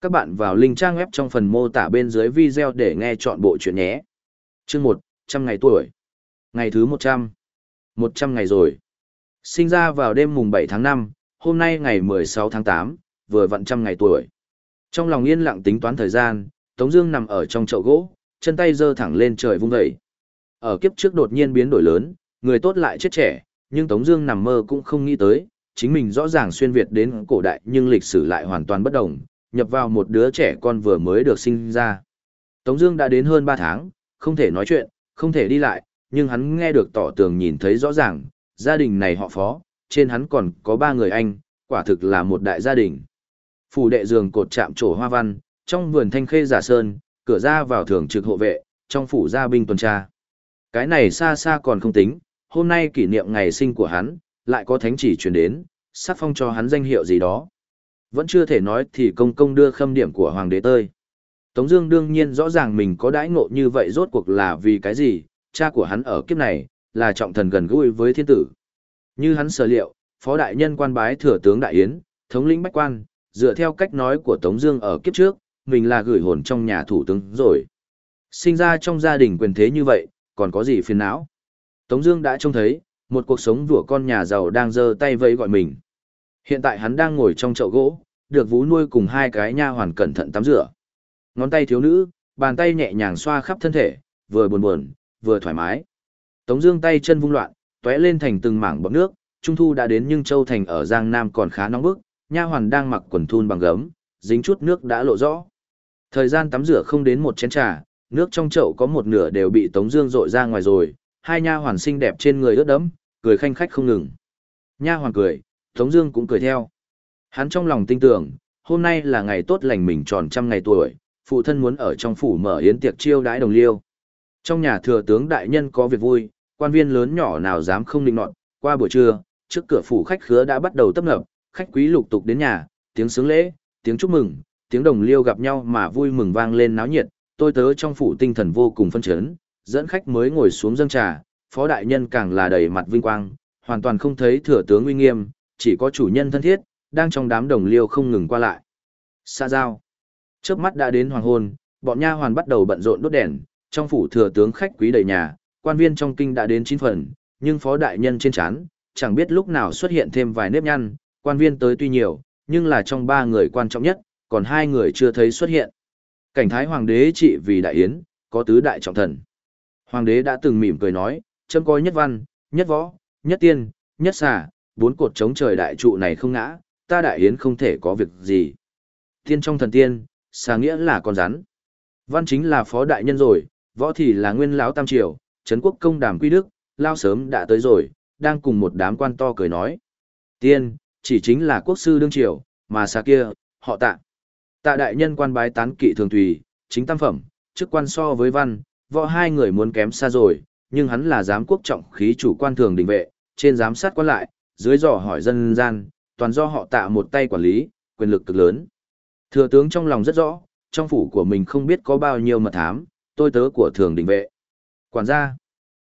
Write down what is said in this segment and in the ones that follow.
Các bạn vào link trang web trong phần mô tả bên dưới video để nghe chọn bộ chuyện nhé. Chương 1, trăm ngày tuổi. Ngày thứ 100. 100 ngày rồi. Sinh ra vào đêm mùng 7 tháng 5, hôm nay ngày 16 tháng 8, vừa vặn trăm ngày tuổi. Trong lòng yên lặng tính toán thời gian, Tống Dương nằm ở trong chậu gỗ, chân tay giơ thẳng lên trời vung dậy. Ở kiếp trước đột nhiên biến đổi lớn, người tốt lại chết trẻ, nhưng Tống Dương nằm mơ cũng không nghĩ tới, chính mình rõ ràng xuyên việt đến cổ đại nhưng lịch sử lại hoàn toàn bất đồng, nhập vào một đứa trẻ con vừa mới được sinh ra. Tống Dương đã đến hơn 3 tháng, không thể nói chuyện, không thể đi lại, nhưng hắn nghe được tỏ tường nhìn thấy rõ ràng, gia đình này họ phó, trên hắn còn có ba người anh, quả thực là một đại gia đình. Phủ đệ giường cột chạm trổ hoa văn, trong vườn thanh khê giả sơn, cửa ra vào thường trực hộ vệ, trong phủ gia binh tuần tra. Cái này xa xa còn không tính, hôm nay kỷ niệm ngày sinh của hắn, lại có thánh chỉ truyền đến, sắc phong cho hắn danh hiệu gì đó. Vẫn chưa thể nói thì công công đưa khâm điểm của hoàng đế tơi. Tống Dương đương nhiên rõ ràng mình có đãi ngộ như vậy rốt cuộc là vì cái gì, cha của hắn ở kiếp này, là trọng thần gần gũi với thiên tử. Như hắn sở liệu, phó đại nhân quan bái thừa tướng đại yến, thống lĩnh bách quan, dựa theo cách nói của Tống Dương ở kiếp trước, mình là gửi hồn trong nhà thủ tướng rồi. Sinh ra trong gia đình quyền thế như vậy, còn có gì phiền não? Tống Dương đã trông thấy một cuộc sống vua con nhà giàu đang giơ tay vẫy gọi mình. Hiện tại hắn đang ngồi trong chậu gỗ, được vú nuôi cùng hai cái nha hoàn cẩn thận tắm rửa. Ngón tay thiếu nữ, bàn tay nhẹ nhàng xoa khắp thân thể, vừa buồn buồn, vừa thoải mái. Tống Dương tay chân vung loạn, tóe lên thành từng mảng bọt nước. Trung thu đã đến nhưng Châu Thành ở Giang Nam còn khá nóng bức, nha hoàn đang mặc quần thun bằng gấm, dính chút nước đã lộ rõ. Thời gian tắm rửa không đến một chén trà, nước trong chậu có một nửa đều bị Tống Dương rội ra ngoài rồi. Hai nha hoàn xinh đẹp trên người ướt đẫm, cười khanh khách không ngừng. Nha hoàn cười, Tống Dương cũng cười theo. Hắn trong lòng tin tưởng, hôm nay là ngày tốt lành mình tròn trăm ngày tuổi, phụ thân muốn ở trong phủ mở yến tiệc chiêu đãi đồng liêu. Trong nhà thừa tướng đại nhân có việc vui, quan viên lớn nhỏ nào dám không định nọt, qua buổi trưa, trước cửa phủ khách khứa đã bắt đầu tấp nập, khách quý lục tục đến nhà, tiếng sướng lễ, tiếng chúc mừng, tiếng đồng liêu gặp nhau mà vui mừng vang lên náo nhiệt, tôi tớ trong phủ tinh thần vô cùng phân chấn, dẫn khách mới ngồi xuống dâng trà, phó đại nhân càng là đầy mặt vinh quang, hoàn toàn không thấy thừa tướng uy nghiêm, chỉ có chủ nhân thân thiết, đang trong đám đồng liêu không ngừng qua lại. Xa giao. Trước mắt đã đến hoàng hôn, bọn nha hoàn bắt đầu bận rộn đốt đèn, trong phủ thừa tướng khách quý đầy nhà, quan viên trong kinh đã đến chín phần, nhưng phó đại nhân trên chán, chẳng biết lúc nào xuất hiện thêm vài nếp nhăn, quan viên tới tuy nhiều, nhưng là trong ba người quan trọng nhất, còn hai người chưa thấy xuất hiện. Cảnh thái hoàng đế trị vì đại yến, có tứ đại trọng thần. Hoàng đế đã từng mỉm cười nói, châm coi nhất văn, nhất võ, nhất tiên, nhất xà, bốn cột chống trời đại trụ này không ngã, ta đại yến không thể có việc gì. Tiên trong thần tiên, xà nghĩa là con rắn. Văn chính là phó đại nhân rồi, võ thì là nguyên lão tam triều, trấn quốc công đàm quy đức, lao sớm đã tới rồi, đang cùng một đám quan to cười nói. Tiên, chỉ chính là quốc sư đương triều, mà xà kia, họ tạ. Tạ đại nhân quan bái tán kỵ thường tùy, chính tam phẩm, chức quan so với văn, võ hai người muốn kém xa rồi, nhưng hắn là giám quốc trọng khí chủ quan thường đình vệ, trên giám sát quan lại, dưới dò hỏi dân gian, toàn do họ tạ một tay quản lý, quyền lực cực lớn. Thừa tướng trong lòng rất rõ, trong phủ của mình không biết có bao nhiêu mật thám, tôi tớ của thường đình vệ. Quản gia,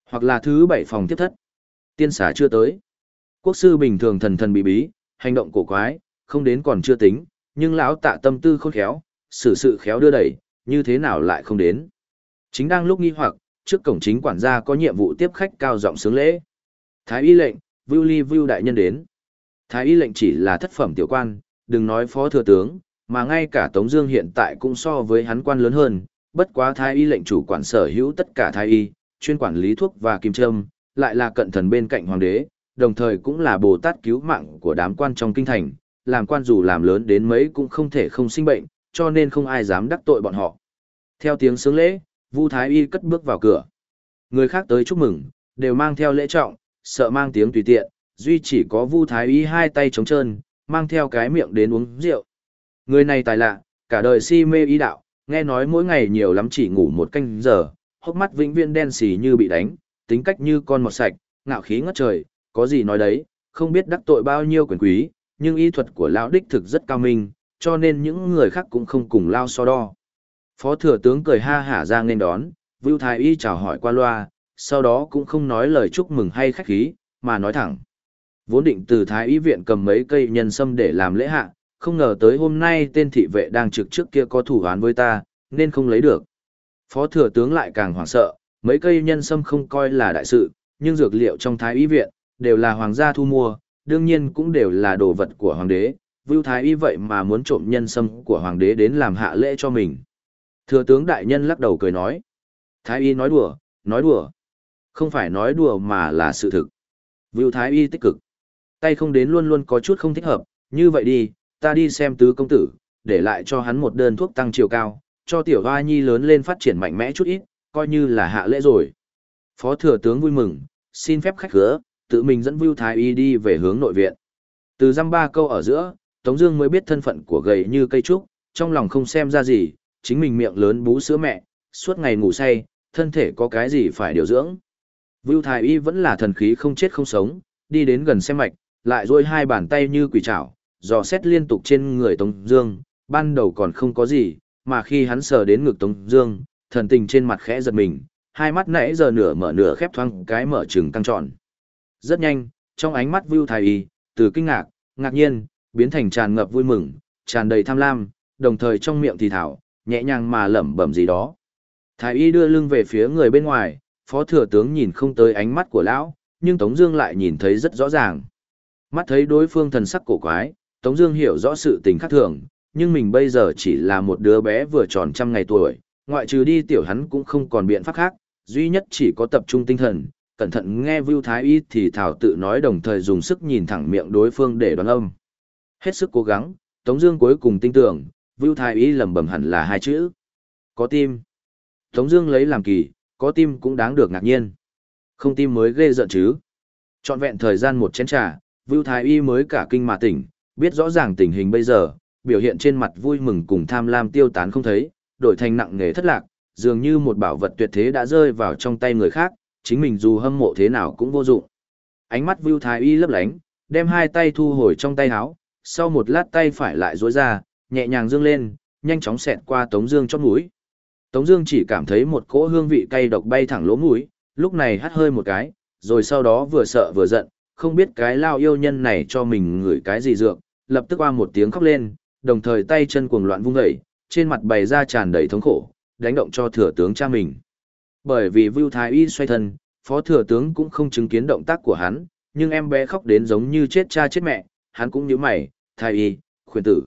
hoặc là thứ bảy phòng tiếp thất. Tiên xả chưa tới. Quốc sư bình thường thần thần bí bí, hành động cổ quái, không đến còn chưa tính, nhưng lão tạ tâm tư khôn khéo, xử sự khéo đưa đẩy, như thế nào lại không đến. Chính đang lúc nghi hoặc, trước cổng chính quản gia có nhiệm vụ tiếp khách cao giọng sướng lễ. Thái y lệnh, Vưu Ly Vưu đại nhân đến. Thái y lệnh chỉ là thất phẩm tiểu quan, đừng nói phó thừa tướng, mà ngay cả Tống Dương hiện tại cũng so với hắn quan lớn hơn. Bất quá thái y lệnh chủ quản sở hữu tất cả thái y, chuyên quản lý thuốc và kim châm, lại là cận thần bên cạnh hoàng đế, đồng thời cũng là bồ tát cứu mạng của đám quan trong kinh thành. Làm quan dù làm lớn đến mấy cũng không thể không sinh bệnh, cho nên không ai dám đắc tội bọn họ. Theo tiếng sướng lễ, Vu Thái Y cất bước vào cửa. Người khác tới chúc mừng, đều mang theo lễ trọng, sợ mang tiếng tùy tiện, duy chỉ có Vu Thái Y hai tay trống trơn, mang theo cái miệng đến uống rượu. Người này tài lạ, cả đời si mê ý đạo, nghe nói mỗi ngày nhiều lắm chỉ ngủ một canh giờ, hốc mắt vĩnh viễn đen xì như bị đánh, tính cách như con mọt sạch, ngạo khí ngất trời, có gì nói đấy, không biết đắc tội bao nhiêu quyền quý, nhưng y thuật của lão đích thực rất cao minh, cho nên những người khác cũng không cùng lao so đo. Phó thừa tướng cười ha hả ra nên đón, Vưu Thái Y chào hỏi qua loa, sau đó cũng không nói lời chúc mừng hay khách khí, mà nói thẳng. Vốn định từ Thái Y viện cầm mấy cây nhân sâm để làm lễ hạ, không ngờ tới hôm nay tên thị vệ đang trực trước kia có thủ án với ta, nên không lấy được. Phó thừa tướng lại càng hoảng sợ, mấy cây nhân sâm không coi là đại sự, nhưng dược liệu trong thái y viện, đều là hoàng gia thu mua, đương nhiên cũng đều là đồ vật của hoàng đế, Vưu Thái Y vậy mà muốn trộm nhân sâm của hoàng đế đến làm hạ lễ cho mình. Thừa tướng đại nhân lắc đầu cười nói. Thái Y nói đùa, nói đùa. Không phải nói đùa mà là sự thực. Vưu Thái Y tích cực. Tay không đến luôn luôn có chút không thích hợp, như vậy đi, ta đi xem tứ công tử, để lại cho hắn một đơn thuốc tăng chiều cao, cho tiểu hoa nhi lớn lên phát triển mạnh mẽ chút ít, coi như là hạ lễ rồi. Phó thừa tướng vui mừng, xin phép khách khứa, tự mình dẫn Vưu Thái Y đi về hướng nội viện. Từ dăm ba câu ở giữa, Tống Dương mới biết thân phận của gầy như cây trúc, trong lòng không xem ra gì, chính mình miệng lớn bú sữa mẹ, suốt ngày ngủ say, thân thể có cái gì phải điều dưỡng. Vưu Thái Y vẫn là thần khí không chết không sống, đi đến gần xem mạch, lại duỗi hai bàn tay như quỷ chảo, dò xét liên tục trên người Tống Dương. Ban đầu còn không có gì, mà khi hắn sờ đến ngực Tống Dương, thần tình trên mặt khẽ giật mình, hai mắt nãy giờ nửa mở nửa khép thoáng cái mở trừng căng tròn. Rất nhanh, trong ánh mắt Vưu Thái Y, từ kinh ngạc, ngạc nhiên, biến thành tràn ngập vui mừng, tràn đầy tham lam, đồng thời trong miệng thì thảo, nhẹ nhàng mà lẩm bẩm gì đó. Thái y đưa lưng về phía người bên ngoài, phó thừa tướng nhìn không tới ánh mắt của lão, nhưng Tống Dương lại nhìn thấy rất rõ ràng. Mắt thấy đối phương thần sắc cổ quái, Tống Dương hiểu rõ sự tình khác thường, nhưng mình bây giờ chỉ là một đứa bé vừa tròn trăm ngày tuổi, ngoại trừ đi tiểu hắn cũng không còn biện pháp khác, duy nhất chỉ có tập trung tinh thần, cẩn thận nghe Vu Thái Y thì thảo tự nói đồng thời dùng sức nhìn thẳng miệng đối phương để đoán âm. Hết sức cố gắng, Tống Dương cuối cùng tin tưởng, Vu Thái Y lẩm bẩm hẳn là hai chữ. Có tim. Tống Dương lấy làm kỳ, có tim cũng đáng được ngạc nhiên. Không tim mới ghê giận chứ. Trọn vẹn thời gian một chén trà, Vưu Thái Y mới cả kinh mà tỉnh, biết rõ ràng tình hình bây giờ, biểu hiện trên mặt vui mừng cùng tham lam tiêu tán không thấy, đổi thành nặng nề thất lạc, dường như một bảo vật tuyệt thế đã rơi vào trong tay người khác, chính mình dù hâm mộ thế nào cũng vô dụng. Ánh mắt Vưu Thái Y lấp lánh, đem hai tay thu hồi trong tay áo, sau một lát tay phải lại duỗi ra, nhẹ nhàng dương lên, nhanh chóng xẹt qua Tống Dương chót mũi. Tống Dương chỉ cảm thấy một cỗ hương vị cay độc bay thẳng lỗ mũi, lúc này hắt hơi một cái, rồi sau đó vừa sợ vừa giận, không biết cái lao yêu nhân này cho mình ngửi cái gì dược, lập tức qua một tiếng khóc lên, đồng thời tay chân cuồng loạn vung dậy, trên mặt bày ra tràn đầy thống khổ, đánh động cho thừa tướng cha mình. Bởi vì Vu Thái Y xoay thân, phó thừa tướng cũng không chứng kiến động tác của hắn, nhưng em bé khóc đến giống như chết cha chết mẹ, hắn cũng nhíu mày, thái y, khuyên tử.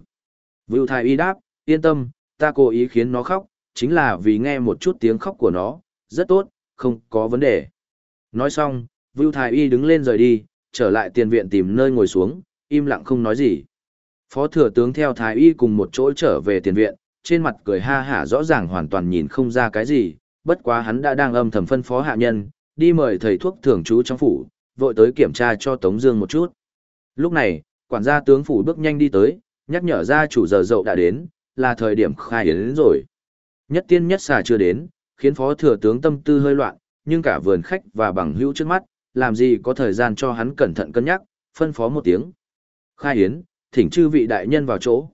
Vu thái y đáp, yên tâm, ta cố ý khiến nó khóc, chính là vì nghe một chút tiếng khóc của nó, rất tốt, không có vấn đề. Nói xong, Vưu thái y đứng lên rời đi, trở lại tiền viện tìm nơi ngồi xuống, im lặng không nói gì. Phó thừa tướng theo thái y cùng một chỗ trở về tiền viện, trên mặt cười ha hả rõ ràng hoàn toàn nhìn không ra cái gì, bất quá hắn đã đang âm thầm phân phó hạ nhân, đi mời thầy thuốc thường trú trong phủ, vội tới kiểm tra cho Tống Dương một chút. Lúc này, quản gia tướng phủ bước nhanh đi tới, nhắc nhở gia chủ giờ dậu đã đến, là thời điểm khai yến rồi. Nhất tiên nhất xà chưa đến, khiến phó thừa tướng tâm tư hơi loạn, nhưng cả vườn khách và bằng hữu trước mắt, làm gì có thời gian cho hắn cẩn thận cân nhắc, phân phó một tiếng. Khai yến, thỉnh chư vị đại nhân vào chỗ.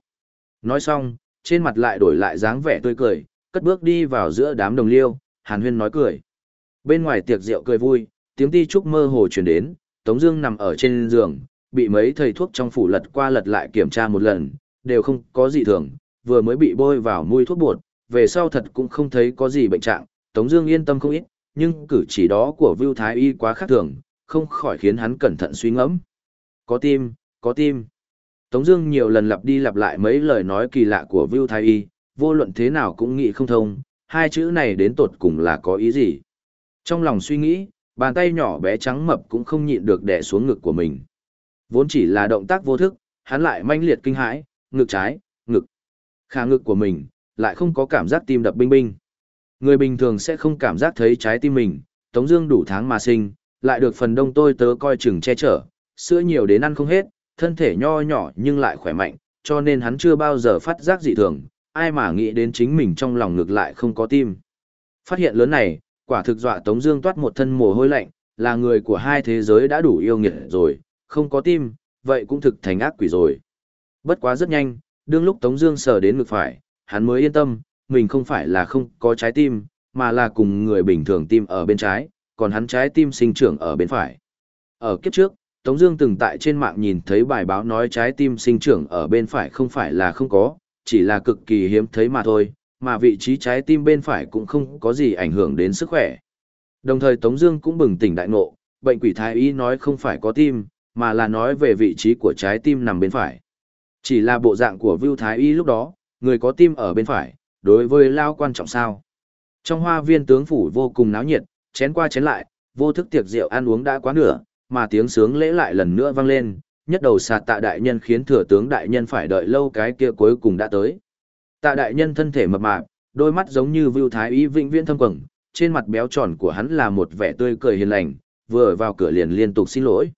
Nói xong, trên mặt lại đổi lại dáng vẻ tươi cười, cất bước đi vào giữa đám đồng liêu, hàn huyên nói cười. Bên ngoài tiệc rượu cười vui, tiếng ti trúc mơ hồ truyền đến, Tống Dương nằm ở trên giường, bị mấy thầy thuốc trong phủ lật qua lật lại kiểm tra một lần, đều không có gì thường, vừa mới bị bôi vào mũi thuốc bột, về sau thật cũng không thấy có gì bệnh trạng, Tống Dương yên tâm không ít, nhưng cử chỉ đó của Vu Thái Y quá khác thường, không khỏi khiến hắn cẩn thận suy ngẫm. Có tim, có tim. Tống Dương nhiều lần lặp đi lặp lại mấy lời nói kỳ lạ của Vu Thái Y, vô luận thế nào cũng nghĩ không thông, hai chữ này đến tột cùng là có ý gì. Trong lòng suy nghĩ, bàn tay nhỏ bé trắng mập cũng không nhịn được đè xuống ngực của mình. Vốn chỉ là động tác vô thức, hắn lại manh liệt kinh hãi, ngực trái, ngực. Khả ngực của mình, lại không có cảm giác tim đập binh binh. Người bình thường sẽ không cảm giác thấy trái tim mình, Tống Dương đủ tháng mà sinh, lại được phần đông tôi tớ coi chừng che chở, sữa nhiều đến ăn không hết, thân thể nho nhỏ nhưng lại khỏe mạnh, cho nên hắn chưa bao giờ phát giác dị thường, ai mà nghĩ đến chính mình trong lòng ngực lại không có tim. Phát hiện lớn này, quả thực dọa Tống Dương toát một thân mồ hôi lạnh, là người của hai thế giới đã đủ yêu nghiệt rồi, không có tim, vậy cũng thực thành ác quỷ rồi. Bất quá rất nhanh, đương lúc Tống Dương sờ đến ngực phải, hắn mới yên tâm, mình không phải là không có trái tim, mà là cùng người bình thường tim ở bên trái, còn hắn trái tim sinh trưởng ở bên phải. Ở kiếp trước, Tống Dương từng tại trên mạng nhìn thấy bài báo nói trái tim sinh trưởng ở bên phải không phải là không có, chỉ là cực kỳ hiếm thấy mà thôi, mà vị trí trái tim bên phải cũng không có gì ảnh hưởng đến sức khỏe. Đồng thời Tống Dương cũng bừng tỉnh đại ngộ, bệnh quỷ thái y nói không phải có tim, mà là nói về vị trí của trái tim nằm bên phải. Chỉ là bộ dạng của Vu Thái Y lúc đó, người có tim ở bên phải, đối với Lao quan trọng sao. Trong hoa viên tướng phủ vô cùng náo nhiệt, chén qua chén lại, vô thức tiệc rượu ăn uống đã quá nửa, mà tiếng sướng lễ lại lần nữa vang lên, nhất đầu sạt tạ đại nhân khiến thừa tướng đại nhân phải đợi lâu cái kia cuối cùng đã tới. Tạ đại nhân thân thể mập mạp, đôi mắt giống như Vưu Thái Y vĩnh viễn thâm quầng, trên mặt béo tròn của hắn là một vẻ tươi cười hiền lành, vừa vào cửa liền liên tục xin lỗi.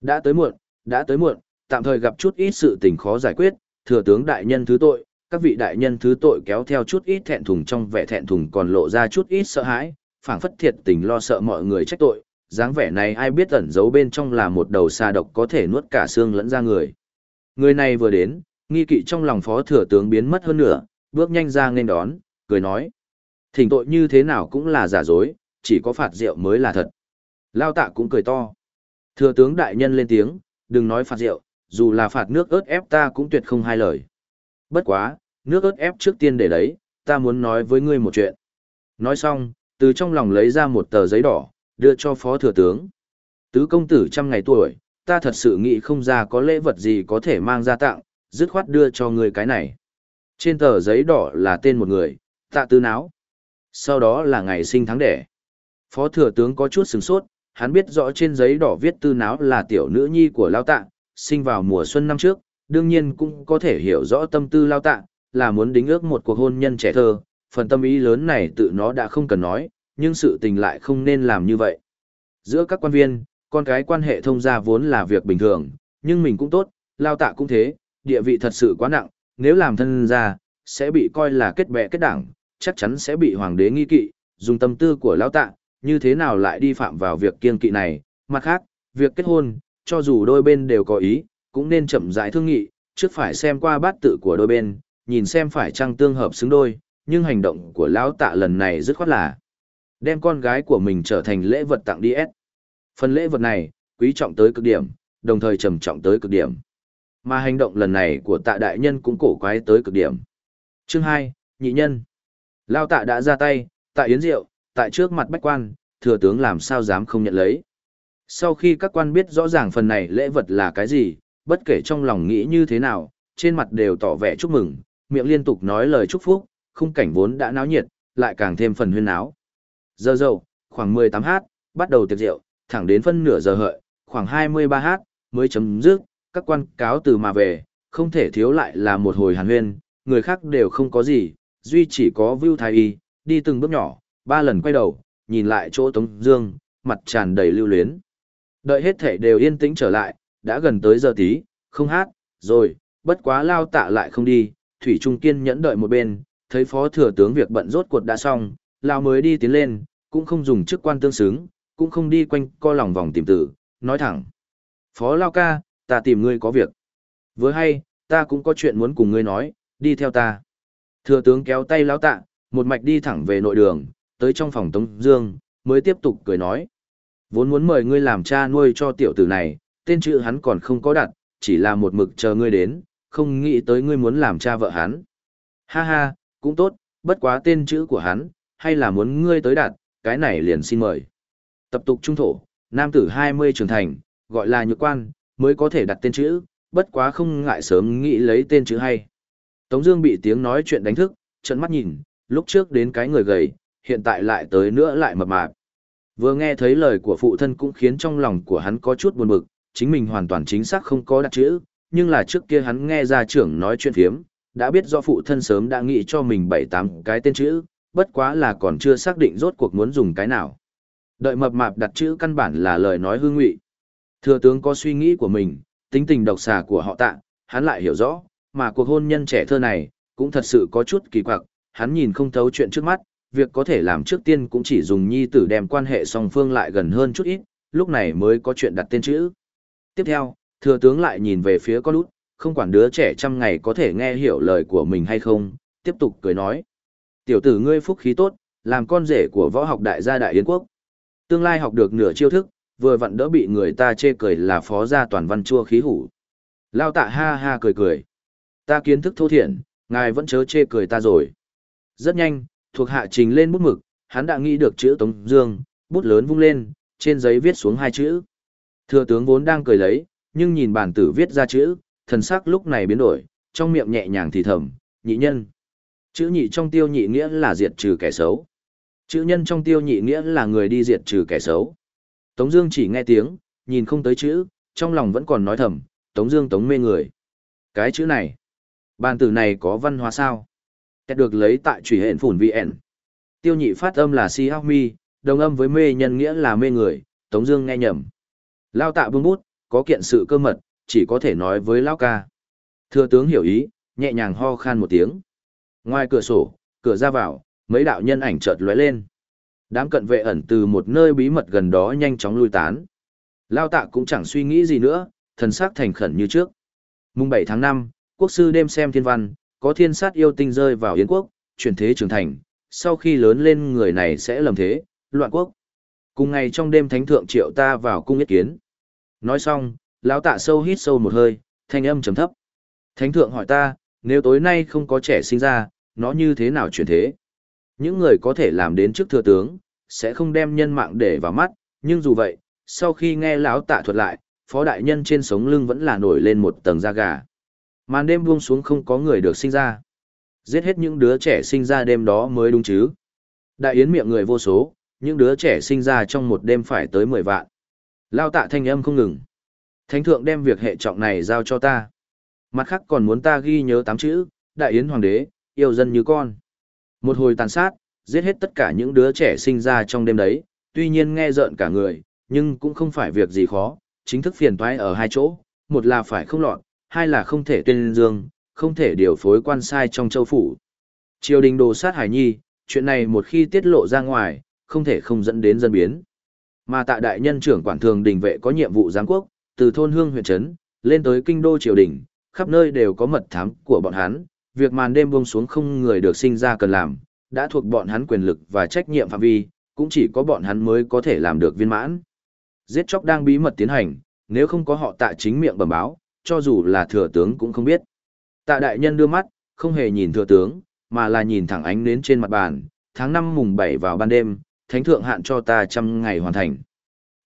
Đã tới muộn, đã tới muộn, tạm thời gặp chút ít sự tình khó giải quyết, thừa tướng đại nhân thứ tội, các vị đại nhân thứ tội kéo theo chút ít thẹn thùng trong vẻ thẹn thùng còn lộ ra chút ít sợ hãi, phảng phất thiệt tình lo sợ mọi người trách tội, dáng vẻ này ai biết ẩn giấu bên trong là một đầu xà độc có thể nuốt cả xương lẫn ra người. Người này vừa đến, nghi kỵ trong lòng phó thừa tướng biến mất hơn nửa, bước nhanh ra nên đón, cười nói. Thỉnh tội như thế nào cũng là giả dối, chỉ có phạt rượu mới là thật. Lao tạ cũng cười to. Thừa tướng đại nhân lên tiếng, đừng nói phạt rượu, dù là phạt nước ớt ép ta cũng tuyệt không hai lời. Bất quá, nước ớt ép trước tiên để đấy, ta muốn nói với ngươi một chuyện. Nói xong, từ trong lòng lấy ra một tờ giấy đỏ, đưa cho phó thừa tướng. Tứ công tử trăm ngày tuổi, ta thật sự nghĩ không ra có lễ vật gì có thể mang ra tặng, dứt khoát đưa cho ngươi cái này. Trên tờ giấy đỏ là tên một người, tạ tư náo. Sau đó là ngày sinh tháng đẻ. Phó thừa tướng có chút sừng sốt, hắn biết rõ trên giấy đỏ viết tư náo là tiểu nữ nhi của Lao Tạ, sinh vào mùa xuân năm trước, đương nhiên cũng có thể hiểu rõ tâm tư Lao Tạ, là muốn đính ước một cuộc hôn nhân trẻ thơ, phần tâm ý lớn này tự nó đã không cần nói, nhưng sự tình lại không nên làm như vậy. Giữa các quan viên, con cái quan hệ thông gia vốn là việc bình thường, nhưng mình cũng tốt, Lao Tạ cũng thế, địa vị thật sự quá nặng, nếu làm thân gia, sẽ bị coi là kết bè kết đảng, chắc chắn sẽ bị hoàng đế nghi kỵ, dùng tâm tư của Lao Tạ, như thế nào lại đi phạm vào việc kiên kỵ này, mặt khác, việc kết hôn, cho dù đôi bên đều có ý, cũng nên chậm rãi thương nghị, trước phải xem qua bát tự của đôi bên, nhìn xem phải chăng tương hợp xứng đôi, nhưng hành động của lão tạ lần này rất khoát là đem con gái của mình trở thành lễ vật tặng đi S. Phần lễ vật này, quý trọng tới cực điểm, đồng thời trầm trọng tới cực điểm. Mà hành động lần này của tạ đại nhân cũng cổ quái tới cực điểm. Chương 2, nhị nhân. Lao tạ đã ra tay, tại yến rượu, tại trước mặt bách quan, thừa tướng làm sao dám không nhận lấy. Sau khi các quan biết rõ ràng phần này lễ vật là cái gì, bất kể trong lòng nghĩ như thế nào, trên mặt đều tỏ vẻ chúc mừng, miệng liên tục nói lời chúc phúc, khung cảnh vốn đã náo nhiệt, lại càng thêm phần huyên náo. Giờ dậu, khoảng 18h, bắt đầu tiệc rượu, thẳng đến phân nửa giờ hợi, khoảng 23h, mới chấm dứt, các quan cáo từ mà về, không thể thiếu lại là một hồi hàn huyên, người khác đều không có gì, duy chỉ có Vưu Thái Y, đi từng bước nhỏ, ba lần quay đầu, nhìn lại chỗ Tống Dương, mặt tràn đầy lưu luyến. Đợi hết thể đều yên tĩnh trở lại, đã gần tới giờ tí, không hát, rồi, bất quá lao tạ lại không đi, Thủy Trung Kiên nhẫn đợi một bên, thấy phó thừa tướng việc bận rốt cuộc đã xong, lao mới đi tiến lên, cũng không dùng chức quan tương xứng, cũng không đi quanh co lòng vòng tìm tử, nói thẳng. Phó lao ca, ta tìm ngươi có việc. Vừa hay, ta cũng có chuyện muốn cùng ngươi nói, đi theo ta. Thừa tướng kéo tay lao tạ, một mạch đi thẳng về nội đường, tới trong phòng Tống Dương, mới tiếp tục cười nói. Vốn muốn mời ngươi làm cha nuôi cho tiểu tử này, tên chữ hắn còn không có đặt, chỉ là một mực chờ ngươi đến, không nghĩ tới ngươi muốn làm cha vợ hắn. Ha ha, cũng tốt, bất quá tên chữ của hắn, hay là muốn ngươi tới đặt, cái này liền xin mời. Tập tục trung thổ, nam tử 20 trưởng thành, gọi là nhược quan, mới có thể đặt tên chữ, bất quá không ngại sớm nghĩ lấy tên chữ hay. Tống Dương bị tiếng nói chuyện đánh thức, trợn mắt nhìn, lúc trước đến cái người gầy, hiện tại lại tới nữa lại mập mạp. Vừa nghe thấy lời của phụ thân cũng khiến trong lòng của hắn có chút buồn bực, chính mình hoàn toàn chính xác không có đặt chữ, nhưng là trước kia hắn nghe gia trưởng nói chuyện phiếm, đã biết do phụ thân sớm đã nghĩ cho mình bảy tám cái tên chữ, bất quá là còn chưa xác định rốt cuộc muốn dùng cái nào. Đợi mập mạp đặt chữ căn bản là lời nói hương ngụy. Thừa tướng có suy nghĩ của mình, tính tình độc xà của họ tạ, hắn lại hiểu rõ, mà cuộc hôn nhân trẻ thơ này, cũng thật sự có chút kỳ quặc, hắn nhìn không thấu chuyện trước mắt, việc có thể làm trước tiên cũng chỉ dùng nhi tử đem quan hệ song phương lại gần hơn chút ít, lúc này mới có chuyện đặt tên chữ. Tiếp theo, thừa tướng lại nhìn về phía con út, không quản đứa trẻ trăm ngày có thể nghe hiểu lời của mình hay không, tiếp tục cười nói. Tiểu tử ngươi phúc khí tốt, làm con rể của võ học đại gia đại yến quốc. Tương lai học được nửa chiêu thức, vừa vặn đỡ bị người ta chê cười là phó gia toàn văn chua khí hủ. Lao tạ ha ha cười cười. Ta kiến thức thô thiện, ngài vẫn chớ chê cười ta rồi. Rất nhanh, thuộc hạ trình lên bút mực, hắn đã nghĩ được chữ Tống Dương, bút lớn vung lên, trên giấy viết xuống hai chữ. Thừa tướng vốn đang cười lấy, nhưng nhìn bản tử viết ra chữ, thần sắc lúc này biến đổi, trong miệng nhẹ nhàng thì thầm, nhị nhân. Chữ nhị trong tiêu nhị nghĩa là diệt trừ kẻ xấu. Chữ nhân trong tiêu nhị nghĩa là người đi diệt trừ kẻ xấu. Tống Dương chỉ nghe tiếng, nhìn không tới chữ, trong lòng vẫn còn nói thầm, Tống Dương Tống mê người. Cái chữ này, bàn tử này có văn hóa sao? Kết được lấy tại chủy hẹn phủn VN. Tiêu nhị phát âm là si hao mi, đồng âm với mê nhân nghĩa là mê người, Tống Dương nghe nhầm. Lao tạ buông bút, có kiện sự cơ mật, chỉ có thể nói với Lao ca. Thừa tướng hiểu ý, nhẹ nhàng ho khan một tiếng. Ngoài cửa sổ, cửa ra vào, mấy đạo nhân ảnh chợt lóe lên. Đám cận vệ ẩn từ một nơi bí mật gần đó nhanh chóng lui tán. Lao tạ cũng chẳng suy nghĩ gì nữa, thần sắc thành khẩn như trước. Mùng 7 tháng 5, quốc sư đêm xem thiên văn, có thiên sát yêu tinh rơi vào Yến quốc, chuyển thế trưởng thành, sau khi lớn lên người này sẽ lầm thế, loạn quốc. Cùng ngày trong đêm thánh thượng triệu ta vào cung yết kiến. Nói xong, lão tạ sâu hít sâu một hơi, thanh âm trầm thấp. Thánh thượng hỏi ta, nếu tối nay không có trẻ sinh ra, nó như thế nào chuyển thế? Những người có thể làm đến trước thừa tướng, sẽ không đem nhân mạng để vào mắt, nhưng dù vậy, sau khi nghe lão tạ thuật lại, phó đại nhân trên sống lưng vẫn là nổi lên một tầng da gà. Màn đêm buông xuống không có người được sinh ra. Giết hết những đứa trẻ sinh ra đêm đó mới đúng chứ. Đại yến miệng người vô số, những đứa trẻ sinh ra trong một đêm phải tới 10 vạn. Lao tạ thanh âm không ngừng. Thánh thượng đem việc hệ trọng này giao cho ta. Mặt khác còn muốn ta ghi nhớ tám chữ, đại yến hoàng đế, yêu dân như con. Một hồi tàn sát, giết hết tất cả những đứa trẻ sinh ra trong đêm đấy, tuy nhiên nghe rợn cả người, nhưng cũng không phải việc gì khó, chính thức phiền toái ở hai chỗ, một là phải không lọt, hai là không thể tuyên dương, không thể điều phối quan sai trong châu phủ. Triều đình đồ sát hải nhi, chuyện này một khi tiết lộ ra ngoài, không thể không dẫn đến dân biến. Mà tại đại nhân trưởng quản thường đình vệ có nhiệm vụ giám quốc, từ thôn hương huyện trấn, lên tới kinh đô triều đình, khắp nơi đều có mật thám của bọn hắn, việc màn đêm buông xuống không người được sinh ra cần làm, đã thuộc bọn hắn quyền lực và trách nhiệm phạm vi, cũng chỉ có bọn hắn mới có thể làm được viên mãn. Giết chóc đang bí mật tiến hành, nếu không có họ tạ chính miệng bẩm báo, cho dù là thừa tướng cũng không biết. Tạ đại nhân đưa mắt, không hề nhìn thừa tướng, mà là nhìn thẳng ánh nến trên mặt bàn, tháng 5 mùng 7 vào ban đêm, thánh thượng hạn cho ta trăm ngày hoàn thành.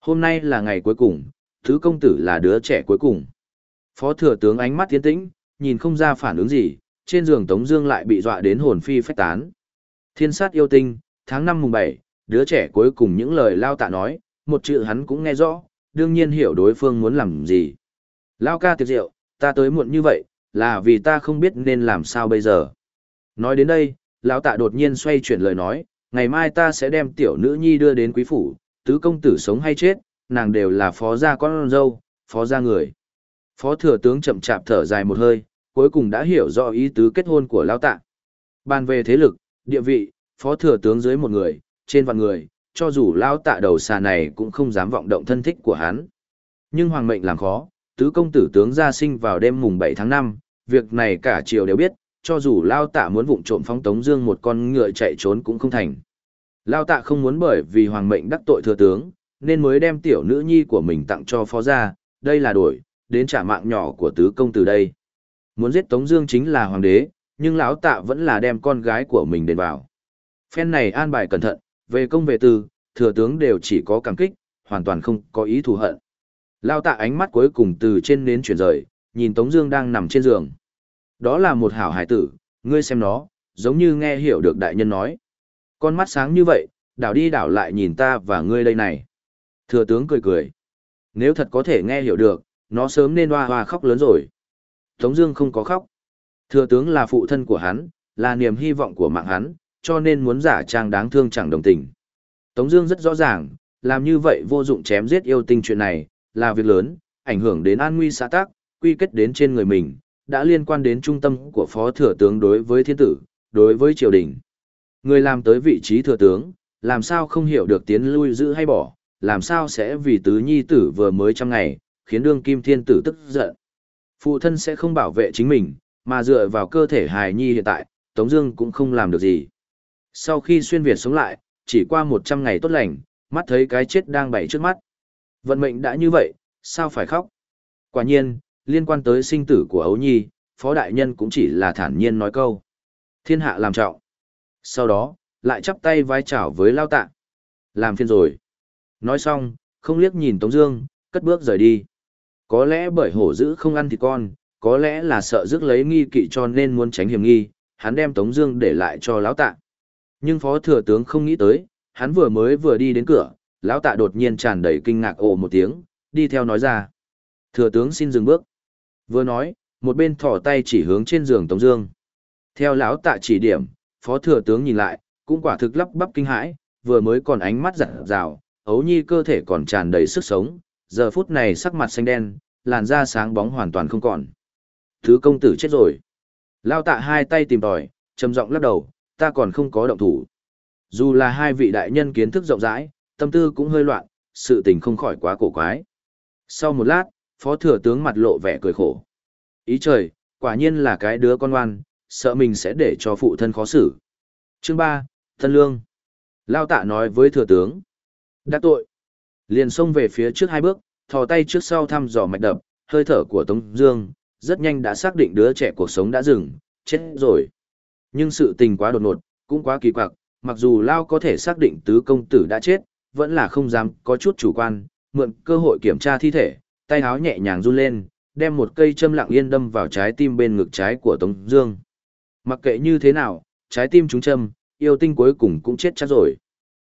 Hôm nay là ngày cuối cùng, thứ công tử là đứa trẻ cuối cùng. Phó thừa tướng ánh mắt tiến tĩnh, nhìn không ra phản ứng gì, trên giường Tống Dương lại bị dọa đến hồn phi phách tán. Thiên sát yêu tinh, tháng 5 mùng 7, đứa trẻ cuối cùng những lời lao tạ nói, một chữ hắn cũng nghe rõ, đương nhiên hiểu đối phương muốn làm gì. Lao ca tiệc rượu, ta tới muộn như vậy, là vì ta không biết nên làm sao bây giờ. Nói đến đây, lão tạ đột nhiên xoay chuyển lời nói, ngày mai ta sẽ đem tiểu nữ nhi đưa đến quý phủ, tứ công tử sống hay chết, nàng đều là phó gia con dâu, phó gia người. Phó thừa tướng chậm chạp thở dài một hơi, cuối cùng đã hiểu rõ ý tứ kết hôn của lão tạ. Bàn về thế lực, địa vị, phó thừa tướng dưới một người, trên vạn người, cho dù lão tạ đầu xà này cũng không dám vọng động thân thích của hắn. Nhưng hoàng mệnh làm khó, tứ công tử tướng gia sinh vào đêm mùng 7 tháng 5, việc này cả triều đều biết, cho dù Lao Tạ muốn vụng trộm phóng Tống Dương một con ngựa chạy trốn cũng không thành. Lao Tạ không muốn bởi vì hoàng mệnh đắc tội thừa tướng, nên mới đem tiểu nữ nhi của mình tặng cho phó gia, đây là đổi, đến trả mạng nhỏ của tứ công tử đây. Muốn giết Tống Dương chính là hoàng đế, nhưng lão Tạ vẫn là đem con gái của mình đền vào. Phen này an bài cẩn thận, về công về tư, thừa tướng đều chỉ có cảm kích, hoàn toàn không có ý thù hận. Lao tạ ánh mắt cuối cùng từ trên nến chuyển rời, nhìn Tống Dương đang nằm trên giường. Đó là một hảo hải tử, ngươi xem nó, giống như nghe hiểu được đại nhân nói. Con mắt sáng như vậy, đảo đi đảo lại nhìn ta và ngươi đây này. Thừa tướng cười cười. Nếu thật có thể nghe hiểu được, nó sớm nên hoa hoa khóc lớn rồi. Tống Dương không có khóc. Thừa tướng là phụ thân của hắn, là niềm hy vọng của mạng hắn, cho nên muốn giả trang đáng thương chẳng đồng tình. Tống Dương rất rõ ràng, làm như vậy vô dụng chém giết yêu tinh chuyện này, là việc lớn, ảnh hưởng đến an nguy xã tác, quy kết đến trên người mình, đã liên quan đến trung tâm của phó thừa tướng đối với thiên tử, đối với triều đình. Người làm tới vị trí thừa tướng, làm sao không hiểu được tiến lui giữ hay bỏ, làm sao sẽ vì tứ nhi tử vừa mới trăm ngày, khiến đương kim thiên tử tức giận. Phụ thân sẽ không bảo vệ chính mình, mà dựa vào cơ thể hài nhi hiện tại, Tống Dương cũng không làm được gì. Sau khi xuyên Việt sống lại, chỉ qua 100 ngày tốt lành, mắt thấy cái chết đang bày trước mắt. Vận mệnh đã như vậy, sao phải khóc? Quả nhiên, liên quan tới sinh tử của ấu nhi, phó đại nhân cũng chỉ là thản nhiên nói câu. Thiên hạ làm trọng. Sau đó, lại chắp tay vai chào với lao tạ. Làm phiên rồi. Nói xong, không liếc nhìn Tống Dương, cất bước rời đi. Có lẽ bởi hổ dữ không ăn thịt con, có lẽ là sợ rước lấy nghi kỵ cho nên muốn tránh hiểm nghi, hắn đem Tống Dương để lại cho lão tạ. Nhưng phó thừa tướng không nghĩ tới, hắn vừa mới vừa đi đến cửa, lão tạ đột nhiên tràn đầy kinh ngạc ồ một tiếng, đi theo nói ra: thừa tướng xin dừng bước. Vừa nói, một bên thò tay chỉ hướng trên giường Tống Dương. Theo lão tạ chỉ điểm, phó thừa tướng nhìn lại, cũng quả thực lắp bắp kinh hãi, vừa mới còn ánh mắt giật rào, ấu nhi cơ thể còn tràn đầy sức sống, giờ phút này sắc mặt xanh đen, làn da sáng bóng hoàn toàn không còn. Thứ công tử chết rồi. lão tạ hai tay tìm tòi, trầm giọng lắc đầu, ta còn không có động thủ. Dù là hai vị đại nhân kiến thức rộng rãi, tâm tư cũng hơi loạn, sự tình không khỏi quá cổ quái. Sau một lát, phó thừa tướng mặt lộ vẻ cười khổ. Ý trời, quả nhiên là cái đứa con ngoan, sợ mình sẽ để cho phụ thân khó xử. Chương 3, Thân Lương. Lao tạ nói với thừa tướng. Đã tội. Liền xông về phía trước hai bước, thò tay trước sau thăm dò mạch đập, hơi thở của Tống Dương, rất nhanh đã xác định đứa trẻ cuộc sống đã dừng, chết rồi. Nhưng sự tình quá đột ngột, cũng quá kỳ quặc, mặc dù Lao có thể xác định tứ công tử đã chết, vẫn là không dám có chút chủ quan, mượn cơ hội kiểm tra thi thể, tay háo nhẹ nhàng run lên, đem một cây châm lặng yên đâm vào trái tim bên ngực trái của Tống Dương. Mặc kệ như thế nào, trái tim chúng châm, yêu tinh cuối cùng cũng chết chắc rồi.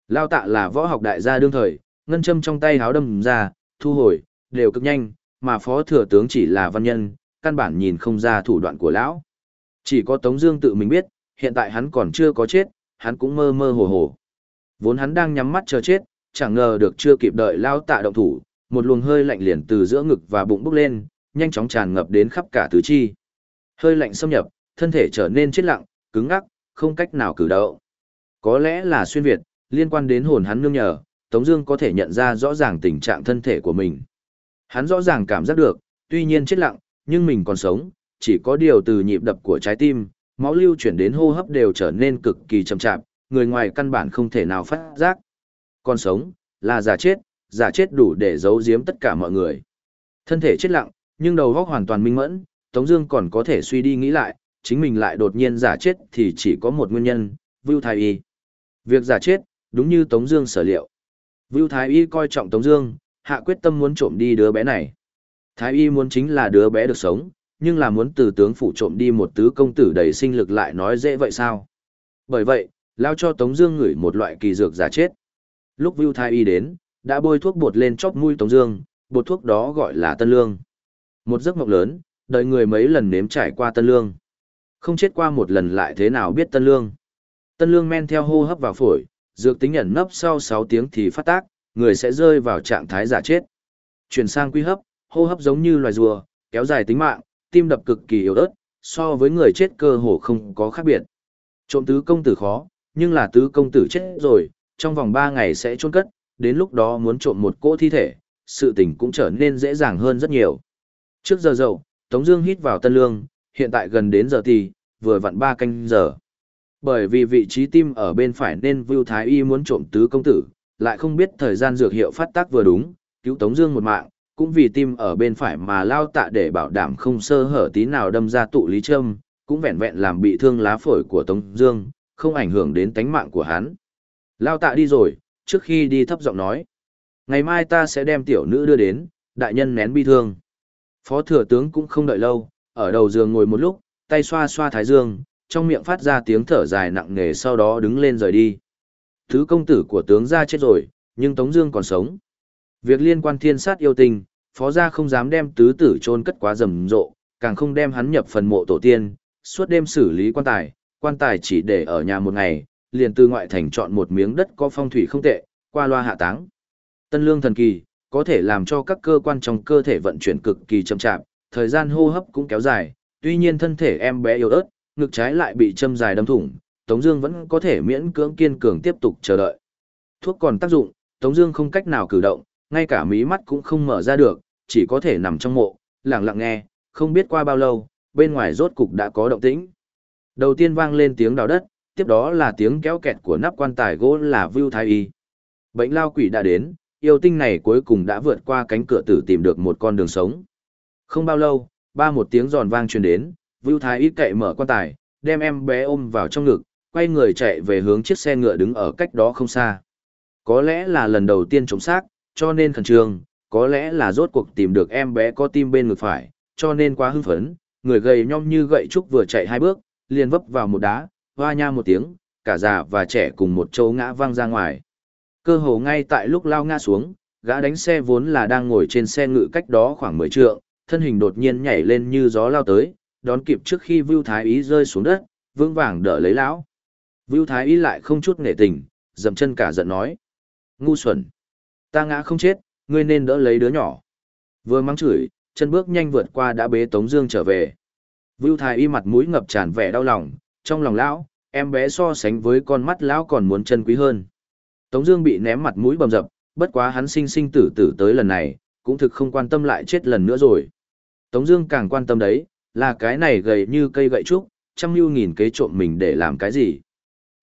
Lao tạ là võ học đại gia đương thời, ngân châm trong tay háo đâm ra, thu hồi, đều cực nhanh, mà phó thừa tướng chỉ là văn nhân, căn bản nhìn không ra thủ đoạn của lão. Chỉ có Tống Dương tự mình biết, hiện tại hắn còn chưa có chết, hắn cũng mơ mơ hồ hồ. Vốn hắn đang nhắm mắt chờ chết, chẳng ngờ được chưa kịp đợi Lao tạ động thủ, một luồng hơi lạnh liền từ giữa ngực và bụng bốc lên, nhanh chóng tràn ngập đến khắp cả tứ chi. Hơi lạnh xâm nhập, thân thể trở nên chết lặng, cứng ngắc, không cách nào cử động. Có lẽ là xuyên việt, liên quan đến hồn hắn nương nhờ, Tống Dương có thể nhận ra rõ ràng tình trạng thân thể của mình. Hắn rõ ràng cảm giác được, tuy nhiên chết lặng, nhưng mình còn sống, chỉ có điều từ nhịp đập của trái tim, máu lưu chuyển đến hô hấp đều trở nên cực kỳ chậm chạp, người ngoài căn bản không thể nào phát giác. Còn sống, là giả chết, giả chết đủ để giấu giếm tất cả mọi người. Thân thể chết lặng, nhưng đầu óc hoàn toàn minh mẫn, Tống Dương còn có thể suy đi nghĩ lại, chính mình lại đột nhiên giả chết thì chỉ có một nguyên nhân, Vưu Thái Y. Việc giả chết, đúng như Tống Dương sở liệu. Vưu Thái Y coi trọng Tống Dương, hạ quyết tâm muốn trộm đi đứa bé này. Thái Y muốn chính là đứa bé được sống, nhưng là muốn từ tướng phủ trộm đi một tứ công tử đầy sinh lực lại nói dễ vậy sao? Bởi vậy, lao cho Tống Dương ngửi một loại kỳ dược giả chết. Lúc Vưu Thái Y đến, đã bôi thuốc bột lên chóp mũi Tống Dương, bột thuốc đó gọi là Tân Lương. Một giấc mộng lớn, đời người mấy lần nếm trải qua Tân Lương. Không chết qua một lần lại thế nào biết Tân Lương. Tân Lương men theo hô hấp vào phổi, dược tính ẩn nấp sau 6 tiếng thì phát tác, người sẽ rơi vào trạng thái giả chết. Chuyển sang quy hấp, hô hấp giống như loài rùa, kéo dài tính mạng, tim đập cực kỳ yếu ớt, so với người chết cơ hồ không có khác biệt. Trộm tứ công tử khó, nhưng là tứ công tử chết rồi, trong vòng 3 ngày sẽ chôn cất, đến lúc đó muốn trộm một cỗ thi thể, sự tình cũng trở nên dễ dàng hơn rất nhiều. Trước giờ dậu, Tống Dương hít vào tân lương, hiện tại gần đến giờ thì, vừa vặn ba canh giờ. Bởi vì vị trí tim ở bên phải nên Vu Thái Y muốn trộm tứ công tử, lại không biết thời gian dược hiệu phát tác vừa đúng, cứu Tống Dương một mạng, cũng vì tim ở bên phải mà lao tạ để bảo đảm không sơ hở tí nào đâm ra tụ lý châm, cũng vẹn vẹn làm bị thương lá phổi của Tống Dương, không ảnh hưởng đến tính mạng của hắn. Lao tạ đi rồi, trước khi đi thấp giọng nói, ngày mai ta sẽ đem tiểu nữ đưa đến, đại nhân nén bi thương. Phó thừa tướng cũng không đợi lâu, ở đầu giường ngồi một lúc, tay xoa xoa thái dương, trong miệng phát ra tiếng thở dài nặng nề sau đó đứng lên rời đi. Thứ công tử của tướng gia chết rồi, nhưng Tống Dương còn sống. Việc liên quan thiên sát yêu tình, phó gia không dám đem tứ tử chôn cất quá rầm rộ, càng không đem hắn nhập phần mộ tổ tiên, suốt đêm xử lý quan tài, quan tài chỉ để ở nhà một ngày, liền từ ngoại thành chọn một miếng đất có phong thủy không tệ, qua loa hạ táng. Tân lương thần kỳ, có thể làm cho các cơ quan trong cơ thể vận chuyển cực kỳ chậm chạp, thời gian hô hấp cũng kéo dài, tuy nhiên thân thể em bé yếu ớt, ngực trái lại bị châm dài đâm thủng, Tống Dương vẫn có thể miễn cưỡng kiên cường tiếp tục chờ đợi. Thuốc còn tác dụng, Tống Dương không cách nào cử động, ngay cả mí mắt cũng không mở ra được, chỉ có thể nằm trong mộ, lặng lặng nghe. Không biết qua bao lâu, bên ngoài rốt cục đã có động tĩnh. Đầu tiên vang lên tiếng đào đất, tiếp đó là tiếng kéo kẹt của nắp quan tài gỗ là Vưu Thái Y. Bệnh lao quỷ đã đến, yêu tinh này cuối cùng đã vượt qua cánh cửa tử tìm được một con đường sống. Không bao lâu, ba một tiếng giòn vang truyền đến, Vưu Thái Y cậy mở quan tài, đem em bé ôm vào trong ngực, quay người chạy về hướng chiếc xe ngựa đứng ở cách đó không xa. Có lẽ là lần đầu tiên chống xác, cho nên khẩn trương, có lẽ là rốt cuộc tìm được em bé có tim bên ngực phải, cho nên quá hưng phấn, người gầy nhom như gậy trúc vừa chạy hai bước, liền vấp vào một đá, hoa nha một tiếng, cả già và trẻ cùng một chỗ ngã văng ra ngoài. Cơ hồ ngay tại lúc lao ngã xuống, gã đánh xe vốn là đang ngồi trên xe ngự cách đó khoảng 10 trượng, thân hình đột nhiên nhảy lên như gió lao tới, đón kịp trước khi Vưu Thái Ý rơi xuống đất, vững vàng đỡ lấy lão. Vưu Thái Ý lại không chút nể tình, dậm chân cả giận nói. Ngu xuẩn! Ta ngã không chết, ngươi nên đỡ lấy đứa nhỏ. Vừa mắng chửi, chân bước nhanh vượt qua đã bế Tống Dương trở về. Vưu Thái Y mặt mũi ngập tràn vẻ đau lòng, trong lòng lão, em bé so sánh với con mắt lão còn muốn chân quý hơn. Tống Dương bị ném mặt mũi bầm dập, bất quá hắn sinh sinh tử tử tới lần này, cũng thực không quan tâm lại chết lần nữa rồi. Tống Dương càng quan tâm đấy, là cái này gầy như cây gậy trúc, trăm lưu nghìn kế trộm mình để làm cái gì?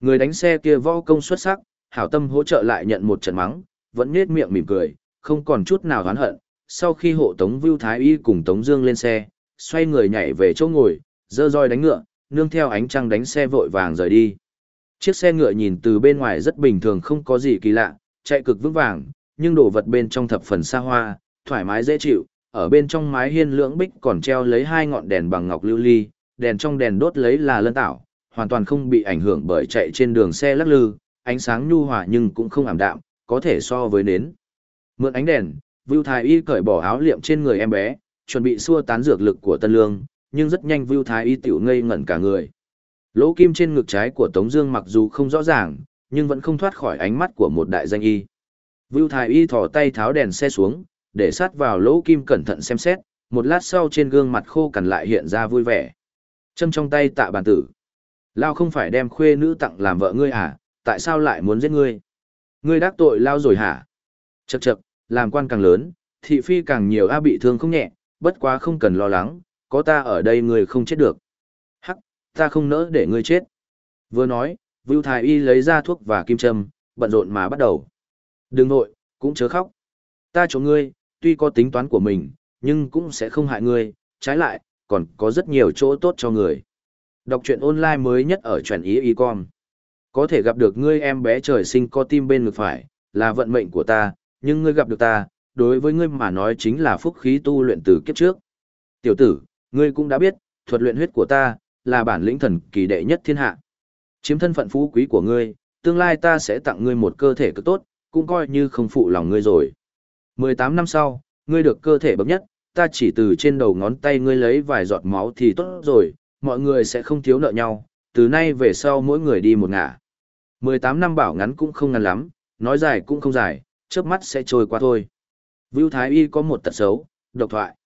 Người đánh xe kia võ công xuất sắc, hảo tâm hỗ trợ lại nhận một trận mắng, vẫn nết miệng mỉm cười, không còn chút nào oán hận. Sau khi hộ Tống Vưu Thái Y cùng Tống Dương lên xe, xoay người nhảy về chỗ ngồi, dơ roi đánh ngựa, nương theo ánh trăng đánh xe vội vàng rời đi. Chiếc xe ngựa nhìn từ bên ngoài rất bình thường không có gì kỳ lạ, chạy cực vững vàng, nhưng đồ vật bên trong thập phần xa hoa, thoải mái dễ chịu, ở bên trong mái hiên lưỡng bích còn treo lấy hai ngọn đèn bằng ngọc lưu ly, đèn trong đèn đốt lấy là lân tảo, hoàn toàn không bị ảnh hưởng bởi chạy trên đường xe lắc lư, ánh sáng nhu hòa nhưng cũng không ảm đạm, có thể so với nến. Mượn ánh đèn, Vưu Thái Y cởi bỏ áo liệm trên người em bé, chuẩn bị xua tán dược lực của Tân Lương, nhưng rất nhanh Vưu Thái Y tiểu ngây ngẩn cả người. Lỗ kim trên ngực trái của Tống Dương mặc dù không rõ ràng, nhưng vẫn không thoát khỏi ánh mắt của một đại danh y. Vưu Thái Y thò tay tháo đèn xe xuống, để sát vào lỗ kim cẩn thận xem xét, một lát sau trên gương mặt khô cằn lại hiện ra vui vẻ. Châm trong tay tạ bàn tử. Lao không phải đem khuê nữ tặng làm vợ ngươi à, tại sao lại muốn giết ngươi? Ngươi đắc tội Lao rồi hả? Chậc chậc, làm quan càng lớn, thị phi càng nhiều a bị thương không nhẹ, bất quá không cần lo lắng, có ta ở đây ngươi không chết được. Hắc, ta không nỡ để ngươi chết. Vừa nói, Vưu Thái Y lấy ra thuốc và kim châm, bận rộn mà bắt đầu. Đừng nội, cũng chớ khóc. Ta chỗ ngươi, tuy có tính toán của mình, nhưng cũng sẽ không hại ngươi, trái lại, còn có rất nhiều chỗ tốt cho người. Đọc truyện online mới nhất ở truyện ý y con. Có thể gặp được ngươi em bé trời sinh có tim bên ngực phải, là vận mệnh của ta, nhưng ngươi gặp được ta, đối với ngươi mà nói chính là phúc khí tu luyện từ kiếp trước. Tiểu tử, ngươi cũng đã biết, thuật luyện huyết của ta, là bản lĩnh thần kỳ đệ nhất thiên hạ. Chiếm thân phận phú quý của ngươi, tương lai ta sẽ tặng ngươi một cơ thể cực tốt, cũng coi như không phụ lòng ngươi rồi. 18 năm sau, ngươi được cơ thể bậc nhất, ta chỉ từ trên đầu ngón tay ngươi lấy vài giọt máu thì tốt rồi, mọi người sẽ không thiếu nợ nhau, từ nay về sau mỗi người đi một ngả. 18 năm bảo ngắn cũng không ngắn lắm, nói dài cũng không dài, chớp mắt sẽ trôi qua thôi. Vưu Thái Y có một tật xấu, độc thoại.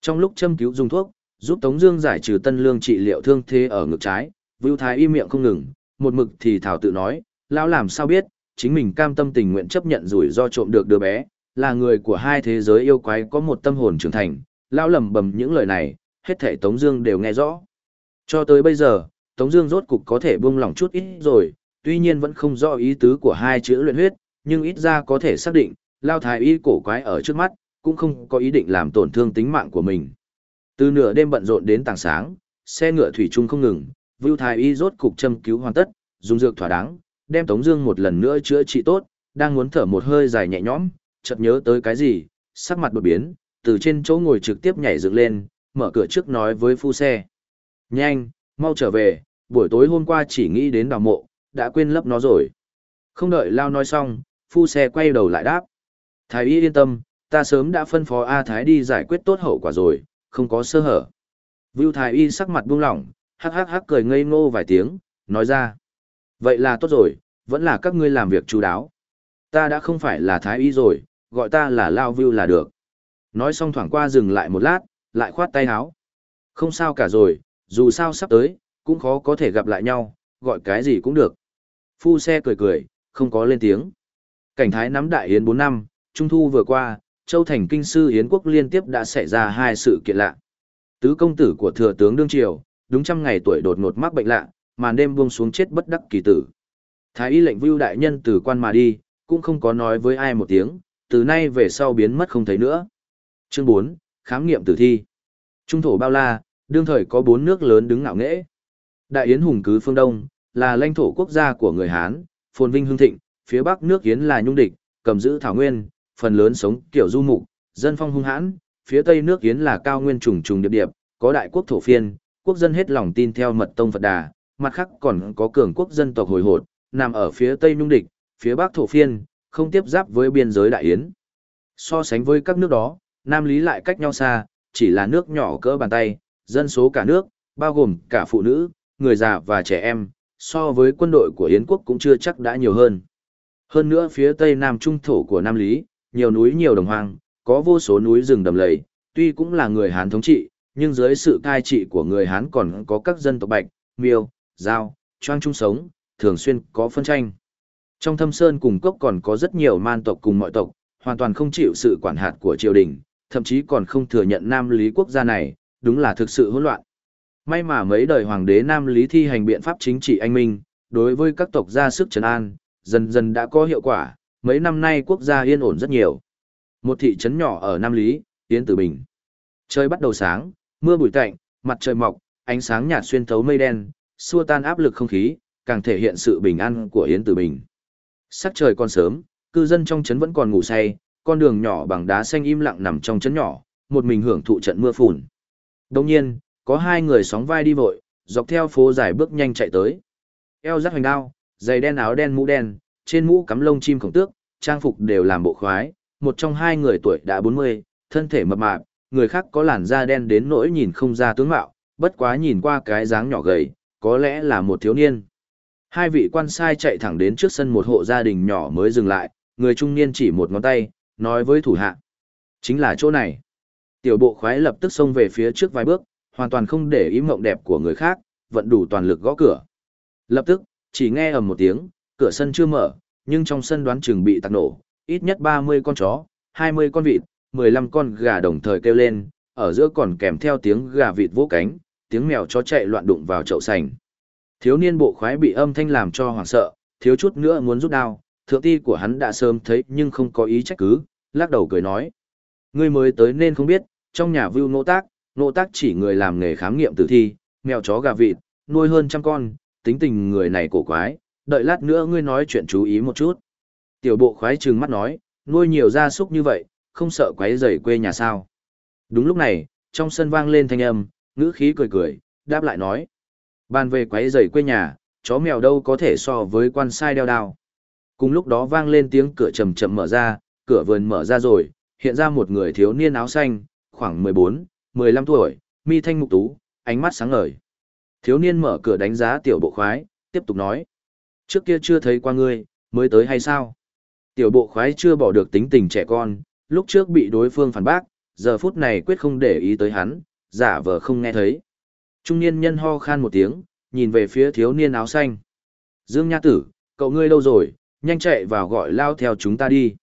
Trong lúc châm cứu dùng thuốc, giúp Tống Dương giải trừ tân lương trị liệu thương thế ở ngực trái, Vưu Thái Y miệng không ngừng, một mực thì thảo tự nói, lão làm sao biết, chính mình cam tâm tình nguyện chấp nhận rủi ro trộm được đứa bé, là người của hai thế giới yêu quái có một tâm hồn trưởng thành, lão lẩm bẩm những lời này, hết thảy Tống Dương đều nghe rõ. Cho tới bây giờ, Tống Dương rốt cục có thể buông lỏng chút ít rồi, tuy nhiên vẫn không rõ ý tứ của hai chữ luyện huyết, nhưng ít ra có thể xác định, Lão thái y cổ quái ở trước mắt, cũng không có ý định làm tổn thương tính mạng của mình. Từ nửa đêm bận rộn đến tảng sáng, xe ngựa thủy chung không ngừng, Vưu Thái Y rốt cục châm cứu hoàn tất, dùng dược thỏa đáng, đem Tống Dương một lần nữa chữa trị tốt, đang muốn thở một hơi dài nhẹ nhõm, chợt nhớ tới cái gì, sắc mặt đột biến, từ trên chỗ ngồi trực tiếp nhảy dựng lên, mở cửa trước nói với phu xe: nhanh, mau trở về, buổi tối hôm qua chỉ nghĩ đến đào mộ, đã quên lấp nó rồi. Không đợi Lao nói xong, phu xe quay đầu lại đáp: Thái Y yên tâm, ta sớm đã phân phó A Thái đi giải quyết tốt hậu quả rồi, không có sơ hở. Vưu Thái Y sắc mặt buông lỏng, hắc hắc hắc cười ngây ngô vài tiếng, nói ra. Vậy là tốt rồi, vẫn là các ngươi làm việc chú đáo. Ta đã không phải là Thái Y rồi, gọi ta là Lao Vưu là được. Nói xong thoảng qua dừng lại một lát, lại khoát tay áo. Không sao cả rồi, dù sao sắp tới, cũng khó có thể gặp lại nhau, gọi cái gì cũng được. Phu xe cười cười, không có lên tiếng. Cảnh thái nắm đại yến 4 năm, Trung Thu vừa qua, Châu Thành Kinh Sư Yến Quốc liên tiếp đã xảy ra hai sự kiện lạ. Tứ công tử của thừa tướng Đương Triều, đúng trăm ngày tuổi đột ngột mắc bệnh lạ, màn đêm buông xuống chết bất đắc kỳ tử. Thái y lệnh vưu đại nhân từ quan mà đi, cũng không có nói với ai một tiếng, từ nay về sau biến mất không thấy nữa. Chương 4, khám nghiệm tử thi. Trung thổ bao la, đương thời có bốn nước lớn đứng ngạo nghễ. Đại Yến hùng cứ phương Đông, là lãnh thổ quốc gia của người Hán, phồn vinh hưng thịnh, phía Bắc nước Yến là nhung địch, cầm giữ thảo nguyên, phần lớn sống kiểu du mục, dân phong hung hãn, phía Tây nước Yến là cao nguyên trùng trùng điệp điệp, có đại quốc thổ phiên, quốc dân hết lòng tin theo mật tông Phật Đà, mặt khác còn có cường quốc dân tộc hồi hột, nằm ở phía Tây nhung địch, phía Bắc thổ phiên, không tiếp giáp với biên giới Đại Yến. So sánh với các nước đó, Nam Lý lại cách nhau xa, chỉ là nước nhỏ cỡ bàn tay, dân số cả nước, bao gồm cả phụ nữ, người già và trẻ em, so với quân đội của Yến quốc cũng chưa chắc đã nhiều hơn. Hơn nữa phía tây nam trung thổ của Nam Lý, nhiều núi nhiều đồng hoang, có vô số núi rừng đầm lầy, tuy cũng là người Hán thống trị, nhưng dưới sự cai trị của người Hán còn có các dân tộc Bạch, Miêu, Giao, Choang chung sống, thường xuyên có phân tranh. Trong thâm sơn cùng cốc còn có rất nhiều man tộc cùng mọi tộc, hoàn toàn không chịu sự quản hạt của triều đình, thậm chí còn không thừa nhận Nam Lý quốc gia này, đúng là thực sự hỗn loạn. May mà mấy đời hoàng đế Nam Lý thi hành biện pháp chính trị anh minh, đối với các tộc gia sức trấn an, dần dần đã có hiệu quả, mấy năm nay quốc gia yên ổn rất nhiều. Một thị trấn nhỏ ở Nam Lý, Yến Tử Bình. Trời bắt đầu sáng, mưa bụi tạnh, mặt trời mọc, ánh sáng nhạt xuyên thấu mây đen, xua tan áp lực không khí, càng thể hiện sự bình an của Yến Tử Bình. Sắc trời còn sớm, cư dân trong trấn vẫn còn ngủ say, con đường nhỏ bằng đá xanh im lặng nằm trong trấn nhỏ, một mình hưởng thụ trận mưa phùn. Đồng nhiên, có hai người sóng vai đi vội, dọc theo phố dài bước nhanh chạy tới. Eo rắc hoành đao, giày đen áo đen mũ đen, trên mũ cắm lông chim khổng tước, trang phục đều làm bộ khoái, một trong hai người tuổi đã 40, thân thể mập mạp, người khác có làn da đen đến nỗi nhìn không ra tướng mạo, bất quá nhìn qua cái dáng nhỏ gầy, có lẽ là một thiếu niên. Hai vị quan sai chạy thẳng đến trước sân một hộ gia đình nhỏ mới dừng lại, người trung niên chỉ một ngón tay, nói với thủ hạ. Chính là chỗ này. Tiểu bộ khoái lập tức xông về phía trước vài bước, hoàn toàn không để ý mộng đẹp của người khác, vận đủ toàn lực gõ cửa. Lập tức, chỉ nghe ầm một tiếng, cửa sân chưa mở, nhưng trong sân đoán chừng bị tạc nổ, ít nhất 30 con chó, 20 con vịt, 15 con gà đồng thời kêu lên, ở giữa còn kèm theo tiếng gà vịt vỗ cánh, tiếng mèo chó chạy loạn đụng vào chậu sành. Thiếu niên bộ khoái bị âm thanh làm cho hoảng sợ, thiếu chút nữa muốn rút đao, thượng ti của hắn đã sớm thấy nhưng không có ý trách cứ, lắc đầu cười nói. Ngươi mới tới nên không biết, trong nhà view nô tác, nô tác chỉ người làm nghề khám nghiệm tử thi, mèo chó gà vịt, nuôi hơn trăm con, tính tình người này cổ quái, đợi lát nữa ngươi nói chuyện chú ý một chút. Tiểu bộ khoái trừng mắt nói, nuôi nhiều gia súc như vậy, không sợ quấy rầy quê nhà sao. Đúng lúc này, trong sân vang lên thanh âm, ngữ khí cười cười, đáp lại nói. Bàn về quấy rầy quê nhà, chó mèo đâu có thể so với quan sai đeo đao. Cùng lúc đó vang lên tiếng cửa chầm chậm mở ra, cửa vườn mở ra rồi, hiện ra một người thiếu niên áo xanh, khoảng 14, 15 tuổi, mi thanh mục tú, ánh mắt sáng ngời. Thiếu niên mở cửa đánh giá tiểu bộ khoái, tiếp tục nói. Trước kia chưa thấy qua ngươi, mới tới hay sao? Tiểu bộ khoái chưa bỏ được tính tình trẻ con, lúc trước bị đối phương phản bác, giờ phút này quyết không để ý tới hắn, giả vờ không nghe thấy. Trung niên nhân ho khan một tiếng, nhìn về phía thiếu niên áo xanh. Dương Nha Tử, cậu ngươi đâu rồi, nhanh chạy vào gọi lao theo chúng ta đi.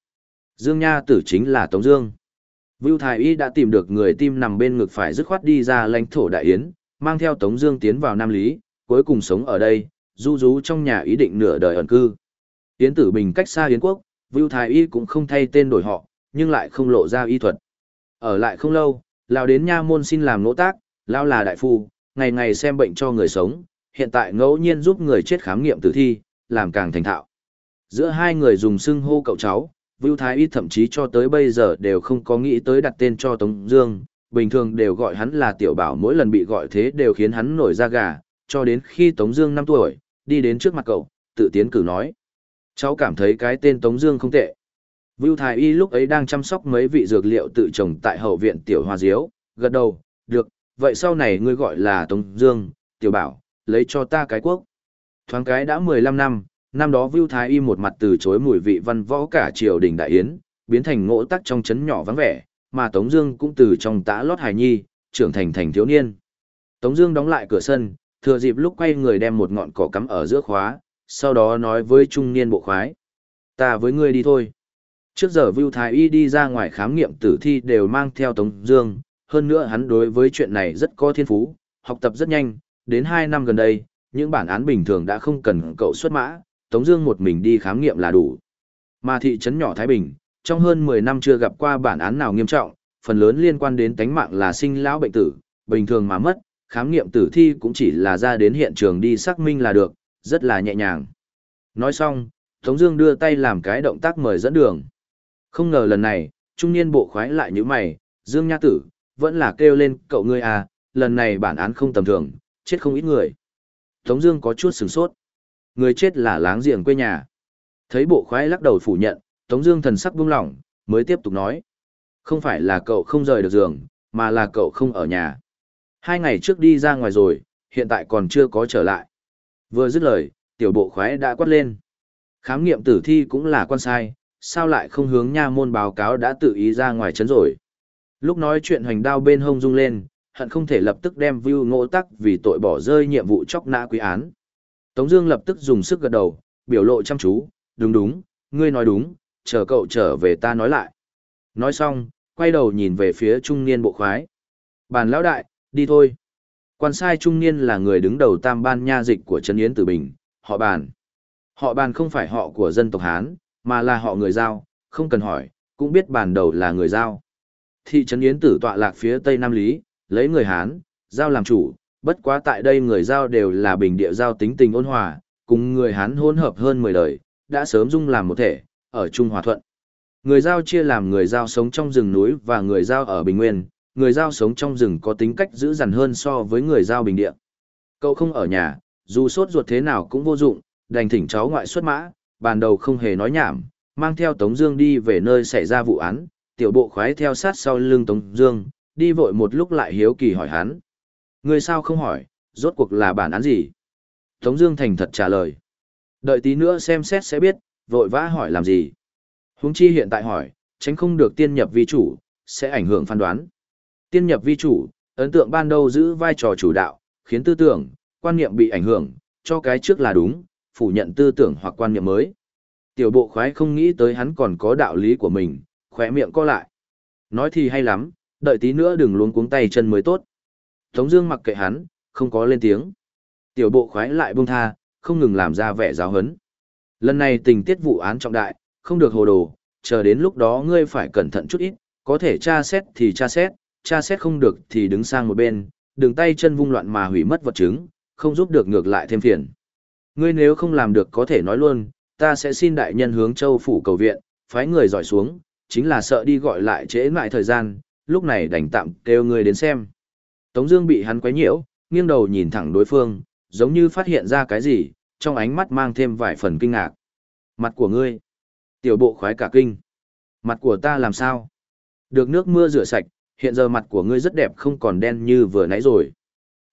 Dương Nha Tử chính là Tống Dương. Vưu Thái Y đã tìm được người tim nằm bên ngực phải dứt khoát đi ra lãnh thổ Đại Yến, mang theo Tống Dương tiến vào Nam Lý, cuối cùng sống ở đây, du rú trong nhà ý định nửa đời ẩn cư. Yến Tử Bình cách xa Yến quốc, Vưu Thái Y cũng không thay tên đổi họ, nhưng lại không lộ ra y thuật. Ở lại không lâu, Lão đến Nha môn xin làm nỗ tác, Lão là đại phu, ngày ngày xem bệnh cho người sống, hiện tại ngẫu nhiên giúp người chết khám nghiệm tử thi, làm càng thành thạo. Giữa hai người dùng xưng hô cậu cháu, Vưu Thái Y thậm chí cho tới bây giờ đều không có nghĩ tới đặt tên cho Tống Dương, bình thường đều gọi hắn là tiểu bảo mỗi lần bị gọi thế đều khiến hắn nổi da gà, cho đến khi Tống Dương 5 tuổi, đi đến trước mặt cậu, tự tiến cử nói. Cháu cảm thấy cái tên Tống Dương không tệ. Vưu Thái Y lúc ấy đang chăm sóc mấy vị dược liệu tự trồng tại hậu viện tiểu hoa diếu, gật đầu, được, vậy sau này ngươi gọi là Tống Dương, tiểu bảo, lấy cho ta cái quốc. Thoáng cái đã 15 năm, năm đó Vưu Thái Y một mặt từ chối mùi vị văn võ cả triều đình đại yến, biến thành ngỗ tắc trong chấn nhỏ vắng vẻ, mà Tống Dương cũng từ trong tã lót hài nhi, trưởng thành thành thiếu niên. Tống Dương đóng lại cửa sân, thừa dịp lúc quay người đem một ngọn cỏ cắm ở giữa khóa, sau đó nói với trung niên bộ khoái: Ta với ngươi đi thôi. Trước giờ Vưu Thái Y đi ra ngoài khám nghiệm tử thi đều mang theo Tống Dương, hơn nữa hắn đối với chuyện này rất có thiên phú, học tập rất nhanh. Đến hai năm gần đây, những bản án bình thường đã không cần cậu xuất mã, Tống Dương một mình đi khám nghiệm là đủ. Mà thị trấn nhỏ Thái Bình, trong hơn 10 năm chưa gặp qua bản án nào nghiêm trọng, phần lớn liên quan đến tính mạng là sinh lão bệnh tử, bình thường mà mất, khám nghiệm tử thi cũng chỉ là ra đến hiện trường đi xác minh là được, rất là nhẹ nhàng. Nói xong, Tống Dương đưa tay làm cái động tác mời dẫn đường. Không ngờ lần này, trung niên bộ khoái lại như mày, Dương Nha Tử, vẫn là kêu lên cậu ngươi à, lần này bản án không tầm thường, chết không ít người. Tống Dương có chút sửng sốt. Người chết là láng giềng quê nhà. Thấy bộ khoái lắc đầu phủ nhận, Tống Dương thần sắc buông lỏng, mới tiếp tục nói: không phải là cậu không rời được giường, mà là cậu không ở nhà. Hai ngày trước đi ra ngoài rồi, hiện tại còn chưa có trở lại. Vừa dứt lời, tiểu bộ khoái đã quát lên. Khám nghiệm tử thi cũng là quan sai, sao lại không hướng nha môn báo cáo đã tự ý ra ngoài chấn rồi. Lúc nói chuyện hoành đao bên hông rung lên, hận không thể lập tức đem view ngộ tắc vì tội bỏ rơi nhiệm vụ chóc nã quý án. Tống Dương lập tức dùng sức gật đầu, biểu lộ chăm chú, đúng đúng, ngươi nói đúng, chờ cậu trở về ta nói lại. Nói xong, quay đầu nhìn về phía trung niên bộ khoái. Bàn lão đại, đi thôi. Quan sai trung niên là người đứng đầu tam ban nha dịch của Trấn Yến Tử Bình, họ bàn. Họ bàn không phải họ của dân tộc Hán, mà là họ người Giao, không cần hỏi, cũng biết bàn đầu là người Giao. Thị trấn Yến Tử tọa lạc phía tây Nam Lý, lấy người Hán, Giao làm chủ, bất quá tại đây người Giao đều là bình địa Giao tính tình ôn hòa, cùng người Hán hôn hợp hơn 10 đời, đã sớm dung làm một thể, ở Trung Hòa Thuận. Người giao chia làm người giao sống trong rừng núi và người giao ở bình nguyên, người giao sống trong rừng có tính cách giữ dằn hơn so với người giao bình địa. Cậu không ở nhà, dù sốt ruột thế nào cũng vô dụng, đành thỉnh cháu ngoại xuất mã, bàn đầu không hề nói nhảm, mang theo Tống Dương đi về nơi xảy ra vụ án, tiểu bộ khoái theo sát sau lưng Tống Dương, đi vội một lúc lại hiếu kỳ hỏi hắn, người sao không hỏi, rốt cuộc là bản án gì? Tống Dương thành thật trả lời, đợi tí nữa xem xét sẽ biết, vội vã hỏi làm gì? Huống chi hiện tại hỏi, tránh không được tiên nhập vi chủ, sẽ ảnh hưởng phán đoán. Tiên nhập vi chủ, ấn tượng ban đầu giữ vai trò chủ đạo, khiến tư tưởng, quan niệm bị ảnh hưởng, cho cái trước là đúng, phủ nhận tư tưởng hoặc quan niệm mới. Tiểu bộ khoái không nghĩ tới hắn còn có đạo lý của mình, khỏe miệng co lại. Nói thì hay lắm, đợi tí nữa đừng luống cuống tay chân mới tốt. Tống Dương mặc kệ hắn, không có lên tiếng. Tiểu bộ khoái lại buông tha, không ngừng làm ra vẻ giáo huấn. Lần này tình tiết vụ án trọng đại, không được hồ đồ, chờ đến lúc đó ngươi phải cẩn thận chút ít, có thể tra xét thì tra xét, tra xét không được thì đứng sang một bên, đừng tay chân vung loạn mà hủy mất vật chứng, không giúp được ngược lại thêm phiền. Ngươi nếu không làm được có thể nói luôn, ta sẽ xin đại nhân hướng châu phủ cầu viện, phái người giỏi xuống, chính là sợ đi gọi lại trễ lại thời gian, lúc này đành tạm kêu ngươi đến xem. Tống Dương bị hắn quấy nhiễu, nghiêng đầu nhìn thẳng đối phương, giống như phát hiện ra cái gì, trong ánh mắt mang thêm vài phần kinh ngạc. Mặt của ngươi, Tiểu bộ khoái cả kinh. Mặt của ta làm sao? Được nước mưa rửa sạch, hiện giờ mặt của ngươi rất đẹp không còn đen như vừa nãy rồi.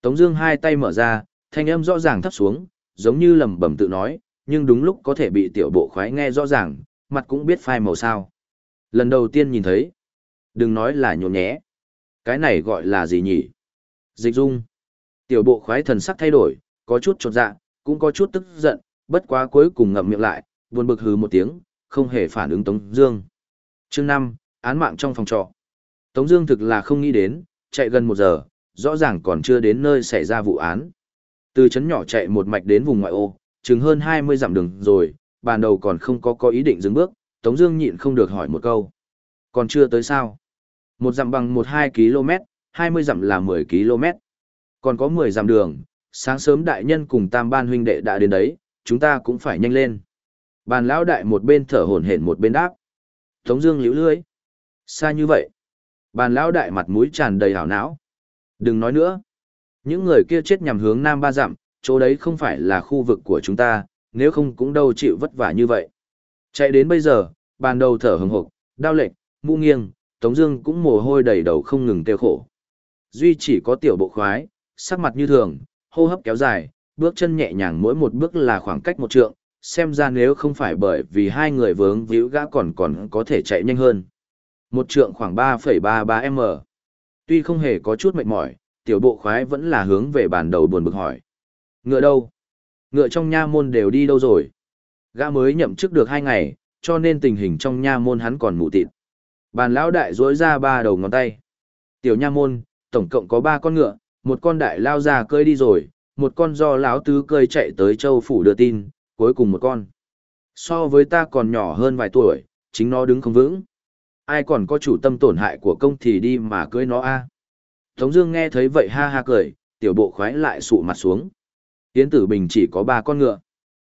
Tống Dương hai tay mở ra, thanh âm rõ ràng thấp xuống, giống như lẩm bẩm tự nói, nhưng đúng lúc có thể bị tiểu bộ khoái nghe rõ ràng, mặt cũng biết phai màu sao. Lần đầu tiên nhìn thấy, đừng nói là nhộn nhé. Cái này gọi là gì nhỉ? Dịch dung. Tiểu bộ khoái thần sắc thay đổi, có chút chột dạ, cũng có chút tức giận, bất quá cuối cùng ngậm miệng lại, buồn bực hừ một tiếng, không hề phản ứng Tống Dương. Chương 5, án mạng trong phòng trọ. Tống Dương thực là không nghĩ đến, chạy gần một giờ, rõ ràng còn chưa đến nơi xảy ra vụ án. Từ chấn nhỏ chạy một mạch đến vùng ngoại ô, chừng hơn 20 dặm đường rồi, ban đầu còn không có có ý định dừng bước, Tống Dương nhịn không được hỏi một câu, còn chưa tới sao? Một dặm bằng một hai km, 20 dặm là 10 km, còn có 10 dặm đường. Sáng sớm đại nhân cùng Tam Ban huynh đệ đã đến đấy, chúng ta cũng phải nhanh lên. Bàn lão đại một bên thở hổn hển một bên đáp. Tống Dương liễu lưỡi. Xa như vậy. Bàn lão đại mặt mũi tràn đầy hảo não. Đừng nói nữa. Những người kia chết nhằm hướng nam ba dặm, chỗ đấy không phải là khu vực của chúng ta, nếu không cũng đâu chịu vất vả như vậy. Chạy đến bây giờ, bàn đầu thở hừng hực, đau lệch, mũ nghiêng, Tống Dương cũng mồ hôi đầy đầu không ngừng tiêu khổ. Duy chỉ có tiểu bộ khoái, sắc mặt như thường, hô hấp kéo dài, bước chân nhẹ nhàng mỗi một bước là khoảng cách một trượng, xem ra nếu không phải bởi vì hai người vướng víu gã còn còn có thể chạy nhanh hơn. Một trượng khoảng 3,33m. Tuy không hề có chút mệt mỏi, tiểu bộ khoái vẫn là hướng về bàn đầu buồn bực hỏi. Ngựa đâu? Ngựa trong nha môn đều đi đâu rồi? Gã mới nhậm chức được hai ngày, cho nên tình hình trong nha môn hắn còn mụ tịt. Bàn lão đại dối ra ba đầu ngón tay. Tiểu nha môn, tổng cộng có ba con ngựa, một con đại lao già cơi đi rồi, một con do lão tứ cơi chạy tới châu phủ đưa tin, cuối cùng một con. So với ta còn nhỏ hơn vài tuổi, chính nó đứng không vững. Ai còn có chủ tâm tổn hại của công thì đi mà cưới nó a. Tống Dương nghe thấy vậy ha ha cười, tiểu bộ khoái lại sụ mặt xuống. Yến Tử Bình chỉ có ba con ngựa.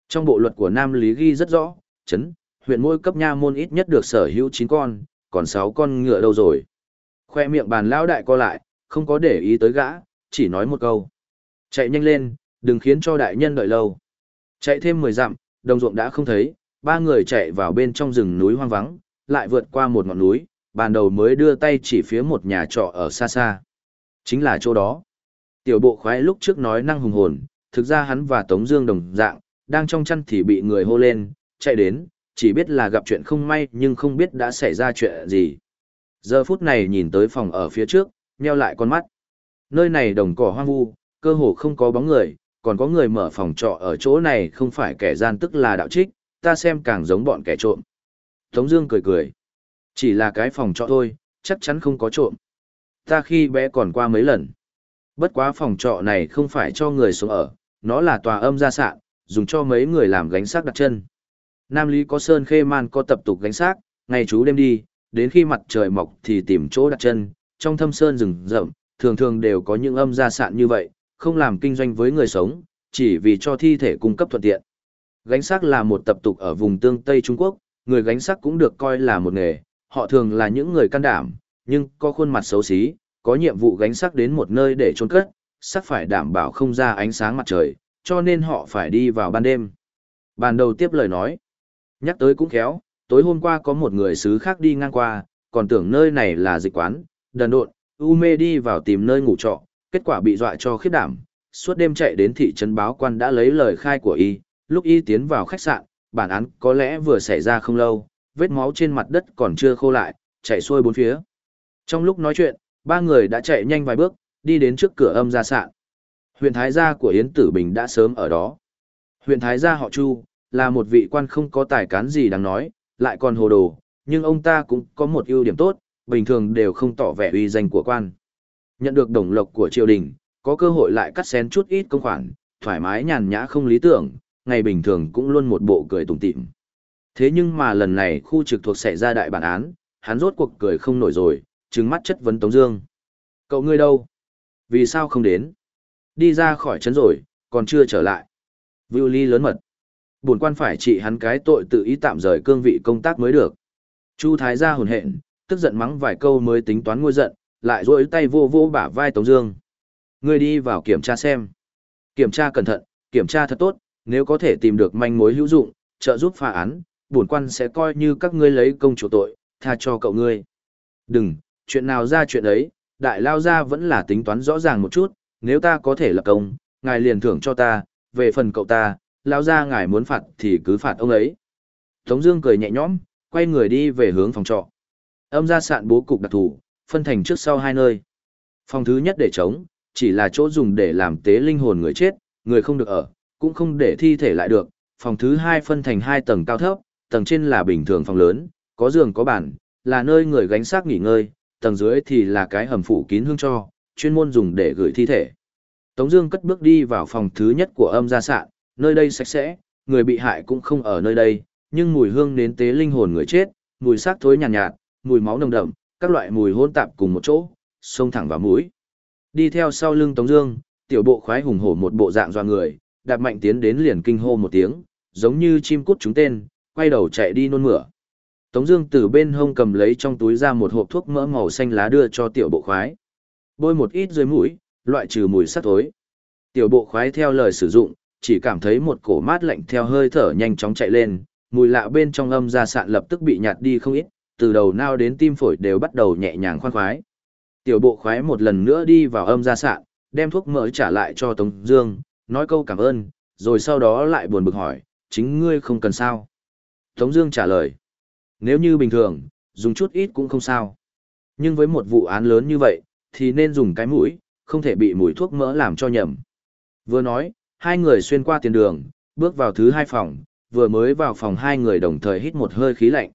Trong bộ luật của Nam Lý ghi rất rõ, chấn, huyện mỗi cấp nha môn ít nhất được sở hữu 9 con, còn 6 con ngựa đâu rồi. Khoe miệng bàn lão đại co lại, không có để ý tới gã, chỉ nói một câu. Chạy nhanh lên, đừng khiến cho đại nhân đợi lâu. Chạy thêm 10 dặm, đồng ruộng đã không thấy, ba người chạy vào bên trong rừng núi hoang vắng, lại vượt qua một ngọn núi, ban đầu mới đưa tay chỉ phía một nhà trọ ở xa xa. Chính là chỗ đó. Tiểu bộ khoái lúc trước nói năng hùng hồn, thực ra hắn và Tống Dương đồng dạng, đang trong chăn thì bị người hô lên, chạy đến, chỉ biết là gặp chuyện không may nhưng không biết đã xảy ra chuyện gì. Giờ phút này nhìn tới phòng ở phía trước, nheo lại con mắt. Nơi này đồng cỏ hoang vu, cơ hồ không có bóng người, còn có người mở phòng trọ ở chỗ này không phải kẻ gian tức là đạo trích, ta xem càng giống bọn kẻ trộm. Tống Dương cười cười, chỉ là cái phòng trọ thôi, chắc chắn không có trộm. Ta khi bé còn qua mấy lần. Bất quá phòng trọ này không phải cho người sống ở, nó là tòa âm gia sạn, dùng cho mấy người làm gánh xác đặt chân. Nam Lý có sơn khê man có tập tục gánh xác, ngày chú đêm đi, đến khi mặt trời mọc thì tìm chỗ đặt chân, trong thâm sơn rừng rậm, thường thường đều có những âm gia sạn như vậy, không làm kinh doanh với người sống, chỉ vì cho thi thể cung cấp thuận tiện. Gánh xác là một tập tục ở vùng tương Tây Trung Quốc, người gánh sắc cũng được coi là một nghề, họ thường là những người can đảm, nhưng có khuôn mặt xấu xí, có nhiệm vụ gánh sắc đến một nơi để trôn cất, sắc phải đảm bảo không ra ánh sáng mặt trời, cho nên họ phải đi vào ban đêm. Bàn đầu tiếp lời nói, nhắc tới cũng khéo, tối hôm qua có một người xứ khác đi ngang qua, còn tưởng nơi này là dịch quán, đần độn, u mê đi vào tìm nơi ngủ trọ, kết quả bị dọa cho khiếp đảm, suốt đêm chạy đến thị trấn báo quan đã lấy lời khai của y, lúc y tiến vào khách sạn, bản án có lẽ vừa xảy ra không lâu, vết máu trên mặt đất còn chưa khô lại, chảy xuôi bốn phía. Trong lúc nói chuyện, ba người đã chạy nhanh vài bước, đi đến trước cửa âm gia sạn. Huyện Thái gia của Yến Tử Bình đã sớm ở đó. Huyện Thái gia họ Chu, là một vị quan không có tài cán gì đáng nói, lại còn hồ đồ, nhưng ông ta cũng có một ưu điểm tốt, bình thường đều không tỏ vẻ uy danh của quan. Nhận được đồng lộc của triều đình, có cơ hội lại cắt xén chút ít công khoản, thoải mái nhàn nhã không lý tưởng, ngày bình thường cũng luôn một bộ cười tủm tỉm. Thế nhưng mà lần này khu trực thuộc xảy ra đại bản án, hắn rốt cuộc cười không nổi rồi, trừng mắt chất vấn Tống Dương. Cậu ngươi đâu? Vì sao không đến? Đi ra khỏi trấn rồi, còn chưa trở lại. Vưu Ly lớn mật. Bổn quan phải trị hắn cái tội tự ý tạm rời cương vị công tác mới được. Chu Thái gia hồn hện, tức giận mắng vài câu mới tính toán nguôi giận, lại duỗi tay vô vô bả vai Tống Dương. Ngươi đi vào kiểm tra xem. Kiểm tra cẩn thận, kiểm tra thật tốt, nếu có thể tìm được manh mối hữu dụng, trợ giúp phá án, bổn quan sẽ coi như các ngươi lấy công chủ tội, tha cho cậu ngươi. Đừng, chuyện nào ra chuyện ấy, đại lao gia vẫn là tính toán rõ ràng một chút, nếu ta có thể lập công, ngài liền thưởng cho ta, về phần cậu ta, lao gia ngài muốn phạt thì cứ phạt ông ấy. Tống Dương cười nhẹ nhõm, quay người đi về hướng phòng trọ. Âm gia sạn bố cục đặc thù, phân thành trước sau hai nơi. Phòng thứ nhất để trống, chỉ là chỗ dùng để làm tế linh hồn người chết, người không được ở, cũng không để thi thể lại được. Phòng thứ hai phân thành hai tầng cao thấp, tầng trên là bình thường phòng lớn, có giường có bàn, là nơi người gánh xác nghỉ ngơi, tầng dưới thì là cái hầm phủ kín hương cho, chuyên môn dùng để gửi thi thể. Tống Dương cất bước đi vào phòng thứ nhất của âm gia sạn, nơi đây sạch sẽ, người bị hại cũng không ở nơi đây, nhưng mùi hương đến tế linh hồn người chết, mùi xác thối nhàn nhạt, nhạt, mùi máu nồng đậm, các loại mùi hỗn tạp cùng một chỗ, xông thẳng vào mũi. Đi theo sau lưng Tống Dương, tiểu bộ khoái hùng hổ một bộ dạng doa người, đạp mạnh tiến đến liền kinh hô một tiếng, giống như chim cút trúng tên, quay đầu chạy đi nôn mửa. Tống Dương từ bên hông cầm lấy trong túi ra một hộp thuốc mỡ màu xanh lá đưa cho tiểu bộ khoái, bôi một ít dưới mũi, loại trừ mùi sắt tối. Tiểu bộ khoái theo lời sử dụng, chỉ cảm thấy một cổ mát lạnh theo hơi thở nhanh chóng chạy lên, mùi lạ bên trong âm ra sạn lập tức bị nhạt đi không ít, từ đầu nao đến tim phổi đều bắt đầu nhẹ nhàng khoan khoái. Tiểu bộ khoái một lần nữa đi vào âm ra sạn, đem thuốc mỡ trả lại cho Tống Dương, nói câu cảm ơn, rồi sau đó lại buồn bực hỏi, chính ngươi không cần sao? Tống Dương trả lời, nếu như bình thường, dùng chút ít cũng không sao. Nhưng với một vụ án lớn như vậy, thì nên dùng cái mũi, không thể bị mùi thuốc mỡ làm cho nhầm. Vừa nói, hai người xuyên qua tiền đường, bước vào thứ hai phòng, vừa mới vào phòng hai người đồng thời hít một hơi khí lạnh.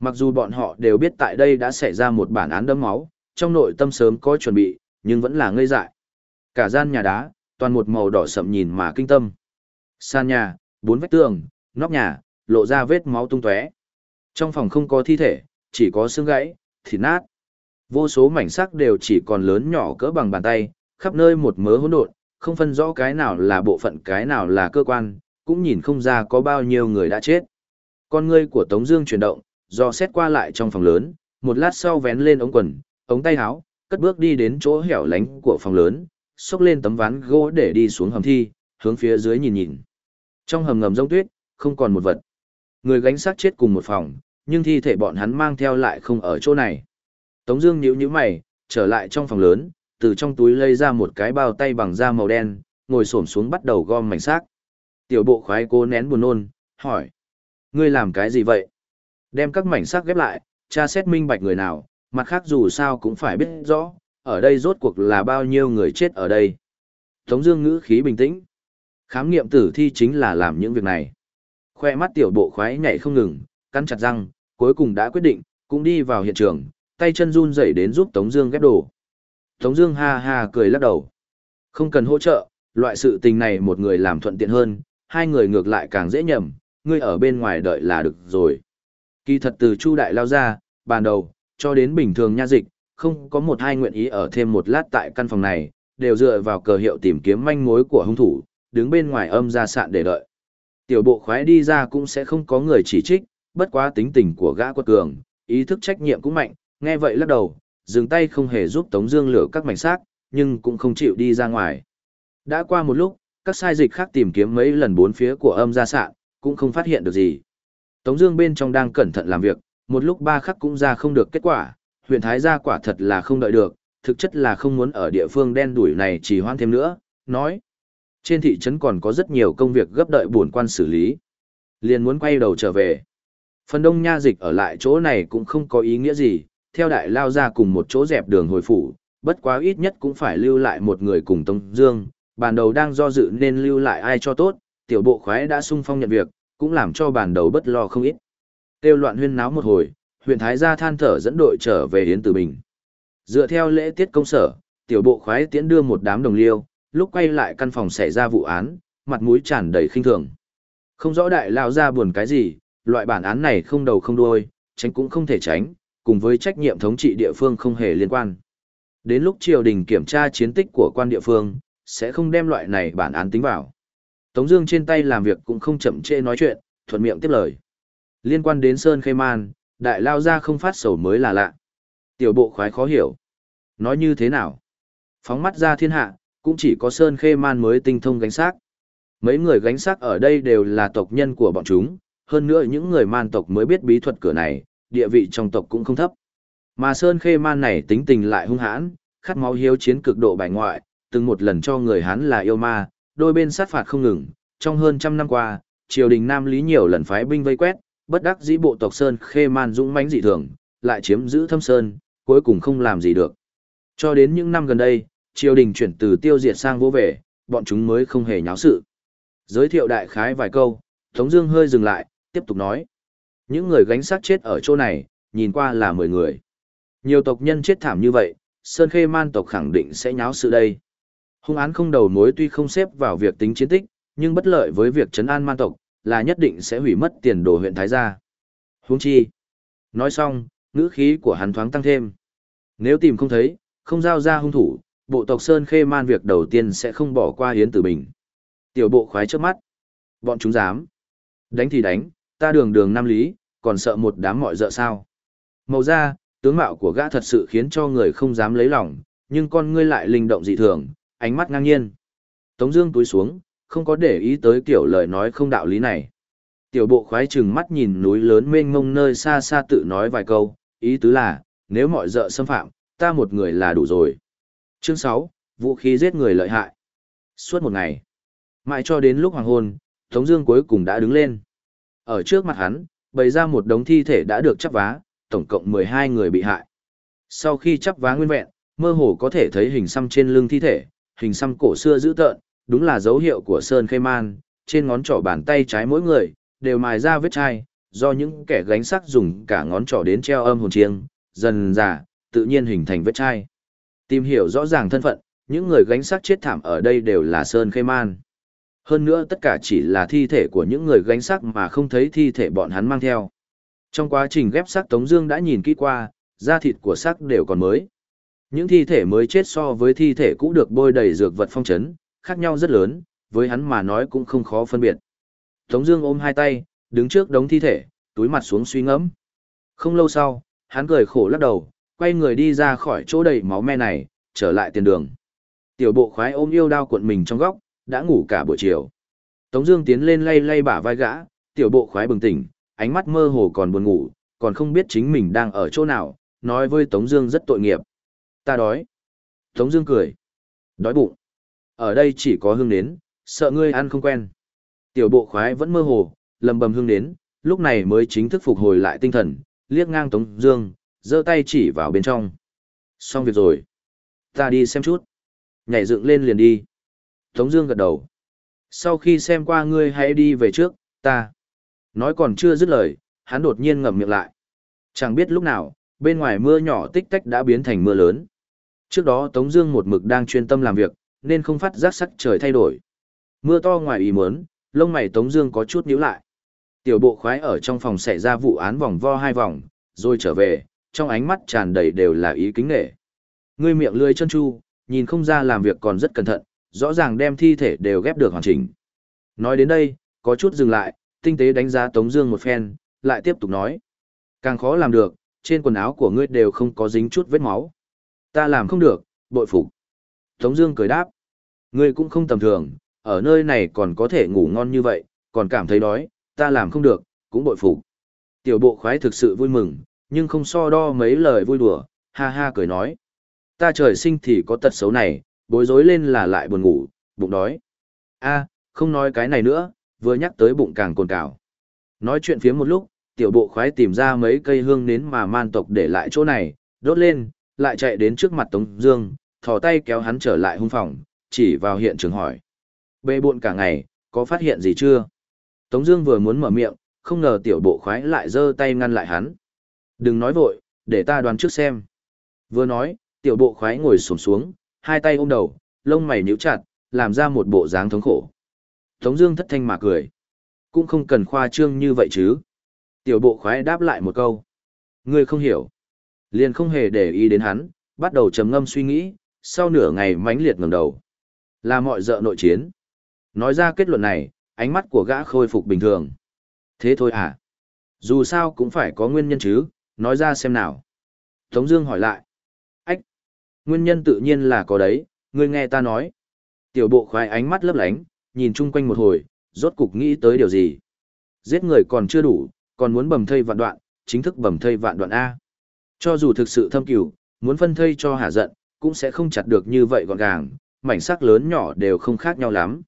Mặc dù bọn họ đều biết tại đây đã xảy ra một bản án đẫm máu, trong nội tâm sớm có chuẩn bị, nhưng vẫn là ngây dại. Cả gian nhà đá, toàn một màu đỏ sậm nhìn mà kinh tâm. San nhà, bốn vách tường, nóc nhà, lộ ra vết máu tung tóe. Trong phòng không có thi thể, chỉ có xương gãy, thịt nát. Vô số mảnh xác đều chỉ còn lớn nhỏ cỡ bằng bàn tay, khắp nơi một mớ hỗn độn, không phân rõ cái nào là bộ phận cái nào là cơ quan, cũng nhìn không ra có bao nhiêu người đã chết. Con ngươi của Tống Dương chuyển động, do xét qua lại trong phòng lớn, một lát sau vén lên ống quần, ống tay áo, cất bước đi đến chỗ hẻo lánh của phòng lớn, xốc lên tấm ván gỗ để đi xuống hầm thi, hướng phía dưới nhìn nhìn. Trong hầm ngầm rông tuyết, không còn một vật. Người gánh xác chết cùng một phòng, nhưng thi thể bọn hắn mang theo lại không ở chỗ này. Tống Dương nhíu nhíu mày, trở lại trong phòng lớn, từ trong túi lấy ra một cái bao tay bằng da màu đen, ngồi sồn xuống bắt đầu gom mảnh xác. Tiểu bộ khoái cố nén buồn nôn, hỏi: ngươi làm cái gì vậy? Đem các mảnh xác ghép lại, tra xét minh bạch người nào, mặt khác dù sao cũng phải biết rõ, ở đây rốt cuộc là bao nhiêu người chết ở đây. Tống Dương ngữ khí bình tĩnh. Khám nghiệm tử thi chính là làm những việc này. Khoe mắt tiểu bộ khoái nhảy không ngừng, cắn chặt răng, cuối cùng đã quyết định, cũng đi vào hiện trường, tay chân run rẩy đến giúp Tống Dương ghép đồ. Tống Dương ha ha cười lắc đầu, không cần hỗ trợ, loại sự tình này một người làm thuận tiện hơn, hai người ngược lại càng dễ nhầm, ngươi ở bên ngoài đợi là được rồi. Kỳ thật từ Chu Đại lao ra, ban đầu, cho đến bình thường nha dịch, không có một hai nguyện ý ở thêm một lát tại căn phòng này, đều dựa vào cờ hiệu tìm kiếm manh mối của hung thủ, đứng bên ngoài âm ra sạn để đợi. Tiểu bộ khoái đi ra cũng sẽ không có người chỉ trích, bất quá tính tình của gã quật cường, ý thức trách nhiệm cũng mạnh, nghe vậy lắc đầu, dừng tay không hề giúp Tống Dương lửa các mảnh xác, nhưng cũng không chịu đi ra ngoài. Đã qua một lúc, các sai dịch khác tìm kiếm mấy lần bốn phía của âm gia sạn, cũng không phát hiện được gì. Tống Dương bên trong đang cẩn thận làm việc, một lúc ba khắc cũng ra không được kết quả, huyện Thái gia quả thật là không đợi được, thực chất là không muốn ở địa phương đen đuổi này chỉ hoan thêm nữa, nói. Trên thị trấn còn có rất nhiều công việc gấp đợi bổn quan xử lý. liền muốn quay đầu trở về. Phần đông nha dịch ở lại chỗ này cũng không có ý nghĩa gì, theo đại lao ra cùng một chỗ dẹp đường hồi phủ, bất quá ít nhất cũng phải lưu lại một người cùng Tống Dương. Bản đầu đang do dự nên lưu lại ai cho tốt, tiểu bộ khoái đã sung phong nhận việc, cũng làm cho bản đầu bất lo không ít. Tiêu loạn huyên náo một hồi, huyện Thái gia than thở dẫn đội trở về Yến Tử Bình. Dựa theo lễ tiết công sở, tiểu bộ khoái tiễn đưa một đám đồng liêu, lúc quay lại căn phòng xảy ra vụ án, mặt mũi tràn đầy khinh thường. Không rõ đại lao ra buồn cái gì, loại bản án này không đầu không đuôi, tránh cũng không thể tránh, cùng với trách nhiệm thống trị địa phương không hề liên quan. Đến lúc triều đình kiểm tra chiến tích của quan địa phương, sẽ không đem loại này bản án tính vào. Tống Dương trên tay làm việc cũng không chậm trễ nói chuyện, thuận miệng tiếp lời. Liên quan đến Sơn Khê Man, đại lao ra không phát sầu mới là lạ. Tiểu bộ khoái khó hiểu. Nói như thế nào? Phóng mắt ra thiên hạ, cũng chỉ có Sơn Khê Man mới tinh thông gánh xác. Mấy người gánh xác ở đây đều là tộc nhân của bọn chúng, hơn nữa những người man tộc mới biết bí thuật cửa này, địa vị trong tộc cũng không thấp. Mà Sơn Khê Man này tính tình lại hung hãn, khát máu hiếu chiến cực độ bài ngoại, từng một lần cho người hắn là yêu ma, đôi bên sát phạt không ngừng, trong hơn trăm năm qua, triều đình Nam Lý nhiều lần phái binh vây quét, bất đắc dĩ bộ tộc Sơn Khê Man dũng mãnh dị thường, lại chiếm giữ thâm sơn, cuối cùng không làm gì được. Cho đến những năm gần đây, triều đình chuyển từ tiêu diệt sang vô về, bọn chúng mới không hề nháo sự. Giới thiệu đại khái vài câu, Tống Dương hơi dừng lại, tiếp tục nói. Những người gánh xác chết ở chỗ này, nhìn qua là 10 người. Nhiều tộc nhân chết thảm như vậy, Sơn Khê Man tộc khẳng định sẽ nháo sự đây. Hung án không đầu mối tuy không xếp vào việc tính chiến tích, nhưng bất lợi với việc chấn an man tộc, là nhất định sẽ hủy mất tiền đồ huyện Thái Gia. Huống chi. Nói xong, ngữ khí của hắn thoáng tăng thêm. Nếu tìm không thấy, không giao ra hung thủ, bộ tộc Sơn Khê Man việc đầu tiên sẽ không bỏ qua Yến Tử Bình. Tiểu bộ khoái trước mắt. Bọn chúng dám. Đánh thì đánh, ta đường đường nam lý, còn sợ một đám mọi dợ sao. Màu da, tướng mạo của gã thật sự khiến cho người không dám lấy lòng, nhưng con ngươi lại linh động dị thường, ánh mắt ngang nhiên. Tống Dương túi xuống, không có để ý tới kiểu lời nói không đạo lý này. Tiểu bộ khoái chừng mắt nhìn núi lớn mênh mông nơi xa xa tự nói vài câu, ý tứ là, nếu mọi dợ xâm phạm, ta một người là đủ rồi. Chương 6, vũ khí giết người lợi hại. Suốt một ngày, mãi cho đến lúc hoàng hôn, Tống Dương cuối cùng đã đứng lên. Ở trước mặt hắn, bày ra một đống thi thể đã được chắp vá, tổng cộng 12 người bị hại. Sau khi chắp vá nguyên vẹn, mơ hồ có thể thấy hình xăm trên lưng thi thể, hình xăm cổ xưa dữ tợn, đúng là dấu hiệu của Sơn Khê Man, trên ngón trỏ bàn tay trái mỗi người, đều mài ra vết chai, do những kẻ gánh sắc dùng cả ngón trỏ đến treo âm hồn chiêng, dần dà, tự nhiên hình thành vết chai. Tìm hiểu rõ ràng thân phận, những người gánh sắc chết thảm ở đây đều là Sơn Khê Man. Hơn nữa tất cả chỉ là thi thể của những người gánh sắc mà không thấy thi thể bọn hắn mang theo. Trong quá trình ghép xác Tống Dương đã nhìn kỹ qua, da thịt của xác đều còn mới. Những thi thể mới chết so với thi thể cũ được bôi đầy dược vật phong chấn, khác nhau rất lớn, với hắn mà nói cũng không khó phân biệt. Tống Dương ôm hai tay, đứng trước đống thi thể, túi mặt xuống suy ngẫm. Không lâu sau, hắn cười khổ lắc đầu, quay người đi ra khỏi chỗ đầy máu me này, trở lại tiền đường. Tiểu bộ khoái ôm yêu đao cuộn mình trong góc, đã ngủ cả buổi chiều. Tống Dương tiến lên lay lay bả vai gã, tiểu bộ khoái bừng tỉnh, ánh mắt mơ hồ còn buồn ngủ, còn không biết chính mình đang ở chỗ nào, nói với Tống Dương rất tội nghiệp. Ta đói. Tống Dương cười. Đói bụng. Ở đây chỉ có hương nến, sợ ngươi ăn không quen. Tiểu bộ khoái vẫn mơ hồ, lầm bầm hương nến, lúc này mới chính thức phục hồi lại tinh thần, liếc ngang Tống Dương, giơ tay chỉ vào bên trong. Xong việc rồi. Ta đi xem chút. Nhảy dựng lên liền đi. Tống Dương gật đầu. Sau khi xem qua ngươi hãy đi về trước, ta. Nói còn chưa dứt lời, hắn đột nhiên ngậm miệng lại. Chẳng biết lúc nào, bên ngoài mưa nhỏ tích tách đã biến thành mưa lớn. Trước đó Tống Dương một mực đang chuyên tâm làm việc, nên không phát giác sắc trời thay đổi. Mưa to ngoài ý muốn, lông mày Tống Dương có chút nhíu lại. Tiểu bộ khoái ở trong phòng xảy ra vụ án vòng vo hai vòng, rồi trở về, trong ánh mắt tràn đầy đều là ý kính nể. Ngươi miệng lưỡi chân chu, nhìn không ra làm việc còn rất cẩn thận, rõ ràng đem thi thể đều ghép được hoàn chỉnh. Nói đến đây, có chút dừng lại, tinh tế đánh giá Tống Dương một phen, lại tiếp tục nói: càng khó làm được, trên quần áo của ngươi đều không có dính chút vết máu. Ta làm không được, bội phục. Tống Dương cười đáp: ngươi cũng không tầm thường, ở nơi này còn có thể ngủ ngon như vậy, còn cảm thấy đói, ta làm không được, cũng bội phục. Tiểu bộ khoái thực sự vui mừng, nhưng không so đo mấy lời vui đùa, ha ha cười nói. Ta trời sinh thì có tật xấu này, bối rối lên là lại buồn ngủ, bụng đói. a không nói cái này nữa, vừa nhắc tới bụng càng cồn cào. Nói chuyện phía một lúc, tiểu bộ khoái tìm ra mấy cây hương nến mà man tộc để lại chỗ này, đốt lên, lại chạy đến trước mặt Tống Dương, thò tay kéo hắn trở lại hung phòng, chỉ vào hiện trường hỏi. Bê buộn cả ngày, có phát hiện gì chưa? Tống Dương vừa muốn mở miệng, không ngờ tiểu bộ khoái lại giơ tay ngăn lại hắn. Đừng nói vội, để ta đoán trước xem. Vừa nói, tiểu bộ khoái ngồi sụp xuống, hai tay ôm đầu, lông mày nhíu chặt, làm ra một bộ dáng thống khổ. Tống Dương thất thanh mà cười, cũng không cần khoa trương như vậy chứ. Tiểu bộ khoái đáp lại một câu, ngươi không hiểu, liền không hề để ý đến hắn, bắt đầu trầm ngâm suy nghĩ. Sau nửa ngày mãnh liệt ngẩng đầu, là mọi dợ nội chiến. Nói ra kết luận này, ánh mắt của gã khôi phục bình thường. Thế thôi à? Dù sao cũng phải có nguyên nhân chứ, nói ra xem nào. Tống Dương hỏi lại. Ách! Nguyên nhân tự nhiên là có đấy, ngươi nghe ta nói. Tiểu bộ khoái ánh mắt lấp lánh, nhìn chung quanh một hồi, rốt cục nghĩ tới điều gì. Giết người còn chưa đủ, còn muốn bầm thây vạn đoạn, chính thức bầm thây vạn đoạn A. Cho dù thực sự thâm cửu, muốn phân thây cho hả giận, cũng sẽ không chặt được như vậy gọn gàng, mảnh sắc lớn nhỏ đều không khác nhau lắm.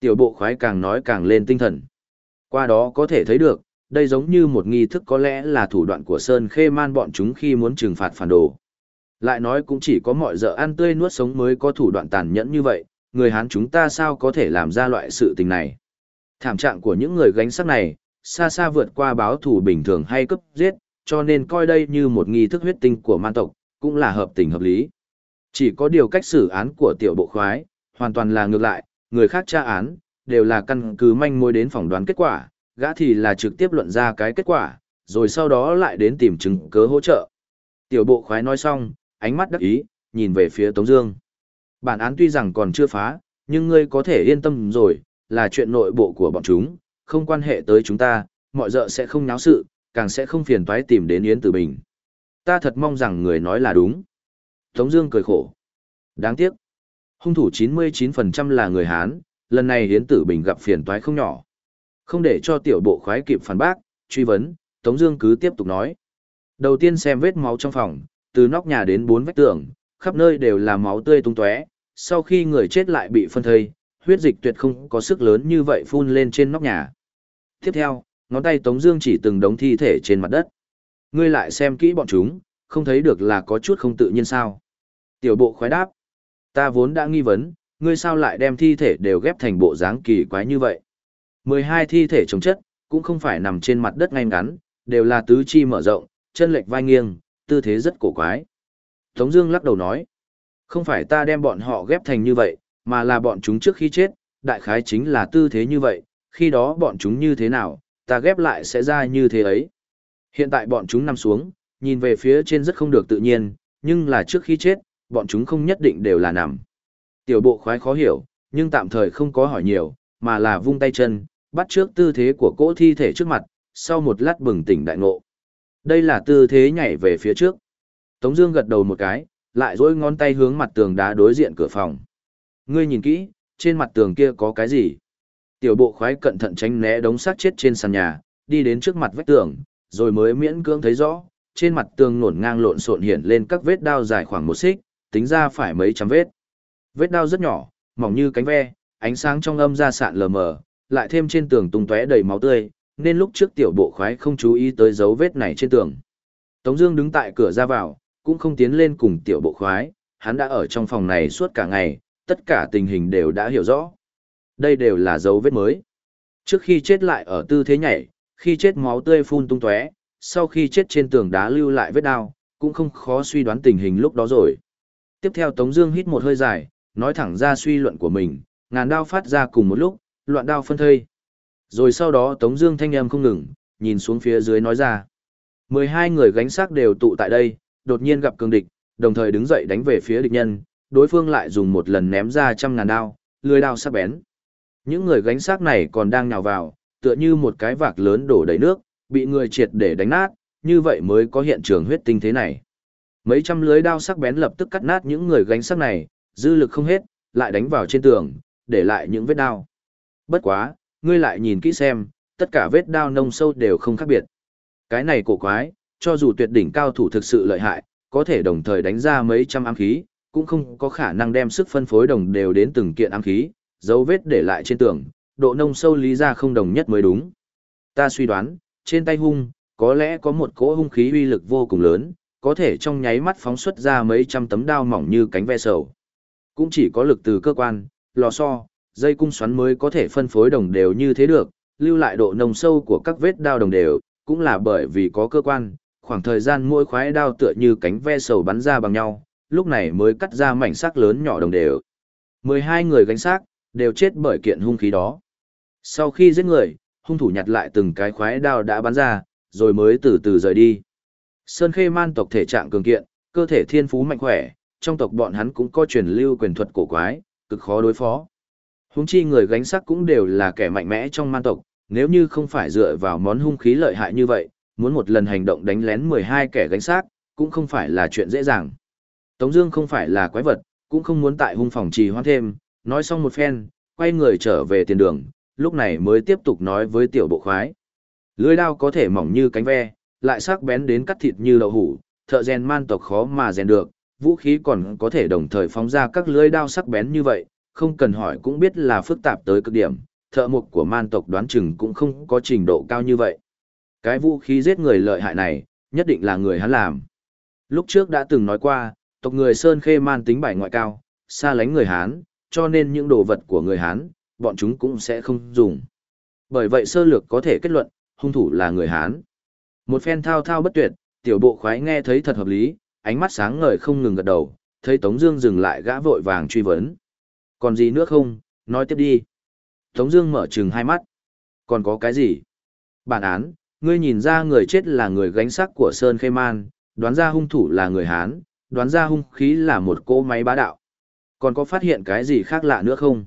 Tiểu bộ khoái càng nói càng lên tinh thần. Qua đó có thể thấy được, đây giống như một nghi thức có lẽ là thủ đoạn của Sơn Khê Man bọn chúng khi muốn trừng phạt phản đồ. Lại nói cũng chỉ có mọi giờ ăn tươi nuốt sống mới có thủ đoạn tàn nhẫn như vậy, người Hán chúng ta sao có thể làm ra loại sự tình này. Thảm trạng của những người gánh sắc này, xa xa vượt qua báo thủ bình thường hay cấp giết, cho nên coi đây như một nghi thức huyết tinh của man tộc, cũng là hợp tình hợp lý. Chỉ có điều cách xử án của tiểu bộ khoái, hoàn toàn là ngược lại, người khác tra án, đều là căn cứ manh mối đến phỏng đoán kết quả, gã thì là trực tiếp luận ra cái kết quả, rồi sau đó lại đến tìm chứng cớ hỗ trợ. Tiểu bộ khoái nói xong, ánh mắt đắc ý, nhìn về phía Tống Dương. Bản án tuy rằng còn chưa phá, nhưng ngươi có thể yên tâm rồi, là chuyện nội bộ của bọn chúng, không quan hệ tới chúng ta, mọi dợ sẽ không náo sự, càng sẽ không phiền toái tìm đến Yến Tử Bình. Ta thật mong rằng người nói là đúng. Tống Dương cười khổ. Đáng tiếc, hung thủ 99% là người Hán, lần này Hiến Tử Bình gặp phiền toái không nhỏ. Không để cho tiểu bộ khoái kịp phản bác, truy vấn, Tống Dương cứ tiếp tục nói. Đầu tiên xem vết máu trong phòng, từ nóc nhà đến bốn vách tường, khắp nơi đều là máu tươi tung tóe. Sau khi người chết lại bị phân thây, huyết dịch tuyệt không có sức lớn như vậy phun lên trên nóc nhà. Tiếp theo, ngón tay Tống Dương chỉ từng đống thi thể trên mặt đất. Ngươi lại xem kỹ bọn chúng, không thấy được là có chút không tự nhiên sao? Tiểu bộ khoái đáp, ta vốn đã nghi vấn, ngươi sao lại đem thi thể đều ghép thành bộ dáng kỳ quái như vậy? 12 thi thể chống chất, cũng không phải nằm trên mặt đất ngay ngắn, đều là tứ chi mở rộng, chân lệch vai nghiêng, tư thế rất cổ quái. Tống Dương lắc đầu nói, không phải ta đem bọn họ ghép thành như vậy, mà là bọn chúng trước khi chết, đại khái chính là tư thế như vậy, khi đó bọn chúng như thế nào, ta ghép lại sẽ ra như thế ấy. Hiện tại bọn chúng nằm xuống, nhìn về phía trên rất không được tự nhiên, nhưng là trước khi chết, bọn chúng không nhất định đều là nằm. Tiểu bộ khoái khó hiểu, nhưng tạm thời không có hỏi nhiều, mà là vung tay chân, bắt trước tư thế của cỗ thi thể trước mặt, sau một lát bừng tỉnh đại ngộ. Đây là tư thế nhảy về phía trước. Tống Dương gật đầu một cái, lại duỗi ngón tay hướng mặt tường đá đối diện cửa phòng. Ngươi nhìn kỹ, trên mặt tường kia có cái gì? Tiểu bộ khoái cẩn thận tránh né đống xác chết trên sàn nhà, đi đến trước mặt vách tường, rồi mới miễn cưỡng thấy rõ, trên mặt tường nổn ngang lộn xộn hiện lên các vết đao dài khoảng một xích, tính ra phải mấy trăm vết. Vết đao rất nhỏ, mỏng như cánh ve, ánh sáng trong âm ra sạn lờ mờ, lại thêm trên tường tung tóe đầy máu tươi, nên lúc trước tiểu bộ khoái không chú ý tới dấu vết này trên tường. Tống Dương đứng tại cửa ra vào, cũng không tiến lên cùng tiểu bộ khoái, hắn đã ở trong phòng này suốt cả ngày, tất cả tình hình đều đã hiểu rõ. Đây đều là dấu vết mới. Trước khi chết lại ở tư thế nhảy, khi chết máu tươi phun tung tóe, sau khi chết trên tường đá lưu lại vết đao, cũng không khó suy đoán tình hình lúc đó rồi. Tiếp theo Tống Dương hít một hơi dài, nói thẳng ra suy luận của mình, ngàn đao phát ra cùng một lúc, loạn đao phân thây. Rồi sau đó Tống Dương thanh em không ngừng, nhìn xuống phía dưới nói ra. 12 người gánh xác đều tụ tại đây, đột nhiên gặp cường địch, đồng thời đứng dậy đánh về phía địch nhân, đối phương lại dùng một lần ném ra trăm ngàn đao, lưỡi đao sắc bén. Những người gánh xác này còn đang nhào vào, tựa như một cái vạc lớn đổ đầy nước, bị người triệt để đánh nát, như vậy mới có hiện trường huyết tinh thế này. Mấy trăm lưới đao sắc bén lập tức cắt nát những người gánh sắc này, dư lực không hết, lại đánh vào trên tường, để lại những vết đao. Bất quá, ngươi lại nhìn kỹ xem, tất cả vết đao nông sâu đều không khác biệt. Cái này cổ quái, cho dù tuyệt đỉnh cao thủ thực sự lợi hại, có thể đồng thời đánh ra mấy trăm ám khí, cũng không có khả năng đem sức phân phối đồng đều đến từng kiện ám khí, dấu vết để lại trên tường, độ nông sâu lý ra không đồng nhất mới đúng. Ta suy đoán, trên tay hung, có lẽ có một cỗ hung khí uy lực vô cùng lớn, có thể trong nháy mắt phóng xuất ra mấy trăm tấm đao mỏng như cánh ve sầu. Cũng chỉ có lực từ cơ quan, lò xo, dây cung xoắn mới có thể phân phối đồng đều như thế được, lưu lại độ nồng sâu của các vết đao đồng đều, cũng là bởi vì có cơ quan, khoảng thời gian mỗi khoái đao tựa như cánh ve sầu bắn ra bằng nhau, lúc này mới cắt ra mảnh sắc lớn nhỏ đồng đều. 12 người gánh xác, đều chết bởi kiện hung khí đó. Sau khi giết người, hung thủ nhặt lại từng cái khoái đao đã bắn ra, rồi mới từ từ rời đi. Sơn Khê Man tộc thể trạng cường kiện, cơ thể thiên phú mạnh khỏe, trong tộc bọn hắn cũng có truyền lưu quyền thuật cổ quái, cực khó đối phó. Húng chi người gánh sắc cũng đều là kẻ mạnh mẽ trong man tộc, nếu như không phải dựa vào món hung khí lợi hại như vậy, muốn một lần hành động đánh lén 12 kẻ gánh xác, cũng không phải là chuyện dễ dàng. Tống Dương không phải là quái vật, cũng không muốn tại hung phòng trì hoãn thêm, nói xong một phen, quay người trở về tiền đường, lúc này mới tiếp tục nói với tiểu bộ khoái. Lưỡi đao có thể mỏng như cánh ve, lại sắc bén đến cắt thịt như đậu hủ, thợ rèn man tộc khó mà rèn được, vũ khí còn có thể đồng thời phóng ra các lưỡi đao sắc bén như vậy, không cần hỏi cũng biết là phức tạp tới cực điểm, thợ mục của man tộc đoán chừng cũng không có trình độ cao như vậy. Cái vũ khí giết người lợi hại này, nhất định là người hắn làm. Lúc trước đã từng nói qua, tộc người Sơn Khê man tính bài ngoại cao, xa lánh người Hán, cho nên những đồ vật của người Hán, bọn chúng cũng sẽ không dùng. Bởi vậy sơ lược có thể kết luận, hung thủ là người Hán. Một phen thao thao bất tuyệt, tiểu bộ khoái nghe thấy thật hợp lý, ánh mắt sáng ngời không ngừng gật đầu, thấy Tống Dương dừng lại gã vội vàng truy vấn. Còn gì nữa không, nói tiếp đi. Tống Dương mở trừng hai mắt. Còn có cái gì? Bản án, ngươi nhìn ra người chết là người gánh xác của Sơn Khê Man, đoán ra hung thủ là người Hán, đoán ra hung khí là một cỗ máy bá đạo. Còn có phát hiện cái gì khác lạ nữa không?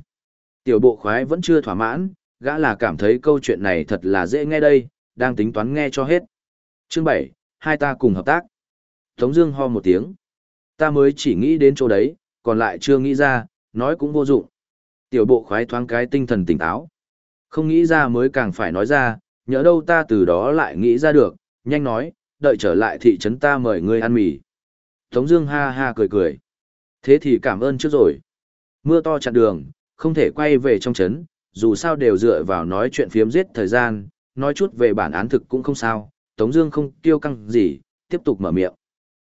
Tiểu bộ khoái vẫn chưa thỏa mãn, gã là cảm thấy câu chuyện này thật là dễ nghe đây, đang tính toán nghe cho hết. Chương 7, hai ta cùng hợp tác. Tống Dương ho một tiếng. Ta mới chỉ nghĩ đến chỗ đấy, còn lại chưa nghĩ ra, nói cũng vô dụng. Tiểu bộ khoái thoáng cái tinh thần tỉnh táo. Không nghĩ ra mới càng phải nói ra, nhớ đâu ta từ đó lại nghĩ ra được, nhanh nói, đợi trở lại thị trấn ta mời ngươi ăn mì. Tống Dương ha ha cười cười. Thế thì cảm ơn trước rồi. Mưa to chặn đường, không thể quay về trong trấn, dù sao đều dựa vào nói chuyện phiếm giết thời gian, nói chút về bản án thực cũng không sao. Tống Dương không tiêu căng gì, tiếp tục mở miệng.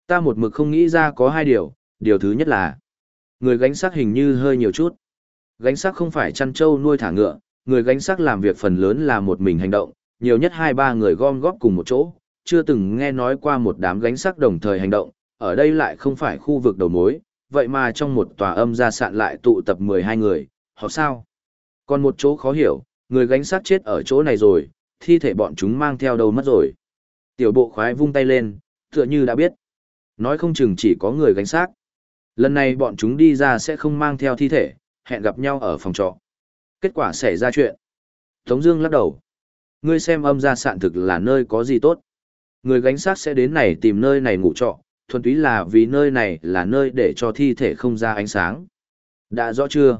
Ta một mực không nghĩ ra có hai điều, điều thứ nhất là người gánh xác hình như hơi nhiều chút. Gánh xác không phải chăn trâu nuôi thả ngựa, người gánh xác làm việc phần lớn là một mình hành động, nhiều nhất hai ba người gom góp cùng một chỗ, chưa từng nghe nói qua một đám gánh xác đồng thời hành động, ở đây lại không phải khu vực đầu mối, vậy mà trong một tòa âm gia sạn lại tụ tập 12 người, họ sao? Còn một chỗ khó hiểu, người gánh xác chết ở chỗ này rồi, thi thể bọn chúng mang theo đâu mất rồi. Tiểu bộ khoái vung tay lên, tựa như đã biết. Nói không chừng chỉ có người gánh xác. Lần này bọn chúng đi ra sẽ không mang theo thi thể, hẹn gặp nhau ở phòng trọ. Kết quả xảy ra chuyện. Tống Dương lắc đầu. Ngươi xem âm gia sạn thực là nơi có gì tốt. Người gánh xác sẽ đến này tìm nơi này ngủ trọ, thuần túy là vì nơi này là nơi để cho thi thể không ra ánh sáng. Đã rõ chưa?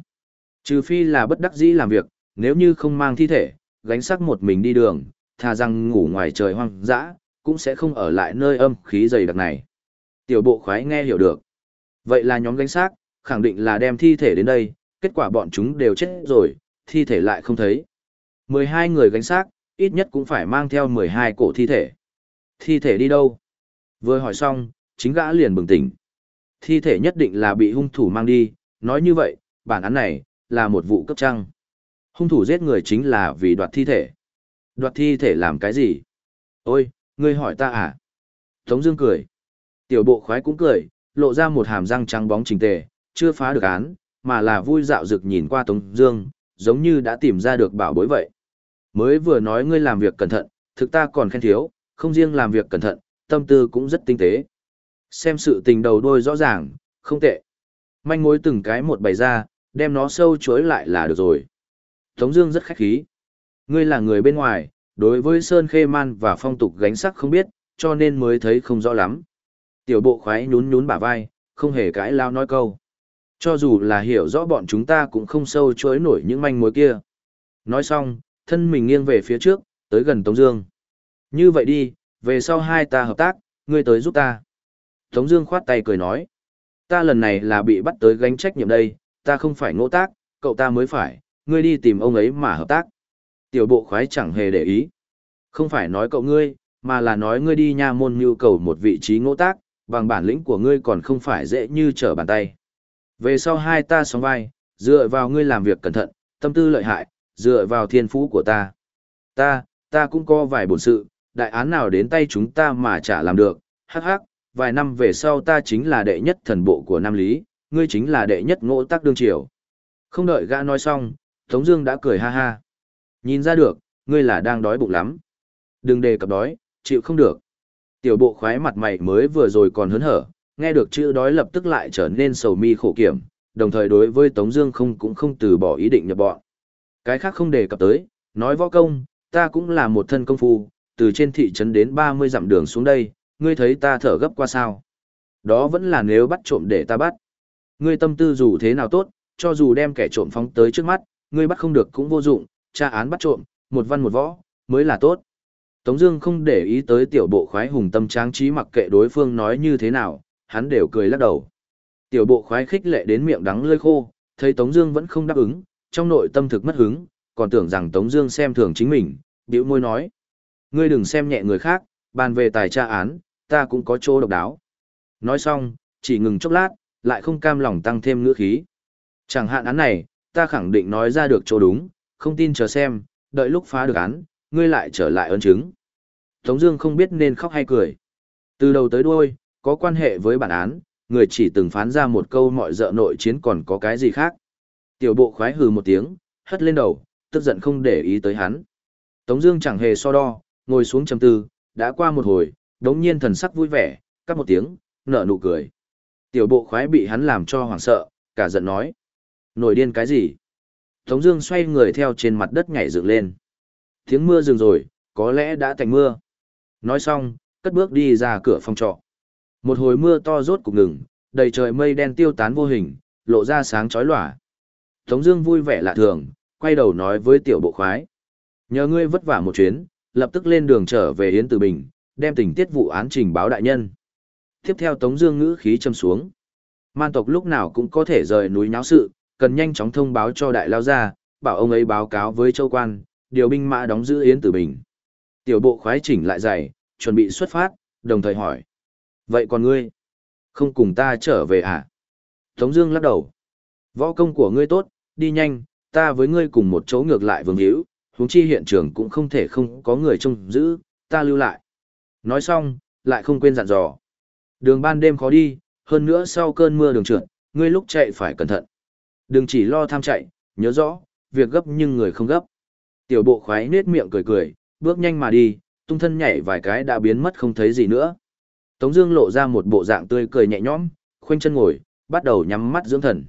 Trừ phi là bất đắc dĩ làm việc, nếu như không mang thi thể, gánh xác một mình đi đường, thà rằng ngủ ngoài trời hoang dã, cũng sẽ không ở lại nơi âm khí dày đặc này. Tiểu bộ khoái nghe hiểu được. Vậy là nhóm gánh xác, khẳng định là đem thi thể đến đây, kết quả bọn chúng đều chết rồi, thi thể lại không thấy. 12 người gánh xác, ít nhất cũng phải mang theo 12 cổ thi thể. Thi thể đi đâu? Vừa hỏi xong, chính gã liền bừng tỉnh. Thi thể nhất định là bị hung thủ mang đi, nói như vậy, bản án này, là một vụ cấp trăng. Hung thủ giết người chính là vì đoạt thi thể. Đoạt thi thể làm cái gì? Ôi, ngươi hỏi ta à? Tống Dương cười. Tiểu bộ khoái cũng cười, lộ ra một hàm răng trắng bóng chỉnh tề, chưa phá được án, mà là vui dạo dực nhìn qua Tống Dương, giống như đã tìm ra được bảo bối vậy. Mới vừa nói ngươi làm việc cẩn thận, thực ta còn khen thiếu, không riêng làm việc cẩn thận, tâm tư cũng rất tinh tế. Xem sự tình đầu đuôi rõ ràng, không tệ. Manh mối từng cái một bày ra, đem nó sâu chuối lại là được rồi. Tống Dương rất khách khí. Ngươi là người bên ngoài, đối với Sơn Khê Man và phong tục gánh sắc không biết, cho nên mới thấy không rõ lắm. Tiểu bộ khoái nhún nhún bả vai, không hề cãi lao nói câu. Cho dù là hiểu rõ bọn chúng ta cũng không sâu chuối nổi những manh mối kia. Nói xong, thân mình nghiêng về phía trước, tới gần Tống Dương. Như vậy đi, về sau hai ta hợp tác, ngươi tới giúp ta. Tống Dương khoát tay cười nói, ta lần này là bị bắt tới gánh trách nhiệm đây, ta không phải ngỗ tác, cậu ta mới phải, ngươi đi tìm ông ấy mà hợp tác. Tiểu bộ khoái chẳng hề để ý. Không phải nói cậu ngươi, mà là nói ngươi đi nha môn nhu cầu một vị trí ngỗ tác, bằng bản lĩnh của ngươi còn không phải dễ như trở bàn tay. Về sau hai ta sóng vai, dựa vào ngươi làm việc cẩn thận, tâm tư lợi hại, dựa vào thiên phú của ta. Ta, ta cũng có vài bổn sự, đại án nào đến tay chúng ta mà chả làm được, hắc hắc, vài năm về sau ta chính là đệ nhất thần bộ của Nam Lý, ngươi chính là đệ nhất ngỗ tác đương triều. Không đợi gã nói xong, Tống Dương đã cười ha ha. Nhìn ra được, ngươi là đang đói bụng lắm. Đừng đề cập đói, chịu không được. Tiểu bộ khoái mặt mày mới vừa rồi còn hớn hở, nghe được chữ đói lập tức lại trở nên sầu mi khổ kiểm, đồng thời đối với Tống Dương không cũng không từ bỏ ý định nhập bọn. Cái khác không đề cập tới, nói võ công, ta cũng là một thân công phu, từ trên thị trấn đến 30 dặm đường xuống đây, ngươi thấy ta thở gấp qua sao? Đó vẫn là nếu bắt trộm để ta bắt. Ngươi tâm tư dù thế nào tốt, cho dù đem kẻ trộm phóng tới trước mắt, ngươi bắt không được cũng vô dụng, tra án bắt trộm, một văn một võ, mới là tốt. Tống Dương không để ý tới tiểu bộ khoái hùng tâm tráng trí mặc kệ đối phương nói như thế nào, hắn đều cười lắc đầu. Tiểu bộ khoái khích lệ đến miệng đắng lưỡi khô, thấy Tống Dương vẫn không đáp ứng, trong nội tâm thực mất hứng, còn tưởng rằng Tống Dương xem thường chính mình, bĩu môi nói: ngươi đừng xem nhẹ người khác, bàn về tài tra án, ta cũng có chỗ độc đáo. Nói xong, chỉ ngừng chốc lát, lại không cam lòng tăng thêm ngữ khí. Chẳng hạn án này, ta khẳng định nói ra được chỗ đúng, không tin chờ xem, đợi lúc phá được án, ngươi lại trở lại ấn chứng. Tống Dương không biết nên khóc hay cười. Từ đầu tới đuôi, có quan hệ với bản án, người chỉ từng phán ra một câu mọi dợ nội chiến còn có cái gì khác. Tiểu bộ khoái hừ một tiếng, hất lên đầu, tức giận không để ý tới hắn. Tống Dương chẳng hề so đo, ngồi xuống trầm tư, đã qua một hồi, đống nhiên thần sắc vui vẻ, cắt một tiếng, nở nụ cười. Tiểu bộ khoái bị hắn làm cho hoảng sợ, cả giận nói. Nổi điên cái gì? Tống Dương xoay người theo trên mặt đất nhảy dựng lên. Tiếng mưa dừng rồi, có lẽ đã thành mưa. Nói xong, cất bước đi ra cửa phòng trọ. Một hồi mưa to rốt cục ngừng, đầy trời mây đen tiêu tán vô hình, lộ ra sáng chói lòa. Tống Dương vui vẻ lạ thường, quay đầu nói với tiểu bộ khoái: nhờ ngươi vất vả một chuyến, lập tức lên đường trở về Yến Tử Bình, đem tình tiết vụ án trình báo đại nhân. Tiếp theo Tống Dương ngữ khí châm xuống. Man tộc lúc nào cũng có thể rời núi náo sự, cần nhanh chóng thông báo cho đại lao gia, bảo ông ấy báo cáo với châu quan, điều binh mã đóng giữ Yến Tử Bình. Tiểu bộ khoái chỉnh lại giày, chuẩn bị xuất phát, đồng thời hỏi. Vậy còn ngươi? Không cùng ta trở về à? Tống Dương lắc đầu. Võ công của ngươi tốt, đi nhanh, ta với ngươi cùng một chỗ ngược lại vương hữu, huống chi hiện trường cũng không thể không có người trông giữ, ta lưu lại. Nói xong, lại không quên dặn dò. Đường ban đêm khó đi, hơn nữa sau cơn mưa đường trượt, ngươi lúc chạy phải cẩn thận. Đừng chỉ lo tham chạy, nhớ rõ, việc gấp nhưng người không gấp. Tiểu bộ khoái nết miệng cười cười, bước nhanh mà đi, tung thân nhảy vài cái đã biến mất không thấy gì nữa. Tống Dương lộ ra một bộ dạng tươi cười nhẹ nhõm, khoanh chân ngồi, bắt đầu nhắm mắt dưỡng thần.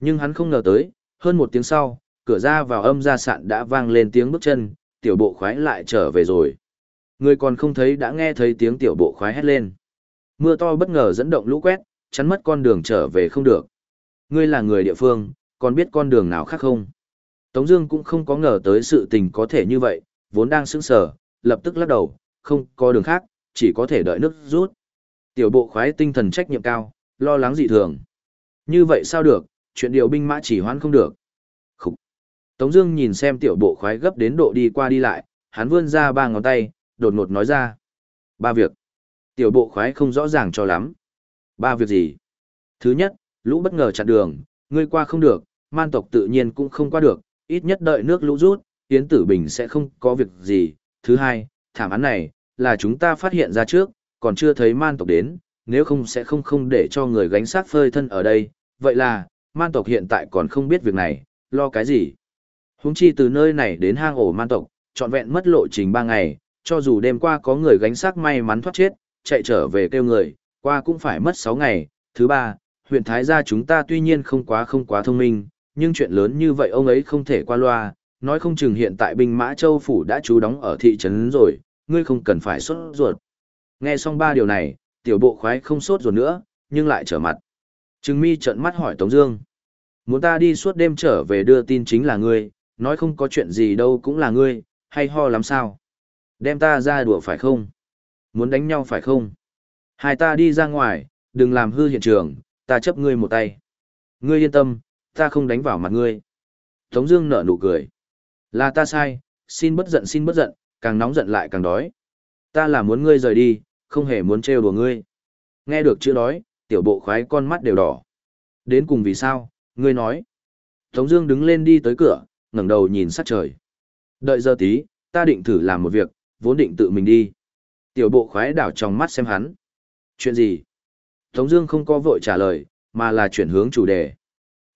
Nhưng hắn không ngờ tới, hơn một tiếng sau, cửa ra vào âm gia sạn đã vang lên tiếng bước chân, tiểu bộ khoái lại trở về rồi. Người còn không thấy đã nghe thấy tiếng tiểu bộ khoái hét lên. Mưa to bất ngờ dẫn động lũ quét, chắn mất con đường trở về không được. Ngươi là người địa phương, còn biết con đường nào khác không? Tống Dương cũng không có ngờ tới sự tình có thể như vậy, vốn đang sững sờ, lập tức lắc đầu, không có đường khác, chỉ có thể đợi nước rút. Tiểu bộ khoái tinh thần trách nhiệm cao, lo lắng dị thường. Như vậy sao được, chuyện điều binh mã chỉ hoãn không được. Khục. Tống Dương nhìn xem tiểu bộ khoái gấp đến độ đi qua đi lại, hắn vươn ra ba ngón tay, đột ngột nói ra. Ba việc. Tiểu bộ khoái không rõ ràng cho lắm. Ba việc gì? Thứ nhất, lũ bất ngờ chặn đường, ngươi qua không được, man tộc tự nhiên cũng không qua được, ít nhất đợi nước lũ rút, Yến Tử Bình sẽ không có việc gì. Thứ hai, thảm án này, là chúng ta phát hiện ra trước, còn chưa thấy man tộc đến, nếu không sẽ không không để cho người gánh sát phơi thân ở đây. Vậy là, man tộc hiện tại còn không biết việc này, lo cái gì? Húng chi từ nơi này đến hang ổ man tộc, trọn vẹn mất lộ trình ba ngày, cho dù đêm qua có người gánh xác may mắn thoát chết, chạy trở về kêu người, qua cũng phải mất 6 ngày. Thứ ba, huyện Thái gia chúng ta tuy nhiên không quá không quá thông minh, nhưng chuyện lớn như vậy ông ấy không thể qua loa, nói không chừng hiện tại binh mã châu phủ đã trú đóng ở thị trấn rồi, ngươi không cần phải sốt ruột. Nghe xong ba điều này, tiểu bộ khoái không sốt ruột nữa, nhưng lại trở mặt. Trừng mi trợn mắt hỏi Tống Dương. Muốn ta đi suốt đêm trở về đưa tin chính là ngươi, nói không có chuyện gì đâu cũng là ngươi, hay ho lắm sao? Đem ta ra đùa phải không? Muốn đánh nhau phải không? Hai ta đi ra ngoài, đừng làm hư hiện trường, ta chấp ngươi một tay. Ngươi yên tâm, ta không đánh vào mặt ngươi. Tống Dương nở nụ cười. Là ta sai, xin bất giận xin bất giận, càng nóng giận lại càng đói. Ta là muốn ngươi rời đi, không hề muốn trêu đùa ngươi. Nghe được chữ đói, tiểu bộ khoái con mắt đều đỏ. Đến cùng vì sao, ngươi nói. Tống Dương đứng lên đi tới cửa, ngẩng đầu nhìn sát trời. Đợi giờ tí, ta định thử làm một việc, vốn định tự mình đi. Tiểu bộ khoái đảo trong mắt xem hắn. Chuyện gì? Tống Dương không có vội trả lời, mà là chuyển hướng chủ đề.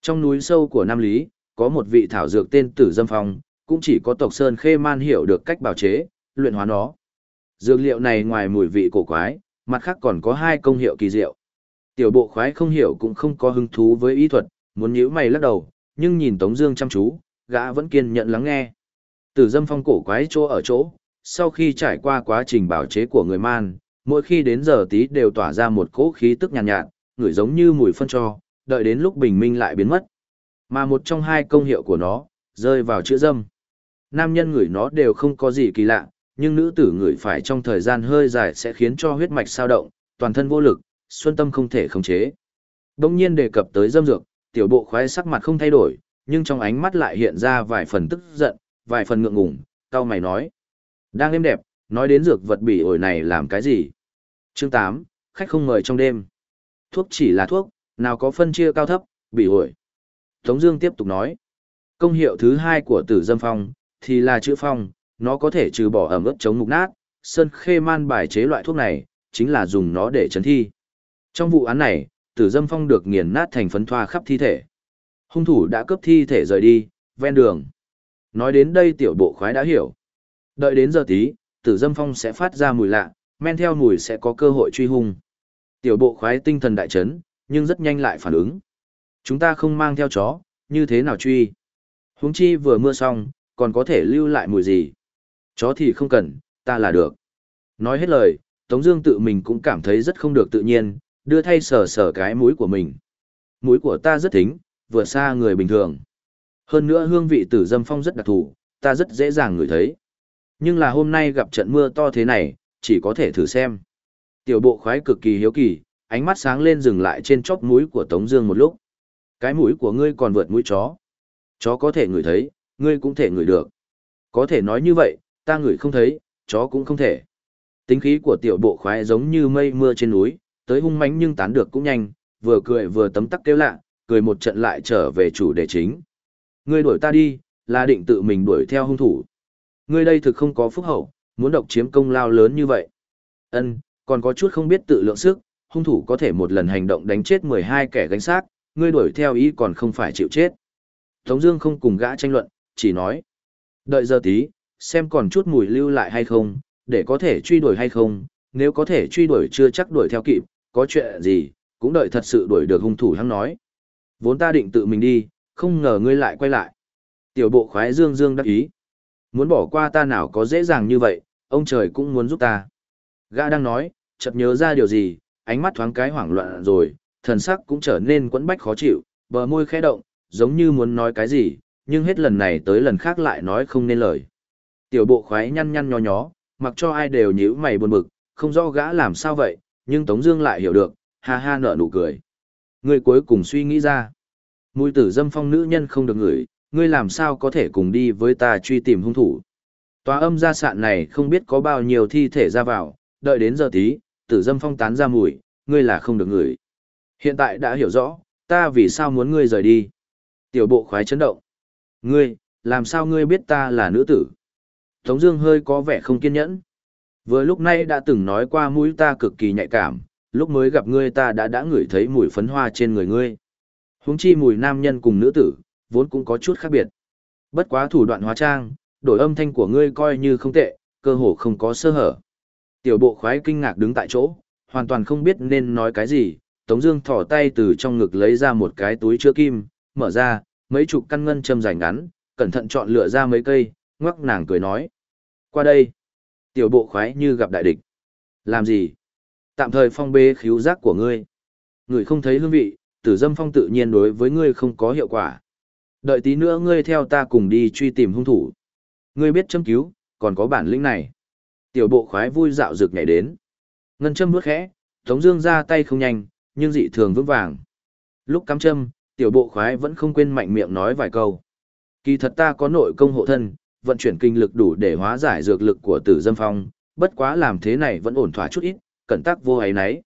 Trong núi sâu của Nam Lý, có một vị thảo dược tên Tử Dâm Phong, cũng chỉ có tộc Sơn Khê Man hiểu được cách bảo chế, luyện hóa nó. Dược liệu này ngoài mùi vị cổ quái, mặt khác còn có hai công hiệu kỳ diệu. Tiểu bộ khoái không hiểu cũng không có hứng thú với y thuật, muốn nhíu mày lắc đầu, nhưng nhìn Tống Dương chăm chú, gã vẫn kiên nhẫn lắng nghe. Tử Dâm Phong cổ quái chỗ ở chỗ, sau khi trải qua quá trình bảo chế của người man, mỗi khi đến giờ tí đều tỏa ra một cỗ khí tức nhàn nhạt, nhạt, ngửi giống như mùi phân cho, đợi đến lúc bình minh lại biến mất. Mà một trong hai công hiệu của nó, rơi vào chữa dâm. Nam nhân ngửi nó đều không có gì kỳ lạ, nhưng nữ tử ngửi phải trong thời gian hơi dài sẽ khiến cho huyết mạch sao động, toàn thân vô lực, xuân tâm không thể khống chế. Đông nhiên đề cập tới dâm dược, tiểu bộ khoái sắc mặt không thay đổi, nhưng trong ánh mắt lại hiện ra vài phần tức giận, vài phần ngượng ngùng, cao mày nói. Đang êm đẹp, nói đến dược vật bị ổi này làm cái gì? Chương 8, khách không mời trong đêm. Thuốc chỉ là thuốc, nào có phân chia cao thấp, bị ổi. Tống Dương tiếp tục nói. Công hiệu thứ hai của tử dâm phong, thì là chữa phong, nó có thể trừ bỏ ẩm ướt chống mục nát. Sơn khê man bài chế loại thuốc này, chính là dùng nó để chấn thi. Trong vụ án này, tử dâm phong được nghiền nát thành phấn thoa khắp thi thể. Hung thủ đã cướp thi thể rời đi, ven đường. Nói đến đây tiểu bộ khoái đã hiểu. Đợi đến giờ tí, tử dâm phong sẽ phát ra mùi lạ, men theo mùi sẽ có cơ hội truy hung. Tiểu bộ khoái tinh thần đại chấn, nhưng rất nhanh lại phản ứng. Chúng ta không mang theo chó, như thế nào truy? Huống chi vừa mưa xong, còn có thể lưu lại mùi gì? Chó thì không cần, ta là được. Nói hết lời, Tống Dương tự mình cũng cảm thấy rất không được tự nhiên, đưa thay sờ sờ cái mũi của mình. Mũi của ta rất thính, vừa xa người bình thường. Hơn nữa hương vị tử dâm phong rất đặc thù, ta rất dễ dàng ngửi thấy. Nhưng là hôm nay gặp trận mưa to thế này, chỉ có thể thử xem. Tiểu bộ khoái cực kỳ hiếu kỳ, ánh mắt sáng lên dừng lại trên chóp mũi của Tống Dương một lúc. Cái mũi của ngươi còn vượt mũi chó. Chó có thể ngửi thấy, ngươi cũng thể ngửi được. Có thể nói như vậy, ta ngửi không thấy, chó cũng không thể. Tính khí của tiểu bộ khoái giống như mây mưa trên núi, tới hung mãnh nhưng tán được cũng nhanh, vừa cười vừa tấm tắc kêu lạ, cười một trận lại trở về chủ đề chính. Ngươi đuổi ta đi, là định tự mình đuổi theo hung thủ. Ngươi đây thực không có phúc hậu, muốn độc chiếm công lao lớn như vậy. Ân, còn có chút không biết tự lượng sức, hung thủ có thể một lần hành động đánh chết 12 kẻ gánh xác, ngươi đuổi theo ý còn không phải chịu chết. Tống Dương không cùng gã tranh luận, chỉ nói, đợi giờ tí, xem còn chút mùi lưu lại hay không, để có thể truy đuổi hay không, nếu có thể truy đuổi chưa chắc đuổi theo kịp, có chuyện gì, cũng đợi thật sự đuổi được hung thủ hắn nói. Vốn ta định tự mình đi, không ngờ ngươi lại quay lại. Tiểu bộ khoái dương dương đắc ý. Muốn bỏ qua ta nào có dễ dàng như vậy, ông trời cũng muốn giúp ta. Gã đang nói, chợt nhớ ra điều gì, ánh mắt thoáng cái hoảng loạn rồi, thần sắc cũng trở nên quẫn bách khó chịu, bờ môi khẽ động, giống như muốn nói cái gì, nhưng hết lần này tới lần khác lại nói không nên lời. Tiểu bộ khoái nhăn nhăn nhó nhó, mặc cho ai đều nhíu mày buồn bực, không rõ gã làm sao vậy, nhưng Tống Dương lại hiểu được, ha ha nở nụ cười. Người cuối cùng suy nghĩ ra, mùi tử dâm phong nữ nhân không được ngửi, ngươi làm sao có thể cùng đi với ta truy tìm hung thủ? Tòa âm gia sạn này không biết có bao nhiêu thi thể ra vào, đợi đến giờ tí, tử dâm phong tán ra mùi, ngươi là không được ngửi. Hiện tại đã hiểu rõ, ta vì sao muốn ngươi rời đi. Tiểu bộ khoái chấn động. Ngươi, làm sao ngươi biết ta là nữ tử? Tống Dương hơi có vẻ không kiên nhẫn. Vừa lúc này đã từng nói qua mũi ta cực kỳ nhạy cảm, lúc mới gặp ngươi ta đã đã ngửi thấy mùi phấn hoa trên người ngươi. Huống chi mùi nam nhân cùng nữ tử, vốn cũng có chút khác biệt. Bất quá thủ đoạn hóa trang, đổi âm thanh của ngươi coi như không tệ, cơ hồ không có sơ hở. Tiểu bộ khoái kinh ngạc đứng tại chỗ, hoàn toàn không biết nên nói cái gì. Tống Dương thò tay từ trong ngực lấy ra một cái túi chứa kim, mở ra, mấy chục căn ngân châm dài ngắn, cẩn thận chọn lựa ra mấy cây, ngoắc nàng cười nói: qua đây. Tiểu bộ khoái như gặp đại địch. Làm gì? Tạm thời phong bê khíu giác của ngươi. Người không thấy hương vị, tử dâm phong tự nhiên đối với ngươi không có hiệu quả. Đợi tí nữa ngươi theo ta cùng đi truy tìm hung thủ. Ngươi biết châm cứu, còn có bản lĩnh này. Tiểu bộ khoái vui dạo rực nhảy đến. Ngân châm bước khẽ, Tống Dương ra tay không nhanh, nhưng dị thường vững vàng. Lúc cắm châm, tiểu bộ khoái vẫn không quên mạnh miệng nói vài câu. Kỳ thật ta có nội công hộ thân, vận chuyển kinh lực đủ để hóa giải dược lực của tử dâm phong, bất quá làm thế này vẫn ổn thỏa chút ít, cẩn tác vô ấy nấy.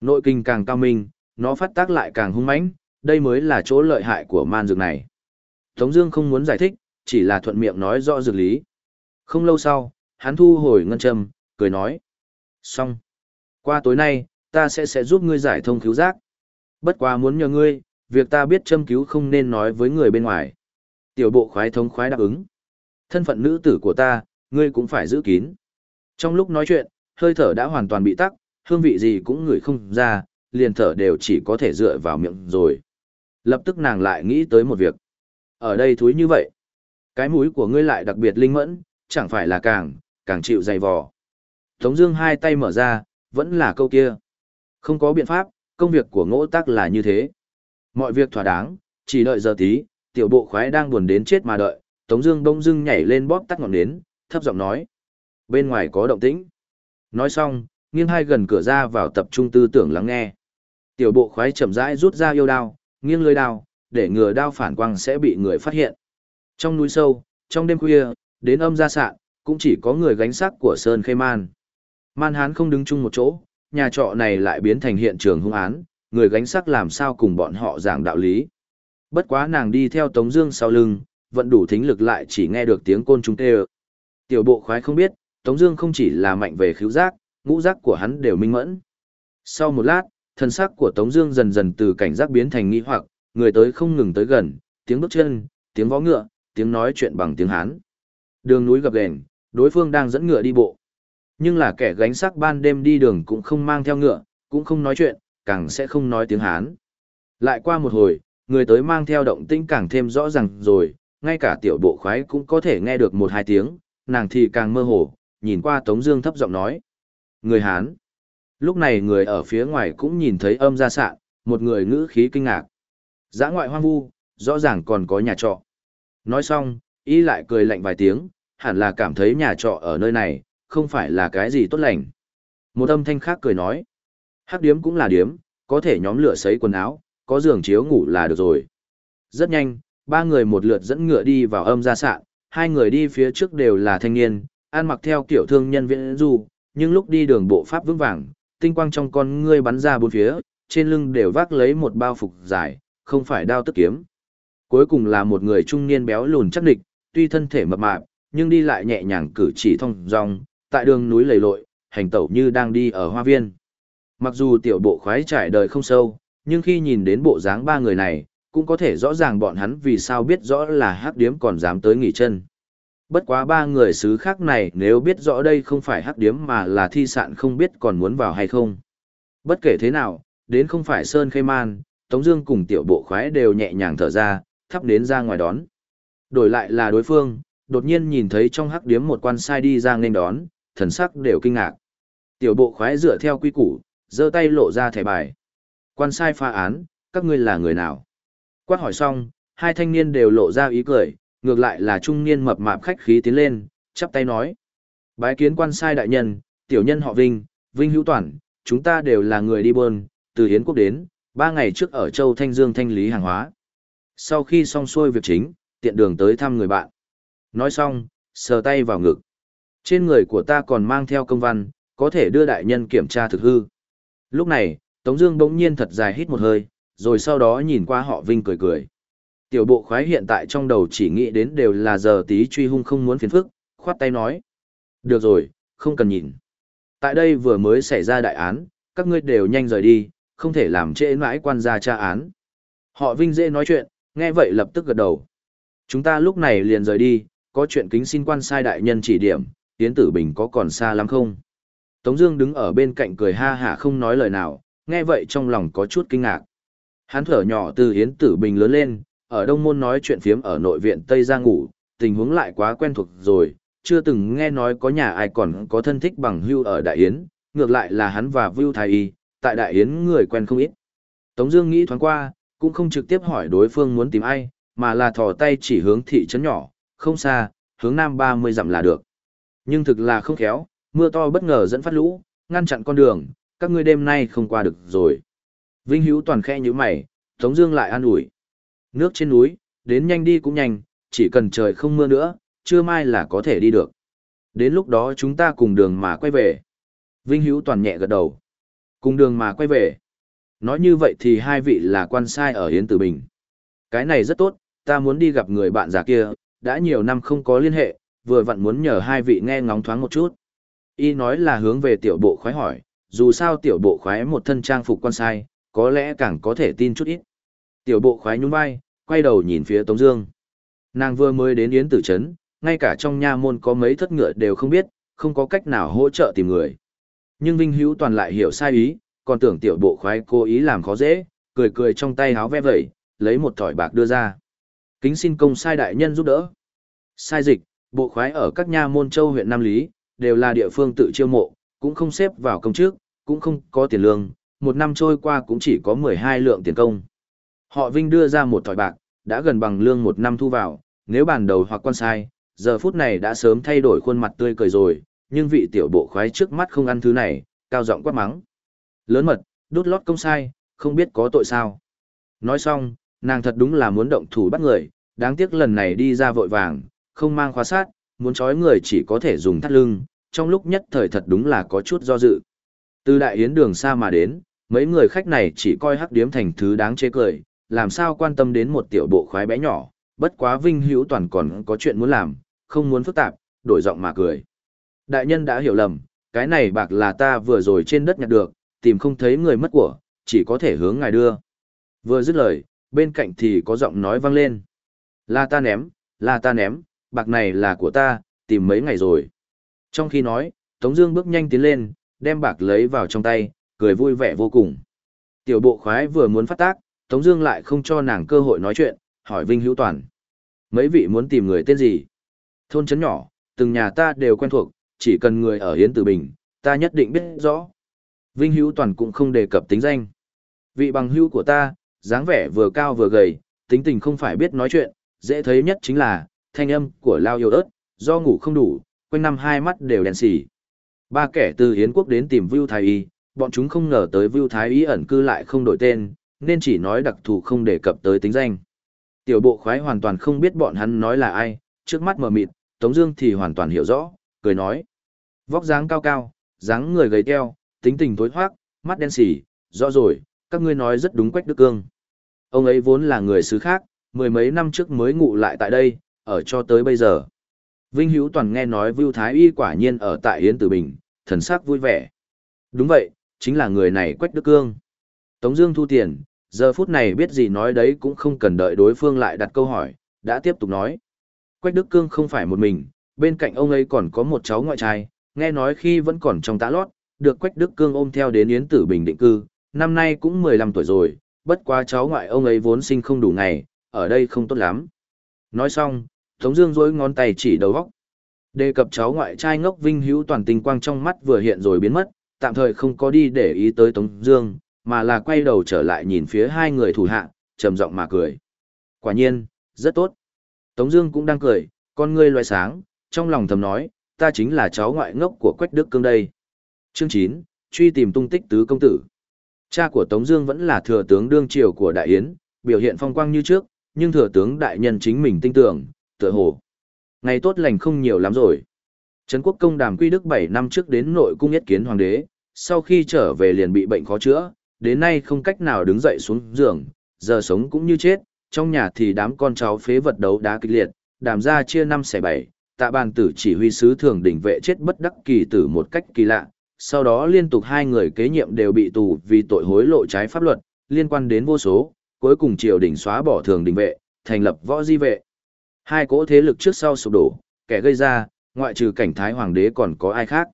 Nội kinh càng cao minh, nó phát tác lại càng hung mãnh, đây mới là chỗ lợi hại của man dược này. Tống Dương không muốn giải thích, chỉ là thuận miệng nói rõ dược lý. Không lâu sau, hắn thu hồi ngân châm, cười nói: xong, qua tối nay, ta sẽ sẽ giúp ngươi giải thông cứu giác. Bất quá muốn nhờ ngươi, việc ta biết châm cứu không nên nói với người bên ngoài. Tiểu bộ khoái thống khoái đáp ứng. Thân phận nữ tử của ta, ngươi cũng phải giữ kín. Trong lúc nói chuyện, hơi thở đã hoàn toàn bị tắc, hương vị gì cũng ngửi không ra, liền thở đều chỉ có thể dựa vào miệng rồi. Lập tức nàng lại nghĩ tới một việc. Ở đây thúi như vậy. Cái mũi của ngươi lại đặc biệt linh mẫn, chẳng phải là càng, càng chịu dày vò. Tống Dương hai tay mở ra, vẫn là câu kia. Không có biện pháp, công việc của ngỗ tắc là như thế. Mọi việc thỏa đáng, chỉ đợi giờ tí, tiểu bộ khoái đang buồn đến chết mà đợi, Tống Dương bỗng dưng nhảy lên bóp tắt ngọn nến, thấp giọng nói: bên ngoài có động tĩnh. Nói xong, nghiêng hai gần cửa ra vào tập trung tư tưởng lắng nghe. Tiểu bộ khoái chậm rãi rút ra yêu đao, nghiêng lưỡi đao, để ngừa đao phản quang sẽ bị người phát hiện. Trong núi sâu, trong đêm khuya, đến âm gia sạn, cũng chỉ có người gánh xác của Sơn Khê Man. Man Hán không đứng chung một chỗ, nhà trọ này lại biến thành hiện trường hung án, người gánh xác làm sao cùng bọn họ giảng đạo lý. Bất quá nàng đi theo Tống Dương sau lưng, vẫn đủ thính lực lại chỉ nghe được tiếng côn trùng tê Tiểu bộ khoái không biết, Tống Dương không chỉ là mạnh về khiếu giác, ngũ giác của hắn đều minh mẫn. Sau một lát, thân xác của Tống Dương dần dần từ cảnh giác biến thành nghi hoặc, người tới không ngừng tới gần, tiếng bước chân, tiếng vó ngựa, tiếng nói chuyện bằng tiếng Hán. Đường núi gập ghềnh, đối phương đang dẫn ngựa đi bộ. Nhưng là kẻ gánh sắc ban đêm đi đường cũng không mang theo ngựa, cũng không nói chuyện, càng sẽ không nói tiếng Hán. Lại qua một hồi, người tới mang theo động tĩnh càng thêm rõ ràng rồi, ngay cả tiểu bộ khoái cũng có thể nghe được một hai tiếng, nàng thì càng mơ hồ, nhìn qua Tống Dương thấp giọng nói. Người Hán. Lúc này người ở phía ngoài cũng nhìn thấy âm gia sạn, một người ngữ khí kinh ngạc. Giã ngoại hoang vu, rõ ràng còn có nhà trọ. Nói xong, y lại cười lạnh vài tiếng, hẳn là cảm thấy nhà trọ ở nơi này, không phải là cái gì tốt lành. Một âm thanh khác cười nói. Hắc điếm cũng là điếm, có thể nhóm lửa sấy quần áo, có giường chiếu ngủ là được rồi. Rất nhanh, ba người một lượt dẫn ngựa đi vào âm gia sạn, hai người đi phía trước đều là thanh niên, ăn mặc theo kiểu thương nhân viện du, nhưng lúc đi đường bộ pháp vững vàng, tinh quang trong con ngươi bắn ra bốn phía, trên lưng đều vác lấy một bao phục dài, không phải đao tức kiếm. Cuối cùng là một người trung niên béo lùn chắc địch, tuy thân thể mập mạp, nhưng đi lại nhẹ nhàng cử chỉ thông dong, tại đường núi lầy lội, hành tẩu như đang đi ở hoa viên. Mặc dù tiểu bộ khoái trải đời không sâu, nhưng khi nhìn đến bộ dáng ba người này, cũng có thể rõ ràng bọn hắn vì sao biết rõ là hắc điếm còn dám tới nghỉ chân. Bất quá ba người xứ khác này nếu biết rõ đây không phải hắc điếm mà là thi sạn không biết còn muốn vào hay không. Bất kể thế nào, đến không phải Sơn Khê Man, Tống Dương cùng tiểu bộ khoái đều nhẹ nhàng thở ra, thắp đến ra ngoài đón. Đổi lại là đối phương, đột nhiên nhìn thấy trong hắc điếm một quan sai đi ra nên đón, thần sắc đều kinh ngạc. Tiểu bộ khoái dựa theo quy củ, giơ tay lộ ra thẻ bài. Quan sai pha án, các ngươi là người nào? Quát hỏi xong, hai thanh niên đều lộ ra ý cười, ngược lại là trung niên mập mạp khách khí tiến lên, chắp tay nói. Bái kiến quan sai đại nhân, tiểu nhân họ Vinh, Vinh hữu toàn, chúng ta đều là người đi buôn, từ Hiến Quốc đến, ba ngày trước ở Châu Thanh Dương thanh lý hàng hóa. Sau khi xong xuôi việc chính, tiện đường tới thăm người bạn. Nói xong, sờ tay vào ngực. Trên người của ta còn mang theo công văn, có thể đưa đại nhân kiểm tra thực hư. Lúc này, Tống Dương bỗng nhiên thật dài hít một hơi, rồi sau đó nhìn qua họ Vinh cười cười. Tiểu bộ khoái hiện tại trong đầu chỉ nghĩ đến đều là giờ tí truy hung không muốn phiền phức, khoát tay nói. Được rồi, không cần nhìn. Tại đây vừa mới xảy ra đại án, các ngươi đều nhanh rời đi, không thể làm trễ mãi quan gia tra án. Họ Vinh dễ nói chuyện, nghe vậy lập tức gật đầu. Chúng ta lúc này liền rời đi, có chuyện kính xin quan sai đại nhân chỉ điểm, Yến Tử Bình có còn xa lắm không? Tống Dương đứng ở bên cạnh cười ha hả không nói lời nào, nghe vậy trong lòng có chút kinh ngạc. Hắn thở nhỏ từ Yến Tử Bình lớn lên, ở Đông Môn nói chuyện phiếm ở nội viện Tây Giang ngủ, tình huống lại quá quen thuộc rồi, chưa từng nghe nói có nhà ai còn có thân thích bằng hưu ở Đại Yến, ngược lại là hắn và Vu Thái Y, tại Đại Yến người quen không ít. Tống Dương nghĩ thoáng qua, cũng không trực tiếp hỏi đối phương muốn tìm ai, mà là thò tay chỉ hướng thị trấn nhỏ, không xa, hướng nam 30 dặm là được. Nhưng thực là không khéo, mưa to bất ngờ dẫn phát lũ, ngăn chặn con đường, các ngươi đêm nay không qua được rồi. Vinh Hữu toàn khẽ như mày, Tống Dương lại an ủi. Nước trên núi, đến nhanh đi cũng nhanh, chỉ cần trời không mưa nữa, trưa mai là có thể đi được. Đến lúc đó chúng ta cùng đường mà quay về. Vinh Hữu toàn nhẹ gật đầu. Cùng đường mà quay về. Nói như vậy thì hai vị là quan sai ở Yến Tử Bình. Cái này rất tốt, ta muốn đi gặp người bạn già kia, đã nhiều năm không có liên hệ, vừa vặn muốn nhờ hai vị nghe ngóng thoáng một chút. Y nói là hướng về tiểu bộ khoái hỏi, dù sao tiểu bộ khoái một thân trang phục quan sai, có lẽ càng có thể tin chút ít. Tiểu bộ khoái nhún vai, quay đầu nhìn phía Tống Dương. Nàng vừa mới đến Yến Tử Trấn, ngay cả trong nha môn có mấy thất ngựa đều không biết, không có cách nào hỗ trợ tìm người. Nhưng Vinh Hữu toàn lại hiểu sai ý, còn tưởng tiểu bộ khoái cố ý làm khó dễ, cười cười trong tay háo ve vẩy, lấy một thỏi bạc đưa ra. Kính xin công sai đại nhân giúp đỡ. Sai dịch, bộ khoái ở các nha môn châu huyện Nam Lý, đều là địa phương tự chiêu mộ, cũng không xếp vào công chức, cũng không có tiền lương, một năm trôi qua cũng chỉ có 12 lượng tiền công. Họ Vinh đưa ra một thỏi bạc, đã gần bằng lương một năm thu vào, nếu bàn đầu hoặc quan sai, giờ phút này đã sớm thay đổi khuôn mặt tươi cười rồi, nhưng vị tiểu bộ khoái trước mắt không ăn thứ này, cao giọng quát mắng. Lớn mật, đút lót công sai, không biết có tội sao. Nói xong, nàng thật đúng là muốn động thủ bắt người, đáng tiếc lần này đi ra vội vàng, không mang khóa sát, muốn trói người chỉ có thể dùng thắt lưng, trong lúc nhất thời thật đúng là có chút do dự. Từ đại yến đường xa mà đến, mấy người khách này chỉ coi hắc điếm thành thứ đáng chế cười, làm sao quan tâm đến một tiểu bộ khoái bé nhỏ, bất quá vinh hữu toàn còn có chuyện muốn làm, không muốn phức tạp, đổi giọng mà cười. Đại nhân đã hiểu lầm, cái này bạc là ta vừa rồi trên đất nhặt được, tìm không thấy người mất của, chỉ có thể hướng ngài đưa. Vừa dứt lời, bên cạnh thì có giọng nói vang lên. Là ta ném, là ta ném, bạc này là của ta, tìm mấy ngày rồi. Trong khi nói, Tống Dương bước nhanh tiến lên, đem bạc lấy vào trong tay, cười vui vẻ vô cùng. Tiểu bộ khoái vừa muốn phát tác, Tống Dương lại không cho nàng cơ hội nói chuyện, hỏi Vinh Hữu Toàn. Mấy vị muốn tìm người tên gì? Thôn trấn nhỏ, từng nhà ta đều quen thuộc, chỉ cần người ở Hiến Tử Bình, ta nhất định biết rõ. Vinh Hữu Toàn cũng không đề cập tính danh. Vị bằng hữu của ta, dáng vẻ vừa cao vừa gầy, tính tình không phải biết nói chuyện, dễ thấy nhất chính là thanh âm của Lao yêu ớt, do ngủ không đủ, quanh năm hai mắt đều đèn xì. Ba kẻ từ Hiến Quốc đến tìm Vưu Thái Y, bọn chúng không ngờ tới Vưu Thái Y ẩn cư lại không đổi tên, nên chỉ nói đặc thù không đề cập tới tính danh. Tiểu bộ khoái hoàn toàn không biết bọn hắn nói là ai, trước mắt mờ mịt, Tống Dương thì hoàn toàn hiểu rõ, cười nói: vóc dáng cao cao, dáng người gầy teo, tính tình tối hoác, mắt đen sì, rõ rồi, các ngươi nói rất đúng Quách Đức Cương. Ông ấy vốn là người xứ khác, mười mấy năm trước mới ngụ lại tại đây, ở cho tới bây giờ. Vinh Hữu Toàn nghe nói Vưu Thái Y quả nhiên ở tại Yến Tử Bình, thần sắc vui vẻ. Đúng vậy, chính là người này Quách Đức Cương. Tống Dương thu tiền, giờ phút này biết gì nói đấy cũng không cần đợi đối phương lại đặt câu hỏi, đã tiếp tục nói. Quách Đức Cương không phải một mình, Bên cạnh ông ấy còn có một cháu ngoại trai, nghe nói khi vẫn còn trong tã lót, được Quách Đức Cương ôm theo đến Yến Tử Bình định cư, năm nay cũng 15 tuổi rồi, bất quá cháu ngoại ông ấy vốn sinh không đủ ngày, ở đây không tốt lắm. Nói xong, Tống Dương dối ngón tay chỉ đầu góc. Đề cập cháu ngoại trai ngốc vinh hữu toàn tình quang trong mắt vừa hiện rồi biến mất, tạm thời không có đi để ý tới Tống Dương, mà là quay đầu trở lại nhìn phía hai người thủ hạ, trầm giọng mà cười. Quả nhiên, rất tốt. Tống Dương cũng đang cười, con ngươi loài sáng, trong lòng thầm nói, ta chính là cháu ngoại ngốc của Quách Đức Cương đây. Chương 9, truy tìm tung tích tứ công tử. Cha của Tống Dương vẫn là thừa tướng đương triều của Đại Yến, biểu hiện phong quang như trước, nhưng thừa tướng đại nhân chính mình tin tưởng, tựa hồ ngày tốt lành không nhiều lắm rồi. Trấn quốc công đàm quy đức 7 năm trước đến nội cung yết kiến hoàng đế, sau khi trở về liền bị bệnh khó chữa, đến nay không cách nào đứng dậy xuống giường, giờ sống cũng như chết, trong nhà thì đám con cháu phế vật đấu đá kịch liệt, đàm gia chia năm xẻ bảy, tạ bàn tử chỉ huy sứ thường đỉnh vệ chết bất đắc kỳ tử một cách kỳ lạ, sau đó liên tục hai người kế nhiệm đều bị tù vì tội hối lộ trái pháp luật, liên quan đến vô số, cuối cùng triều đình xóa bỏ thường đình vệ, thành lập võ di vệ. Hai cỗ thế lực trước sau sụp đổ, kẻ gây ra, ngoại trừ cảnh thái hoàng đế còn có ai khác.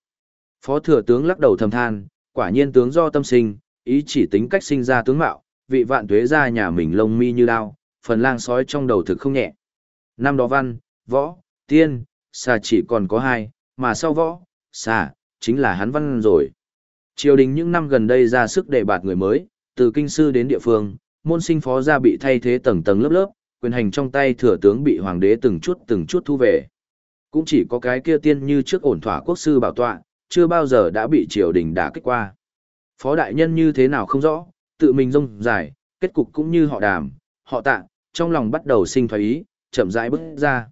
Phó thừa tướng lắc đầu thầm than, quả nhiên tướng do tâm sinh, ý chỉ tính cách sinh ra tướng mạo, vị vạn tuế ra nhà mình lông mi như lao, phần lang sói trong đầu thực không nhẹ. Năm đó văn, võ, tiên, xà chỉ còn có hai, mà sau võ, xà, chính là hắn văn rồi. Triều đình những năm gần đây ra sức đề bạt người mới, từ kinh sư đến địa phương, môn sinh phó gia bị thay thế tầng tầng lớp lớp, quyền hành trong tay thừa tướng bị hoàng đế từng chút từng chút thu về. Cũng chỉ có cái kia tiên như trước ổn thỏa quốc sư bảo tọa, chưa bao giờ đã bị triều đình đả kích qua. Phó đại nhân như thế nào không rõ, tự mình rông dài, kết cục cũng như họ đàm, họ tạ, trong lòng bắt đầu sinh thoái ý, chậm rãi bước ra.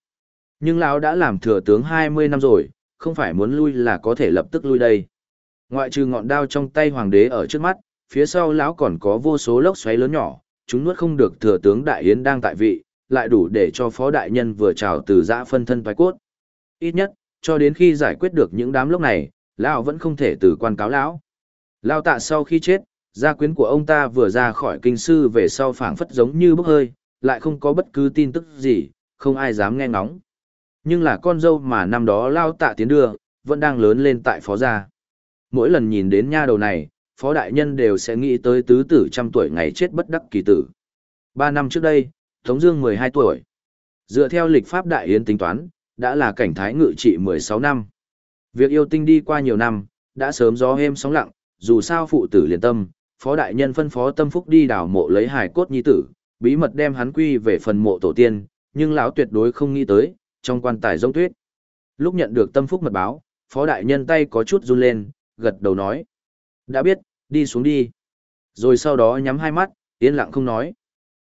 Nhưng lão đã làm thừa tướng 20 năm rồi, không phải muốn lui là có thể lập tức lui đây. Ngoại trừ ngọn đao trong tay hoàng đế ở trước mắt, phía sau lão còn có vô số lốc xoáy lớn nhỏ, chúng nuốt không được thừa tướng đại yến đang tại vị, lại đủ để cho phó đại nhân vừa trào từ dã phân thân thoái cốt. Ít nhất, cho đến khi giải quyết được những đám lốc này, lão vẫn không thể từ quan cáo lão. Lão tạ sau khi chết, gia quyến của ông ta vừa ra khỏi kinh sư về sau phảng phất giống như bốc hơi, lại không có bất cứ tin tức gì, không ai dám nghe ngóng. Nhưng là con dâu mà năm đó lao tạ tiến đưa, vẫn đang lớn lên tại phó gia. Mỗi lần nhìn đến nha đầu này, phó đại nhân đều sẽ nghĩ tới tứ tử trăm tuổi ngày chết bất đắc kỳ tử. Ba năm trước đây, Tống Dương 12 tuổi. Dựa theo lịch pháp đại yến tính toán, đã là cảnh thái ngự trị 16 năm. Việc yêu tinh đi qua nhiều năm, đã sớm gió êm sóng lặng, dù sao phụ tử liền tâm, phó đại nhân phân phó tâm phúc đi đào mộ lấy hài cốt nhi tử, bí mật đem hắn quy về phần mộ tổ tiên, nhưng lão tuyệt đối không nghĩ tới, trong quan tài rông tuyết. Lúc nhận được tâm phúc mật báo, phó đại nhân tay có chút run lên, gật đầu nói. Đã biết, đi xuống đi. Rồi sau đó nhắm hai mắt, yên lặng không nói.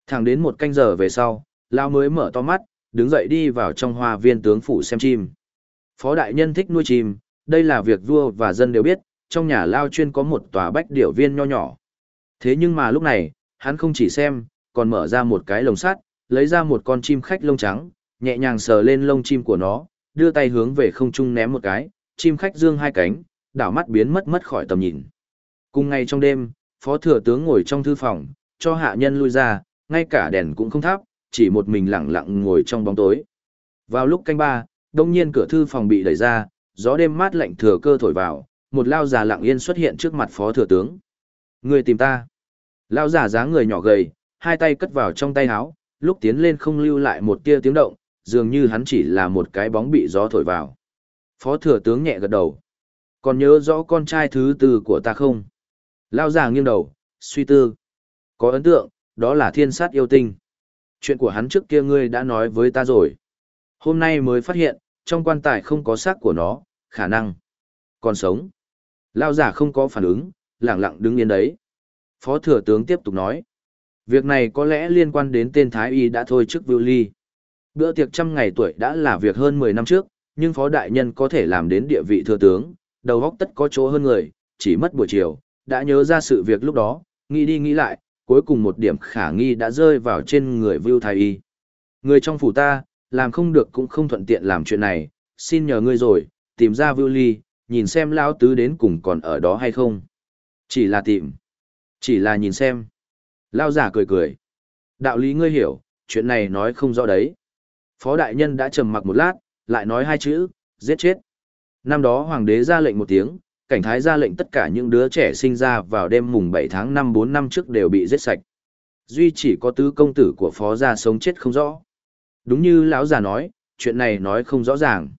Thẳng đến một canh giờ về sau, lao mới mở to mắt, đứng dậy đi vào trong hoa viên tướng phủ xem chim. Phó đại nhân thích nuôi chim, đây là việc vua và dân đều biết, trong nhà lao chuyên có một tòa bách điểu viên nho nhỏ. Thế nhưng mà lúc này, hắn không chỉ xem, còn mở ra một cái lồng sắt, lấy ra một con chim khách lông trắng, nhẹ nhàng sờ lên lông chim của nó, đưa tay hướng về không trung ném một cái, chim khách dương hai cánh, đảo mắt biến mất mất khỏi tầm nhìn. Cùng ngày trong đêm, phó thừa tướng ngồi trong thư phòng, cho hạ nhân lui ra, ngay cả đèn cũng không thắp, chỉ một mình lặng lặng ngồi trong bóng tối. Vào lúc canh ba, đông nhiên cửa thư phòng bị đẩy ra, gió đêm mát lạnh thừa cơ thổi vào, một lao già lặng yên xuất hiện trước mặt phó thừa tướng. Người tìm ta. Lao già dáng người nhỏ gầy, hai tay cất vào trong tay áo, lúc tiến lên không lưu lại một tia tiếng động, dường như hắn chỉ là một cái bóng bị gió thổi vào. Phó thừa tướng nhẹ gật đầu. Còn nhớ rõ con trai thứ tư của ta không? Lao già nghiêng đầu, suy tư. Có ấn tượng, đó là thiên sát yêu tinh. Chuyện của hắn trước kia ngươi đã nói với ta rồi. Hôm nay mới phát hiện, trong quan tài không có xác của nó, khả năng. Còn sống. Lao giả không có phản ứng, lặng lặng đứng yên đấy. Phó thừa tướng tiếp tục nói. Việc này có lẽ liên quan đến tên Thái Y đã thôi trước Vưu Ly. Bữa tiệc trăm ngày tuổi đã là việc hơn 10 năm trước, nhưng Phó Đại Nhân có thể làm đến địa vị thừa tướng, đầu óc tất có chỗ hơn người, chỉ mất buổi chiều, đã nhớ ra sự việc lúc đó, nghĩ đi nghĩ lại, cuối cùng một điểm khả nghi đã rơi vào trên người Vưu Thái Y. Người trong phủ ta, làm không được cũng không thuận tiện làm chuyện này, xin nhờ ngươi rồi, tìm ra Vưu Ly, nhìn xem Lão Tứ đến cùng còn ở đó hay không. Chỉ là tìm, chỉ là nhìn xem. Lao giả cười cười. Đạo lý ngươi hiểu, chuyện này nói không rõ đấy. Phó đại nhân đã trầm mặc một lát, lại nói hai chữ, giết chết. Năm đó hoàng đế ra lệnh một tiếng, cảnh thái ra lệnh tất cả những đứa trẻ sinh ra vào đêm mùng 7 tháng 5 4 năm trước đều bị giết sạch. Duy chỉ có tứ công tử của phó gia sống chết không rõ. Đúng như lão già nói, chuyện này nói không rõ ràng.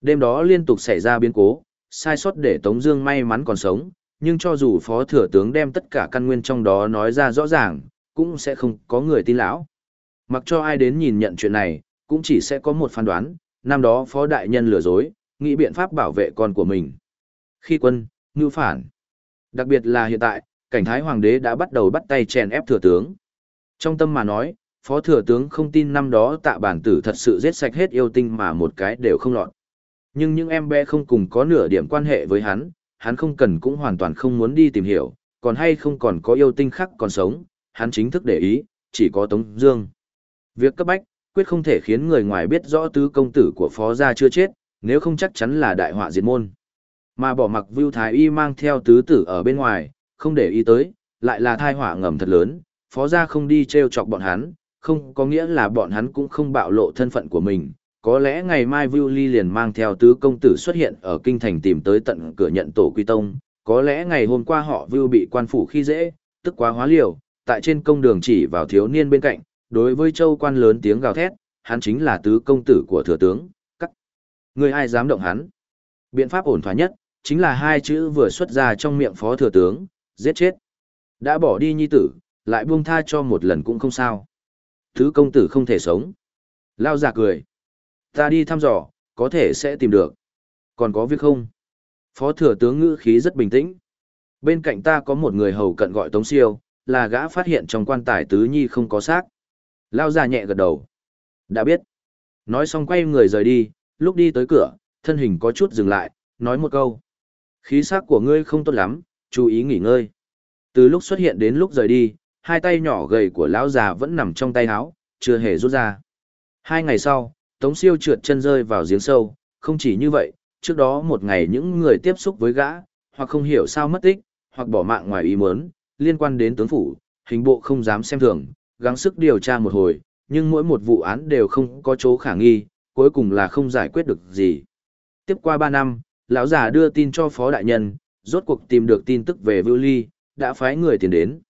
Đêm đó liên tục xảy ra biến cố, sai sót để Tống Dương may mắn còn sống, nhưng cho dù phó thừa tướng đem tất cả căn nguyên trong đó nói ra rõ ràng, cũng sẽ không có người tin lão. Mặc cho ai đến nhìn nhận chuyện này, cũng chỉ sẽ có một phán đoán, năm đó phó đại nhân lừa dối, nghĩ biện pháp bảo vệ con của mình. Khi quân, ngư phản. Đặc biệt là hiện tại, cảnh thái hoàng đế đã bắt đầu bắt tay chèn ép thừa tướng. Trong tâm mà nói, phó thừa tướng không tin năm đó tạ bản tử thật sự giết sạch hết yêu tinh mà một cái đều không lọt. Nhưng những em bé không cùng có nửa điểm quan hệ với hắn, hắn không cần cũng hoàn toàn không muốn đi tìm hiểu, còn hay không còn có yêu tinh khác còn sống, hắn chính thức để ý, chỉ có Tống Dương. Việc cấp bách, quyết không thể khiến người ngoài biết rõ tứ công tử của phó gia chưa chết, nếu không chắc chắn là đại họa diệt môn. Mà bỏ mặc Vưu Thái Y mang theo tứ tử ở bên ngoài, không để ý tới, lại là thai họa ngầm thật lớn, phó gia không đi treo chọc bọn hắn, không có nghĩa là bọn hắn cũng không bạo lộ thân phận của mình. Có lẽ ngày mai Vưu Ly liền mang theo tứ công tử xuất hiện ở kinh thành tìm tới tận cửa nhận tổ quy tông, có lẽ ngày hôm qua họ Vưu bị quan phủ khi dễ, tức quá hóa liều, tại trên công đường chỉ vào thiếu niên bên cạnh, đối với châu quan lớn tiếng gào thét, hắn chính là tứ công tử của thừa tướng, cắt. Người ai dám động hắn? Biện pháp ổn thỏa nhất, chính là hai chữ vừa xuất ra trong miệng phó thừa tướng, giết chết. Đã bỏ đi nhi tử, lại buông tha cho một lần cũng không sao. Tứ công tử không thể sống. Lao giả cười. Ta đi thăm dò, có thể sẽ tìm được. Còn có việc không? Phó thừa tướng ngữ khí rất bình tĩnh. Bên cạnh ta có một người hầu cận gọi Tống Siêu, là gã phát hiện trong quan tài tứ nhi không có xác. Lao già nhẹ gật đầu. Đã biết. Nói xong quay người rời đi, lúc đi tới cửa, thân hình có chút dừng lại, nói một câu. Khí sắc của ngươi không tốt lắm, chú ý nghỉ ngơi. Từ lúc xuất hiện đến lúc rời đi, hai tay nhỏ gầy của lão già vẫn nằm trong tay áo, chưa hề rút ra. Hai ngày sau, Tống Siêu trượt chân rơi vào giếng sâu, không chỉ như vậy, trước đó một ngày những người tiếp xúc với gã, hoặc không hiểu sao mất tích, hoặc bỏ mạng ngoài ý muốn, liên quan đến tướng phủ, hình bộ không dám xem thường, gắng sức điều tra một hồi, nhưng mỗi một vụ án đều không có chỗ khả nghi, cuối cùng là không giải quyết được gì. Tiếp qua 3 năm, lão già đưa tin cho phó đại nhân, rốt cuộc tìm được tin tức về Vưu Ly, đã phái người tiền đến.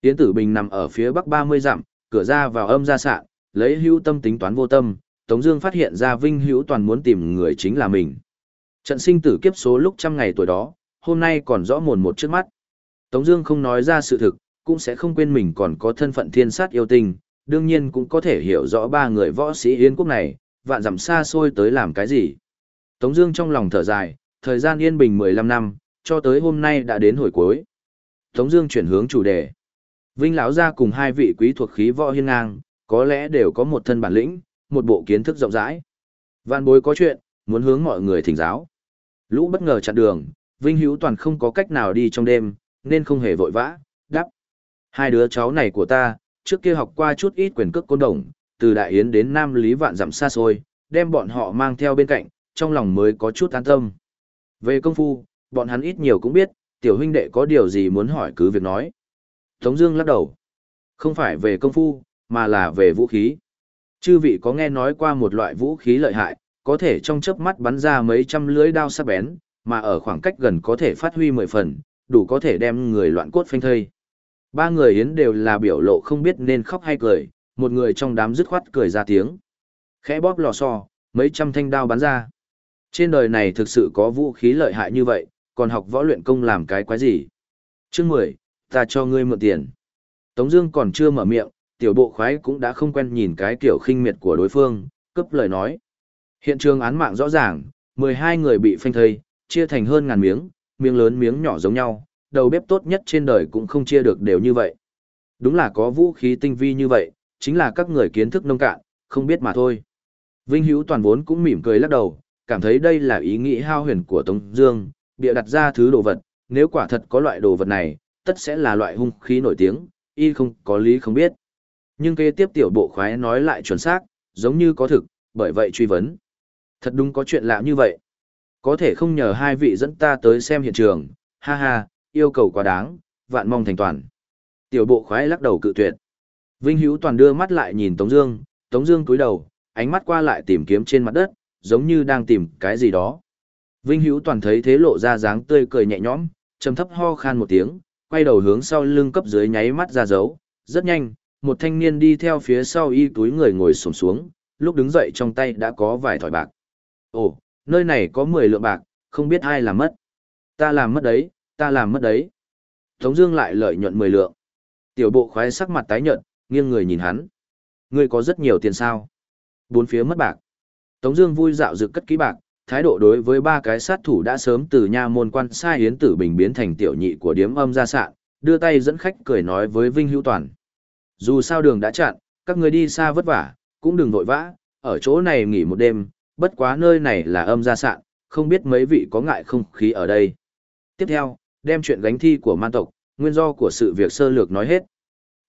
Tiến tử bình nằm ở phía bắc 30 dặm, cửa ra vào âm ra sạn, lấy hữu tâm tính toán vô tâm, Tống Dương phát hiện ra Vinh Hữu toàn muốn tìm người chính là mình. Trận sinh tử kiếp số lúc trăm ngày tuổi đó, hôm nay còn rõ mồn một trước mắt. Tống Dương không nói ra sự thực, cũng sẽ không quên mình còn có thân phận thiên sát yêu tình, đương nhiên cũng có thể hiểu rõ ba người võ sĩ Yên quốc này, vạn dặm xa xôi tới làm cái gì. Tống Dương trong lòng thở dài, thời gian yên bình 15 năm, cho tới hôm nay đã đến hồi cuối. Tống Dương chuyển hướng chủ đề. Vinh lão gia cùng hai vị quý thuộc khí võ hiên ngang, có lẽ đều có một thân bản lĩnh, một bộ kiến thức rộng rãi. Vạn bối có chuyện, muốn hướng mọi người thỉnh giáo. Lũ bất ngờ chặn đường, Vinh Hữu toàn không có cách nào đi trong đêm, nên không hề vội vã. Hai đứa cháu này của ta, trước kia học qua chút ít quyền cước côn đồng, từ Đại Yến đến Nam Lý vạn dặm xa xôi, đem bọn họ mang theo bên cạnh, trong lòng mới có chút an tâm. Về công phu, bọn hắn ít nhiều cũng biết, tiểu huynh đệ có điều gì muốn hỏi cứ việc nói. Tống Dương lắc đầu, không phải về công phu, mà là về vũ khí. Chư vị có nghe nói qua một loại vũ khí lợi hại, có thể trong chớp mắt bắn ra mấy trăm lưỡi đao sắc bén, mà ở khoảng cách gần có thể phát huy mười phần, đủ có thể đem người loạn cốt phanh thây. Ba người yến đều là biểu lộ không biết nên khóc hay cười, một người trong đám dứt khoát cười ra tiếng. Khẽ bóp lò xo, mấy trăm thanh đao bắn ra. Trên đời này thực sự có vũ khí lợi hại như vậy, còn học võ luyện công làm cái quái gì? Chương 10, ta cho ngươi mượn tiền. Tống Dương còn chưa mở miệng, tiểu bộ khoái cũng đã không quen nhìn cái kiểu khinh miệt của đối phương, cấp lời nói. Hiện trường án mạng rõ ràng, 12 người bị phanh thây, chia thành hơn ngàn miếng, miếng lớn miếng nhỏ giống nhau, đầu bếp tốt nhất trên đời cũng không chia được đều như vậy. Đúng là có vũ khí tinh vi như vậy, chính là các người kiến thức nông cạn, không biết mà thôi. Vinh Hữu toàn vốn cũng mỉm cười lắc đầu, cảm thấy đây là ý nghĩ hao huyền của Tống Dương, bịa đặt ra thứ đồ vật, nếu quả thật có loại đồ vật này, tất sẽ là loại hung khí nổi tiếng, y không có lý không biết. Nhưng kế tiếp tiểu bộ khoái nói lại chuẩn xác, giống như có thực, bởi vậy truy vấn. Thật đúng có chuyện lạ như vậy. Có thể không nhờ hai vị dẫn ta tới xem hiện trường, ha ha, yêu cầu quá đáng, vạn mong thành toàn. Tiểu bộ khoái lắc đầu cự tuyệt. Vinh Hữu toàn đưa mắt lại nhìn Tống Dương, Tống Dương cúi đầu, ánh mắt qua lại tìm kiếm trên mặt đất, giống như đang tìm cái gì đó. Vinh Hữu toàn thấy thế lộ ra dáng tươi cười nhẹ nhõm, trầm thấp ho khan một tiếng, quay đầu hướng sau lưng cấp dưới nháy mắt ra dấu, rất nhanh, một thanh niên đi theo phía sau y túi người ngồi xổm xuống, lúc đứng dậy trong tay đã có vài thỏi bạc. Ồ, nơi này có 10 lượng bạc, không biết ai làm mất. Ta làm mất đấy, ta làm mất đấy. Tống Dương lại lợi nhuận 10 lượng. Tiểu bộ khoái sắc mặt tái nhợt, nghiêng người nhìn hắn. Ngươi có rất nhiều tiền sao? Bốn phía mất bạc. Tống Dương vui dạo dực cất kỹ bạc, thái độ đối với ba cái sát thủ đã sớm từ nha môn quan sai hiến tử bình biến thành tiểu nhị của điếm âm gia sạn, đưa tay dẫn khách cười nói với Vinh Hữu Toàn. Dù sao đường đã chặn, các người đi xa vất vả, cũng đừng vội vã, ở chỗ này nghỉ một đêm, bất quá nơi này là âm gia sạn, không biết mấy vị có ngại không khí ở đây. Tiếp theo, đem chuyện gánh thi của man tộc, nguyên do của sự việc sơ lược nói hết.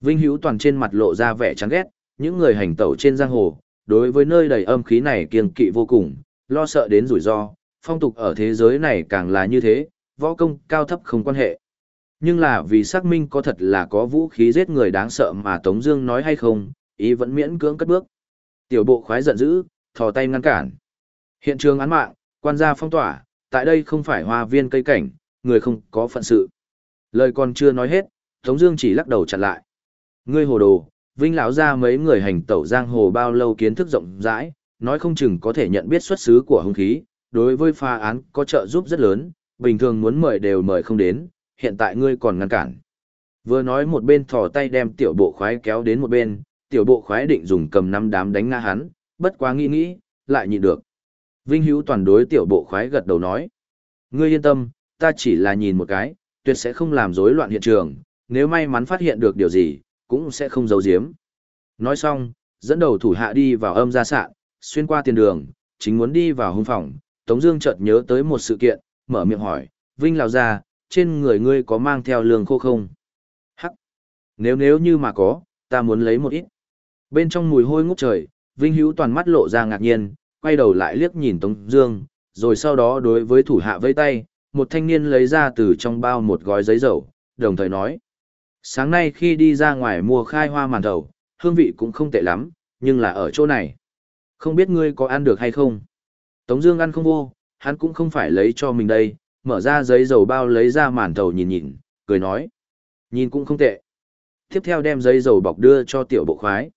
Vinh Hữu Toàn trên mặt lộ ra vẻ chán ghét, những người hành tẩu trên giang hồ, đối với nơi đầy âm khí này kiêng kỵ vô cùng, lo sợ đến rủi ro, phong tục ở thế giới này càng là như thế, võ công cao thấp không quan hệ. Nhưng là vì xác minh có thật là có vũ khí giết người đáng sợ mà Tống Dương nói hay không, ý vẫn miễn cưỡng cất bước. Tiểu bộ khoái giận dữ, thò tay ngăn cản. Hiện trường án mạng, quan gia phong tỏa, tại đây không phải hoa viên cây cảnh, người không có phận sự. Lời còn chưa nói hết, Tống Dương chỉ lắc đầu chặn lại. Ngươi hồ đồ, Vinh lão gia mấy người hành tẩu giang hồ bao lâu kiến thức rộng rãi, nói không chừng có thể nhận biết xuất xứ của hung khí, đối với pha án có trợ giúp rất lớn, bình thường muốn mời đều mời không đến, hiện tại ngươi còn ngăn cản. Vừa nói một bên thò tay đem tiểu bộ khoái kéo đến một bên, tiểu bộ khoái định dùng cầm nắm đám đánh ngã hắn, bất quá nghĩ nghĩ, lại nhịn được. Vinh Hữu toàn đối tiểu bộ khoái gật đầu nói. Ngươi yên tâm, ta chỉ là nhìn một cái, tuyệt sẽ không làm rối loạn hiện trường, nếu may mắn phát hiện được điều gì, cũng sẽ không giấu giếm. Nói xong, dẫn đầu thủ hạ đi vào âm gia sạn, xuyên qua tiền đường, chính muốn đi vào hung phòng, Tống Dương chợt nhớ tới một sự kiện, mở miệng hỏi, Vinh Lão gia, trên người ngươi có mang theo lương khô không? Hắc, nếu nếu như mà có, ta muốn lấy một ít. Bên trong mùi hôi ngút trời, Vinh Hữu toàn mắt lộ ra ngạc nhiên, quay đầu lại liếc nhìn Tống Dương, rồi sau đó đối với thủ hạ vẫy tay, một thanh niên lấy ra từ trong bao một gói giấy dầu, đồng thời nói: sáng nay khi đi ra ngoài mua khai hoa màn thầu, hương vị cũng không tệ lắm, nhưng là ở chỗ này. Không biết ngươi có ăn được hay không? Tống Dương ăn không vô, hắn cũng không phải lấy cho mình đây, mở ra giấy dầu bao lấy ra màn thầu nhìn nhìn, cười nói, nhìn cũng không tệ. Tiếp theo đem giấy dầu bọc đưa cho tiểu bộ khoái.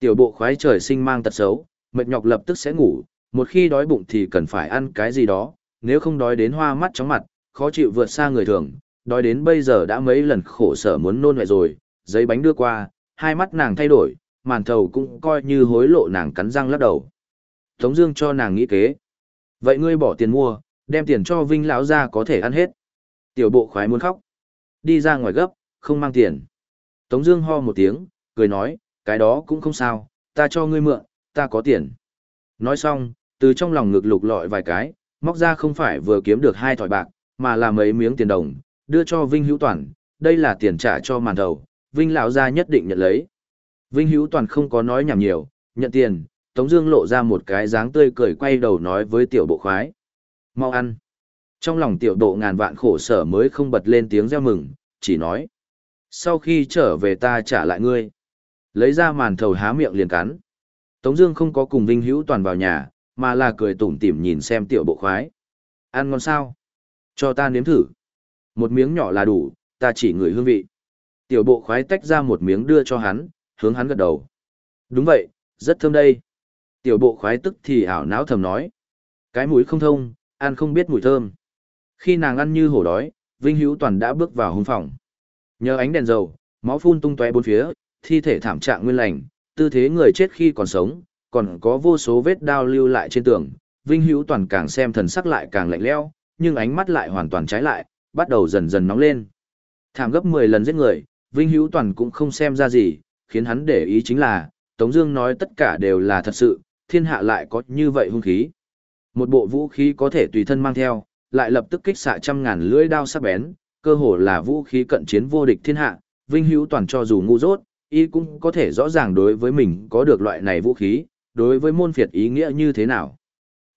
Tiểu bộ khoái trời sinh mang tật xấu, mệt nhọc lập tức sẽ ngủ, một khi đói bụng thì cần phải ăn cái gì đó, nếu không đói đến hoa mắt chóng mặt, khó chịu vượt xa người thường, đói đến bây giờ đã mấy lần khổ sở muốn nôn mẹ rồi, giấy bánh đưa qua, hai mắt nàng thay đổi, màn thầu cũng coi như hối lộ nàng cắn răng lắc đầu. Tống Dương cho nàng nghĩ kế. Vậy ngươi bỏ tiền mua, đem tiền cho Vinh lão gia có thể ăn hết. Tiểu bộ khoái muốn khóc, đi ra ngoài gấp, không mang tiền. Tống Dương ho một tiếng, cười nói, cái đó cũng không sao, ta cho ngươi mượn, ta có tiền. Nói xong, từ trong lòng ngực lục lọi vài cái, móc ra không phải vừa kiếm được hai thỏi bạc, mà là mấy miếng tiền đồng, đưa cho Vinh Hữu Toàn, đây là tiền trả cho màn đầu, Vinh lão gia nhất định nhận lấy. Vinh Hữu Toàn không có nói nhảm nhiều, nhận tiền, Tống Dương lộ ra một cái dáng tươi cười quay đầu nói với tiểu bộ khoái, mau ăn. Trong lòng tiểu bộ ngàn vạn khổ sở mới không bật lên tiếng reo mừng, chỉ nói, sau khi trở về ta trả lại ngươi. Lấy ra màn thầu há miệng liền cắn. Tống Dương không có cùng Vinh Hữu Toàn vào nhà, mà là cười tủm tỉm nhìn xem tiểu bộ khoái. Ăn ngon sao? Cho ta nếm thử. Một miếng nhỏ là đủ, ta chỉ ngửi hương vị. Tiểu bộ khoái tách ra một miếng đưa cho hắn, hướng hắn gật đầu. Đúng vậy, rất thơm đây. Tiểu bộ khoái tức thì ảo não thầm nói. Cái mũi không thông, ăn không biết mùi thơm. Khi nàng ăn như hổ đói, Vinh Hữu Toàn đã bước vào hung phòng. Nhờ ánh đèn dầu, máu phun tung tóe bốn phía, thi thể thảm trạng nguyên lành, tư thế người chết khi còn sống, còn có vô số vết đao lưu lại trên tường. Vinh Hữu Toàn càng xem thần sắc lại càng lạnh lẽo, nhưng ánh mắt lại hoàn toàn trái lại, bắt đầu dần dần nóng lên. Thảm gấp 10 lần giết người, Vinh Hữu Toàn cũng không xem ra gì, khiến hắn để ý chính là, Tống Dương nói tất cả đều là thật sự, thiên hạ lại có như vậy hung khí. Một bộ vũ khí có thể tùy thân mang theo, lại lập tức kích xạ trăm ngàn lưỡi đao sắc bén, cơ hồ là vũ khí cận chiến vô địch thiên hạ. Vinh Hữu Toàn cho dù ngu dốt, y cũng có thể rõ ràng đối với mình có được loại này vũ khí, đối với môn phiệt ý nghĩa như thế nào.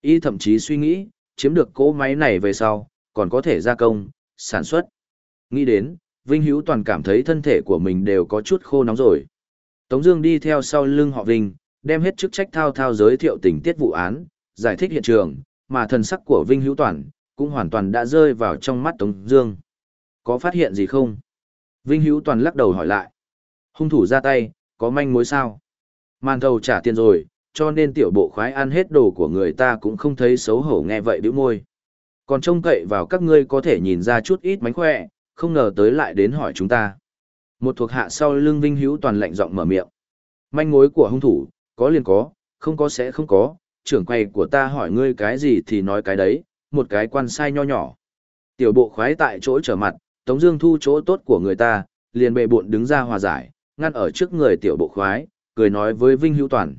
Y thậm chí suy nghĩ, chiếm được cỗ máy này về sau, còn có thể gia công, sản xuất. Nghĩ đến, Vinh Hữu Toàn cảm thấy thân thể của mình đều có chút khô nóng rồi. Tống Dương đi theo sau lưng họ Vinh, đem hết chức trách thao thao giới thiệu tình tiết vụ án, giải thích hiện trường, mà thần sắc của Vinh Hữu Toàn cũng hoàn toàn đã rơi vào trong mắt Tống Dương. Có phát hiện gì không? Vinh Hữu Toàn lắc đầu hỏi lại. Hung thủ ra tay, có manh mối sao? Màn thầu trả tiền rồi, cho nên tiểu bộ khoái ăn hết đồ của người ta cũng không thấy xấu hổ nghe vậy bĩu môi. Còn trông cậy vào các ngươi có thể nhìn ra chút ít mánh khỏe, không ngờ tới lại đến hỏi chúng ta. Một thuộc hạ sau lưng Vinh Hữu toàn lạnh giọng mở miệng. Manh mối của hung thủ, có liền có, không có sẽ không có, trưởng quầy của ta hỏi ngươi cái gì thì nói cái đấy, một cái quan sai nho nhỏ. Tiểu bộ khoái tại chỗ trở mặt, Tống Dương thu chỗ tốt của người ta, liền bệ bộn đứng ra hòa giải, ngăn ở trước người tiểu bộ khoái, cười nói với Vinh Hữu Toàn.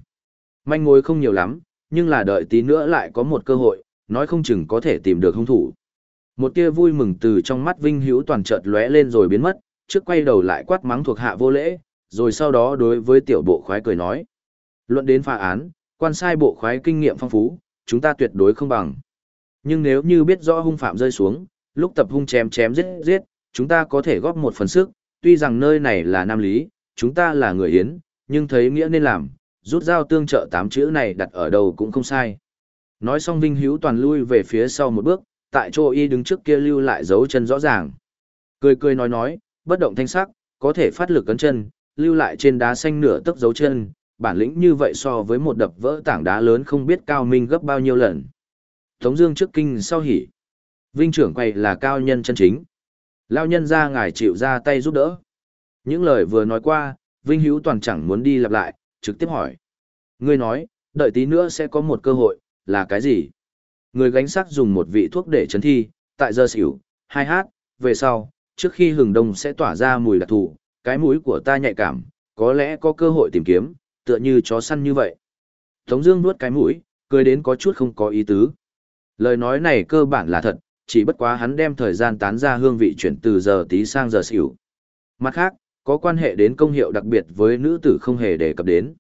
Manh mối không nhiều lắm, nhưng là đợi tí nữa lại có một cơ hội, nói không chừng có thể tìm được hung thủ. Một tia vui mừng từ trong mắt Vinh Hữu Toàn chợt lóe lên rồi biến mất, trước quay đầu lại quát mắng thuộc hạ vô lễ, rồi sau đó đối với tiểu bộ khoái cười nói. Luận đến phá án, quan sai bộ khoái kinh nghiệm phong phú, chúng ta tuyệt đối không bằng. Nhưng nếu như biết rõ hung phạm rơi xuống, lúc tập hung chém chém giết giết, chúng ta có thể góp một phần sức, tuy rằng nơi này là Nam Lý, chúng ta là người Yến, nhưng thấy nghĩa nên làm, rút dao tương trợ tám chữ này đặt ở đầu cũng không sai. Nói xong Vinh Hữu toàn lui về phía sau một bước, tại chỗ y đứng trước kia lưu lại dấu chân rõ ràng. Cười cười nói nói, bất động thanh sắc, có thể phát lực cấn chân, lưu lại trên đá xanh nửa tấc dấu chân, bản lĩnh như vậy so với một đập vỡ tảng đá lớn không biết cao minh gấp bao nhiêu lần. Tống Dương trước kinh sau hỉ. Vinh trưởng quay là cao nhân chân chính. Lão nhân ra ngài chịu ra tay giúp đỡ. Những lời vừa nói qua, Vinh Hữu toàn chẳng muốn đi lặp lại, trực tiếp hỏi. Ngươi nói, đợi tí nữa sẽ có một cơ hội, là cái gì? Người gánh sắc dùng một vị thuốc để chấn thi, tại giờ xỉu, hai hát, về sau, trước khi hừng đông sẽ tỏa ra mùi đặc thù, cái mũi của ta nhạy cảm, có lẽ có cơ hội tìm kiếm, tựa như chó săn như vậy. Tống Dương nuốt cái mũi, cười đến có chút không có ý tứ. Lời nói này cơ bản là thật, chỉ bất quá hắn đem thời gian tán ra hương vị chuyển từ giờ tí sang giờ xỉu. Mặt khác, có quan hệ đến công hiệu đặc biệt với nữ tử không hề đề cập đến.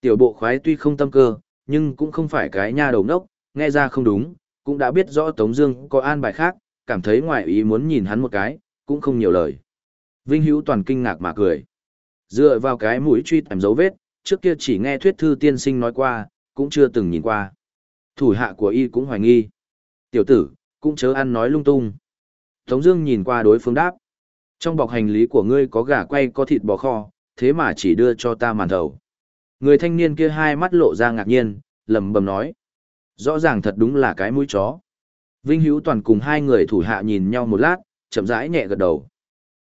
Tiểu bộ khoái tuy không tâm cơ, nhưng cũng không phải cái nha đầu nốc, nghe ra không đúng, cũng đã biết rõ Tống Dương có an bài khác, cảm thấy ngoại ý muốn nhìn hắn một cái, cũng không nhiều lời. Vinh Hữu toàn kinh ngạc mà cười, dựa vào cái mũi truy tìm dấu vết, trước kia chỉ nghe thuyết thư tiên sinh nói qua, cũng chưa từng nhìn qua. Thủ hạ của y cũng hoài nghi. Tiểu tử, cũng chớ ăn nói lung tung. Tống Dương nhìn qua đối phương đáp, trong bọc hành lý của ngươi có gà quay có thịt bò kho, thế mà chỉ đưa cho ta màn thầu. Người thanh niên kia hai mắt lộ ra ngạc nhiên, lẩm bẩm nói. Rõ ràng thật đúng là cái mũi chó. Vinh Hữu Toàn cùng hai người thủ hạ nhìn nhau một lát, chậm rãi nhẹ gật đầu.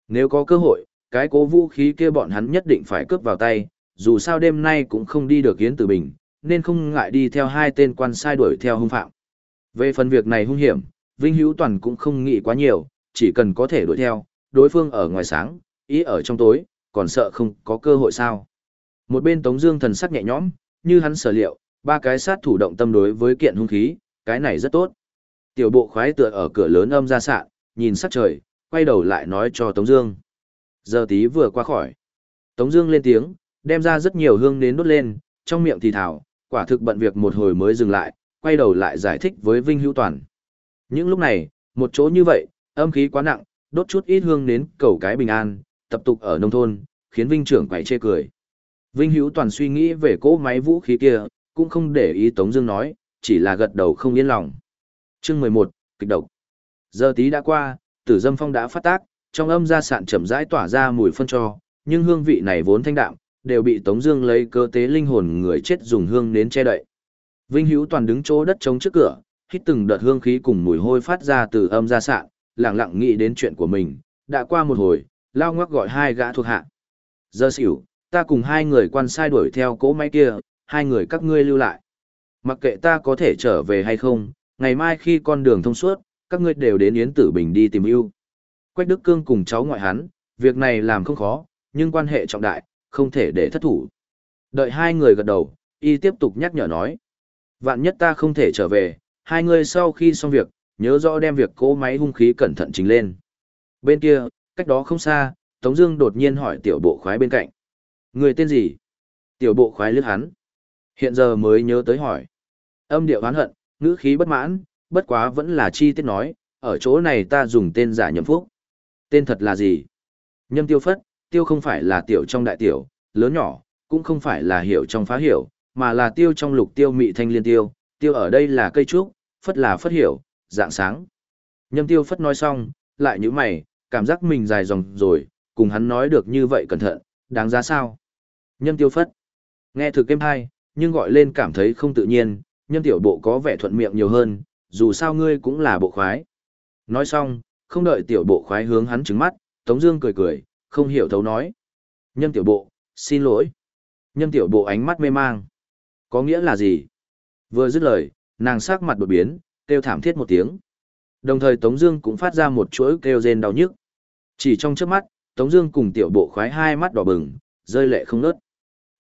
Nếu có cơ hội, cái cố vũ khí kia bọn hắn nhất định phải cướp vào tay, dù sao đêm nay cũng không đi được Yến Tử Bình, nên không ngại đi theo hai tên quan sai đuổi theo hung phạm. Về phần việc này hung hiểm, Vinh Hữu Toàn cũng không nghĩ quá nhiều, chỉ cần có thể đuổi theo, đối phương ở ngoài sáng, ý ở trong tối, còn sợ không có cơ hội sao. Một bên Tống Dương thần sắc nhẹ nhõm, như hắn sở liệu, ba cái sát thủ động tâm đối với kiện hung khí, cái này rất tốt. Tiểu bộ khoái tựa ở cửa lớn âm ra sạn, nhìn sắc trời, quay đầu lại nói cho Tống Dương. Giờ tí vừa qua khỏi. Tống Dương lên tiếng, đem ra rất nhiều hương nến đốt lên, trong miệng thì thào, quả thực bận việc một hồi mới dừng lại, quay đầu lại giải thích với Vinh Hữu Toàn. Những lúc này, một chỗ như vậy, âm khí quá nặng, đốt chút ít hương nến cầu cái bình an, tập tục ở nông thôn, khiến Vinh trưởng quậy chê cười. Vinh Hữu Toàn suy nghĩ về cỗ máy vũ khí kia, cũng không để ý Tống Dương nói, chỉ là gật đầu không yên lòng. Chương 11, kịch độc. Giờ tí đã qua, Tử Dâm Phong đã phát tác, trong âm gia sạn chậm rãi tỏa ra mùi phân cho, nhưng hương vị này vốn thanh đạm, đều bị Tống Dương lấy cơ tế linh hồn người chết dùng hương nến che đậy. Vinh Hữu Toàn đứng chỗ đất trống trước cửa, hít từng đợt hương khí cùng mùi hôi phát ra từ âm gia sạn, lặng lặng nghĩ đến chuyện của mình. Đã qua một hồi, lao ngoắc gọi hai gã thuộc hạ. Giờ xỉu, ta cùng hai người quan sai đuổi theo cỗ máy kia, hai người các ngươi lưu lại. Mặc kệ ta có thể trở về hay không, ngày mai khi con đường thông suốt, các ngươi đều đến Yến Tử Bình đi tìm ưu. Quách Đức Cương cùng cháu ngoại hắn, việc này làm không khó, nhưng quan hệ trọng đại, không thể để thất thủ. Đợi hai người gật đầu, y tiếp tục nhắc nhở nói. Vạn nhất ta không thể trở về, hai người sau khi xong việc, nhớ rõ đem việc cỗ máy hung khí cẩn thận chính lên. Bên kia, cách đó không xa, Tống Dương đột nhiên hỏi tiểu bộ khoái bên cạnh. Người tên gì? Tiểu bộ khoái lướt hắn. Hiện giờ mới nhớ tới hỏi. Âm điệu oán hận, ngữ khí bất mãn, bất quá vẫn là chi tiết nói, ở chỗ này ta dùng tên giả nhậm phúc. Tên thật là gì? Nhâm tiêu phất, tiêu không phải là tiểu trong đại tiểu, lớn nhỏ, cũng không phải là hiểu trong phá hiểu, mà là tiêu trong lục tiêu mị thanh liên tiêu, Tiêu ở đây là cây trúc, phất là phất hiểu, dạng sáng. Nhâm tiêu phất nói xong, lại như mày, cảm giác mình dài dòng rồi, cùng hắn nói được như vậy cẩn thận, đáng giá sao? Nhâm tiêu phất. Nghe thực êm hay, nhưng gọi lên cảm thấy không tự nhiên, nhâm tiểu bộ có vẻ thuận miệng nhiều hơn, dù sao ngươi cũng là bộ khoái. Nói xong, không đợi tiểu bộ khoái hướng hắn trứng mắt, Tống Dương cười cười, không hiểu thấu nói. Nhâm tiểu bộ, xin lỗi. Nhâm tiểu bộ ánh mắt mê mang. Có nghĩa là gì? Vừa dứt lời, nàng sắc mặt đột biến, kêu thảm thiết một tiếng. Đồng thời Tống Dương cũng phát ra một chuỗi kêu rên đau nhức. Chỉ trong chớp mắt, Tống Dương cùng tiểu bộ khoái hai mắt đỏ bừng, rơi lệ không nớt.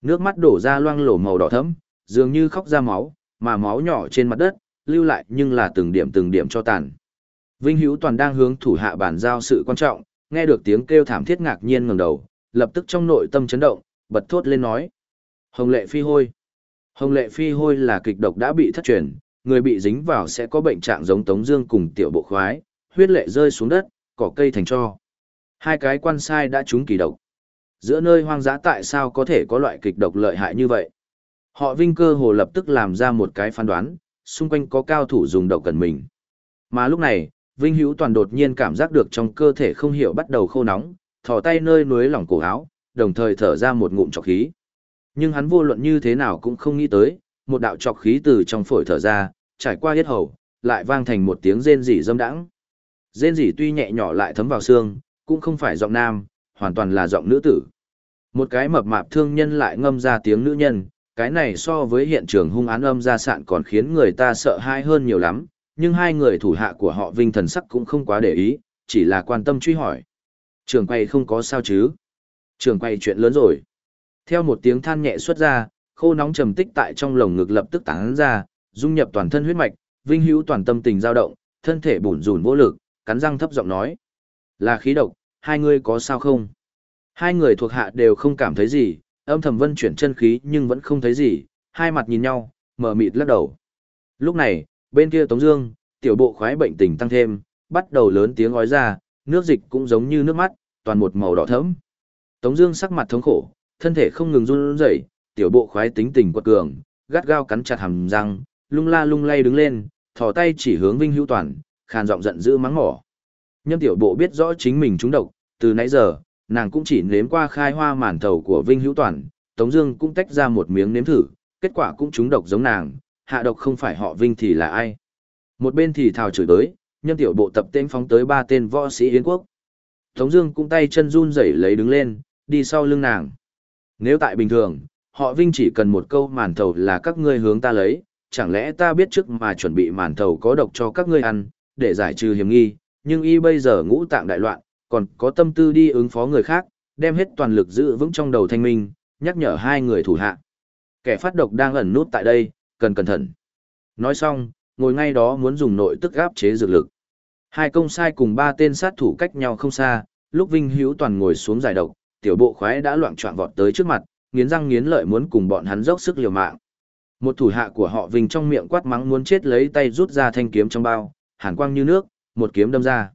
Nước mắt đổ ra loang lổ màu đỏ thẫm, dường như khóc ra máu, mà máu nhỏ trên mặt đất, lưu lại nhưng là từng điểm từng điểm cho tàn. Vinh Hữu Toàn đang hướng thủ hạ bàn giao sự quan trọng, nghe được tiếng kêu thảm thiết ngạc nhiên ngẩng đầu, lập tức trong nội tâm chấn động, bật thốt lên nói: Hồng Lệ Phi Hôi. Hồng Lệ Phi Hôi là kịch độc đã bị thất truyền, người bị dính vào sẽ có bệnh trạng giống Tống Dương cùng tiểu bộ khoái, huyết lệ rơi xuống đất, cỏ cây thành cho. Hai cái quan sai đã trúng kỳ độc. Giữa nơi hoang dã tại sao có thể có loại kịch độc lợi hại như vậy? Họ Vinh cơ hồ lập tức làm ra một cái phán đoán, xung quanh có cao thủ dùng độc cần mình. Mà lúc này, Vinh Hữu Toàn đột nhiên cảm giác được trong cơ thể không hiểu bắt đầu khô nóng, thò tay nơi núi lỏng cổ áo, đồng thời thở ra một ngụm trọc khí. Nhưng hắn vô luận như thế nào cũng không nghĩ tới, một đạo trọc khí từ trong phổi thở ra, trải qua hết hầu, lại vang thành một tiếng rên rỉ dâm đãng. Rên rỉ tuy nhẹ nhỏ lại thấm vào xương, cũng không phải giọng nam, hoàn toàn là giọng nữ tử. Một cái mập mạp thương nhân lại ngâm ra tiếng nữ nhân, cái này so với hiện trường hung án âm ra sạn còn khiến người ta sợ hãi hơn nhiều lắm, nhưng hai người thủ hạ của họ Vinh thần sắc cũng không quá để ý, chỉ là quan tâm truy hỏi. Trường quay không có sao chứ? Trường quay chuyện lớn rồi. Theo một tiếng than nhẹ xuất ra, khô nóng trầm tích tại trong lồng ngực lập tức tán ra, dung nhập toàn thân huyết mạch, Vinh Hữu toàn tâm tình dao động, thân thể bủn rủn vô lực, cắn răng thấp giọng nói: "Là khí độc, hai người có sao không?" Hai người thuộc hạ đều không cảm thấy gì, âm thầm vân chuyển chân khí nhưng vẫn không thấy gì, hai mặt nhìn nhau, mở mịt lắc đầu. Lúc này, bên kia Tống Dương, tiểu bộ khoái bệnh tình tăng thêm, bắt đầu lớn tiếng nói ra, nước dịch cũng giống như nước mắt, toàn một màu đỏ thẫm. Tống Dương sắc mặt thống khổ, thân thể không ngừng run rẩy, tiểu bộ khoái tính tình quật cường, gắt gao cắn chặt hàm răng, lung la lung lay đứng lên, thò tay chỉ hướng Vinh Hữu Toàn, khàn giọng giận dữ mắng mỏ. Nhâm tiểu bộ biết rõ chính mình trúng độc, từ nãy giờ, nàng cũng chỉ nếm qua khai hoa màn thầu của Vinh Hữu Toàn, Tống Dương cũng tách ra một miếng nếm thử, kết quả cũng trúng độc giống nàng, hạ độc không phải họ Vinh thì là ai? Một bên thì thào chửi tới, nhân tiểu bộ tập tên phóng tới ba tên võ sĩ Yến quốc. Tống Dương cũng tay chân run rẩy lấy đứng lên, đi sau lưng nàng. Nếu tại bình thường, họ Vinh chỉ cần một câu màn thầu là các ngươi hướng ta lấy, chẳng lẽ ta biết trước mà chuẩn bị màn thầu có độc cho các ngươi ăn, để giải trừ hiểm nghi, nhưng y bây giờ ngũ tạng đại loạn, còn có tâm tư đi ứng phó người khác, đem hết toàn lực giữ vững trong đầu thanh minh, nhắc nhở hai người thủ hạ. Kẻ phát độc đang ẩn nút tại đây, cần cẩn thận. Nói xong, ngồi ngay đó muốn dùng nội tức áp chế dược lực. Hai công sai cùng ba tên sát thủ cách nhau không xa, lúc Vinh Hữu toàn ngồi xuống giải độc, tiểu bộ khoái đã loạn trọn vọt tới trước mặt, nghiến răng nghiến lợi muốn cùng bọn hắn dốc sức liều mạng. Một thủ hạ của họ Vinh trong miệng quát mắng muốn chết lấy tay rút ra thanh kiếm trong bao, hàn quang như nước, một kiếm đâm ra.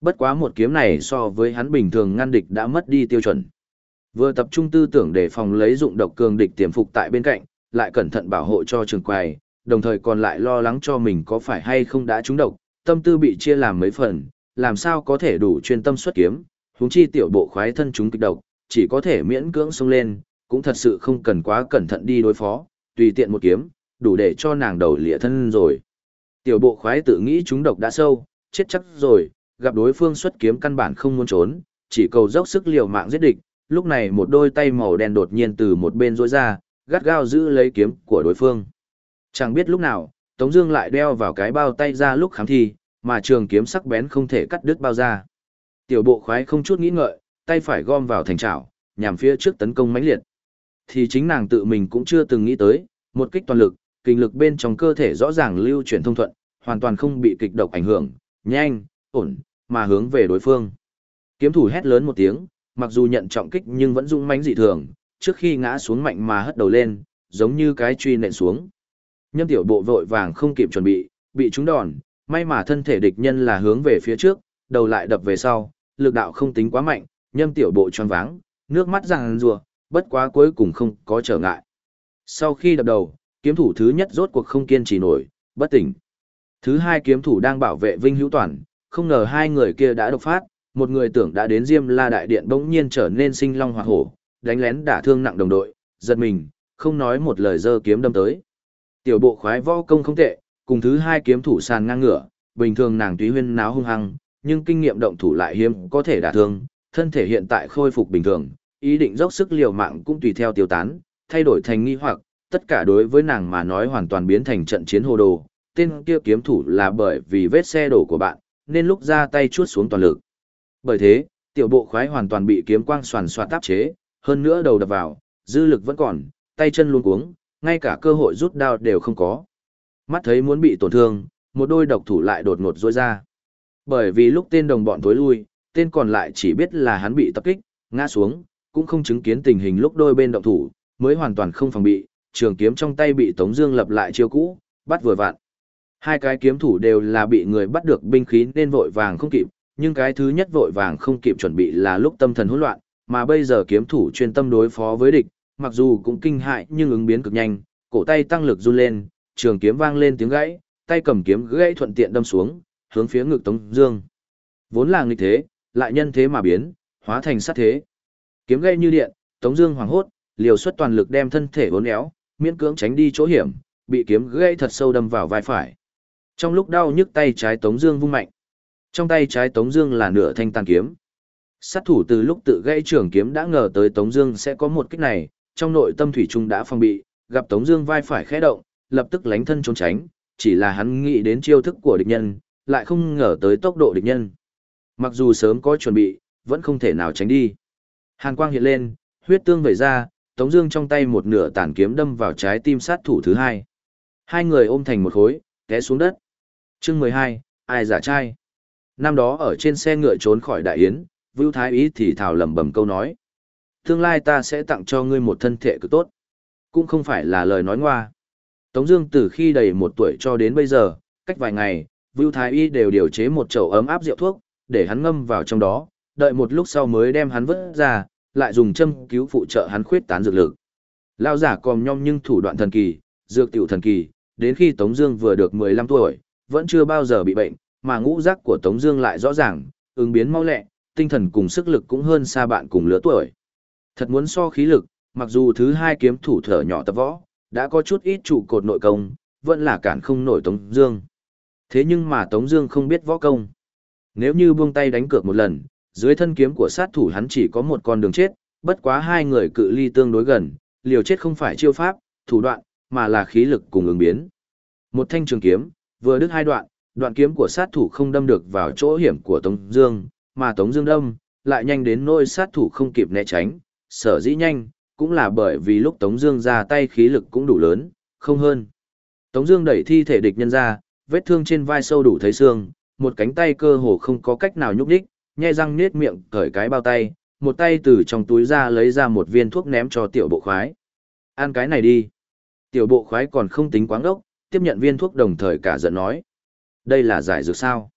Bất quá một kiếm này so với hắn bình thường ngăn địch đã mất đi tiêu chuẩn. Vừa tập trung tư tưởng để phòng lấy dụng độc cường địch tiềm phục tại bên cạnh, lại cẩn thận bảo hộ cho trường quầy, đồng thời còn lại lo lắng cho mình có phải hay không đã trúng độc, tâm tư bị chia làm mấy phần, làm sao có thể đủ chuyên tâm xuất kiếm, huống chi tiểu bộ khoái thân chúng kịch độc, chỉ có thể miễn cưỡng xông lên, cũng thật sự không cần quá cẩn thận đi đối phó, tùy tiện một kiếm, đủ để cho nàng đầu lịa thân rồi. Tiểu bộ khoái tự nghĩ chúng độc đã sâu, chết chắc rồi, gặp đối phương xuất kiếm căn bản không muốn trốn, chỉ cầu dốc sức liều mạng giết địch, lúc này một đôi tay màu đen đột nhiên từ một bên rối ra, gắt gao giữ lấy kiếm của đối phương. Chẳng biết lúc nào, Tống Dương lại đeo vào cái bao tay ra lúc khám thi, mà trường kiếm sắc bén không thể cắt đứt bao ra. Tiểu bộ khoái không chút nghĩ ngợi, tay phải gom vào thành chảo, nhằm phía trước tấn công mãnh liệt. Thì chính nàng tự mình cũng chưa từng nghĩ tới, một kích toàn lực, kinh lực bên trong cơ thể rõ ràng lưu chuyển thông thuận, hoàn toàn không bị kịch độc ảnh hưởng, nhanh, ổn, mà hướng về đối phương. Kiếm thủ hét lớn một tiếng, mặc dù nhận trọng kích nhưng vẫn dũng mãnh dị thường, trước khi ngã xuống mạnh mà hất đầu lên, giống như cái truy nện xuống. Nhâm tiểu bộ vội vàng không kịp chuẩn bị, bị trúng đòn, may mà thân thể địch nhân là hướng về phía trước, đầu lại đập về sau, lực đạo không tính quá mạnh, nhâm tiểu bộ tròn váng, nước mắt ràng rùa, bất quá cuối cùng không có trở ngại. Sau khi đập đầu, kiếm thủ thứ nhất rốt cuộc không kiên trì nổi, bất tỉnh. Thứ hai kiếm thủ đang bảo vệ Vinh Hữu Toàn, không ngờ hai người kia đã độc phát, một người tưởng đã đến Diêm La Đại Điện bỗng nhiên trở nên sinh long Hoạt hổ, đánh lén đả thương nặng đồng đội, giật mình, không nói một lời dơ kiếm đâm tới. Tiểu bộ khoái võ công không tệ, cùng thứ hai kiếm thủ sàn ngang ngửa, bình thường nàng túy huyên náo hung hăng, nhưng kinh nghiệm động thủ lại hiếm có thể đả thương, thân thể hiện tại khôi phục bình thường, ý định dốc sức liều mạng cũng tùy theo tiêu tán, thay đổi thành nghi hoặc, tất cả đối với nàng mà nói hoàn toàn biến thành trận chiến hồ đồ, tên kia kiếm thủ là bởi vì vết xe đổ của bạn, nên lúc ra tay chuốt xuống toàn lực. Bởi thế, tiểu bộ khoái hoàn toàn bị kiếm quang soàn xoạt táp chế, hơn nữa đầu đập vào, dư lực vẫn còn, tay chân luôn cuống, ngay cả cơ hội rút đao đều không có. Mắt thấy muốn bị tổn thương, một đôi độc thủ lại đột ngột rôi ra. Bởi vì lúc tên đồng bọn tối lui, tên còn lại chỉ biết là hắn bị tập kích, ngã xuống, cũng không chứng kiến tình hình lúc đôi bên động thủ, mới hoàn toàn không phòng bị, trường kiếm trong tay bị Tống Dương lập lại chiêu cũ, bắt vừa vặn. Hai cái kiếm thủ đều là bị người bắt được binh khí nên vội vàng không kịp, nhưng cái thứ nhất vội vàng không kịp chuẩn bị là lúc tâm thần hỗn loạn, mà bây giờ kiếm thủ chuyên tâm đối phó với địch, mặc dù cũng kinh hại nhưng ứng biến cực nhanh, cổ tay tăng lực run lên, trường kiếm vang lên tiếng gãy, tay cầm kiếm gãy thuận tiện đâm xuống, hướng phía ngực Tống Dương. Vốn là nghịch thế, lại nhân thế mà biến, hóa thành sát thế. Kiếm gãy như điện, Tống Dương hoảng hốt, liều xuất toàn lực đem thân thể uốn éo, miễn cưỡng tránh đi chỗ hiểm, bị kiếm gãy thật sâu đâm vào vai phải. Trong lúc đau nhức tay trái Tống Dương vung mạnh, trong tay trái Tống Dương là nửa thanh tàn kiếm. Sát thủ từ lúc tự gãy trường kiếm đã ngờ tới Tống Dương sẽ có một kích này, trong nội tâm thủy trung đã phòng bị, gặp Tống Dương vai phải khẽ động, lập tức lánh thân trốn tránh. Chỉ là hắn nghĩ đến chiêu thức của địch nhân, lại không ngờ tới tốc độ địch nhân. Mặc dù sớm có chuẩn bị, vẫn không thể nào tránh đi. Hàn quang hiện lên, huyết tương vẩy ra, Tống Dương trong tay một nửa tàn kiếm đâm vào trái tim sát thủ thứ hai. Hai người ôm thành một khối, té xuống đất. Chương 12, ai giả trai? Năm đó ở trên xe ngựa trốn khỏi đại yến, Vưu Thái Ý thì thào lẩm bẩm câu nói. Tương lai ta sẽ tặng cho ngươi một thân thể cực tốt. Cũng không phải là lời nói ngoa. Tống Dương từ khi đầy một tuổi cho đến bây giờ, cách vài ngày, Vưu Thái Y đều điều chế một chậu ấm áp rượu thuốc, để hắn ngâm vào trong đó, đợi một lúc sau mới đem hắn vứt ra, lại dùng châm cứu phụ trợ hắn khuyết tán dược lực. Lão giả còm nhom nhưng thủ đoạn thần kỳ, dược tiểu thần kỳ, đến khi Tống Dương vừa được 15 tuổi, vẫn chưa bao giờ bị bệnh, mà ngũ giác của Tống Dương lại rõ ràng, ứng biến mau lẹ, tinh thần cùng sức lực cũng hơn xa bạn cùng lứa tuổi. Thật muốn so khí lực, mặc dù thứ hai kiếm thủ thở nhỏ tập võ, đã có chút ít trụ cột nội công, vẫn là cản không nổi Tống Dương. Thế nhưng mà Tống Dương không biết võ công. Nếu như buông tay đánh cược một lần, dưới thân kiếm của sát thủ hắn chỉ có một con đường chết, bất quá hai người cự ly tương đối gần, liều chết không phải chiêu pháp, thủ đoạn, mà là khí lực cùng ứng biến. Một thanh trường kiếm, vừa đứt hai đoạn, đoạn kiếm của sát thủ không đâm được vào chỗ hiểm của Tống Dương, mà Tống Dương đâm, lại nhanh đến nỗi sát thủ không kịp né tránh, sở dĩ nhanh, cũng là bởi vì lúc Tống Dương ra tay khí lực cũng đủ lớn, không hơn. Tống Dương đẩy thi thể địch nhân ra, vết thương trên vai sâu đủ thấy xương, một cánh tay cơ hồ không có cách nào nhúc nhích, nhai răng nết miệng cởi cái bao tay, một tay từ trong túi ra lấy ra một viên thuốc ném cho tiểu bộ khoái. Ăn cái này đi. Tiểu bộ khoái còn không tính quáng đốc, tiếp nhận viên thuốc đồng thời cả giận nói. Đây là giải dược sao?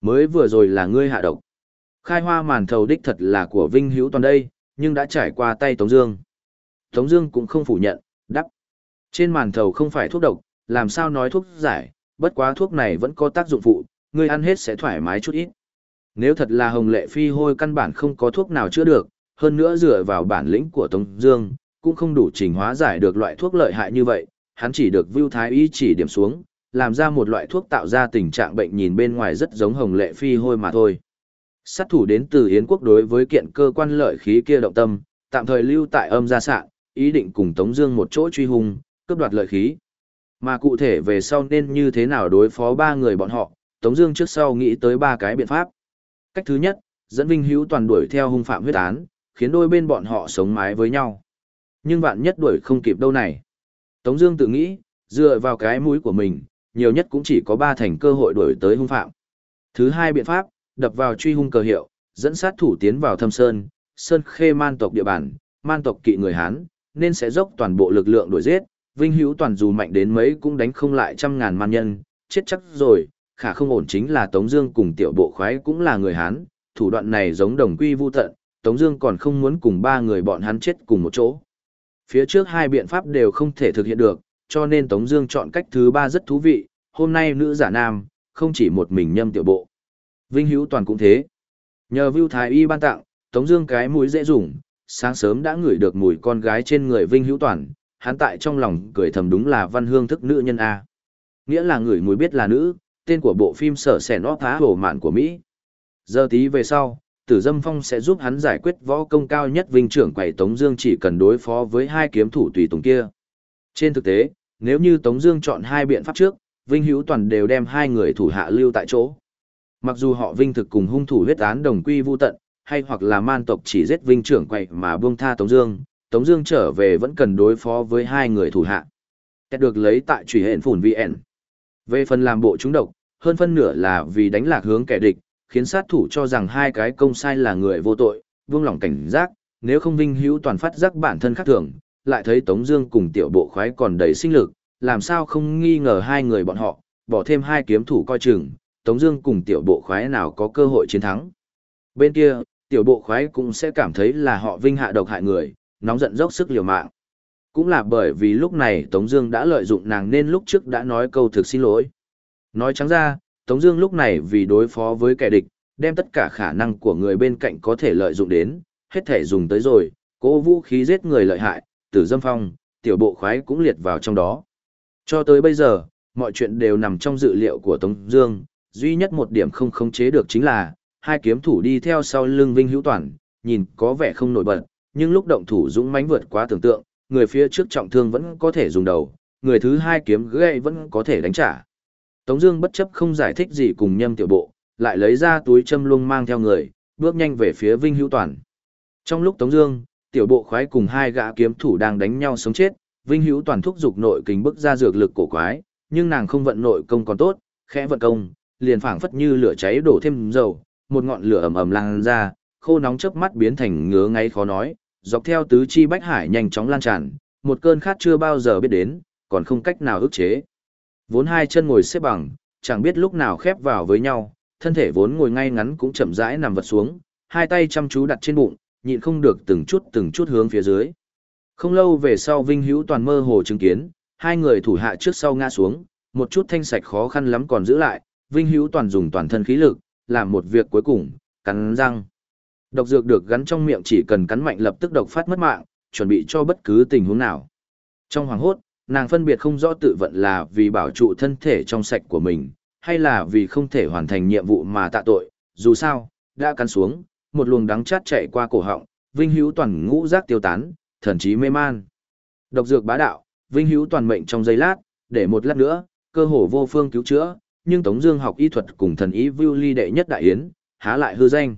Mới vừa rồi là ngươi hạ độc. Khai hoa màn thầu đích thật là của Vinh Hữu toàn đây, nhưng đã trải qua tay Tống Dương. Tống Dương cũng không phủ nhận, đắp. Trên màn thầu không phải thuốc độc, làm sao nói thuốc giải, bất quá thuốc này vẫn có tác dụng phụ, ngươi ăn hết sẽ thoải mái chút ít. Nếu thật là hồng lệ phi hôi căn bản không có thuốc nào chữa được, hơn nữa dựa vào bản lĩnh của Tống Dương, cũng không đủ trình hóa giải được loại thuốc lợi hại như vậy, hắn chỉ được Vu Thái Y chỉ điểm xuống, làm ra một loại thuốc tạo ra tình trạng bệnh nhìn bên ngoài rất giống hồng lệ phi hôi mà thôi. Sát thủ đến từ Yến quốc đối với kiện cơ quan lợi khí kia động tâm, tạm thời lưu tại âm gia sạn, ý định cùng Tống Dương một chỗ truy hung, cướp đoạt lợi khí. Mà cụ thể về sau nên như thế nào đối phó ba người bọn họ, Tống Dương trước sau nghĩ tới ba cái biện pháp. Cách thứ nhất, dẫn Vinh Hữu toàn đuổi theo hung phạm huyết án, khiến đôi bên bọn họ sống mái với nhau. Nhưng vạn nhất đuổi không kịp đâu này. Tống Dương tự nghĩ, dựa vào cái mũi của mình, nhiều nhất cũng chỉ có ba thành cơ hội đuổi tới hung phạm. Thứ hai biện pháp, đập vào truy hung cờ hiệu, dẫn sát thủ tiến vào thâm sơn, sơn khê man tộc địa bàn, man tộc kỵ người Hán, nên sẽ dốc toàn bộ lực lượng đuổi giết, vinh hữu toàn dù mạnh đến mấy cũng đánh không lại trăm ngàn man nhân, chết chắc rồi, khả không ổn chính là Tống Dương cùng tiểu bộ khoái cũng là người Hán, thủ đoạn này giống đồng quy vu tận, Tống Dương còn không muốn cùng ba người bọn hắn chết cùng một chỗ. Phía trước hai biện pháp đều không thể thực hiện được, cho nên Tống Dương chọn cách thứ ba rất thú vị. Hôm nay nữ giả nam, không chỉ một mình nhâm tiểu bộ. Vinh Hữu Toàn cũng thế. Nhờ Vu Thái Y ban tặng, Tống Dương cái mũi dễ dùng, sáng sớm đã ngửi được mùi con gái trên người Vinh Hữu Toàn, hắn tại trong lòng cười thầm đúng là văn hương thức nữ nhân a. Nghĩa là ngửi mùi biết là nữ, tên của bộ phim sở sẻ nó phá hổ mạn của Mỹ. Giờ tí về sau, Tử Dâm Phong sẽ giúp hắn giải quyết võ công cao nhất Vinh trưởng quầy Tống Dương chỉ cần đối phó với hai kiếm thủ tùy tùng kia. Trên thực tế, nếu như Tống Dương chọn hai biện pháp trước, Vinh Hữu Toàn đều đem hai người thủ hạ lưu tại chỗ. Mặc dù họ Vinh thực cùng hung thủ huyết án đồng quy vu tận, hay hoặc là man tộc chỉ giết Vinh trưởng quậy mà buông tha Tống Dương, Tống Dương trở về vẫn cần đối phó với hai người thủ hạ. Kết được lấy tại truy hẹn phủn VN. Về phần làm bộ trúng độc, hơn phân nửa là vì đánh lạc hướng kẻ địch, khiến sát thủ cho rằng hai cái công sai là người vô tội, Vương lỏng cảnh giác. Nếu không Vinh Hữu toàn phát giác bản thân khác thường, lại thấy Tống Dương cùng tiểu bộ khoái còn đầy sinh lực, làm sao không nghi ngờ hai người bọn họ, bỏ thêm hai kiếm thủ coi chừng, Tống Dương cùng tiểu bộ khoái nào có cơ hội chiến thắng. Bên kia, tiểu bộ khoái cũng sẽ cảm thấy là họ vinh hạ độc hại người, nóng giận dốc sức liều mạng. Cũng là bởi vì lúc này Tống Dương đã lợi dụng nàng nên lúc trước đã nói câu thực xin lỗi. Nói trắng ra, Tống Dương lúc này vì đối phó với kẻ địch, đem tất cả khả năng của người bên cạnh có thể lợi dụng đến, hết thể dùng tới rồi, cố vũ khí giết người lợi hại, tử dâm phong, tiểu bộ khoái cũng liệt vào trong đó. Cho tới bây giờ, mọi chuyện đều nằm trong dự liệu của Tống Dương, duy nhất một điểm không khống chế được chính là, hai kiếm thủ đi theo sau lưng Vinh Hữu Toàn, nhìn có vẻ không nổi bật, nhưng lúc động thủ dũng mãnh vượt quá tưởng tượng, người phía trước trọng thương vẫn có thể dùng đầu, người thứ hai kiếm gậy vẫn có thể đánh trả. Tống Dương bất chấp không giải thích gì cùng nhâm tiểu bộ, lại lấy ra túi châm luông mang theo người, bước nhanh về phía Vinh Hữu Toàn. Trong lúc Tống Dương, tiểu bộ khoái cùng hai gã kiếm thủ đang đánh nhau sống chết, Vinh Hữu Toàn thúc giục nội kình bức ra dược lực cổ quái, nhưng nàng không vận nội công còn tốt, khẽ vận công, liền phảng phất như lửa cháy đổ thêm dầu, một ngọn lửa ầm ầm lan ra, khô nóng chớp mắt biến thành ngứa ngáy khó nói, dọc theo tứ chi bách hải nhanh chóng lan tràn, một cơn khát chưa bao giờ biết đến, còn không cách nào ức chế. Vốn hai chân ngồi xếp bằng, chẳng biết lúc nào khép vào với nhau, thân thể vốn ngồi ngay ngắn cũng chậm rãi nằm vật xuống, hai tay chăm chú đặt trên bụng, nhịn không được từng chút từng chút hướng phía dưới. Không lâu về sau Vinh Hữu toàn mơ hồ chứng kiến, hai người thủ hạ trước sau ngã xuống, một chút thanh sạch khó khăn lắm còn giữ lại, Vinh Hữu toàn dùng toàn thân khí lực, làm một việc cuối cùng, cắn răng. Độc dược được gắn trong miệng chỉ cần cắn mạnh lập tức độc phát mất mạng, chuẩn bị cho bất cứ tình huống nào. Trong hoàng hốt, nàng phân biệt không rõ tự vận là vì bảo trụ thân thể trong sạch của mình, hay là vì không thể hoàn thành nhiệm vụ mà tạ tội, dù sao, đã cắn xuống, một luồng đắng chát chạy qua cổ họng, Vinh Hữu toàn ngũ giác tiêu tán, thần trí mê man. Độc dược bá đạo, Vinh Hữu toàn mệnh trong giây lát, để một lát nữa, cơ hồ vô phương cứu chữa, nhưng Tống Dương học y thuật cùng thần ý vưu ly đệ nhất đại yến, há lại hư danh.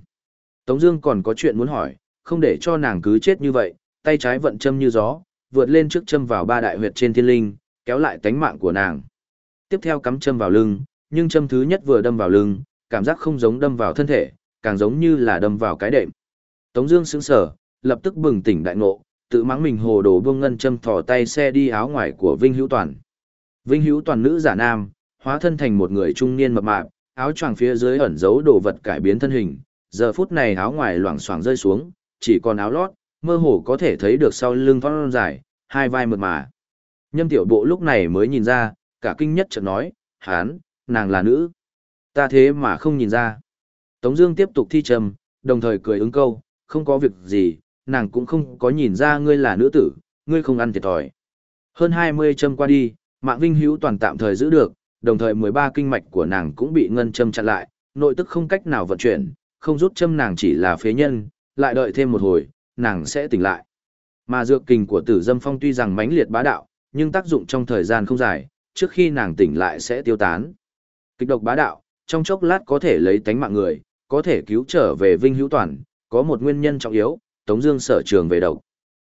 Tống Dương còn có chuyện muốn hỏi, không để cho nàng cứ chết như vậy, tay trái vận châm như gió, vượt lên trước châm vào ba đại huyệt trên thiên linh, kéo lại tánh mạng của nàng. Tiếp theo cắm châm vào lưng, nhưng châm thứ nhất vừa đâm vào lưng, cảm giác không giống đâm vào thân thể, càng giống như là đâm vào cái đệm. Tống Dương sững sờ, lập tức bừng tỉnh đại ngộ, tự mắng mình hồ đồ buông ngân châm thò tay xe đi áo ngoài của Vinh Hữu Toàn. Vinh Hữu Toàn nữ giả nam, hóa thân thành một người trung niên mập mạp, áo choàng phía dưới ẩn giấu đồ vật cải biến thân hình, giờ phút này áo ngoài loảng xoảng rơi xuống, chỉ còn áo lót, mơ hồ có thể thấy được sau lưng thon dài, hai vai mượt mà. Nhâm tiểu bộ lúc này mới nhìn ra, cả kinh nhất chợt nói, hán, nàng là nữ. Ta thế mà không nhìn ra. Tống Dương tiếp tục thi trầm, đồng thời cười ứng câu, không có việc gì, nàng cũng không có nhìn ra ngươi là nữ tử, ngươi không ăn thiệt thòi. Hơn 20 châm qua đi, mạng vinh hữu toàn tạm thời giữ được, đồng thời 13 kinh mạch của nàng cũng bị ngân châm chặn lại, nội tức không cách nào vận chuyển, không rút châm nàng chỉ là phế nhân, lại đợi thêm một hồi, nàng sẽ tỉnh lại. Mà dược kình của tử dâm phong tuy rằng mãnh liệt bá đạo, nhưng tác dụng trong thời gian không dài, trước khi nàng tỉnh lại sẽ tiêu tán. Kịch độc bá đạo, trong chốc lát có thể lấy tánh mạng người, có thể cứu trở về vinh hữu toàn, có một nguyên nhân trọng yếu, Tống Dương sở trường về độc.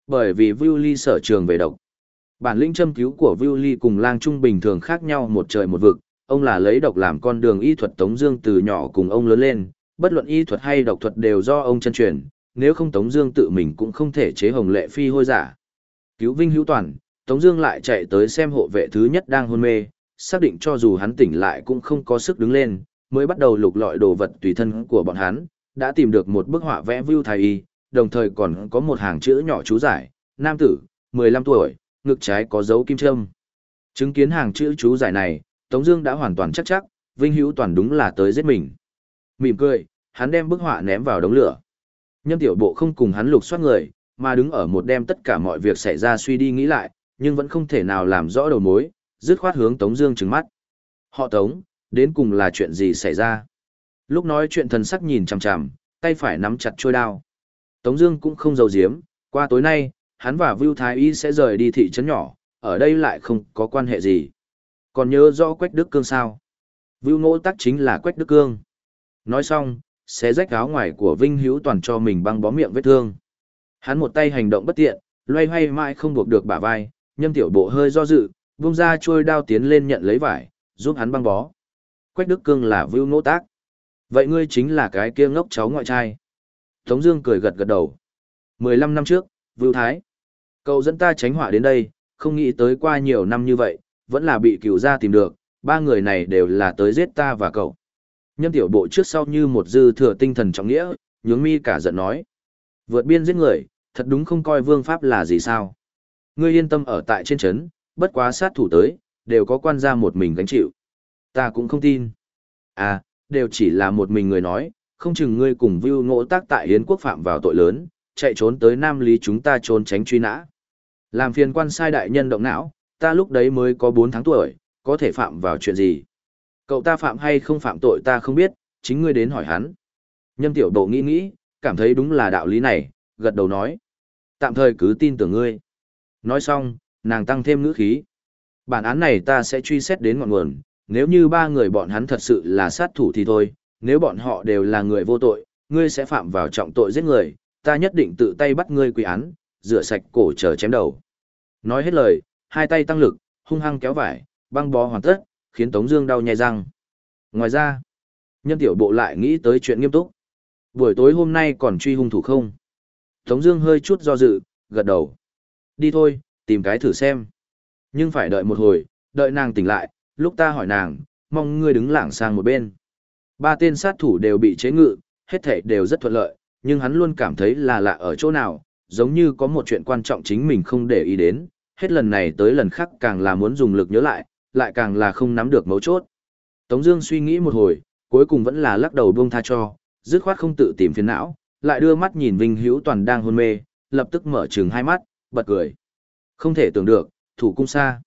Bởi vì Vu Ly sở trường về độc. Bản lĩnh châm cứu của Vu Ly cùng Lang Trung bình thường khác nhau một trời một vực, ông là lấy độc làm con đường y thuật Tống Dương từ nhỏ cùng ông lớn lên, bất luận y thuật hay độc thuật đều do ông chân truyền, nếu không Tống Dương tự mình cũng không thể chế hồng lệ phi hôi giả. Cứu Vinh Hữu Toàn, Tống Dương lại chạy tới xem hộ vệ thứ nhất đang hôn mê, xác định cho dù hắn tỉnh lại cũng không có sức đứng lên, mới bắt đầu lục lọi đồ vật tùy thân của bọn hắn, đã tìm được một bức họa vẽ Vu Thái Y, đồng thời còn có một hàng chữ nhỏ chú giải, nam tử, 15 tuổi, ngực trái có dấu kim châm. Chứng kiến hàng chữ chú giải này, Tống Dương đã hoàn toàn chắc chắc, Vinh Hữu Toàn đúng là tới giết mình. Mỉm cười, hắn đem bức họa ném vào đống lửa. Nhâm Tiểu Bộ không cùng hắn lục soát người, mà đứng ở một đêm tất cả mọi việc xảy ra suy đi nghĩ lại, nhưng vẫn không thể nào làm rõ đầu mối, dứt khoát hướng Tống Dương trừng mắt. Họ Tống, đến cùng là chuyện gì xảy ra? Lúc nói chuyện thần sắc nhìn chằm chằm, tay phải nắm chặt chuôi đao. Tống Dương cũng không giấu giếm, qua tối nay, hắn và Vu Thái Y sẽ rời đi thị trấn nhỏ, ở đây lại không có quan hệ gì. Còn nhớ rõ Quách Đức Cương sao? Vu Ngỗ Tắc chính là Quách Đức Cương. Nói xong, xé rách áo ngoài của Vinh Hữu toàn cho mình băng bó miệng vết thương. Hắn một tay hành động bất tiện, loay hoay mãi không buộc được bả vai, nhâm tiểu bộ hơi do dự, vung ra trôi đao tiến lên nhận lấy vải, giúp hắn băng bó. Quách Đức Cương là Vưu Nỗ Tác. Vậy ngươi chính là cái kia ngốc cháu ngoại trai. Tống Dương cười gật gật đầu. 15 năm trước, Vưu Thái, cậu dẫn ta tránh họa đến đây, không nghĩ tới qua nhiều năm như vậy, vẫn là bị cửu gia tìm được. Ba người này đều là tới giết ta và cậu. Nhâm tiểu bộ trước sau như một dư thừa tinh thần trọng nghĩa, nhướng mi cả giận nói: vượt biên giết người, thật đúng không coi vương pháp là gì sao? Ngươi yên tâm ở tại trên trấn, bất quá sát thủ tới, đều có quan gia một mình gánh chịu. Ta cũng không tin. À, đều chỉ là một mình người nói, không chừng ngươi cùng Vưu Ngộ Tác tại Hiến quốc phạm vào tội lớn, chạy trốn tới Nam Lý chúng ta trốn tránh truy nã. Làm phiền quan sai đại nhân động não, ta lúc đấy mới có 4 tháng tuổi, có thể phạm vào chuyện gì? Cậu ta phạm hay không phạm tội ta không biết, chính ngươi đến hỏi hắn. Nhâm tiểu độ nghĩ nghĩ, cảm thấy đúng là đạo lý này, gật đầu nói. Tạm thời cứ tin tưởng ngươi. Nói xong, nàng tăng thêm ngữ khí. Bản án này ta sẽ truy xét đến ngọn nguồn, nếu như ba người bọn hắn thật sự là sát thủ thì thôi, nếu bọn họ đều là người vô tội, ngươi sẽ phạm vào trọng tội giết người, ta nhất định tự tay bắt ngươi quy án, rửa sạch cổ chờ chém đầu. Nói hết lời, hai tay tăng lực, hung hăng kéo vải, băng bó hoàn tất, khiến Tống Dương đau nhè răng. Ngoài ra, nhân tiểu bộ lại nghĩ tới chuyện nghiêm túc. Buổi tối hôm nay còn truy hung thủ không? Tống Dương hơi chút do dự, gật đầu. Đi thôi, tìm cái thử xem. Nhưng phải đợi một hồi, đợi nàng tỉnh lại, lúc ta hỏi nàng, mong ngươi đứng lảng sang một bên. Ba tên sát thủ đều bị chế ngự, hết thảy đều rất thuận lợi, nhưng hắn luôn cảm thấy là lạ ở chỗ nào, giống như có một chuyện quan trọng chính mình không để ý đến, hết lần này tới lần khác càng là muốn dùng lực nhớ lại, lại càng là không nắm được mấu chốt. Tống Dương suy nghĩ một hồi, cuối cùng vẫn là lắc đầu buông tha cho, dứt khoát không tự tìm phiền não, lại đưa mắt nhìn Vinh Hữu Toàn đang hôn mê, lập tức mở trừng hai mắt, bật cười. Không thể tưởng được, thủ cung sa.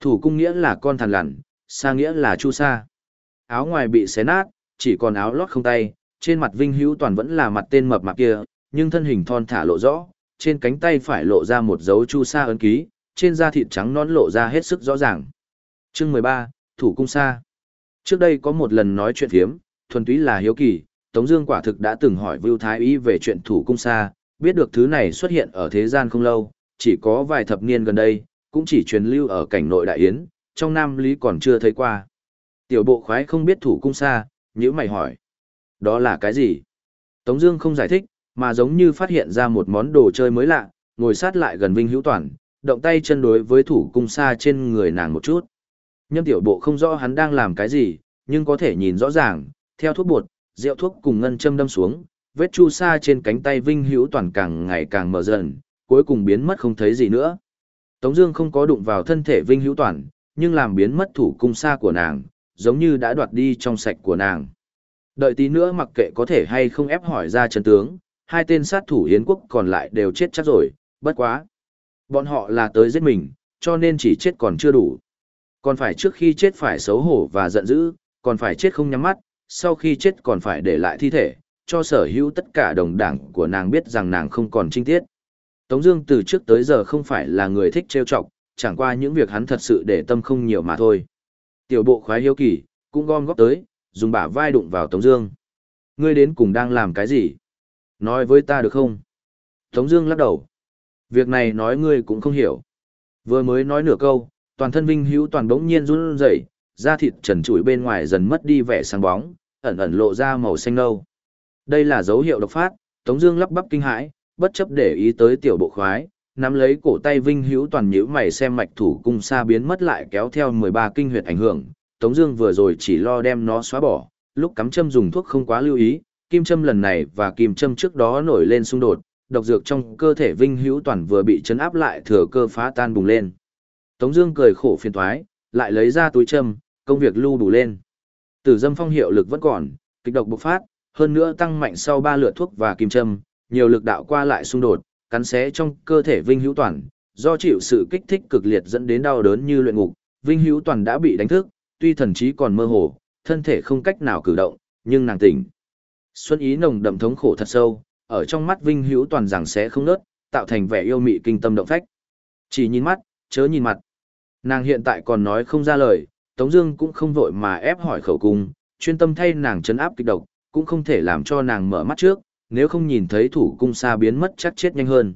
Thủ cung nghĩa là con thằn lằn, sa nghĩa là chu sa. Áo ngoài bị xé nát, chỉ còn áo lót không tay, trên mặt Vinh Hữu Toàn vẫn là mặt tên mập mạp kia, nhưng thân hình thon thả lộ rõ, trên cánh tay phải lộ ra một dấu chu sa ấn ký, trên da thịt trắng nõn lộ ra hết sức rõ ràng. Chương 13, Thủ cung sa. Trước đây có một lần nói chuyện phiếm, thuần túy là hiếu kỳ, Tống Dương quả thực đã từng hỏi Vưu Thái Y về chuyện thủ cung sa, biết được thứ này xuất hiện ở thế gian không lâu, chỉ có vài thập niên gần đây, cũng chỉ truyền lưu ở cảnh nội đại yến, trong Nam Lý còn chưa thấy qua. Tiểu bộ khoái không biết thủ cung sa, nhữ mày hỏi. Đó là cái gì? Tống Dương không giải thích, mà giống như phát hiện ra một món đồ chơi mới lạ, ngồi sát lại gần Vinh Hữu Toàn, động tay chân đối với thủ cung sa trên người nàng một chút. Nhâm tiểu bộ không rõ hắn đang làm cái gì, nhưng có thể nhìn rõ ràng, theo thuốc bột, rượu thuốc cùng ngân châm đâm xuống, vết chu sa trên cánh tay Vinh Hữu Toàn càng ngày càng mở dần, cuối cùng biến mất không thấy gì nữa. Tống Dương không có đụng vào thân thể Vinh Hữu Toàn, nhưng làm biến mất thủ cung sa của nàng, giống như đã đoạt đi trong sạch của nàng. Đợi tí nữa mặc kệ có thể hay không ép hỏi ra chân tướng, hai tên sát thủ Yến quốc còn lại đều chết chắc rồi, bất quá. Bọn họ là tới giết mình, cho nên chỉ chết còn chưa đủ. Còn phải trước khi chết phải xấu hổ và giận dữ, còn phải chết không nhắm mắt, sau khi chết còn phải để lại thi thể, cho sở hữu tất cả đồng đảng của nàng biết rằng nàng không còn trinh tiết. Tống Dương từ trước tới giờ không phải là người thích trêu chọc, chẳng qua những việc hắn thật sự để tâm không nhiều mà thôi. Tiểu bộ khoái hiếu kỳ, cũng gom góp tới, dùng bả vai đụng vào Tống Dương. Ngươi đến cùng đang làm cái gì? Nói với ta được không? Tống Dương lắc đầu. Việc này nói ngươi cũng không hiểu. Vừa mới nói nửa câu, toàn thân Vinh Hữu toàn bỗng nhiên run rẩy, da thịt trần trụi bên ngoài dần mất đi vẻ sáng bóng, ẩn ẩn lộ ra màu xanh nâu. Đây là dấu hiệu độc phát, Tống Dương lắp bắp kinh hãi, bất chấp để ý tới tiểu bộ khoái, nắm lấy cổ tay Vinh Hữu toàn nhíu mày xem mạch thủ cung xa biến mất lại kéo theo 13 kinh huyệt ảnh hưởng. Tống Dương vừa rồi chỉ lo đem nó xóa bỏ, lúc cắm châm dùng thuốc không quá lưu ý, kim châm lần này và kim châm trước đó nổi lên xung đột, độc dược trong cơ thể Vinh Hữu toàn vừa bị chấn áp lại thừa cơ phá tan bùng lên. Tống Dương cười khổ phiền toái, lại lấy ra túi châm, công việc lưu đủ lên. Tử dâm phong hiệu lực vẫn còn, kịch độc bộc phát, hơn nữa tăng mạnh sau ba lượt thuốc và kim châm, nhiều lực đạo qua lại xung đột, cắn xé trong cơ thể Vinh Hữu Toàn, do chịu sự kích thích cực liệt dẫn đến đau đớn như luyện ngục, Vinh Hữu Toàn đã bị đánh thức, tuy thần trí còn mơ hồ, thân thể không cách nào cử động, nhưng nàng tỉnh. Xuân ý nồng đậm thống khổ thật sâu, ở trong mắt Vinh Hữu Toàn rằng sẽ không nớt, tạo thành vẻ yêu mị kinh tâm động phách. Chỉ nhìn mắt, chớ nhìn mặt. Nàng hiện tại còn nói không ra lời, Tống Dương cũng không vội mà ép hỏi khẩu cung, chuyên tâm thay nàng chấn áp kịch độc, cũng không thể làm cho nàng mở mắt trước, nếu không nhìn thấy thủ cung xa biến mất chắc chết nhanh hơn.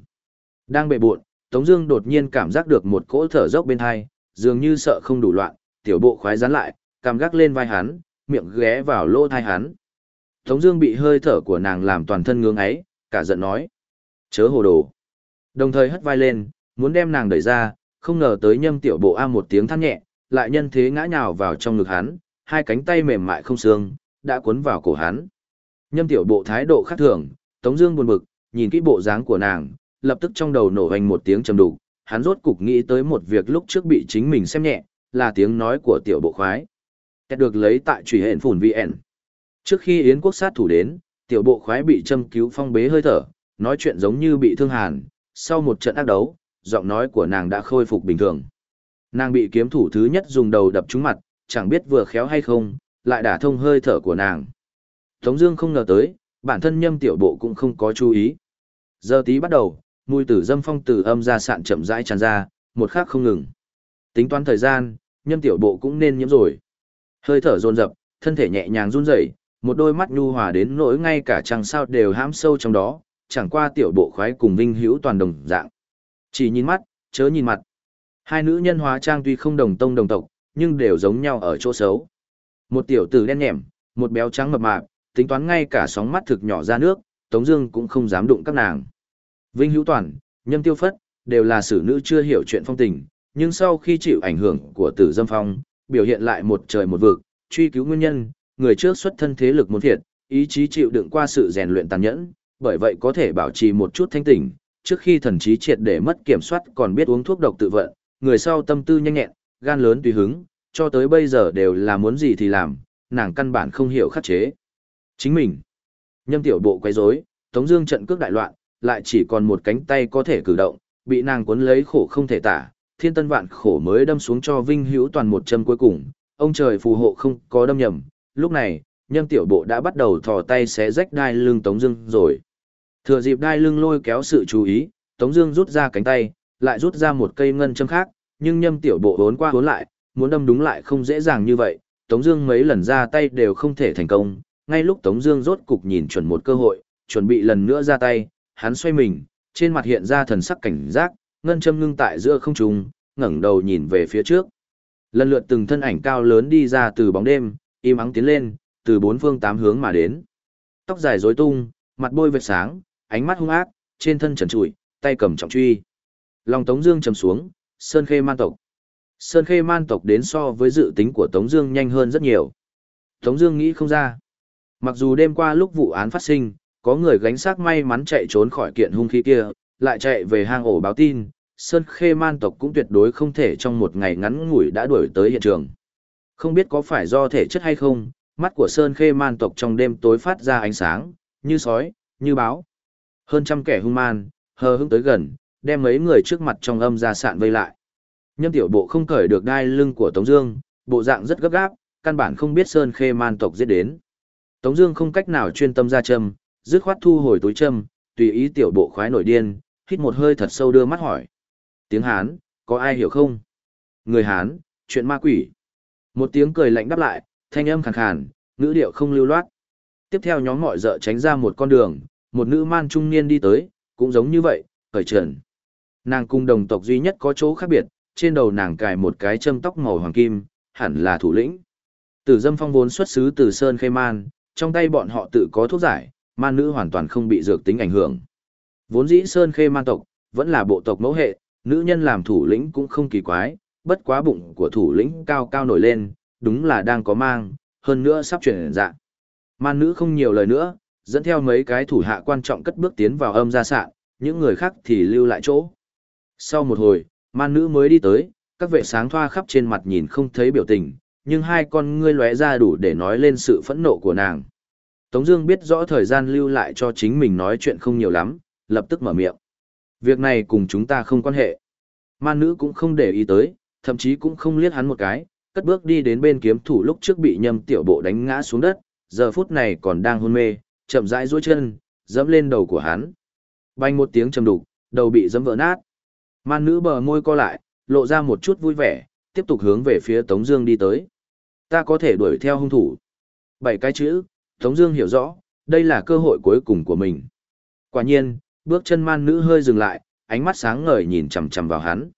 Đang bệ bội, Tống Dương đột nhiên cảm giác được một cỗ thở dốc bên tai, dường như sợ không đủ loạn, tiểu bộ khoái dán lại, cằm gác lên vai hắn, miệng ghé vào lỗ tai hắn. Tống Dương bị hơi thở của nàng làm toàn thân ngưỡng ấy, cả giận nói: chớ hồ đồ. Đồng thời hất vai lên, muốn đem nàng đẩy ra, không ngờ tới nhâm tiểu bộ a một tiếng than nhẹ, lại nhân thế ngã nhào vào trong ngực hắn, hai cánh tay mềm mại không xương, đã cuốn vào cổ hắn. Nhâm tiểu bộ thái độ khác thường, Tống Dương buồn bực, nhìn kỹ bộ dáng của nàng, lập tức trong đầu nổ vang một tiếng trầm đục, hắn rốt cục nghĩ tới một việc lúc trước bị chính mình xem nhẹ, là tiếng nói của tiểu bộ khoái. Kết được lấy tại truy hẹn phủn VN. Trước khi Yến quốc sát thủ đến, tiểu bộ khoái bị châm cứu phong bế hơi thở, nói chuyện giống như bị thương hàn. Sau một trận ác đấu, giọng nói của nàng đã khôi phục bình thường. Nàng bị kiếm thủ thứ nhất dùng đầu đập trúng mặt, chẳng biết vừa khéo hay không, lại đả thông hơi thở của nàng. Tống Dương không ngờ tới, bản thân nhâm tiểu bộ cũng không có chú ý. Giờ tí bắt đầu, mùi tử dâm phong tử âm ra sạn chậm rãi tràn ra, một khắc không ngừng. Tính toán thời gian, nhâm tiểu bộ cũng nên nhiễm rồi. Hơi thở dồn dập, thân thể nhẹ nhàng run rẩy, một đôi mắt nhu hòa đến nỗi ngay cả trăng sao đều hãm sâu trong đó, chẳng qua tiểu bộ khoái cùng vinh hữu toàn đồng dạng. Chỉ nhìn mắt, chớ nhìn mặt. Hai nữ nhân hóa trang tuy không đồng tông đồng tộc, nhưng đều giống nhau ở chỗ xấu. Một tiểu tử đen nhẻm, một béo trắng mập mạp, tính toán ngay cả sóng mắt thực nhỏ ra nước, Tống Dương cũng không dám đụng các nàng. Vinh Hữu Toàn, Nhâm Tiêu Phất, đều là xử nữ chưa hiểu chuyện phong tình, nhưng sau khi chịu ảnh hưởng của Tử Dâm Phong, biểu hiện lại một trời một vực, truy cứu nguyên nhân, người trước xuất thân thế lực muốn thiệt, ý chí chịu đựng qua sự rèn luyện tàn nhẫn, bởi vậy có thể bảo trì một chút thanh tỉnh, trước khi thần trí triệt để mất kiểm soát còn biết uống thuốc độc tự vận, người sau tâm tư nhanh nhẹn, gan lớn tùy hứng, cho tới bây giờ đều là muốn gì thì làm, nàng căn bản không hiểu khắc chế. Chính mình, nhâm tiểu bộ quấy rối, Tống Dương trận cước đại loạn, lại chỉ còn một cánh tay có thể cử động, bị nàng cuốn lấy khổ không thể tả, thiên tân vạn khổ mới đâm xuống cho Vinh Hữu toàn một châm cuối cùng, ông trời phù hộ không có đâm nhầm, lúc này, nhâm tiểu bộ đã bắt đầu thò tay xé rách đai lưng Tống Dương rồi. Thừa dịp đai lưng lôi kéo sự chú ý, Tống Dương rút ra cánh tay, lại rút ra một cây ngân châm khác, nhưng nhâm tiểu bộ vốn qua vốn lại, muốn đâm đúng lại không dễ dàng như vậy. Tống Dương mấy lần ra tay đều không thể thành công. Ngay lúc Tống Dương rốt cục nhìn chuẩn một cơ hội, chuẩn bị lần nữa ra tay, hắn xoay mình, trên mặt hiện ra thần sắc cảnh giác, ngân châm ngưng tại giữa không trung, ngẩng đầu nhìn về phía trước. Lần lượt từng thân ảnh cao lớn đi ra từ bóng đêm, im ắng tiến lên, từ bốn phương tám hướng mà đến. Tóc dài rối tung, mặt bôi vệt sáng, ánh mắt hung ác, trên thân trần trụi, tay cầm trọng truy. Lòng Tống Dương trầm xuống, Sơn Khê Man tộc. Sơn Khê Man tộc đến so với dự tính của Tống Dương nhanh hơn rất nhiều. Tống Dương nghĩ không ra. Mặc dù đêm qua lúc vụ án phát sinh, có người gánh xác may mắn chạy trốn khỏi kiện hung khí kia, lại chạy về hang ổ báo tin, Sơn Khê Man tộc cũng tuyệt đối không thể trong một ngày ngắn ngủi đã đuổi tới hiện trường. Không biết có phải do thể chất hay không, mắt của Sơn Khê Man tộc trong đêm tối phát ra ánh sáng, như sói, như báo. Hơn trăm kẻ hung man, hờ hững tới gần, đem mấy người trước mặt trong âm ra sạn vây lại. Nhâm tiểu bộ không cởi được đai lưng của Tống Dương, bộ dạng rất gấp gáp, căn bản không biết Sơn Khê Man tộc giết đến. Tống Dương không cách nào chuyên tâm ra châm, dứt khoát thu hồi túi châm, tùy ý tiểu bộ khoái nổi điên, hít một hơi thật sâu đưa mắt hỏi. Tiếng Hán, có ai hiểu không? Người Hán, chuyện ma quỷ. Một tiếng cười lạnh đáp lại, thanh âm khàn khàn, ngữ điệu không lưu loát. Tiếp theo nhóm mọi dợ tránh ra một con đường, một nữ man trung niên đi tới, cũng giống như vậy, khởi trần. Nàng cung đồng tộc duy nhất có chỗ khác biệt, trên đầu nàng cài một cái châm tóc màu hoàng kim, hẳn là thủ lĩnh. Tử dâm phong vốn xuất xứ từ Sơn Khê Man, trong tay bọn họ tự có thuốc giải, man nữ hoàn toàn không bị dược tính ảnh hưởng. Vốn dĩ Sơn Khê Man tộc, vẫn là bộ tộc mẫu hệ, nữ nhân làm thủ lĩnh cũng không kỳ quái, bất quá bụng của thủ lĩnh cao cao nổi lên, đúng là đang có mang, hơn nữa sắp chuyển dạng. Man nữ không nhiều lời nữa, dẫn theo mấy cái thủ hạ quan trọng cất bước tiến vào âm gia sạn, những người khác thì lưu lại chỗ. Sau một hồi, man nữ mới đi tới, các vệ sáng thoa khắp trên mặt nhìn không thấy biểu tình, nhưng hai con ngươi lóe ra đủ để nói lên sự phẫn nộ của nàng. Tống Dương biết rõ thời gian lưu lại cho chính mình nói chuyện không nhiều lắm, lập tức mở miệng. Việc này cùng chúng ta không quan hệ. Man nữ cũng không để ý tới, thậm chí cũng không liếc hắn một cái, cất bước đi đến bên kiếm thủ lúc trước bị nhâm tiểu bộ đánh ngã xuống đất, giờ phút này còn đang hôn mê, chậm rãi duỗi chân, dẫm lên đầu của hắn. Bành một tiếng trầm đục, đầu bị dẫm vỡ nát. Man nữ bờ môi co lại, lộ ra một chút vui vẻ, tiếp tục hướng về phía Tống Dương đi tới. Ta có thể đuổi theo hung thủ. Bảy cái chữ, Tống Dương hiểu rõ, đây là cơ hội cuối cùng của mình. Quả nhiên, bước chân man nữ hơi dừng lại, ánh mắt sáng ngời nhìn chằm chằm vào hắn.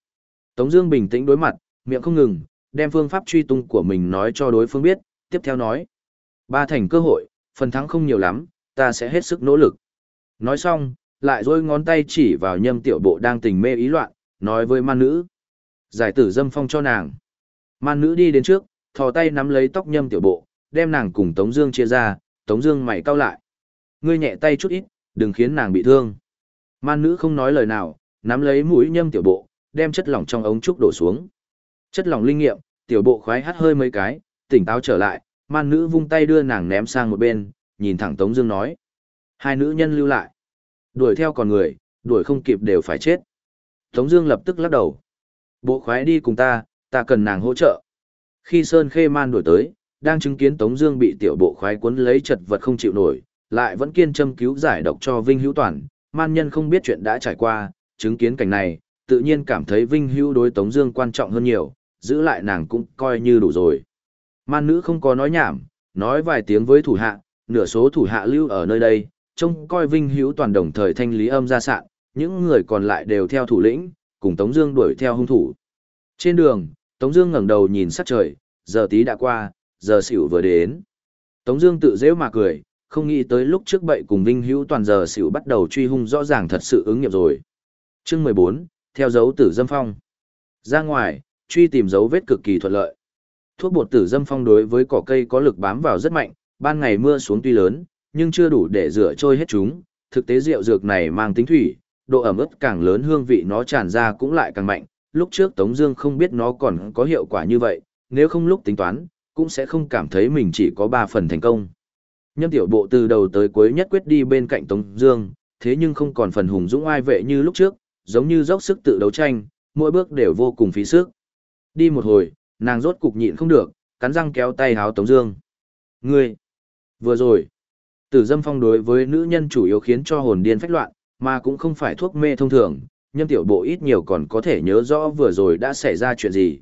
Tống Dương bình tĩnh đối mặt, miệng không ngừng, đem phương pháp truy tung của mình nói cho đối phương biết. Tiếp theo nói, ba thành cơ hội, phần thắng không nhiều lắm, ta sẽ hết sức nỗ lực. Nói xong, lại dôi ngón tay chỉ vào nhâm tiểu bộ đang tình mê ý loạn, nói với man nữ. Giải tử dâm phong cho nàng. Man nữ đi đến trước, thò tay nắm lấy tóc nhâm tiểu bộ, đem nàng cùng Tống Dương chia ra, Tống Dương mày cau lại. Ngươi nhẹ tay chút ít, đừng khiến nàng bị thương. Man nữ không nói lời nào, nắm lấy mũi nhâm tiểu bộ, đem chất lỏng trong ống trúc đổ xuống. Chất lỏng linh nghiệm, tiểu bộ khoái hắt hơi mấy cái, tỉnh táo trở lại, man nữ vung tay đưa nàng ném sang một bên, nhìn thẳng Tống Dương nói: hai nữ nhân lưu lại, đuổi theo còn người, đuổi không kịp đều phải chết. Tống Dương lập tức lắc đầu: bộ khoái đi cùng ta, ta cần nàng hỗ trợ. Khi Sơn Khê Man đuổi tới, đang chứng kiến Tống Dương bị tiểu bộ khoái cuốn lấy chật vật không chịu nổi, lại vẫn kiên châm cứu giải độc cho Vinh Hữu Toàn. Man nhân không biết chuyện đã trải qua, chứng kiến cảnh này, tự nhiên cảm thấy Vinh Hữu đối Tống Dương quan trọng hơn nhiều, giữ lại nàng cũng coi như đủ rồi. Man nữ không có nói nhảm, nói vài tiếng với thủ hạ, nửa số thủ hạ lưu ở nơi đây, trông coi Vinh Hữu Toàn đồng thời thanh lý âm ra sạn, những người còn lại đều theo thủ lĩnh, cùng Tống Dương đuổi theo hung thủ. Trên đường, Tống Dương ngẩng đầu nhìn sát trời, giờ tí đã qua, giờ xỉu vừa đến. Tống Dương tự dễ mà cười, không nghĩ tới lúc trước bậy cùng Vinh Hữu toàn giờ xỉu bắt đầu truy hung rõ ràng thật sự ứng nghiệm rồi. Chương 14, theo dấu tử dâm phong. Ra ngoài, truy tìm dấu vết cực kỳ thuận lợi. Thuốc bột tử dâm phong đối với cỏ cây có lực bám vào rất mạnh, ban ngày mưa xuống tuy lớn, nhưng chưa đủ để rửa trôi hết chúng. Thực tế rượu dược này mang tính thủy, độ ẩm ướt càng lớn hương vị nó tràn ra cũng lại càng mạnh. Lúc trước Tống Dương không biết nó còn có hiệu quả như vậy, nếu không lúc tính toán, cũng sẽ không cảm thấy mình chỉ có ba phần thành công. Nhâm tiểu bộ từ đầu tới cuối nhất quyết đi bên cạnh Tống Dương, thế nhưng không còn phần hùng dũng ai vệ như lúc trước, giống như dốc sức tự đấu tranh, mỗi bước đều vô cùng phí sức. Đi một hồi, nàng rốt cục nhịn không được, cắn răng kéo tay háo Tống Dương. Ngươi, vừa rồi, tử dâm phong đối với nữ nhân chủ yếu khiến cho hồn điên phách loạn, mà cũng không phải thuốc mê thông thường. nhân tiểu bộ ít nhiều còn có thể nhớ rõ vừa rồi đã xảy ra chuyện gì.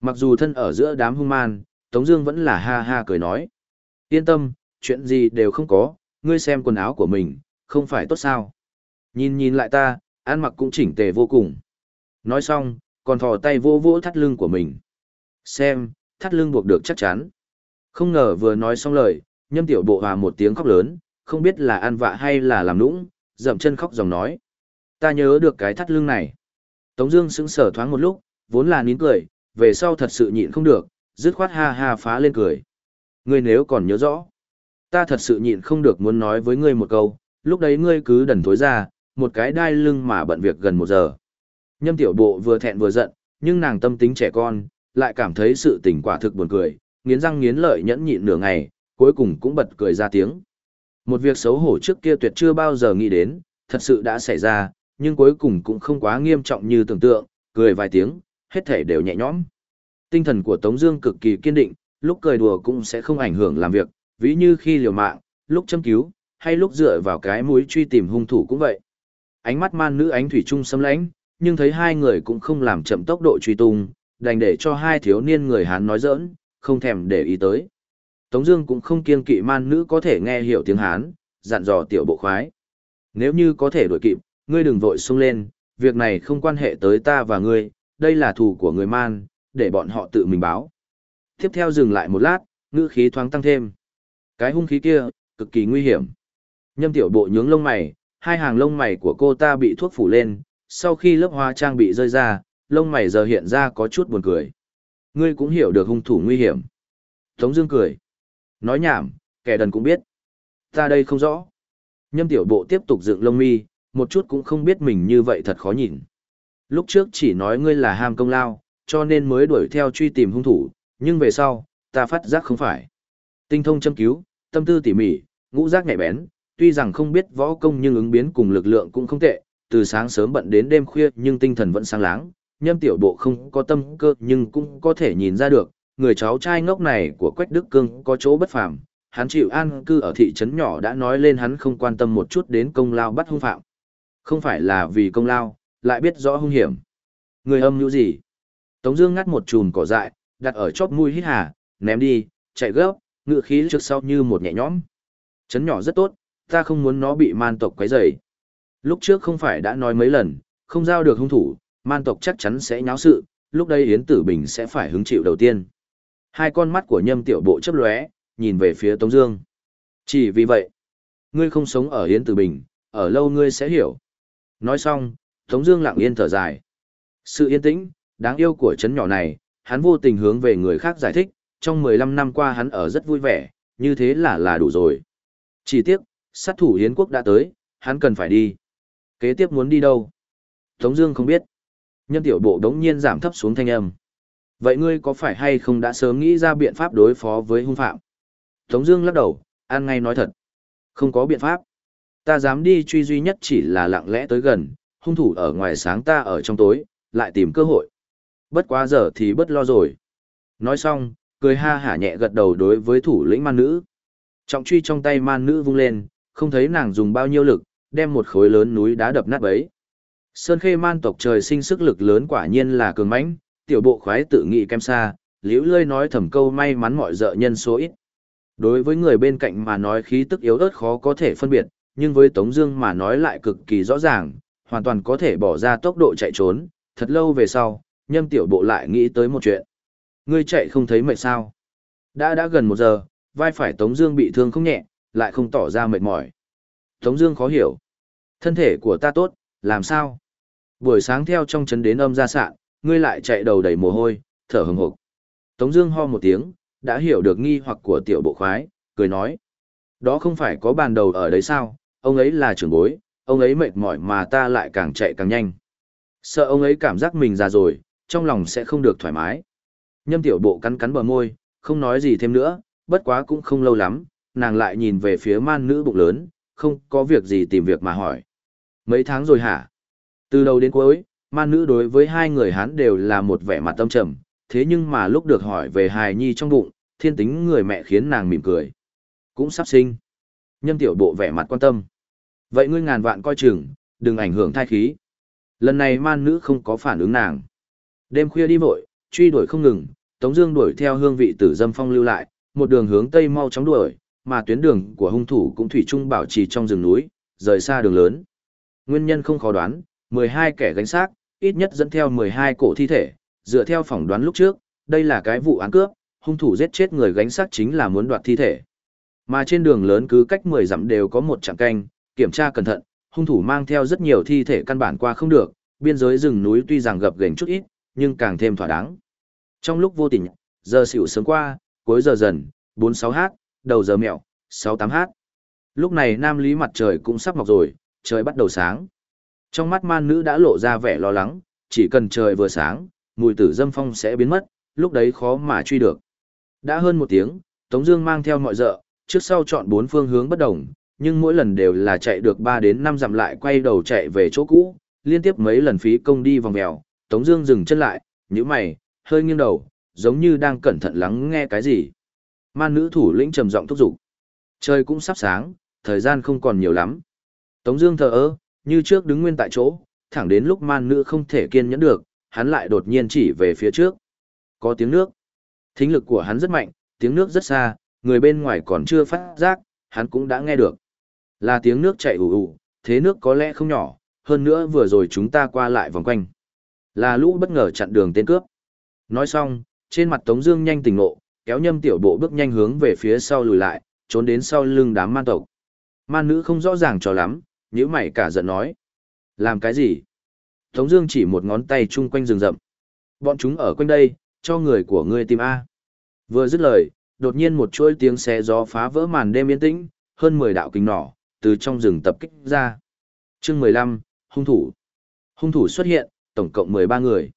Mặc dù thân ở giữa đám hung man, Tống Dương vẫn là ha ha cười nói. Yên tâm, chuyện gì đều không có, ngươi xem quần áo của mình, không phải tốt sao. Nhìn nhìn lại ta, ăn mặc cũng chỉnh tề vô cùng. Nói xong, còn thò tay vô vỗ thắt lưng của mình. Xem, thắt lưng buộc được chắc chắn. Không ngờ vừa nói xong lời, nhâm tiểu bộ hòa một tiếng khóc lớn, không biết là ăn vạ hay là làm nũng, dậm chân khóc dòng nói. Ta nhớ được cái thắt lưng này. Tống Dương sững sờ thoáng một lúc, vốn là nín cười, về sau thật sự nhịn không được, dứt khoát ha ha phá lên cười. Ngươi nếu còn nhớ rõ, ta thật sự nhịn không được muốn nói với ngươi một câu, lúc đấy ngươi cứ đần thối ra, một cái đai lưng mà bận việc gần một giờ. Nhâm tiểu bộ vừa thẹn vừa giận, nhưng nàng tâm tính trẻ con, lại cảm thấy sự tình quả thực buồn cười, nghiến răng nghiến lợi nhẫn nhịn nửa ngày, cuối cùng cũng bật cười ra tiếng. Một việc xấu hổ trước kia tuyệt chưa bao giờ nghĩ đến, thật sự đã xảy ra, nhưng cuối cùng cũng không quá nghiêm trọng như tưởng tượng, cười vài tiếng, hết thể đều nhẹ nhõm. Tinh thần của Tống Dương cực kỳ kiên định, lúc cười đùa cũng sẽ không ảnh hưởng làm việc, ví như khi liều mạng, lúc châm cứu, hay lúc dựa vào cái mũi truy tìm hung thủ cũng vậy. Ánh mắt man nữ ánh thủy trung sấm lãnh, nhưng thấy hai người cũng không làm chậm tốc độ truy tung, đành để cho hai thiếu niên người Hán nói dỡn, không thèm để ý tới. Tống Dương cũng không kiên kỵ man nữ có thể nghe hiểu tiếng Hán, dặn dò tiểu bộ khoái. Nếu như có thể đuổi kịp, ngươi đừng vội xung lên, việc này không quan hệ tới ta và ngươi, đây là thù của người man, để bọn họ tự mình báo. Tiếp theo dừng lại một lát, ngữ khí thoáng tăng thêm. Cái hung khí kia, cực kỳ nguy hiểm. Nhâm tiểu bộ nhướng lông mày, hai hàng lông mày của cô ta bị thuốc phủ lên, sau khi lớp hoa trang bị rơi ra, lông mày giờ hiện ra có chút buồn cười. Ngươi cũng hiểu được hung thủ nguy hiểm. Tống Dương cười. Nói nhảm, kẻ đần cũng biết. Ta đây không rõ. Nhâm tiểu bộ tiếp tục dựng lông mi, một chút cũng không biết mình như vậy thật khó nhìn. Lúc trước chỉ nói ngươi là ham công lao, cho nên mới đuổi theo truy tìm hung thủ, nhưng về sau, ta phát giác không phải. Tinh thông châm cứu, tâm tư tỉ mỉ, ngũ giác nhạy bén, tuy rằng không biết võ công nhưng ứng biến cùng lực lượng cũng không tệ, từ sáng sớm bận đến đêm khuya nhưng tinh thần vẫn sáng láng, nhâm tiểu bộ không có tâm cơ nhưng cũng có thể nhìn ra được, người cháu trai ngốc này của Quách Đức Cương có chỗ bất phàm, hắn chịu an cư ở thị trấn nhỏ đã nói lên hắn không quan tâm một chút đến công lao bắt hung phạm. Không phải là vì công lao, lại biết rõ hung hiểm. Người âm như gì? Tống Dương ngắt một chùm cỏ dại, đặt ở chóp mũi hít hà, ném đi, chạy gấp, ngựa khí trước sau như một nhẹ nhõm. Trấn nhỏ rất tốt, ta không muốn nó bị man tộc quấy rầy. Lúc trước không phải đã nói mấy lần, không giao được hung thủ, man tộc chắc chắn sẽ nháo sự, lúc đây Yến Tử Bình sẽ phải hứng chịu đầu tiên. Hai con mắt của nhâm tiểu bộ chấp lóe, nhìn về phía Tống Dương. Chỉ vì vậy, ngươi không sống ở Yến Tử Bình, ở lâu ngươi sẽ hiểu. Nói xong, Tống Dương lặng yên thở dài. Sự yên tĩnh, đáng yêu của chấn nhỏ này, hắn vô tình hướng về người khác giải thích. Trong 15 năm qua hắn ở rất vui vẻ, như thế là là đủ rồi. Chỉ tiếc, sát thủ Yến quốc đã tới, hắn cần phải đi. Kế tiếp muốn đi đâu? Tống Dương không biết. Nhân tiểu bộ đống nhiên giảm thấp xuống thanh âm. Vậy ngươi có phải hay không đã sớm nghĩ ra biện pháp đối phó với hung phạm? Tống Dương lắc đầu, an ngay nói thật, không có biện pháp. Ta dám đi truy duy nhất chỉ là lặng lẽ tới gần, hung thủ ở ngoài sáng ta ở trong tối, lại tìm cơ hội. Bất quá giờ thì bất lo rồi. Nói xong, cười ha hả nhẹ gật đầu đối với thủ lĩnh man nữ. Trọng truy trong tay man nữ vung lên, không thấy nàng dùng bao nhiêu lực, đem một khối lớn núi đá đập nát bấy. Sơn khê man tộc trời sinh sức lực lớn quả nhiên là cường mãnh, tiểu bộ khoái tự nghị kem xa, liễu lươi nói thầm câu may mắn mọi dợ nhân số ít. Đối với người bên cạnh mà nói khí tức yếu ớt khó có thể phân biệt, nhưng với Tống Dương mà nói lại cực kỳ rõ ràng, hoàn toàn có thể bỏ ra tốc độ chạy trốn. Thật lâu về sau, nhâm tiểu bộ lại nghĩ tới một chuyện. Ngươi chạy không thấy mệt sao? Đã đã gần một giờ, vai phải Tống Dương bị thương không nhẹ, lại không tỏ ra mệt mỏi. Tống Dương khó hiểu. Thân thể của ta tốt, làm sao? Buổi sáng theo trong chấn đến âm gia sạn, ngươi lại chạy đầu đầy mồ hôi, thở hừng hực. Tống Dương ho một tiếng, đã hiểu được nghi hoặc của tiểu bộ khoái, cười nói. Đó không phải có bàn đầu ở đấy sao, ông ấy là trưởng bối, ông ấy mệt mỏi mà ta lại càng chạy càng nhanh. Sợ ông ấy cảm giác mình già rồi, trong lòng sẽ không được thoải mái. Nhâm tiểu bộ cắn cắn bờ môi, không nói gì thêm nữa, bất quá cũng không lâu lắm, nàng lại nhìn về phía man nữ bụng lớn, không có việc gì tìm việc mà hỏi. Mấy tháng rồi hả? Từ đầu đến cuối, man nữ đối với hai người hắn đều là một vẻ mặt tâm trầm, thế nhưng mà lúc được hỏi về hài nhi trong bụng, thiên tính người mẹ khiến nàng mỉm cười. Cũng sắp sinh. Nhâm tiểu bộ vẻ mặt quan tâm. Vậy ngươi ngàn vạn coi chừng, đừng ảnh hưởng thai khí. Lần này man nữ không có phản ứng nàng. Đêm khuya đi vội, truy đuổi không ngừng, Tống Dương đuổi theo hương vị tử dâm phong lưu lại, một đường hướng tây mau chóng đuổi, mà tuyến đường của hung thủ cũng thủy chung bảo trì trong rừng núi, rời xa đường lớn. Nguyên nhân không khó đoán, 12 kẻ gánh xác, ít nhất dẫn theo 12 cổ thi thể, dựa theo phỏng đoán lúc trước, đây là cái vụ án cướp, hung thủ giết chết người gánh xác chính là muốn đoạt thi thể. Mà trên đường lớn cứ cách 10 dặm đều có một trạm canh, kiểm tra cẩn thận, hung thủ mang theo rất nhiều thi thể căn bản qua không được, biên giới rừng núi tuy rằng gập ghềnh chút ít, nhưng càng thêm thỏa đáng. Trong lúc vô tình, giờ xỉu sớm qua, cuối giờ dần, 46h, đầu giờ mẹo, 68h. Lúc này Nam Lý mặt trời cũng sắp mọc rồi, trời bắt đầu sáng. Trong mắt man nữ đã lộ ra vẻ lo lắng, chỉ cần trời vừa sáng, mùi tử dâm phong sẽ biến mất, lúc đấy khó mà truy được. Đã hơn một tiếng, Tống Dương mang theo mọi dợ, trước sau chọn bốn phương hướng bất đồng, nhưng mỗi lần đều là chạy được 3 đến 5 dặm lại quay đầu chạy về chỗ cũ, liên tiếp mấy lần phí công đi vòng vèo Tống Dương dừng chân lại, nhíu mày, hơi nghiêng đầu, giống như đang cẩn thận lắng nghe cái gì. Man nữ thủ lĩnh trầm giọng thúc giục. Trời cũng sắp sáng, thời gian không còn nhiều lắm. Tống Dương thở ơ, như trước đứng nguyên tại chỗ, thẳng đến lúc man nữ không thể kiên nhẫn được, hắn lại đột nhiên chỉ về phía trước. Có tiếng nước. Thính lực của hắn rất mạnh, tiếng nước rất xa, người bên ngoài còn chưa phát giác, hắn cũng đã nghe được. Là tiếng nước chảy ù ù, thế nước có lẽ không nhỏ, hơn nữa vừa rồi chúng ta qua lại vòng quanh. Là lũ bất ngờ chặn đường tên cướp. Nói xong, trên mặt Tống Dương nhanh tỉnh ngộ, kéo nhâm tiểu bộ bước nhanh hướng về phía sau lùi lại, trốn đến sau lưng đám man tộc. Man nữ không rõ ràng cho lắm, nhữ mày cả giận nói: làm cái gì? Tống Dương chỉ một ngón tay chung quanh rừng rậm. Bọn chúng ở quanh đây, cho người của ngươi tìm a. Vừa dứt lời, đột nhiên một chuỗi tiếng xé gió phá vỡ màn đêm yên tĩnh, hơn 10 đạo kính nỏ từ trong rừng tập kích ra. Chương 15, hung thủ. Hung thủ xuất hiện, tổng cộng 13 người.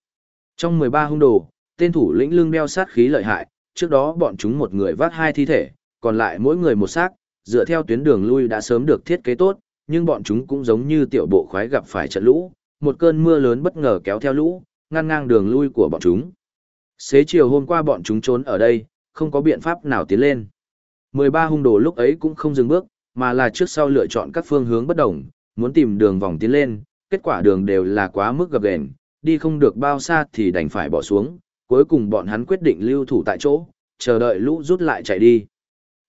Trong 13 hung đồ, tên thủ lĩnh lưng đeo sát khí lợi hại, trước đó bọn chúng một người vác hai thi thể, còn lại mỗi người một xác, dựa theo tuyến đường lui đã sớm được thiết kế tốt, nhưng bọn chúng cũng giống như tiểu bộ khoái gặp phải trận lũ, một cơn mưa lớn bất ngờ kéo theo lũ, ngăn ngang đường lui của bọn chúng. Xế chiều hôm qua bọn chúng trốn ở đây, không có biện pháp nào tiến lên. 13 hung đồ lúc ấy cũng không dừng bước, mà là trước sau lựa chọn các phương hướng bất đồng, muốn tìm đường vòng tiến lên, kết quả đường đều là quá mức gập ghềnh, đi không được bao xa thì đành phải bỏ xuống, cuối cùng bọn hắn quyết định lưu thủ tại chỗ, chờ đợi lũ rút lại chạy đi.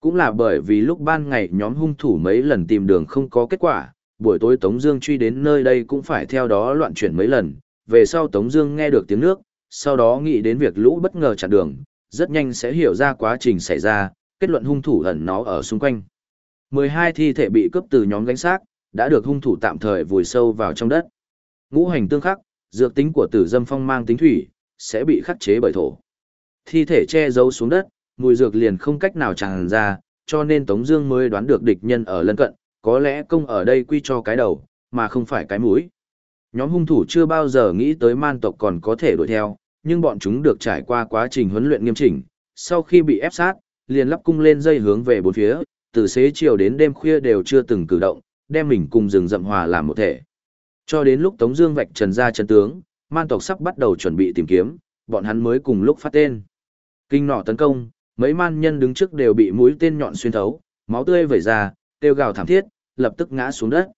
Cũng là bởi vì lúc ban ngày nhóm hung thủ mấy lần tìm đường không có kết quả, buổi tối Tống Dương truy đến nơi đây cũng phải theo đó loạn chuyển mấy lần. Về sau Tống Dương nghe được tiếng nước, sau đó nghĩ đến việc lũ bất ngờ chặn đường, rất nhanh sẽ hiểu ra quá trình xảy ra, kết luận hung thủ ẩn nó ở xung quanh. 12 thi thể bị cướp từ nhóm gánh xác, đã được hung thủ tạm thời vùi sâu vào trong đất. Ngũ hành tương khắc, dược tính của tử dâm phong mang tính thủy, sẽ bị khắc chế bởi thổ. Thi thể che giấu xuống đất, mùi dược liền không cách nào tràn ra, cho nên Tống Dương mới đoán được địch nhân ở lân cận, có lẽ công ở đây quy cho cái đầu, mà không phải cái mũi. Nhóm hung thủ chưa bao giờ nghĩ tới man tộc còn có thể đuổi theo, nhưng bọn chúng được trải qua quá trình huấn luyện nghiêm chỉnh. Sau khi bị ép sát, liền lắp cung lên dây hướng về bốn phía, từ xế chiều đến đêm khuya đều chưa từng cử động, đem mình cùng rừng rậm hòa làm một thể. Cho đến lúc Tống Dương vạch trần ra chân tướng, man tộc sắp bắt đầu chuẩn bị tìm kiếm, bọn hắn mới cùng lúc phát tên. Kinh nọ tấn công, mấy man nhân đứng trước đều bị mũi tên nhọn xuyên thấu, máu tươi vẩy ra, tiêu gào thảm thiết, lập tức ngã xuống đất.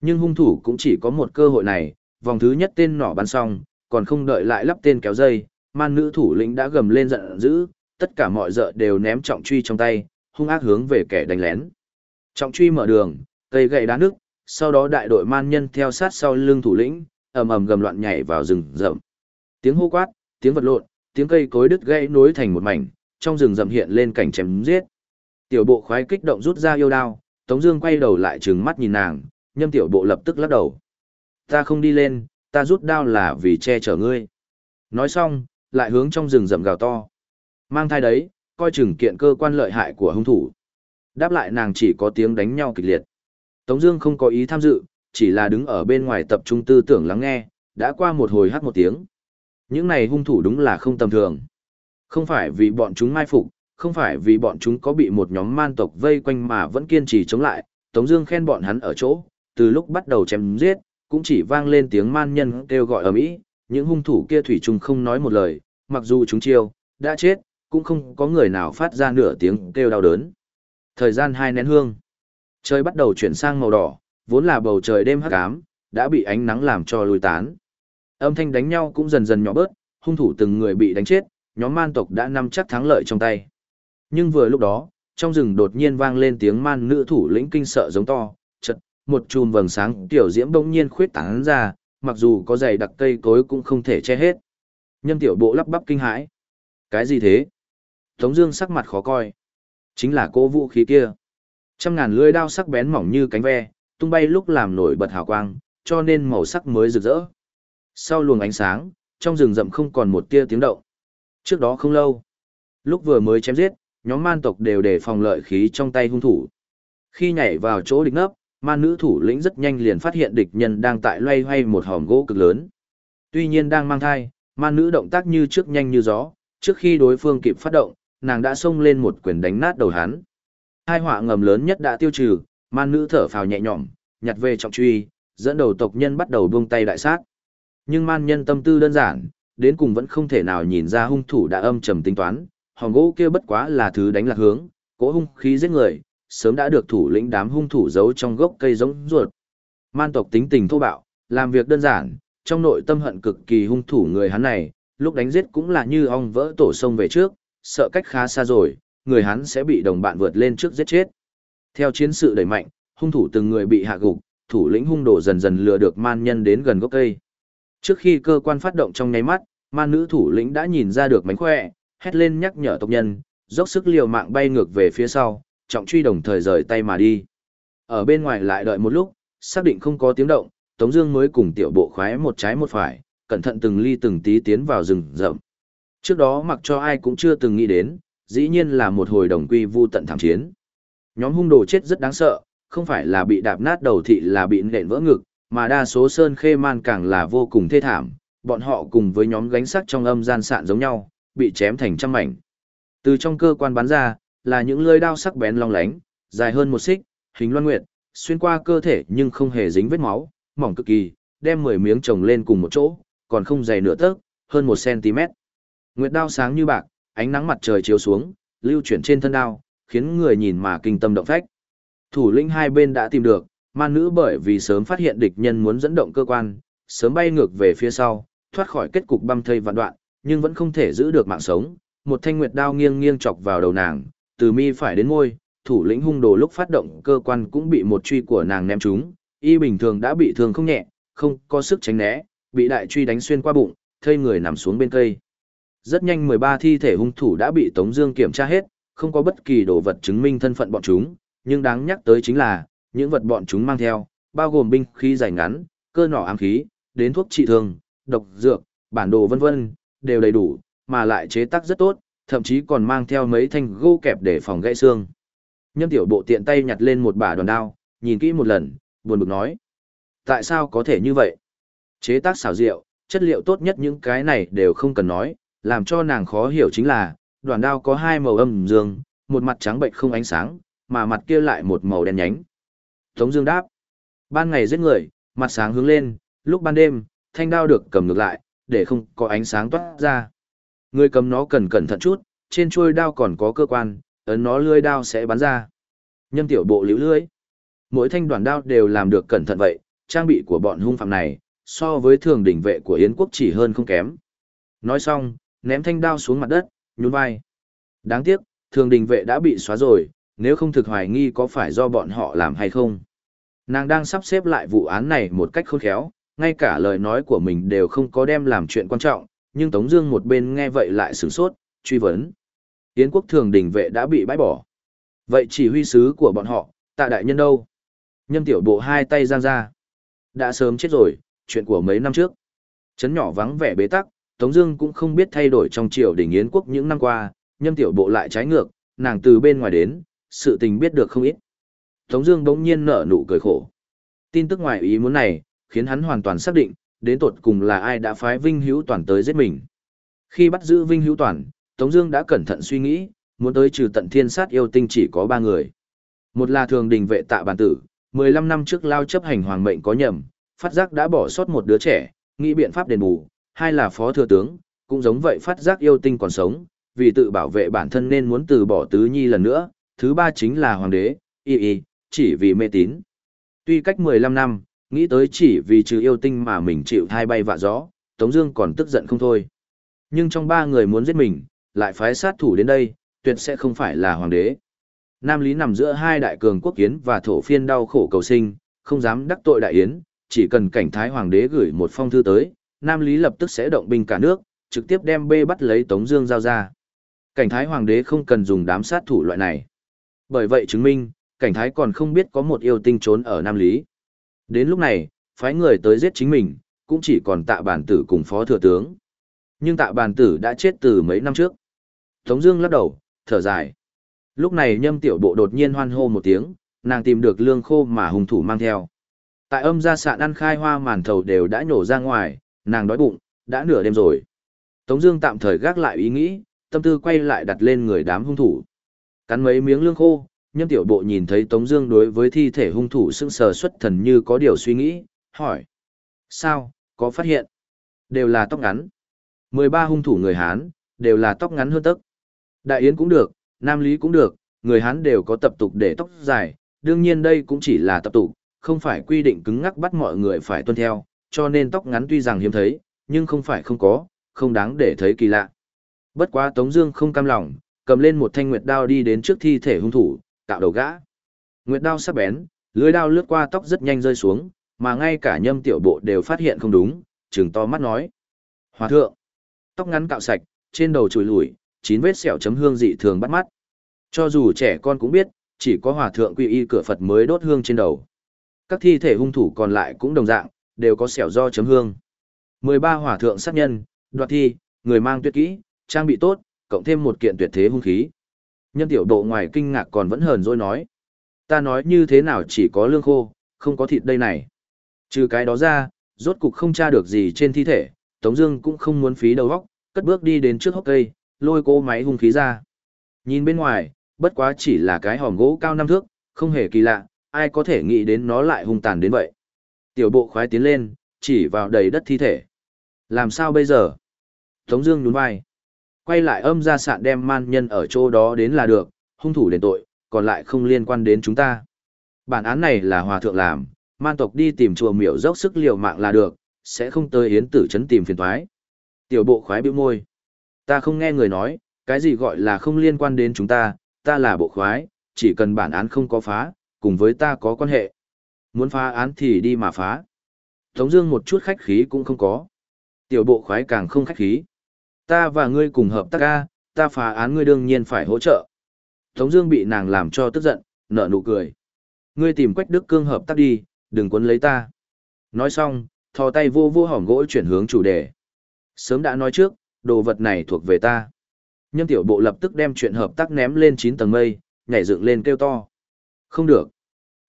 Nhưng hung thủ cũng chỉ có một cơ hội này, vòng thứ nhất tên nỏ bắn xong, còn không đợi lại lắp tên kéo dây, man nữ thủ lĩnh đã gầm lên giận dữ, tất cả mọi dợ đều ném trọng truy trong tay, hung ác hướng về kẻ đánh lén. Trọng truy mở đường, cây gậy đá nước, sau đó đại đội man nhân theo sát sau lưng thủ lĩnh, ầm ầm gầm loạn nhảy vào rừng rậm. Tiếng hô quát, tiếng vật lộn, tiếng cây cối đứt gãy nối thành một mảnh, trong rừng rậm hiện lên cảnh chém giết. Tiểu bộ khoái kích động rút ra yêu đao, Tống Dương quay đầu lại trừng mắt nhìn nàng, nhâm tiểu bộ lập tức lắc đầu. Ta không đi lên, ta rút đao là vì che chở ngươi. Nói xong, lại hướng trong rừng rậm gào to. Mang thai đấy, coi chừng kiện cơ quan lợi hại của hung thủ. Đáp lại nàng chỉ có tiếng đánh nhau kịch liệt. Tống Dương không có ý tham dự, chỉ là đứng ở bên ngoài tập trung tư tưởng lắng nghe. Đã qua một hồi hát một tiếng. Những này hung thủ đúng là không tầm thường. Không phải vì bọn chúng mai phục, không phải vì bọn chúng có bị một nhóm man tộc vây quanh mà vẫn kiên trì chống lại, Tống Dương khen bọn hắn ở chỗ, từ lúc bắt đầu chém giết, cũng chỉ vang lên tiếng man nhân kêu gọi ở mỹ, những hung thủ kia thủy chung không nói một lời, mặc dù chúng chiêu đã chết, cũng không có người nào phát ra nửa tiếng kêu đau đớn. Thời gian hai nén hương, trời bắt đầu chuyển sang màu đỏ, vốn là bầu trời đêm hắc ám, đã bị ánh nắng làm cho lùi tán. Âm thanh đánh nhau cũng dần dần nhỏ bớt, hung thủ từng người bị đánh chết, nhóm man tộc đã nắm chắc thắng lợi trong tay. Nhưng vừa lúc đó, trong rừng đột nhiên vang lên tiếng man nữ thủ lĩnh kinh sợ giống to, chật, một chùm vầng sáng tiểu diễm bỗng nhiên khuyết tán ra, mặc dù có dày đặc cây cối cũng không thể che hết. Nhâm tiểu bộ lắp bắp kinh hãi. Cái gì thế? Tống Dương sắc mặt khó coi. Chính là cô vũ khí kia. Trăm ngàn lưỡi đao sắc bén mỏng như cánh ve, tung bay lúc làm nổi bật hào quang, cho nên màu sắc mới rực rỡ. Sau luồng ánh sáng, trong rừng rậm không còn một tia tiếng động. Trước đó không lâu, lúc vừa mới chém giết, nhóm man tộc đều để phòng lợi khí trong tay hung thủ. Khi nhảy vào chỗ địch nấp, man nữ thủ lĩnh rất nhanh liền phát hiện địch nhân đang tại loay hoay một hòm gỗ cực lớn. Tuy nhiên đang mang thai, man nữ động tác như trước nhanh như gió, trước khi đối phương kịp phát động, nàng đã xông lên một quyền đánh nát đầu hắn. Hai họa ngầm lớn nhất đã tiêu trừ, man nữ thở phào nhẹ nhõm, nhặt về trọng truy, dẫn đầu tộc nhân bắt đầu buông tay đại sát. Nhưng man nhân tâm tư đơn giản, đến cùng vẫn không thể nào nhìn ra hung thủ đã âm trầm tính toán, hòn gỗ kia bất quá là thứ đánh lạc hướng, cỗ hung khí giết người, sớm đã được thủ lĩnh đám hung thủ giấu trong gốc cây giống ruột. Man tộc tính tình thô bạo, làm việc đơn giản, trong nội tâm hận cực kỳ hung thủ người hắn này, lúc đánh giết cũng là như ong vỡ tổ sông về trước, sợ cách khá xa rồi, người hắn sẽ bị đồng bạn vượt lên trước giết chết. Theo chiến sự đẩy mạnh, hung thủ từng người bị hạ gục, thủ lĩnh hung đồ dần dần lừa được man nhân đến gần gốc cây. Trước khi cơ quan phát động trong nháy mắt, ma nữ thủ lĩnh đã nhìn ra được mánh khỏe, hét lên nhắc nhở tộc nhân, dốc sức liều mạng bay ngược về phía sau, trọng truy đồng thời rời tay mà đi. Ở bên ngoài lại đợi một lúc, xác định không có tiếng động, Tống Dương mới cùng tiểu bộ khoái một trái một phải, cẩn thận từng ly từng tí tiến vào rừng rậm. Trước đó mặc cho ai cũng chưa từng nghĩ đến, dĩ nhiên là một hồi đồng quy vu tận thảm chiến. Nhóm hung đồ chết rất đáng sợ, không phải là bị đạp nát đầu thị là bị nện vỡ ngực, mà đa số sơn khê man càng là vô cùng thê thảm, bọn họ cùng với nhóm gánh sắt trong âm gian sạn giống nhau, bị chém thành trăm mảnh. Từ trong cơ quan bắn ra, là những lưỡi đao sắc bén long lánh, dài hơn một xích, hình loan nguyệt, xuyên qua cơ thể nhưng không hề dính vết máu, mỏng cực kỳ, đem 10 miếng chồng lên cùng một chỗ, còn không dày nửa tấc, hơn 1 cm. Nguyệt đao sáng như bạc, ánh nắng mặt trời chiếu xuống, lưu chuyển trên thân đao, khiến người nhìn mà kinh tâm động phách. Thủ lĩnh hai bên đã tìm được, man nữ bởi vì sớm phát hiện địch nhân muốn dẫn động cơ quan, sớm bay ngược về phía sau, thoát khỏi kết cục băm thây vạn đoạn, nhưng vẫn không thể giữ được mạng sống. Một thanh nguyệt đao nghiêng nghiêng chọc vào đầu nàng, từ mi phải đến môi, thủ lĩnh hung đồ lúc phát động cơ quan cũng bị một truy của nàng ném trúng, y bình thường đã bị thương không nhẹ, không có sức tránh né, bị đại truy đánh xuyên qua bụng, thây người nằm xuống bên cây. Rất nhanh 13 thi thể hung thủ đã bị Tống Dương kiểm tra hết, không có bất kỳ đồ vật chứng minh thân phận bọn chúng, nhưng đáng nhắc tới chính là những vật bọn chúng mang theo, bao gồm binh khí dài ngắn, cơ nỏ ám khí, đến thuốc trị thương, độc dược, bản đồ vân vân, đều đầy đủ, mà lại chế tác rất tốt, thậm chí còn mang theo mấy thanh gô kẹp để phòng gãy xương. Nhâm tiểu bộ tiện tay nhặt lên một bả đoàn đao, nhìn kỹ một lần, buồn bực nói. Tại sao có thể như vậy? Chế tác xảo diệu, chất liệu tốt nhất những cái này đều không cần nói, làm cho nàng khó hiểu chính là, đoàn đao có hai màu âm dương, một mặt trắng bệnh không ánh sáng, mà mặt kia lại một màu đen nhánh. Tống Dương đáp, ban ngày giết người, mặt sáng hướng lên, lúc ban đêm, thanh đao được cầm ngược lại, để không có ánh sáng toát ra. Người cầm nó cần cẩn thận chút, trên chuôi đao còn có cơ quan, ấn nó lưỡi đao sẽ bắn ra. Nhâm tiểu bộ liễu lưỡi, mỗi thanh đoàn đao đều làm được cẩn thận vậy, trang bị của bọn hung phạm này, so với thường đỉnh vệ của Yến quốc chỉ hơn không kém. Nói xong, ném thanh đao xuống mặt đất, nhún vai. Đáng tiếc, thường đình vệ đã bị xóa rồi, nếu không thực hoài nghi có phải do bọn họ làm hay không. Nàng đang sắp xếp lại vụ án này một cách khôn khéo, ngay cả lời nói của mình đều không có đem làm chuyện quan trọng, nhưng Tống Dương một bên nghe vậy lại sửng sốt, truy vấn. Yến quốc thường đình vệ đã bị bãi bỏ. Vậy chỉ huy sứ của bọn họ, tạ đại nhân đâu? Nhâm tiểu bộ hai tay giang ra. Đã sớm chết rồi, chuyện của mấy năm trước. Trấn nhỏ vắng vẻ bế tắc, Tống Dương cũng không biết thay đổi trong triều đình Yến quốc những năm qua, nhâm tiểu bộ lại trái ngược, nàng từ bên ngoài đến, sự tình biết được không ít. Tống Dương bỗng nhiên nở nụ cười khổ. Tin tức ngoài ý muốn này, khiến hắn hoàn toàn xác định, đến tột cùng là ai đã phái Vinh Hữu Toàn tới giết mình. Khi bắt giữ Vinh Hữu Toàn, Tống Dương đã cẩn thận suy nghĩ, muốn tới trừ tận thiên sát yêu tinh chỉ có ba người. Một là thường đình vệ tạ bản tử, 15 năm trước lao chấp hành hoàng mệnh có nhầm, phát giác đã bỏ sót một đứa trẻ, nghĩ biện pháp đền bù. Hai là phó thừa tướng, cũng giống vậy phát giác yêu tinh còn sống, vì tự bảo vệ bản thân nên muốn từ bỏ tứ nhi lần nữa. Thứ ba chính là hoàng đế, y y, chỉ vì mê tín. Tuy cách 15 năm, nghĩ tới chỉ vì trừ yêu tinh mà mình chịu thai bay vạ gió, Tống Dương còn tức giận không thôi. Nhưng trong ba người muốn giết mình, lại phái sát thủ đến đây, tuyệt sẽ không phải là hoàng đế. Nam Lý nằm giữa hai đại cường quốc Yến và thổ phiên đau khổ cầu sinh, không dám đắc tội đại Yến, chỉ cần cảnh thái hoàng đế gửi một phong thư tới, Nam Lý lập tức sẽ động binh cả nước, trực tiếp đem bê bắt lấy Tống Dương giao ra. Cảnh thái hoàng đế không cần dùng đám sát thủ loại này. Bởi vậy chứng minh, cảnh thái còn không biết có một yêu tinh trốn ở Nam Lý. Đến lúc này, phái người tới giết chính mình, cũng chỉ còn tạ bản tử cùng phó thừa tướng. Nhưng tạ bản tử đã chết từ mấy năm trước. Tống Dương lắc đầu, thở dài. Lúc này nhâm tiểu bộ đột nhiên hoan hô một tiếng, nàng tìm được lương khô mà hung thủ mang theo. Tại âm gia sạn ăn khai hoa màn thầu đều đã nhổ ra ngoài, nàng đói bụng, đã nửa đêm rồi. Tống Dương tạm thời gác lại ý nghĩ, tâm tư quay lại đặt lên người đám hung thủ. Cắn mấy miếng lương khô, nhâm tiểu bộ nhìn thấy Tống Dương đối với thi thể hung thủ sững sờ xuất thần như có điều suy nghĩ, hỏi: Sao, có phát hiện? Đều là tóc ngắn. 13 hung thủ người Hán, đều là tóc ngắn hơn tấc. Đại Yến cũng được, Nam Lý cũng được, người Hán đều có tập tục để tóc dài, đương nhiên đây cũng chỉ là tập tục, không phải quy định cứng ngắc bắt mọi người phải tuân theo, cho nên tóc ngắn tuy rằng hiếm thấy, nhưng không phải không có, không đáng để thấy kỳ lạ. Bất quá Tống Dương không cam lòng, cầm lên một thanh nguyệt đao đi đến trước thi thể hung thủ, cạo đầu gã. Nguyệt đao sắc bén, lưỡi đao lướt qua tóc rất nhanh rơi xuống, mà ngay cả nhâm tiểu bộ đều phát hiện không đúng, trừng to mắt nói: Hòa thượng, tóc ngắn cạo sạch, trên đầu chùi lùi chín vết sẹo chấm hương dị thường bắt mắt. Cho dù trẻ con cũng biết, chỉ có hòa thượng quy y cửa Phật mới đốt hương trên đầu. Các thi thể hung thủ còn lại cũng đồng dạng, đều có sẹo do chấm hương. 13 hòa thượng sát nhân, đoạt thi, người mang tuyệt kỹ, trang bị tốt, cộng thêm một kiện tuyệt thế hung khí. Nhân tiểu độ ngoài kinh ngạc còn vẫn hờn dỗi nói. Ta nói như thế nào chỉ có lương khô, không có thịt đây này. Trừ cái đó ra, rốt cục không tra được gì trên thi thể, Tống Dương cũng không muốn phí đầu óc, cất bước đi đến trước hốc cây, lôi cỗ máy hung khí ra. Nhìn bên ngoài, bất quá chỉ là cái hòm gỗ cao năm thước, không hề kỳ lạ, ai có thể nghĩ đến nó lại hung tàn đến vậy. Tiểu bộ khoái tiến lên, chỉ vào đầy đất thi thể. Làm sao bây giờ? Tống Dương nhún vai. Quay lại âm ra sạn đem man nhân ở chỗ đó đến là được, hung thủ đền tội, còn lại không liên quan đến chúng ta. Bản án này là hòa thượng làm, man tộc đi tìm chùa miểu dốc sức liều mạng là được, sẽ không tới yến tử chấn tìm phiền toái. Tiểu bộ khoái bĩu môi. Ta không nghe người nói, cái gì gọi là không liên quan đến chúng ta, ta là bộ khoái, chỉ cần bản án không có phá, cùng với ta có quan hệ. Muốn phá án thì đi mà phá. Tống Dương một chút khách khí cũng không có. Tiểu bộ khoái càng không khách khí. Ta và ngươi cùng hợp tác ca, ta phá án ngươi đương nhiên phải hỗ trợ. Tống Dương bị nàng làm cho tức giận, nở nụ cười. Ngươi tìm Quách Đức Cương hợp tác đi, đừng quấn lấy ta. Nói xong, thò tay vô vô hỏng gỗ chuyển hướng chủ đề. Sớm đã nói trước, đồ vật này thuộc về ta. Nhâm tiểu bộ lập tức đem chuyện hợp tác ném lên 9 tầng mây, nhảy dựng lên kêu to. Không được.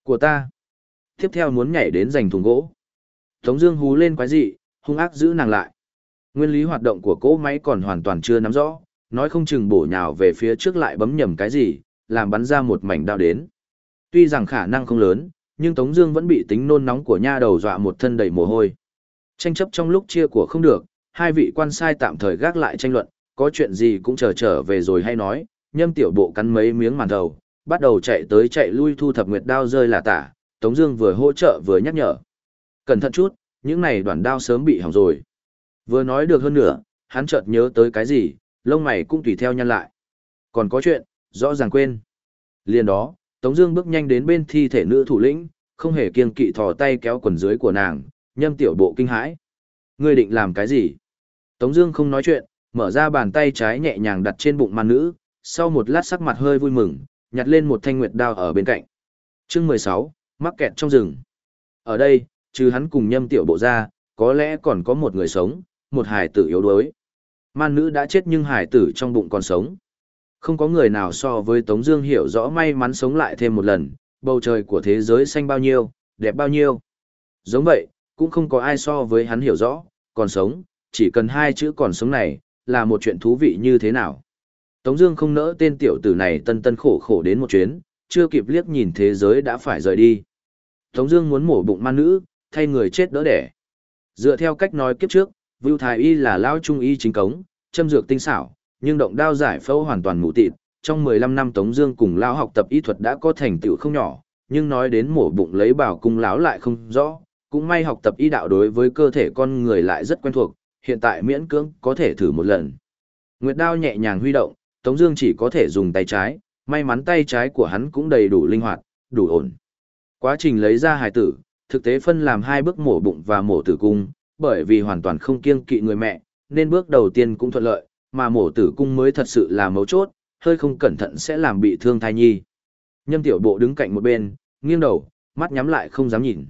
Của ta. Tiếp theo muốn nhảy đến giành thùng gỗ. Tống Dương hú lên quái dị, hung ác giữ nàng lại. Nguyên lý hoạt động của cỗ máy còn hoàn toàn chưa nắm rõ, nói không chừng bổ nhào về phía trước lại bấm nhầm cái gì, làm bắn ra một mảnh đao đến. Tuy rằng khả năng không lớn, nhưng Tống Dương vẫn bị tính nôn nóng của nha đầu dọa một thân đầy mồ hôi. Tranh chấp trong lúc chia của không được, hai vị quan sai tạm thời gác lại tranh luận, có chuyện gì cũng chờ trở về rồi hay nói. Nhâm tiểu bộ cắn mấy miếng màn đầu, bắt đầu chạy tới chạy lui thu thập nguyệt đao rơi là tả. Tống Dương vừa hỗ trợ vừa nhắc nhở, cẩn thận chút, những này đoạn đao sớm bị hỏng rồi. Vừa nói được hơn nữa, hắn chợt nhớ tới cái gì, lông mày cũng tùy theo nhăn lại. Còn có chuyện, rõ ràng quên. Liền đó, Tống Dương bước nhanh đến bên thi thể nữ thủ lĩnh, không hề kiêng kỵ thò tay kéo quần dưới của nàng, nhâm tiểu bộ kinh hãi. Ngươi định làm cái gì? Tống Dương không nói chuyện, mở ra bàn tay trái nhẹ nhàng đặt trên bụng man nữ, sau một lát sắc mặt hơi vui mừng, nhặt lên một thanh nguyệt đao ở bên cạnh. Chương 16, mắc kẹt trong rừng. Ở đây, trừ hắn cùng nhâm tiểu bộ ra, có lẽ còn có một người sống, một hải tử yếu đuối. Man nữ đã chết nhưng hải tử trong bụng còn sống. Không có người nào so với Tống Dương hiểu rõ may mắn sống lại thêm một lần, bầu trời của thế giới xanh bao nhiêu, đẹp bao nhiêu. Giống vậy, cũng không có ai so với hắn hiểu rõ, còn sống, chỉ cần hai chữ còn sống này, là một chuyện thú vị như thế nào. Tống Dương không nỡ tên tiểu tử này tân tân khổ khổ đến một chuyến, chưa kịp liếc nhìn thế giới đã phải rời đi. Tống Dương muốn mổ bụng man nữ, thay người chết đỡ đẻ. Dựa theo cách nói kiếp trước, Vưu Thái Y là lao trung y chính cống, châm dược tinh xảo, nhưng động đao giải phẫu hoàn toàn mù tịt. Trong 15 năm Tống Dương cùng lão học tập y thuật đã có thành tựu không nhỏ, nhưng nói đến mổ bụng lấy bảo cung lão lại không rõ. Cũng may học tập y đạo đối với cơ thể con người lại rất quen thuộc, hiện tại miễn cưỡng có thể thử một lần. Nguyệt đao nhẹ nhàng huy động, Tống Dương chỉ có thể dùng tay trái, may mắn tay trái của hắn cũng đầy đủ linh hoạt, đủ ổn. Quá trình lấy ra hài tử, thực tế phân làm hai bước mổ bụng và mổ tử cung, bởi vì hoàn toàn không kiêng kỵ người mẹ, nên bước đầu tiên cũng thuận lợi, mà mổ tử cung mới thật sự là mấu chốt, hơi không cẩn thận sẽ làm bị thương thai nhi. Nhâm tiểu bộ đứng cạnh một bên, nghiêng đầu, mắt nhắm lại không dám nhìn.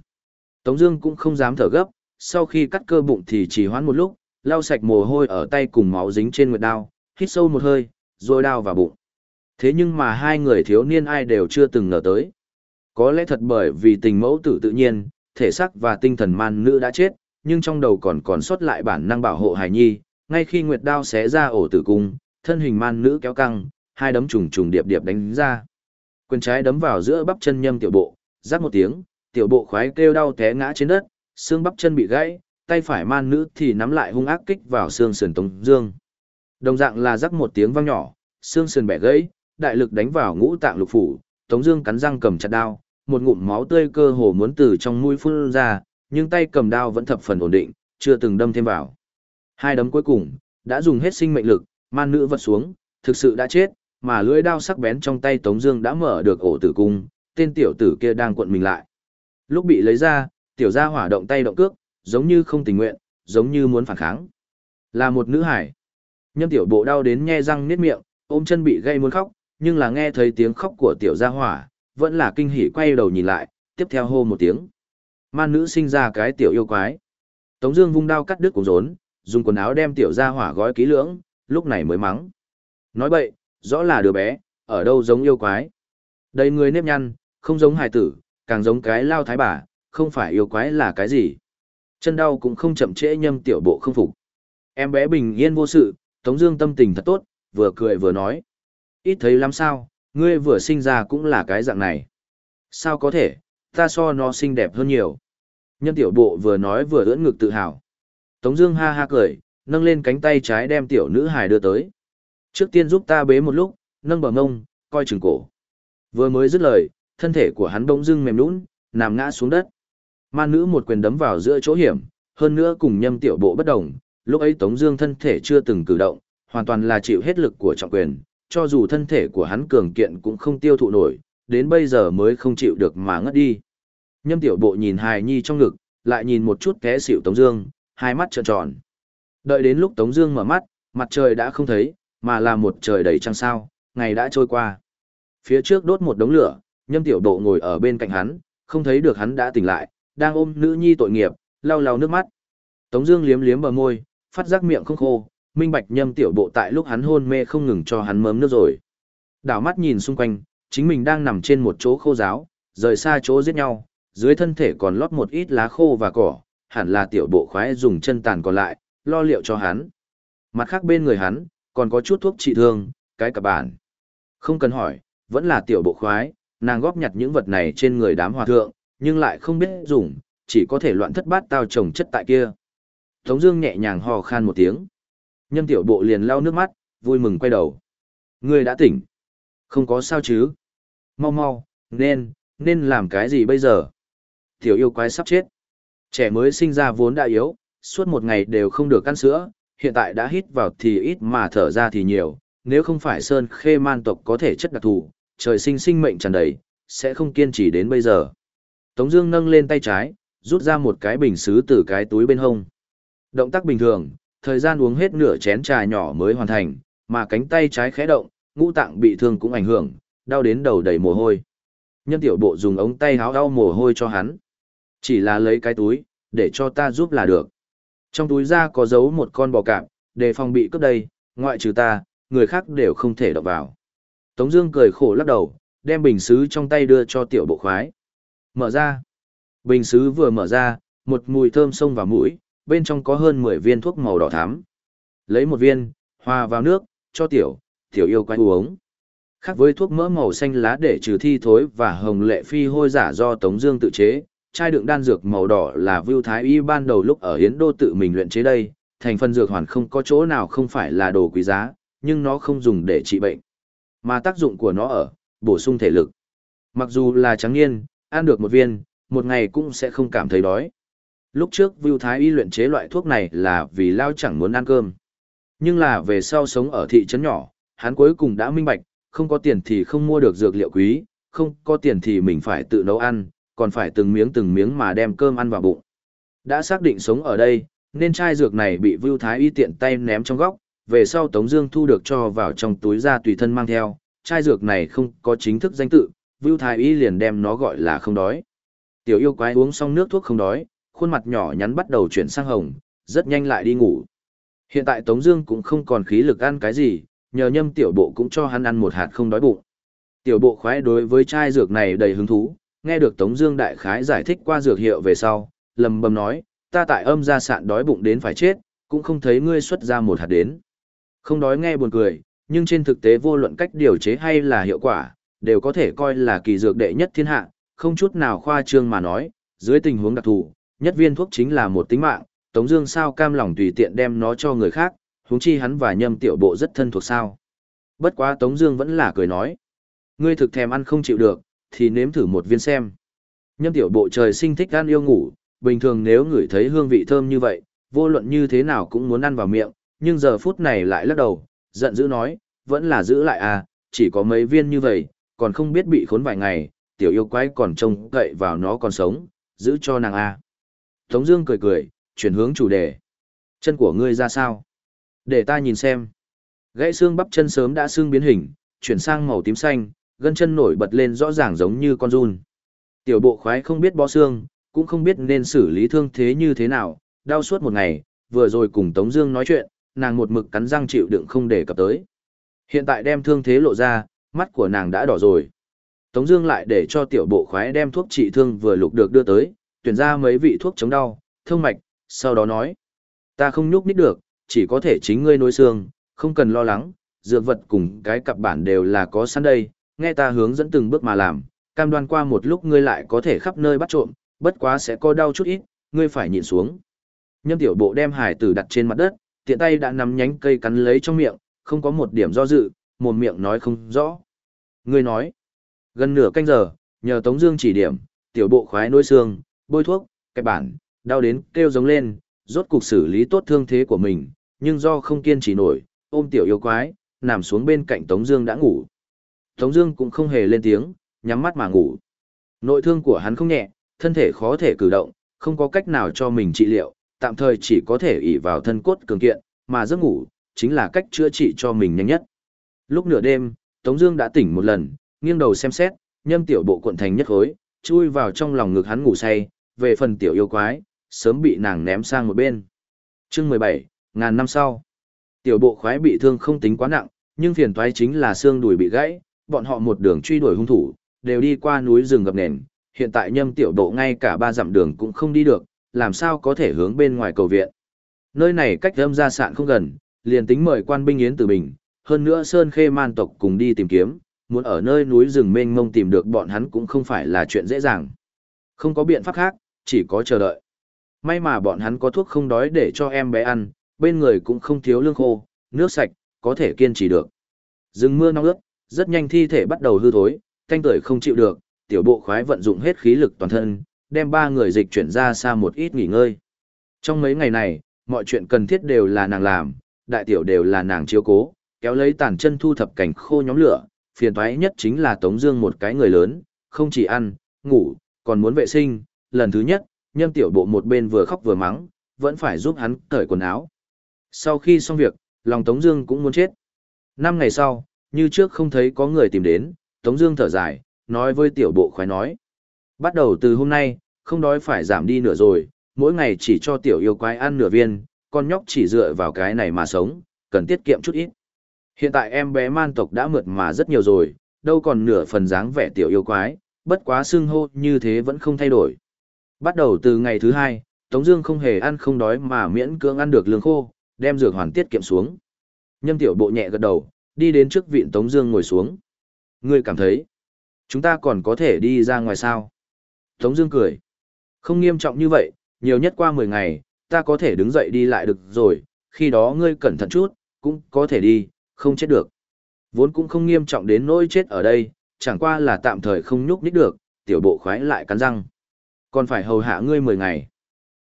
Tống Dương cũng không dám thở gấp, sau khi cắt cơ bụng thì chỉ hoãn một lúc, lau sạch mồ hôi ở tay cùng máu dính trên nguyệt đao, hít sâu một hơi, rồi đao vào bụng. Thế nhưng mà hai người thiếu niên ai đều chưa từng ngờ tới. Có lẽ thật bởi vì tình mẫu tử tự nhiên, thể xác và tinh thần man nữ đã chết, nhưng trong đầu còn còn sót lại bản năng bảo hộ hài nhi, ngay khi nguyệt đao xé ra ổ tử cung, thân hình man nữ kéo căng, hai đấm trùng trùng điệp điệp đánh ra. Quyền trái đấm vào giữa bắp chân nhâm tiểu bộ, rắc một tiếng, tiểu bộ khoái kêu đau té ngã trên đất, xương bắp chân bị gãy, tay phải man nữ thì nắm lại hung ác kích vào xương sườn Tống Dương. Đồng dạng là rắc một tiếng vang nhỏ, xương sườn bẻ gãy, đại lực đánh vào ngũ tạng lục phủ, Tống Dương cắn răng cầm chặt đao, một ngụm máu tươi cơ hồ muốn từ trong mũi phun ra, nhưng tay cầm đao vẫn thập phần ổn định, chưa từng đâm thêm vào. Hai đấm cuối cùng đã dùng hết sinh mệnh lực, man nữ vật xuống, thực sự đã chết, mà lưỡi đao sắc bén trong tay Tống Dương đã mở được ổ tử cung, tên tiểu tử kia đang cuộn mình lại. Lúc bị lấy ra, tiểu gia hỏa động tay động cước, giống như không tình nguyện, giống như muốn phản kháng. Là một nữ hải. Nhâm tiểu bộ đau đến nhe răng niết miệng, ôm chân bị gây muốn khóc, nhưng là nghe thấy tiếng khóc của tiểu gia hỏa, vẫn là kinh hỉ quay đầu nhìn lại, tiếp theo hô một tiếng. Man nữ sinh ra cái tiểu yêu quái. Tống Dương vung đao cắt đứt cuống rốn, dùng quần áo đem tiểu gia hỏa gói kỹ lưỡng, lúc này mới mắng. Nói bậy, rõ là đứa bé, ở đâu giống yêu quái. Đầy người nếp nhăn, không giống hài tử, càng giống cái lao thái bà, không phải yêu quái là cái gì. Chân đau cũng không chậm trễ nhâm tiểu bộ không phục. Em bé bình yên vô sự, Tống Dương tâm tình thật tốt, vừa cười vừa nói. Ít thấy lắm sao, ngươi vừa sinh ra cũng là cái dạng này. Sao có thể, ta so nó xinh đẹp hơn nhiều. Nhân tiểu bộ vừa nói vừa ưỡn ngực tự hào. Tống Dương ha ha cười, nâng lên cánh tay trái đem tiểu nữ hài đưa tới. Trước tiên giúp ta bế một lúc, nâng bờ mông, coi chừng cổ. Vừa mới dứt lời, thân thể của hắn bỗng dưng mềm nhũn, nằm ngã xuống đất. Ma nữ một quyền đấm vào giữa chỗ hiểm, hơn nữa cùng nhâm tiểu bộ bất động. Lúc ấy Tống Dương thân thể chưa từng cử động, hoàn toàn là chịu hết lực của trọng quyền, cho dù thân thể của hắn cường kiện cũng không tiêu thụ nổi, đến bây giờ mới không chịu được mà ngất đi. Nhâm tiểu bộ nhìn hài nhi trong ngực, lại nhìn một chút té xỉu Tống Dương, hai mắt trợn tròn. Đợi đến lúc Tống Dương mở mắt, mặt trời đã không thấy, mà là một trời đầy trăng sao, ngày đã trôi qua. Phía trước đốt một đống lửa, nhâm tiểu bộ ngồi ở bên cạnh hắn, không thấy được hắn đã tỉnh lại, đang ôm nữ nhi tội nghiệp, lau lau nước mắt. Tống Dương liếm liếm bờ môi, phát giác miệng không khô, minh bạch nhâm tiểu bộ tại lúc hắn hôn mê không ngừng cho hắn mớm nước rồi. Đảo mắt nhìn xung quanh, chính mình đang nằm trên một chỗ khô giáo, rời xa chỗ giết nhau, dưới thân thể còn lót một ít lá khô và cỏ, hẳn là tiểu bộ khoái dùng chân tàn còn lại, lo liệu cho hắn. Mặt khác bên người hắn, còn có chút thuốc trị thương, cái cả bản. Không cần hỏi, vẫn là tiểu bộ khoái, nàng góp nhặt những vật này trên người đám hòa thượng, nhưng lại không biết dùng, chỉ có thể loạn thất bát tao trồng chất tại kia. Tống Dương nhẹ nhàng hò khan một tiếng. Nhân tiểu bộ liền lau nước mắt, vui mừng quay đầu. Ngươi đã tỉnh. Không có sao chứ. Mau mau, nên, nên làm cái gì bây giờ? Tiểu yêu quái sắp chết. Trẻ mới sinh ra vốn đã yếu, suốt một ngày đều không được ăn sữa, hiện tại đã hít vào thì ít mà thở ra thì nhiều. Nếu không phải Sơn Khê man tộc có thể chất đặc thù, trời sinh sinh mệnh tràn đầy, sẽ không kiên trì đến bây giờ. Tống Dương nâng lên tay trái, rút ra một cái bình sứ từ cái túi bên hông. Động tác bình thường, thời gian uống hết nửa chén trà nhỏ mới hoàn thành, mà cánh tay trái khẽ động, ngũ tạng bị thương cũng ảnh hưởng, đau đến đầu đầy mồ hôi. Nhân tiểu bộ dùng ống tay háo đau mồ hôi cho hắn. Chỉ là lấy cái túi, để cho ta giúp là được. Trong túi ra có giấu một con bò cạp, để phòng bị cướp đây, ngoại trừ ta, người khác đều không thể động vào. Tống Dương cười khổ lắc đầu, đem bình sứ trong tay đưa cho tiểu bộ khoái. Mở ra. Bình sứ vừa mở ra, một mùi thơm xông vào mũi, bên trong có hơn 10 viên thuốc màu đỏ thắm. Lấy một viên, hòa vào nước, cho tiểu, tiểu yêu quái uống. Khác với thuốc mỡ màu xanh lá để trừ thi thối và hồng lệ phi hôi giả do Tống Dương tự chế, chai đựng đan dược màu đỏ là Vưu Thái Y ban đầu lúc ở Hiến Đô tự mình luyện chế đây, thành phần dược hoàn không có chỗ nào không phải là đồ quý giá, nhưng nó không dùng để trị bệnh, mà tác dụng của nó ở bổ sung thể lực. Mặc dù là trắng niên, ăn được một viên, một ngày cũng sẽ không cảm thấy đói. Lúc trước Vưu Thái Y luyện chế loại thuốc này là vì Lao chẳng muốn ăn cơm. Nhưng là về sau sống ở thị trấn nhỏ, hắn cuối cùng đã minh bạch, không có tiền thì không mua được dược liệu quý, không có tiền thì mình phải tự nấu ăn, còn phải từng miếng từng miếng mà đem cơm ăn vào bụng. Đã xác định sống ở đây, nên chai dược này bị Vưu Thái Y tiện tay ném trong góc, về sau Tống Dương thu được cho vào trong túi ra tùy thân mang theo. Chai dược này không có chính thức danh tự, Vưu Thái Y liền đem nó gọi là không đói. Tiểu yêu quái uống xong nước thuốc không đói, khuôn mặt nhỏ nhắn bắt đầu chuyển sang hồng, rất nhanh lại đi ngủ. Hiện tại Tống Dương cũng không còn khí lực ăn cái gì, nhờ nhâm tiểu bộ cũng cho hắn ăn một hạt không đói bụng. Tiểu bộ khoái đối với chai dược này đầy hứng thú, nghe được Tống Dương đại khái giải thích qua dược hiệu về sau, lầm bầm nói, ta tại âm gia sạn đói bụng đến phải chết, cũng không thấy ngươi xuất ra một hạt đến. Không đói nghe buồn cười, nhưng trên thực tế vô luận cách điều chế hay là hiệu quả, đều có thể coi là kỳ dược đệ nhất thiên hạ, không chút nào khoa trương mà nói, dưới tình huống đặc thù, nhất viên thuốc chính là một tính mạng, Tống Dương sao cam lòng tùy tiện đem nó cho người khác, huống chi hắn và Nhâm Tiểu Bộ rất thân thuộc sao. Bất quá Tống Dương vẫn là cười nói, ngươi thực thèm ăn không chịu được, thì nếm thử một viên xem. Nhâm Tiểu Bộ trời sinh thích ăn yêu ngủ, bình thường nếu ngửi thấy hương vị thơm như vậy, vô luận như thế nào cũng muốn ăn vào miệng, nhưng giờ phút này lại lắc đầu, giận dữ nói, vẫn là giữ lại à, chỉ có mấy viên như vậy, còn không biết bị khốn vài ngày, tiểu yêu quái còn trông cậy vào nó còn sống, giữ cho nàng à. Tống Dương cười cười, chuyển hướng chủ đề. Chân của ngươi ra sao? Để ta nhìn xem. Gãy xương bắp chân sớm đã xương biến hình, chuyển sang màu tím xanh, gân chân nổi bật lên rõ ràng giống như con run. Tiểu bộ khoái không biết bó xương, cũng không biết nên xử lý thương thế như thế nào, đau suốt một ngày, vừa rồi cùng Tống Dương nói chuyện, nàng một mực cắn răng chịu đựng không để cập tới. Hiện tại đem thương thế lộ ra, mắt của nàng đã đỏ rồi. Tống Dương lại để cho tiểu bộ khoái đem thuốc trị thương vừa lục được đưa tới, tuyển ra mấy vị thuốc chống đau, thông mạch, sau đó nói. Ta không nhúc nít được, chỉ có thể chính ngươi nối xương, không cần lo lắng, dược vật cùng cái cặp bản đều là có sẵn đây, nghe ta hướng dẫn từng bước mà làm, cam đoan qua một lúc ngươi lại có thể khắp nơi bắt trộm, bất quá sẽ có đau chút ít, ngươi phải nhịn xuống. Nhâm tiểu bộ đem hải tử đặt trên mặt đất, tiện tay đã nắm nhánh cây cắn lấy trong miệng, không có một điểm do dự, mồm miệng nói không rõ. Ngươi nói, gần nửa canh giờ, nhờ Tống Dương chỉ điểm, tiểu bộ khoái nuôi xương, bôi thuốc, cái bản, đau đến kêu giống lên, rốt cục xử lý tốt thương thế của mình, nhưng do không kiên trì nổi, ôm tiểu yêu quái, nằm xuống bên cạnh Tống Dương đã ngủ. Tống Dương cũng không hề lên tiếng, nhắm mắt mà ngủ. Nội thương của hắn không nhẹ, thân thể khó thể cử động, không có cách nào cho mình trị liệu, tạm thời chỉ có thể ỉ vào thân cốt cường kiện, mà giấc ngủ chính là cách chữa trị cho mình nhanh nhất. Lúc nửa đêm, Tống Dương đã tỉnh một lần, nghiêng đầu xem xét, nhâm tiểu bộ cuộn thành nhất khối, chui vào trong lòng ngực hắn ngủ say. Về phần tiểu yêu quái, sớm bị nàng ném sang một bên. Chương 17, ngàn năm sau, tiểu bộ khoái bị thương không tính quá nặng, nhưng phiền toái chính là xương đùi bị gãy, bọn họ một đường truy đuổi hung thủ, đều đi qua núi rừng gập nền, hiện tại nhâm tiểu độ ngay cả ba dặm đường cũng không đi được, làm sao có thể hướng bên ngoài cầu viện. Nơi này cách âm gia sạn không gần, liền tính mời quan binh yến từ bình, hơn nữa Sơn Khê man tộc cùng đi tìm kiếm, muốn ở nơi núi rừng mênh mông tìm được bọn hắn cũng không phải là chuyện dễ dàng. Không có biện pháp khác, chỉ có chờ đợi. May mà bọn hắn có thuốc không đói để cho em bé ăn, bên người cũng không thiếu lương khô, nước sạch, có thể kiên trì được. Rừng mưa nóng ướt, rất nhanh thi thể bắt đầu hư thối, thanh tuổi không chịu được, tiểu bộ khoái vận dụng hết khí lực toàn thân, đem ba người dịch chuyển ra xa một ít nghỉ ngơi. Trong mấy ngày này, mọi chuyện cần thiết đều là nàng làm, đại tiểu đều là nàng chiếu cố, kéo lấy tàn chân thu thập cảnh khô nhóm lửa, phiền toái nhất chính là Tống Dương một cái người lớn, không chỉ ăn, ngủ, còn muốn vệ sinh. Lần thứ nhất, nhâm tiểu bộ một bên vừa khóc vừa mắng, vẫn phải giúp hắn cởi quần áo. Sau khi xong việc, lòng Tống Dương cũng muốn chết. Năm ngày sau, như trước không thấy có người tìm đến, Tống Dương thở dài, nói với tiểu bộ khoái nói: bắt đầu từ hôm nay, không đói phải giảm đi nửa rồi, mỗi ngày chỉ cho tiểu yêu quái ăn nửa viên, con nhóc chỉ dựa vào cái này mà sống, cần tiết kiệm chút ít. Hiện tại em bé man tộc đã mượt mà rất nhiều rồi, đâu còn nửa phần dáng vẻ tiểu yêu quái, bất quá xương hô như thế vẫn không thay đổi. Bắt đầu từ ngày thứ hai, Tống Dương không hề ăn không đói mà miễn cưỡng ăn được lương khô, đem dược hoàn tiết kiệm xuống. Nhâm tiểu bộ nhẹ gật đầu, đi đến trước viện Tống Dương ngồi xuống. Ngươi cảm thấy chúng ta còn có thể đi ra ngoài sao? Tống Dương cười, không nghiêm trọng như vậy, nhiều nhất qua 10 ngày, ta có thể đứng dậy đi lại được rồi. Khi đó ngươi cẩn thận chút, cũng có thể đi, không chết được. Vốn cũng không nghiêm trọng đến nỗi chết ở đây, chẳng qua là tạm thời không nhúc nhích được, tiểu bộ khoái lại cắn răng. Còn phải hầu hạ ngươi 10 ngày.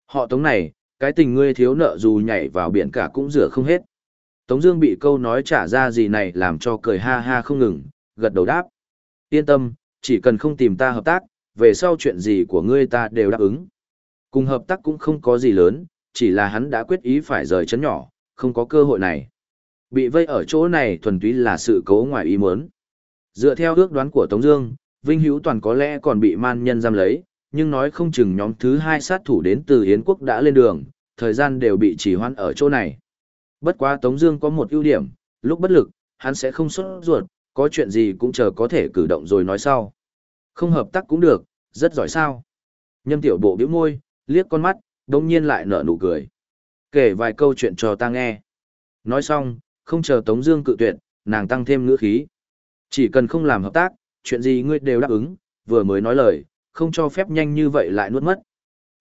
Họ tống này, cái tình ngươi thiếu nợ dù nhảy vào biển cả cũng rửa không hết. Tống Dương bị câu nói trả ra gì này làm cho cười ha ha không ngừng, gật đầu đáp. Yên tâm, chỉ cần không tìm ta hợp tác, về sau chuyện gì của ngươi ta đều đáp ứng. Cùng hợp tác cũng không có gì lớn, chỉ là hắn đã quyết ý phải rời chấn nhỏ, không có cơ hội này. Bị vây ở chỗ này thuần túy là sự cố ngoài ý muốn. Dựa theo ước đoán của Tống Dương, Vinh Hữu Toàn có lẽ còn bị man nhân giam lấy, nhưng nói không chừng nhóm thứ hai sát thủ đến từ Yến quốc đã lên đường, thời gian đều bị chỉ hoãn ở chỗ này. Bất quá Tống Dương có một ưu điểm, lúc bất lực, hắn sẽ không xuất ruột, có chuyện gì cũng chờ có thể cử động rồi nói sau. Không hợp tác cũng được, rất giỏi sao? Nhâm Tiểu Bộ bĩu môi, liếc con mắt, đống nhiên lại nở nụ cười. Kể vài câu chuyện cho ta nghe. Nói xong, không chờ Tống Dương cự tuyệt, nàng tăng thêm ngữ khí. Chỉ cần không làm hợp tác, chuyện gì ngươi đều đáp ứng. Vừa mới nói lời, không cho phép nhanh như vậy lại nuốt mất.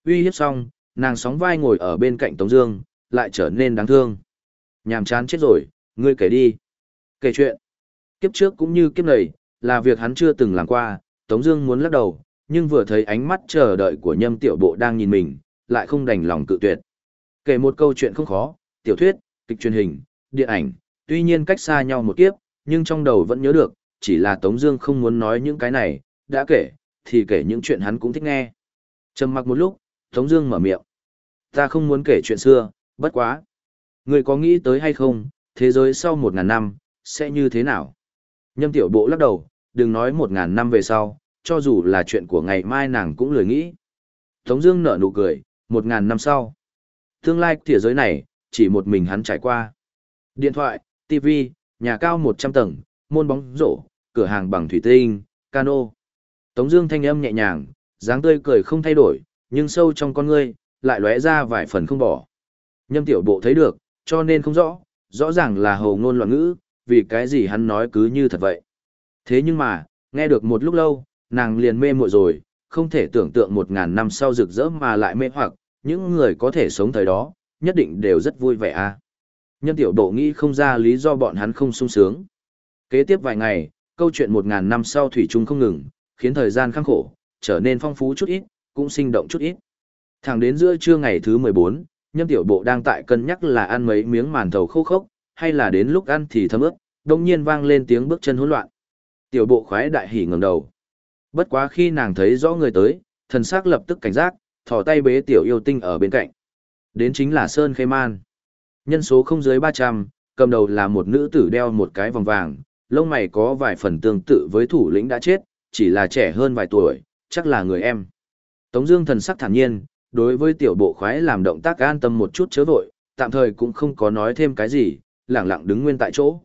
Uy hiếp xong, nàng sóng vai ngồi ở bên cạnh Tống Dương, lại trở nên đáng thương. Nhàm chán chết rồi, ngươi kể đi. Kể chuyện. Kiếp trước cũng như kiếp này, là việc hắn chưa từng làm qua. Tống Dương muốn lắc đầu, nhưng vừa thấy ánh mắt chờ đợi của Nhâm Tiểu Bộ đang nhìn mình, lại không đành lòng cự tuyệt. Kể một câu chuyện không khó, tiểu thuyết, kịch truyền hình, điện ảnh, tuy nhiên cách xa nhau một kiếp, nhưng trong đầu vẫn nhớ được, chỉ là Tống Dương không muốn nói những cái này, đã kể, thì kể những chuyện hắn cũng thích nghe. Trầm mặc một lúc, Tống Dương mở miệng, ta không muốn kể chuyện xưa, bất quá, người có nghĩ tới hay không, thế giới sau một ngàn năm sẽ như thế nào? Nhâm Tiểu Bộ lắc đầu, đừng nói một ngàn năm về sau, cho dù là chuyện của ngày mai nàng cũng lười nghĩ. Tống Dương nở nụ cười, một ngàn năm sau, tương lai thế giới này chỉ một mình hắn trải qua. Điện thoại, TV, nhà cao 100 tầng, môn bóng rổ, cửa hàng bằng thủy tinh, cano. Tống Dương thanh âm nhẹ nhàng, dáng tươi cười không thay đổi, nhưng sâu trong con ngươi lại lóe ra vài phần không bỏ. Nhâm Tiểu Bộ thấy được, cho nên không rõ, rõ ràng là hầu ngôn loạn ngữ, vì cái gì hắn nói cứ như thật vậy. Thế nhưng mà, nghe được một lúc lâu, nàng liền mê muội rồi, không thể tưởng tượng một ngàn năm sau rực rỡ mà lại mê hoặc, những người có thể sống thời đó, nhất định đều rất vui vẻ a. Nhân tiểu độ nghĩ không ra lý do bọn hắn không sung sướng. Kế tiếp vài ngày, câu chuyện một ngàn năm sau thủy chung không ngừng, khiến thời gian khăng khổ, trở nên phong phú chút ít, cũng sinh động chút ít. Thẳng đến giữa trưa ngày thứ 14, nhâm tiểu bộ đang tại cân nhắc là ăn mấy miếng màn thầu khô khốc, hay là đến lúc ăn thì thấm ướt, đồng nhiên vang lên tiếng bước chân hỗn loạn. Tiểu bộ khoái đại hỉ ngẩng đầu. Bất quá khi nàng thấy rõ người tới, thần sắc lập tức cảnh giác, thò tay bế tiểu yêu tinh ở bên cạnh. Đến chính là Sơn Khê Man. Nhân số không dưới 300, cầm đầu là một nữ tử đeo một cái vòng vàng, lông mày có vài phần tương tự với thủ lĩnh đã chết, chỉ là trẻ hơn vài tuổi, chắc là người em. Tống Dương thần sắc thản nhiên, đối với tiểu bộ khoái làm động tác an tâm một chút chớ vội, tạm thời cũng không có nói thêm cái gì, lặng lặng đứng nguyên tại chỗ.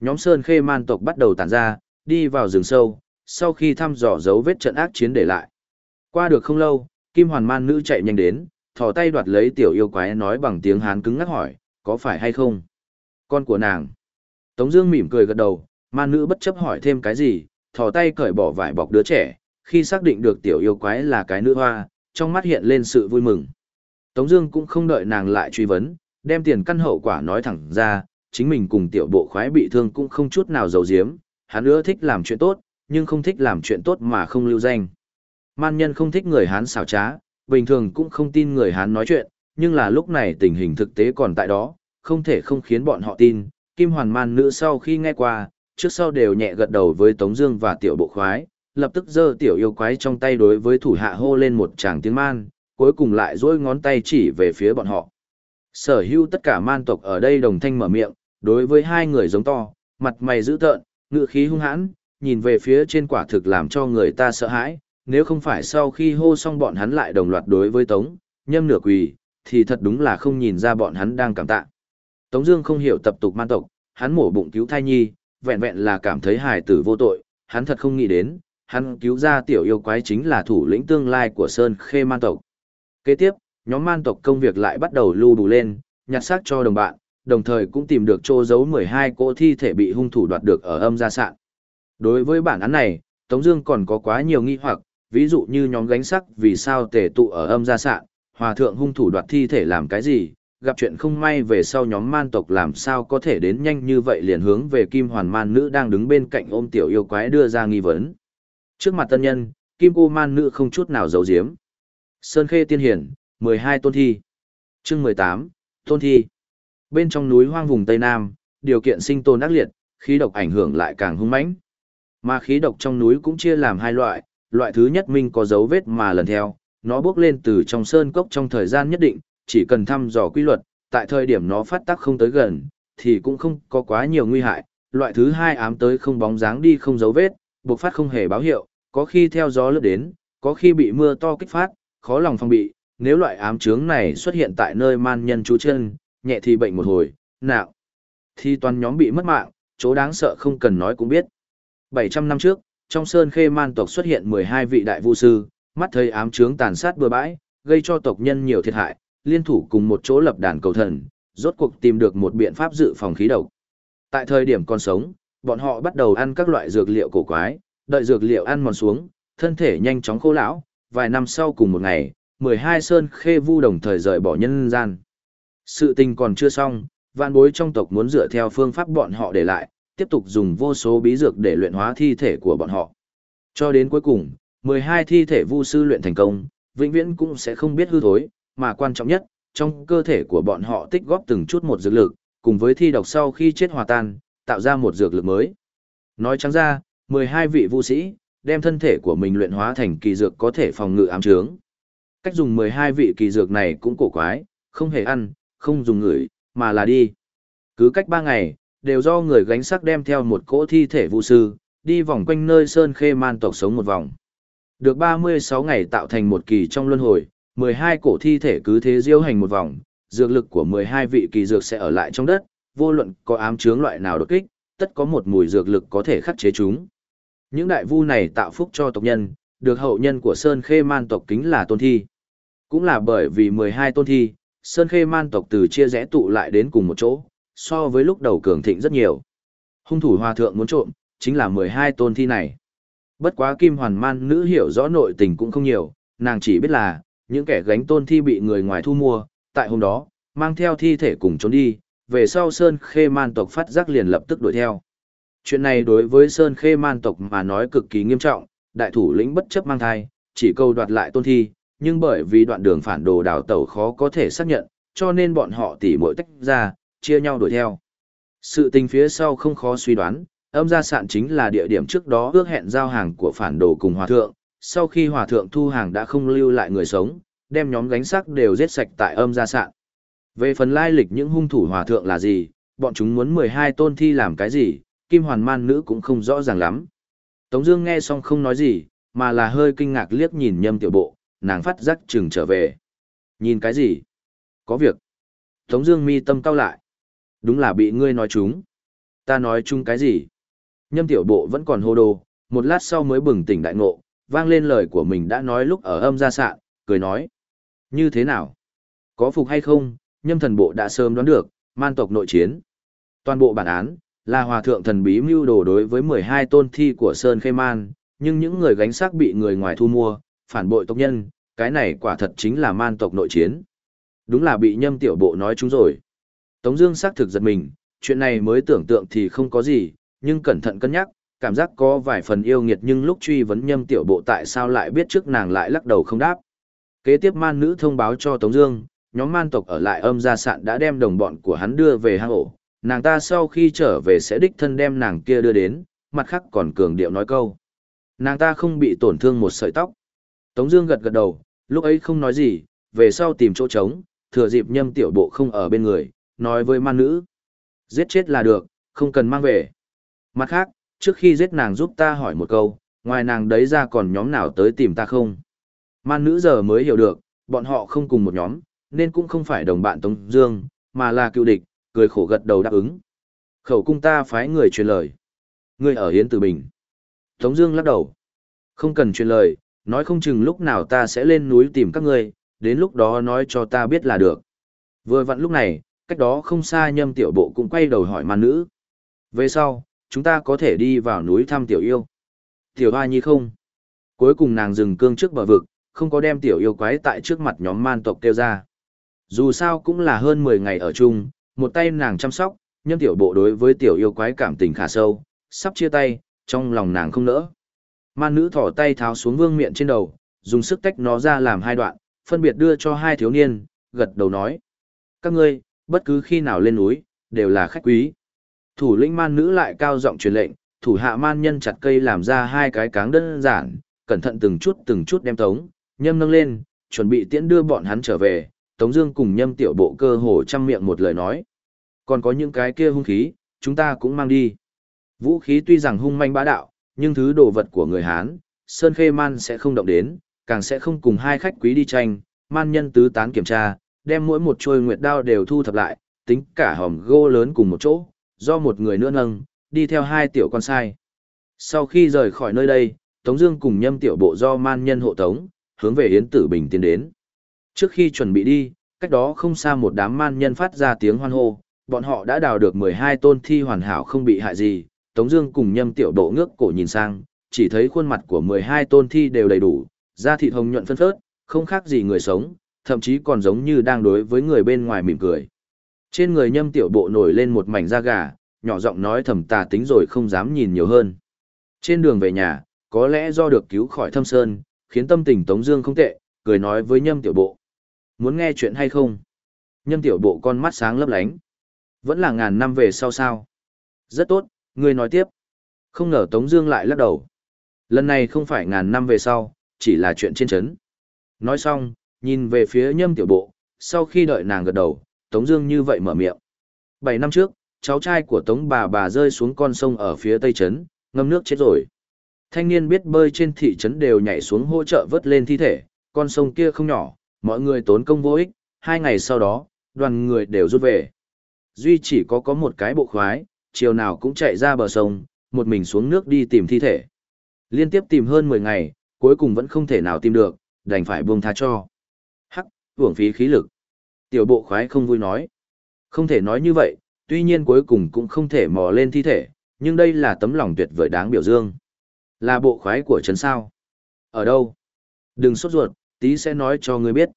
Nhóm Sơn Khê Man tộc bắt đầu tản ra, đi vào rừng sâu, sau khi thăm dò dấu vết trận ác chiến để lại. Qua được không lâu, Kim Hoàn Man nữ chạy nhanh đến, thò tay đoạt lấy tiểu yêu quái nói bằng tiếng Hán cứng ngắc hỏi, có phải hay không? Con của nàng. Tống Dương mỉm cười gật đầu, man nữ bất chấp hỏi thêm cái gì, thò tay cởi bỏ vải bọc đứa trẻ, khi xác định được tiểu yêu quái là cái nữ hoa, trong mắt hiện lên sự vui mừng. Tống Dương cũng không đợi nàng lại truy vấn, đem tiền căn hậu quả nói thẳng ra, chính mình cùng tiểu bộ khoái bị thương cũng không chút nào giấu giếm, hắn ưa thích làm chuyện tốt, nhưng không thích làm chuyện tốt mà không lưu danh. Man nhân không thích người Hán xảo trá, bình thường cũng không tin người Hán nói chuyện, nhưng là lúc này tình hình thực tế còn tại đó, không thể không khiến bọn họ tin. Kim Hoàn Man nữ sau khi nghe qua, trước sau đều nhẹ gật đầu với Tống Dương và tiểu bộ khoái, lập tức giơ tiểu yêu quái trong tay đối với thủ hạ hô lên một tràng tiếng man, cuối cùng lại duỗi ngón tay chỉ về phía bọn họ. Sở hữu tất cả man tộc ở đây đồng thanh mở miệng, đối với hai người giống to, mặt mày dữ tợn, ngựa khí hung hãn, nhìn về phía trên quả thực làm cho người ta sợ hãi, nếu không phải sau khi hô xong bọn hắn lại đồng loạt đối với Tống, nhâm nửa quỳ, thì thật đúng là không nhìn ra bọn hắn đang cảm tạ. Tống Dương không hiểu tập tục man tộc, hắn mổ bụng cứu thai nhi, vẹn vẹn là cảm thấy hài tử vô tội, hắn thật không nghĩ đến, hắn cứu ra tiểu yêu quái chính là thủ lĩnh tương lai của Sơn Khê man tộc. Kế tiếp, nhóm man tộc công việc lại bắt đầu lưu đủ lên, nhặt xác cho đồng bạn, đồng thời cũng tìm được chỗ giấu 12 cỗ thi thể bị hung thủ đoạt được ở âm gia sạn. Đối với bản án này, Tống Dương còn có quá nhiều nghi hoặc, ví dụ như nhóm gánh sắc vì sao tề tụ ở âm gia sạn, hòa thượng hung thủ đoạt thi thể làm cái gì, gặp chuyện không may về sau nhóm man tộc làm sao có thể đến nhanh như vậy liền hướng về kim hoàn man nữ đang đứng bên cạnh ôm tiểu yêu quái đưa ra nghi vấn. Trước mặt tân nhân, kim cô man nữ không chút nào giấu giếm. Sơn khê tiên hiển, 12 tôn thi. Chương 18, tôn thi. Bên trong núi hoang vùng Tây Nam, điều kiện sinh tồn ác liệt, khí độc ảnh hưởng lại càng hung mãnh. Mà khí độc trong núi cũng chia làm hai loại, loại thứ nhất minh có dấu vết mà lần theo, nó bước lên từ trong sơn cốc trong thời gian nhất định, chỉ cần thăm dò quy luật, tại thời điểm nó phát tác không tới gần, thì cũng không có quá nhiều nguy hại. Loại thứ hai ám tới không bóng dáng đi không dấu vết, buộc phát không hề báo hiệu, có khi theo gió lướt đến, có khi bị mưa to kích phát, khó lòng phòng bị. Nếu loại ám chướng này xuất hiện tại nơi man nhân trú chân, nhẹ thì bệnh một hồi, nặng thì toàn nhóm bị mất mạng, chỗ đáng sợ không cần nói cũng biết. 700 năm trước, trong sơn khê man tộc xuất hiện 12 vị đại vu sư, mắt thấy ám chướng tàn sát bừa bãi, gây cho tộc nhân nhiều thiệt hại, liên thủ cùng một chỗ lập đàn cầu thần, rốt cuộc tìm được một biện pháp dự phòng khí độc. Tại thời điểm còn sống, bọn họ bắt đầu ăn các loại dược liệu cổ quái, đợi dược liệu ăn mòn xuống, thân thể nhanh chóng khô lão, vài năm sau cùng một ngày, 12 sơn khê vu đồng thời rời bỏ nhân gian. Sự tình còn chưa xong, vạn bối trong tộc muốn dựa theo phương pháp bọn họ để lại, tiếp tục dùng vô số bí dược để luyện hóa thi thể của bọn họ. Cho đến cuối cùng, 12 thi thể vu sư luyện thành công, vĩnh viễn cũng sẽ không biết hư thối, mà quan trọng nhất, trong cơ thể của bọn họ tích góp từng chút một dược lực, cùng với thi độc sau khi chết hòa tan, tạo ra một dược lực mới. Nói trắng ra, 12 vị vũ sĩ, đem thân thể của mình luyện hóa thành kỳ dược có thể phòng ngự ám chướng. Cách dùng 12 vị kỳ dược này cũng cổ quái, không hề ăn, không dùng ngửi, mà là đi. Cứ cách 3 ngày, đều do người gánh sắc đem theo một cỗ thi thể vũ sư, đi vòng quanh nơi sơn khê man tộc sống một vòng. Được 36 ngày tạo thành một kỳ trong luân hồi, 12 cổ thi thể cứ thế diêu hành một vòng, dược lực của 12 vị kỳ dược sẽ ở lại trong đất, vô luận có ám chướng loại nào đột kích, tất có một mùi dược lực có thể khắc chế chúng. Những đại vu này tạo phúc cho tộc nhân, được hậu nhân của Sơn Khê Man tộc kính là tôn thi. Cũng là bởi vì 12 tôn thi, Sơn Khê man tộc từ chia rẽ tụ lại đến cùng một chỗ, so với lúc đầu cường thịnh rất nhiều. Hung thủ hòa thượng muốn trộm, chính là 12 tôn thi này. Bất quá Kim Hoàn Man nữ hiểu rõ nội tình cũng không nhiều, nàng chỉ biết là, những kẻ gánh tôn thi bị người ngoài thu mua, tại hôm đó, mang theo thi thể cùng trốn đi, về sau Sơn Khê Man tộc phát giác liền lập tức đuổi theo. Chuyện này đối với Sơn Khê Man tộc mà nói cực kỳ nghiêm trọng, đại thủ lĩnh bất chấp mang thai, chỉ câu đoạt lại tôn thi, nhưng bởi vì đoạn đường phản đồ đào tẩu khó có thể xác nhận, cho nên bọn họ tỉ mỗi tách ra, chia nhau đuổi theo. Sự tình phía sau không khó suy đoán, âm gia sạn chính là địa điểm trước đó ước hẹn giao hàng của phản đồ cùng hòa thượng, sau khi hòa thượng thu hàng đã không lưu lại người sống, đem nhóm gánh xác đều giết sạch tại âm gia sạn. Về phần lai lịch những hung thủ hòa thượng là gì, bọn chúng muốn 12 tôn thi làm cái gì, kim hoàn man nữ cũng không rõ ràng lắm. Tống Dương nghe xong không nói gì, mà là hơi kinh ngạc liếc nhìn nhâm tiểu bộ, nàng phát giác chừng trở về. Nhìn cái gì? Có việc. Tống Dương mi tâm cau lại. Đúng là bị ngươi nói chúng. Ta nói chung cái gì? Nhâm tiểu bộ vẫn còn hô đồ, một lát sau mới bừng tỉnh đại ngộ, vang lên lời của mình đã nói lúc ở âm gia sạn, cười nói. Như thế nào? Có phục hay không? Nhâm thần bộ đã sớm đoán được, man tộc nội chiến. Toàn bộ bản án, là hòa thượng thần bí mưu đồ đối với 12 tôn thi của Sơn Khê Man, nhưng những người gánh xác bị người ngoài thu mua, phản bội tộc nhân, cái này quả thật chính là man tộc nội chiến. Đúng là bị nhâm tiểu bộ nói chúng rồi. Tống Dương xác thực giật mình, chuyện này mới tưởng tượng thì không có gì, nhưng cẩn thận cân nhắc, cảm giác có vài phần yêu nghiệt nhưng lúc truy vấn nhâm tiểu bộ tại sao lại biết trước nàng lại lắc đầu không đáp. Kế tiếp man nữ thông báo cho Tống Dương, nhóm man tộc ở lại âm gia sạn đã đem đồng bọn của hắn đưa về hang ổ, nàng ta sau khi trở về sẽ đích thân đem nàng kia đưa đến, mặt khác còn cường điệu nói câu. Nàng ta không bị tổn thương một sợi tóc. Tống Dương gật gật đầu, lúc ấy không nói gì, về sau tìm chỗ trống, thừa dịp nhâm tiểu bộ không ở bên người, nói với man nữ. Giết chết là được, không cần mang về. Mặt khác, trước khi giết nàng giúp ta hỏi một câu, ngoài nàng đấy ra còn nhóm nào tới tìm ta không? Man nữ giờ mới hiểu được, bọn họ không cùng một nhóm, nên cũng không phải đồng bạn Tống Dương, mà là cựu địch, cười khổ gật đầu đáp ứng. Khẩu cung ta phái người truyền lời. Ngươi ở Hiến Tử Bình. Tống Dương lắc đầu. Không cần truyền lời, nói không chừng lúc nào ta sẽ lên núi tìm các ngươi, đến lúc đó nói cho ta biết là được. Vừa vặn lúc này, cách đó không xa nhâm tiểu bộ cũng quay đầu hỏi man nữ. Về sau, chúng ta có thể đi vào núi thăm tiểu yêu. Tiểu hoa nhi không. Cuối cùng nàng dừng cương trước bờ vực, không có đem tiểu yêu quái tại trước mặt nhóm man tộc kêu ra. Dù sao cũng là hơn 10 ngày ở chung, một tay nàng chăm sóc, nhâm tiểu bộ đối với tiểu yêu quái cảm tình khả sâu, sắp chia tay, trong lòng nàng không nỡ. Man nữ thỏ tay tháo xuống vương miệng trên đầu, dùng sức tách nó ra làm hai đoạn, phân biệt đưa cho hai thiếu niên, gật đầu nói. Các ngươi, bất cứ khi nào lên núi, đều là khách quý. Thủ lĩnh man nữ lại cao giọng truyền lệnh, thủ hạ man nhân chặt cây làm ra hai cái cáng đơn giản, cẩn thận từng chút từng chút đem tống, nhâm nâng lên, chuẩn bị tiễn đưa bọn hắn trở về, Tống Dương cùng nhâm tiểu bộ cơ hồ chăm miệng một lời nói. Còn có những cái kia hung khí, chúng ta cũng mang đi. Vũ khí tuy rằng hung manh bá đạo, nhưng thứ đồ vật của người Hán, Sơn Khê Man sẽ không động đến, càng sẽ không cùng hai khách quý đi tranh. Man nhân tứ tán kiểm tra, đem mỗi một chuôi nguyệt đao đều thu thập lại, tính cả hòm gỗ lớn cùng một chỗ, do một người nữa nâng, đi theo hai tiểu con sai. Sau khi rời khỏi nơi đây, Tống Dương cùng nhâm tiểu bộ do man nhân hộ tống, hướng về Yến Tử Bình tiến đến. Trước khi chuẩn bị đi, cách đó không xa một đám man nhân phát ra tiếng hoan hô, bọn họ đã đào được 12 tôn thi hoàn hảo không bị hại gì, Tống Dương cùng nhâm tiểu độ ngước cổ nhìn sang, chỉ thấy khuôn mặt của 12 tôn thi đều đầy đủ, da thịt hồng nhuận phân phớt, không khác gì người sống, thậm chí còn giống như đang đối với người bên ngoài mỉm cười. Trên người nhâm tiểu bộ nổi lên một mảnh da gà, nhỏ giọng nói thầm tà tính rồi không dám nhìn nhiều hơn. Trên đường về nhà, có lẽ do được cứu khỏi thâm sơn, khiến tâm tình Tống Dương không tệ, cười nói với nhâm tiểu bộ. Muốn nghe chuyện hay không? Nhâm tiểu bộ con mắt sáng lấp lánh. Vẫn là ngàn năm về sau sao? Rất tốt, ngươi nói tiếp. Không ngờ Tống Dương lại lắc đầu. Lần này không phải ngàn năm về sau, chỉ là chuyện trên chấn. Nói xong, nhìn về phía nhâm tiểu bộ, sau khi đợi nàng gật đầu, Tống Dương như vậy mở miệng. Bảy năm trước, cháu trai của Tống bà bà rơi xuống con sông ở phía tây trấn, ngâm nước chết rồi. Thanh niên biết bơi trên thị trấn đều nhảy xuống hỗ trợ vớt lên thi thể, con sông kia không nhỏ, mọi người tốn công vô ích, hai ngày sau đó, đoàn người đều rút về. Duy chỉ có có một cái bộ khoái, chiều nào cũng chạy ra bờ sông, một mình xuống nước đi tìm thi thể. Liên tiếp tìm hơn 10 ngày, cuối cùng vẫn không thể nào tìm được, đành phải buông tha cho. Hắc, hưởng phí khí lực. Tiểu bộ khoái không vui nói. Không thể nói như vậy, tuy nhiên cuối cùng cũng không thể mò lên thi thể, nhưng đây là tấm lòng tuyệt vời đáng biểu dương. Là bộ khoái của trấn sao? Ở đâu? Đừng sốt ruột, tí sẽ nói cho ngươi biết.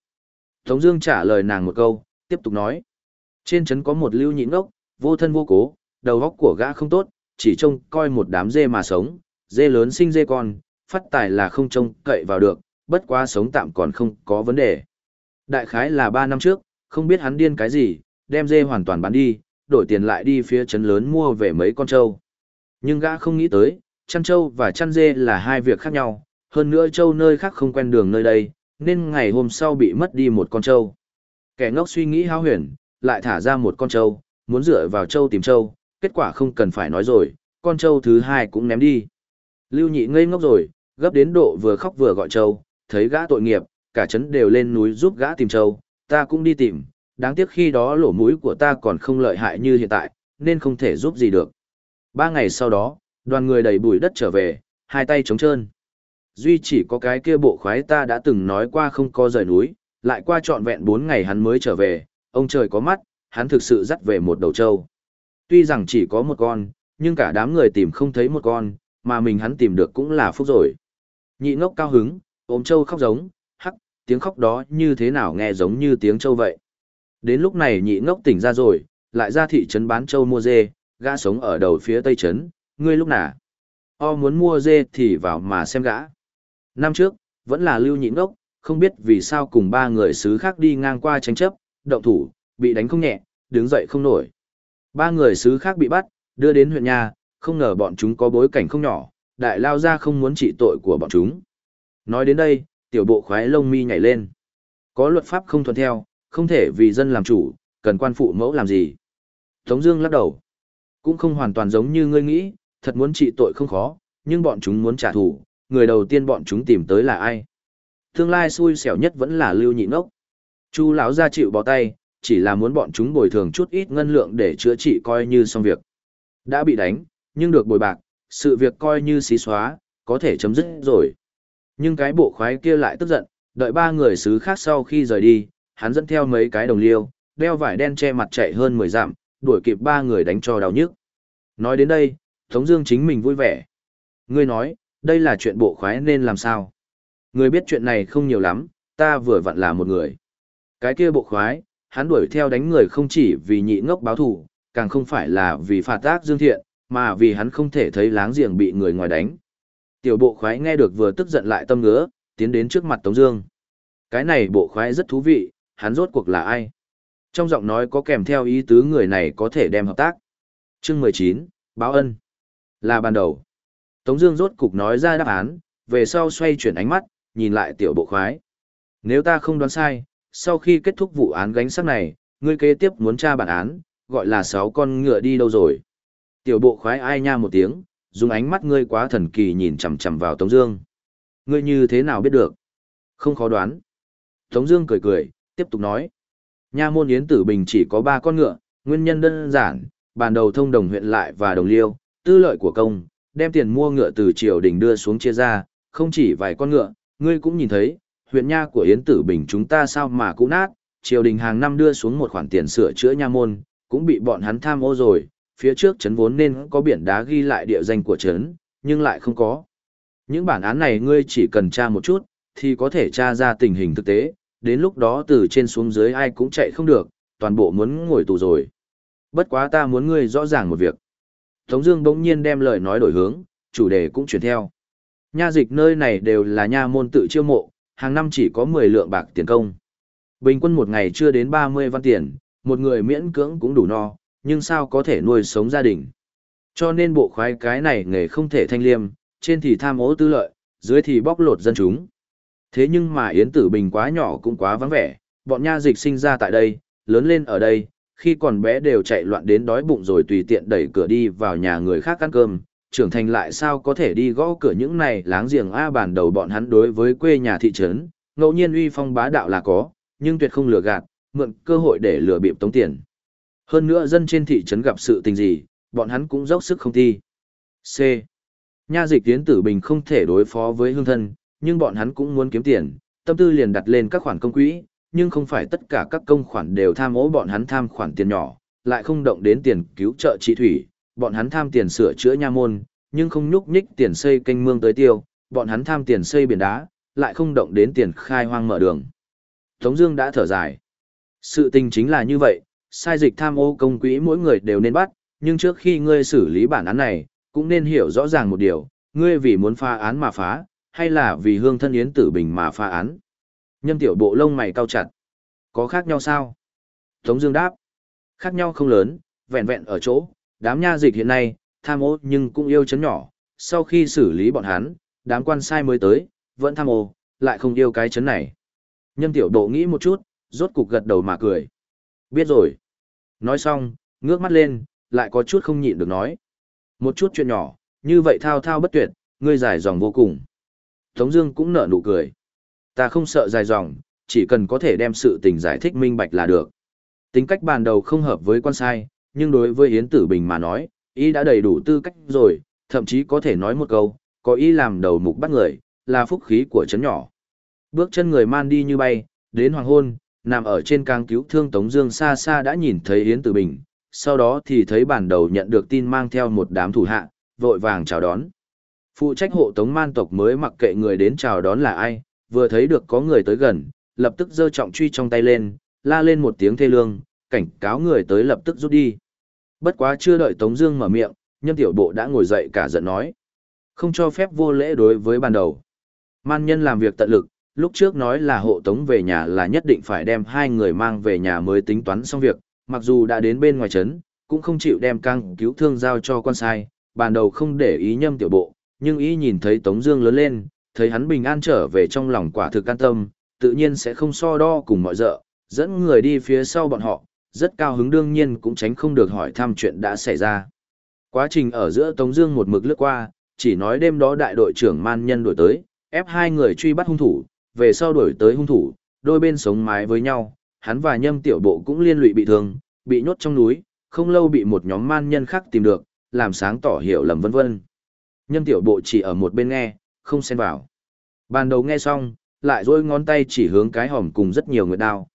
Tống Dương trả lời nàng một câu, tiếp tục nói. Trên trấn có một lưu nhịn ngốc, vô thân vô cố, đầu óc của gã không tốt, chỉ trông coi một đám dê mà sống, dê lớn sinh dê con, phát tài là không trông cậy vào được, bất quá sống tạm còn không có vấn đề. Đại khái là ba năm trước, không biết hắn điên cái gì, đem dê hoàn toàn bán đi, đổi tiền lại đi phía trấn lớn mua về mấy con trâu. Nhưng gã không nghĩ tới, chăn trâu và chăn dê là hai việc khác nhau, hơn nữa trâu nơi khác không quen đường nơi đây, nên ngày hôm sau bị mất đi một con trâu. Kẻ ngốc suy nghĩ hao huyền, lại thả ra một con trâu, muốn dựa vào trâu tìm trâu, kết quả không cần phải nói rồi, con trâu thứ hai cũng ném đi. Lưu nhị ngây ngốc rồi, gấp đến độ vừa khóc vừa gọi trâu, thấy gã tội nghiệp, cả trấn đều lên núi giúp gã tìm trâu, ta cũng đi tìm, đáng tiếc khi đó lỗ mũi của ta còn không lợi hại như hiện tại, nên không thể giúp gì được. Ba ngày sau đó, đoàn người đầy bụi đất trở về, hai tay trống trơn. Duy chỉ có cái kia bộ khoái ta đã từng nói qua không có rời núi, lại qua trọn vẹn bốn ngày hắn mới trở về, ông trời có mắt, hắn thực sự dắt về một đầu trâu. Tuy rằng chỉ có một con, nhưng cả đám người tìm không thấy một con, mà mình hắn tìm được cũng là phúc rồi. Nhị ngốc cao hứng, ôm trâu khóc giống, hắc, tiếng khóc đó như thế nào nghe giống như tiếng trâu vậy. Đến lúc này nhị ngốc tỉnh ra rồi, lại ra thị trấn bán trâu mua dê, gã sống ở đầu phía tây trấn, ngươi lúc nào? O muốn mua dê thì vào mà xem gã. Năm trước, vẫn là lưu nhị ngốc, không biết vì sao cùng ba người xứ khác đi ngang qua tranh chấp, động thủ, bị đánh không nhẹ, đứng dậy không nổi. Ba người xứ khác bị bắt, đưa đến huyện nhà, không ngờ bọn chúng có bối cảnh không nhỏ, đại lao ra không muốn trị tội của bọn chúng. Nói đến đây, tiểu bộ khoái lông mi nhảy lên. Có luật pháp không thuận theo, không thể vì dân làm chủ, cần quan phụ mẫu làm gì. Tống Dương lắc đầu. Cũng không hoàn toàn giống như ngươi nghĩ, thật muốn trị tội không khó, nhưng bọn chúng muốn trả thù, người đầu tiên bọn chúng tìm tới là ai? Tương lai xui xẻo nhất vẫn là Lưu Nhị Nốc. Chu lão gia chịu bỏ tay, chỉ là muốn bọn chúng bồi thường chút ít ngân lượng để chữa trị coi như xong việc. Đã bị đánh, nhưng được bồi bạc, sự việc coi như xí xóa, có thể chấm dứt rồi. Nhưng cái bộ khoái kia lại tức giận, đợi ba người xứ khác sau khi rời đi, hắn dẫn theo mấy cái đồng liêu, đeo vải đen che mặt chạy hơn 10 dặm, đuổi kịp ba người đánh cho đau nhức. Nói đến đây, Tống Dương chính mình vui vẻ. Ngươi nói, đây là chuyện bộ khoái nên làm sao? Người biết chuyện này không nhiều lắm, ta vừa vặn là một người. Cái kia bộ khoái, hắn đuổi theo đánh người không chỉ vì nhị ngốc báo thù, càng không phải là vì phạt tác dương thiện, mà vì hắn không thể thấy láng giềng bị người ngoài đánh. Tiểu bộ khoái nghe được vừa tức giận lại tâm ngứa, tiến đến trước mặt Tống Dương. Cái này bộ khoái rất thú vị, hắn rốt cuộc là ai? Trong giọng nói có kèm theo ý tứ người này có thể đem hợp tác. Chương 19, báo ân. Là ban đầu. Tống Dương rốt cục nói ra đáp án, về sau xoay chuyển ánh mắt, nhìn lại tiểu bộ khoái. Nếu ta không đoán sai, sau khi kết thúc vụ án gánh sắc này, ngươi kế tiếp muốn tra bản án, gọi là sáu con ngựa đi đâu rồi? Tiểu bộ khoái ai nha một tiếng, dùng ánh mắt ngươi quá thần kỳ nhìn chằm chằm vào Tống Dương. Ngươi như thế nào biết được? Không khó đoán. Tống Dương cười cười, tiếp tục nói. Nha môn Yến Tử Bình chỉ có ba con ngựa, nguyên nhân đơn giản, bản đầu thông đồng huyện lại và đồng liêu, tư lợi của công, đem tiền mua ngựa từ triều đình đưa xuống chia ra, không chỉ vài con ngựa, ngươi cũng nhìn thấy, huyện nha của Yến Tử Bình chúng ta sao mà cũng nát, triều đình hàng năm đưa xuống một khoản tiền sửa chữa nha môn, cũng bị bọn hắn tham ô rồi, phía trước trấn vốn nên có biển đá ghi lại địa danh của trấn, nhưng lại không có. Những bản án này ngươi chỉ cần tra một chút, thì có thể tra ra tình hình thực tế, đến lúc đó từ trên xuống dưới ai cũng chạy không được, toàn bộ muốn ngồi tù rồi. Bất quá ta muốn ngươi rõ ràng một việc. Tống Dương bỗng nhiên đem lời nói đổi hướng, chủ đề cũng chuyển theo. Nha dịch nơi này đều là nha môn tự chiêu mộ, hàng năm chỉ có 10 lượng bạc tiền công. Bình quân một ngày chưa đến 30 văn tiền, một người miễn cưỡng cũng đủ no, nhưng sao có thể nuôi sống gia đình. Cho nên bộ khoái cái này nghề không thể thanh liêm, trên thì tham ô tư lợi, dưới thì bóc lột dân chúng. Thế nhưng mà Yến Tử Bình quá nhỏ cũng quá vắng vẻ, bọn nha dịch sinh ra tại đây, lớn lên ở đây, khi còn bé đều chạy loạn đến đói bụng rồi tùy tiện đẩy cửa đi vào nhà người khác ăn cơm, trưởng thành lại sao có thể đi gõ cửa những này láng giềng A bản đầu bọn hắn đối với quê nhà thị trấn, ngẫu nhiên uy phong bá đạo là có, nhưng tuyệt không lừa gạt, mượn cơ hội để lừa bịp tống tiền. Hơn nữa dân trên thị trấn gặp sự tình gì, bọn hắn cũng dốc sức không thi. C. Nha dịch tiến tử bình không thể đối phó với hương thân, nhưng bọn hắn cũng muốn kiếm tiền, tâm tư liền đặt lên các khoản công quỹ, nhưng không phải tất cả các công khoản đều tham ô bọn hắn tham khoản tiền nhỏ, lại không động đến tiền cứu trợ trị thủy, bọn hắn tham tiền sửa chữa nha môn, nhưng không nhúc nhích tiền xây kênh mương tới tiêu, bọn hắn tham tiền xây biển đá, lại không động đến tiền khai hoang mở đường. Tống Dương đã thở dài. Sự tình chính là như vậy, sai dịch tham ô công quỹ mỗi người đều nên bắt, nhưng trước khi ngươi xử lý bản án này, cũng nên hiểu rõ ràng một điều, ngươi vì muốn phá án mà phá, hay là vì hương thân yến tử bình mà phá án. Nhâm tiểu bộ lông mày cao chặt. Có khác nhau sao? Tống Dương đáp. Khác nhau không lớn, vẹn vẹn ở chỗ, đám nha dịch hiện nay, tham ô nhưng cũng yêu chấn nhỏ, sau khi xử lý bọn hắn, đám quan sai mới tới, vẫn tham ô, lại không yêu cái chấn này. Nhâm tiểu độ nghĩ một chút, rốt cục gật đầu mà cười. Biết rồi. Nói xong, ngước mắt lên, lại có chút không nhịn được nói. Một chút chuyện nhỏ, như vậy thao thao bất tuyệt, ngươi dài dòng vô cùng. Tống Dương cũng nở nụ cười. Ta không sợ dài dòng, chỉ cần có thể đem sự tình giải thích minh bạch là được. Tính cách ban đầu không hợp với quan sai, nhưng đối với Yến Tử Bình mà nói, y đã đầy đủ tư cách rồi, thậm chí có thể nói một câu, có y làm đầu mục bắt người, là phúc khí của chấn nhỏ. Bước chân người man đi như bay, đến hoàng hôn, nằm ở trên càng cứu thương Tống Dương xa xa đã nhìn thấy Yến Tử Bình, sau đó thì thấy bản đầu nhận được tin mang theo một đám thủ hạ, vội vàng chào đón. Phụ trách hộ Tống man tộc mới mặc kệ người đến chào đón là ai, vừa thấy được có người tới gần, lập tức giơ trọng truy trong tay lên, la lên một tiếng thê lương, cảnh cáo người tới lập tức rút đi. Bất quá chưa đợi Tống Dương mở miệng, nhân tiểu bộ đã ngồi dậy cả giận nói, không cho phép vô lễ đối với ban đầu. Man nhân làm việc tận lực, lúc trước nói là hộ tống về nhà là nhất định phải đem hai người mang về nhà mới tính toán xong việc, mặc dù đã đến bên ngoài trấn, cũng không chịu đem căng cứu thương giao cho quan sai, ban đầu không để ý nhâm tiểu bộ, nhưng ý nhìn thấy Tống Dương lớn lên, thấy hắn bình an trở về trong lòng quả thực an tâm, tự nhiên sẽ không so đo cùng mọi dợ, dẫn người đi phía sau bọn họ, rất cao hứng đương nhiên cũng tránh không được hỏi thăm chuyện đã xảy ra. Quá trình ở giữa Tống Dương một mực lướt qua, chỉ nói đêm đó đại đội trưởng man nhân đuổi tới, ép hai người truy bắt hung thủ, về sau đuổi tới hung thủ, đôi bên sống mái với nhau, hắn và nhâm tiểu bộ cũng liên lụy bị thương, bị nhốt trong núi, không lâu bị một nhóm man nhân khác tìm được, làm sáng tỏ hiểu lầm vân vân. Nhâm tiểu bộ chỉ ở một bên nghe, không xen vào. Ban đầu nghe xong, lại dôi ngón tay chỉ hướng cái hòm cùng rất nhiều người đao.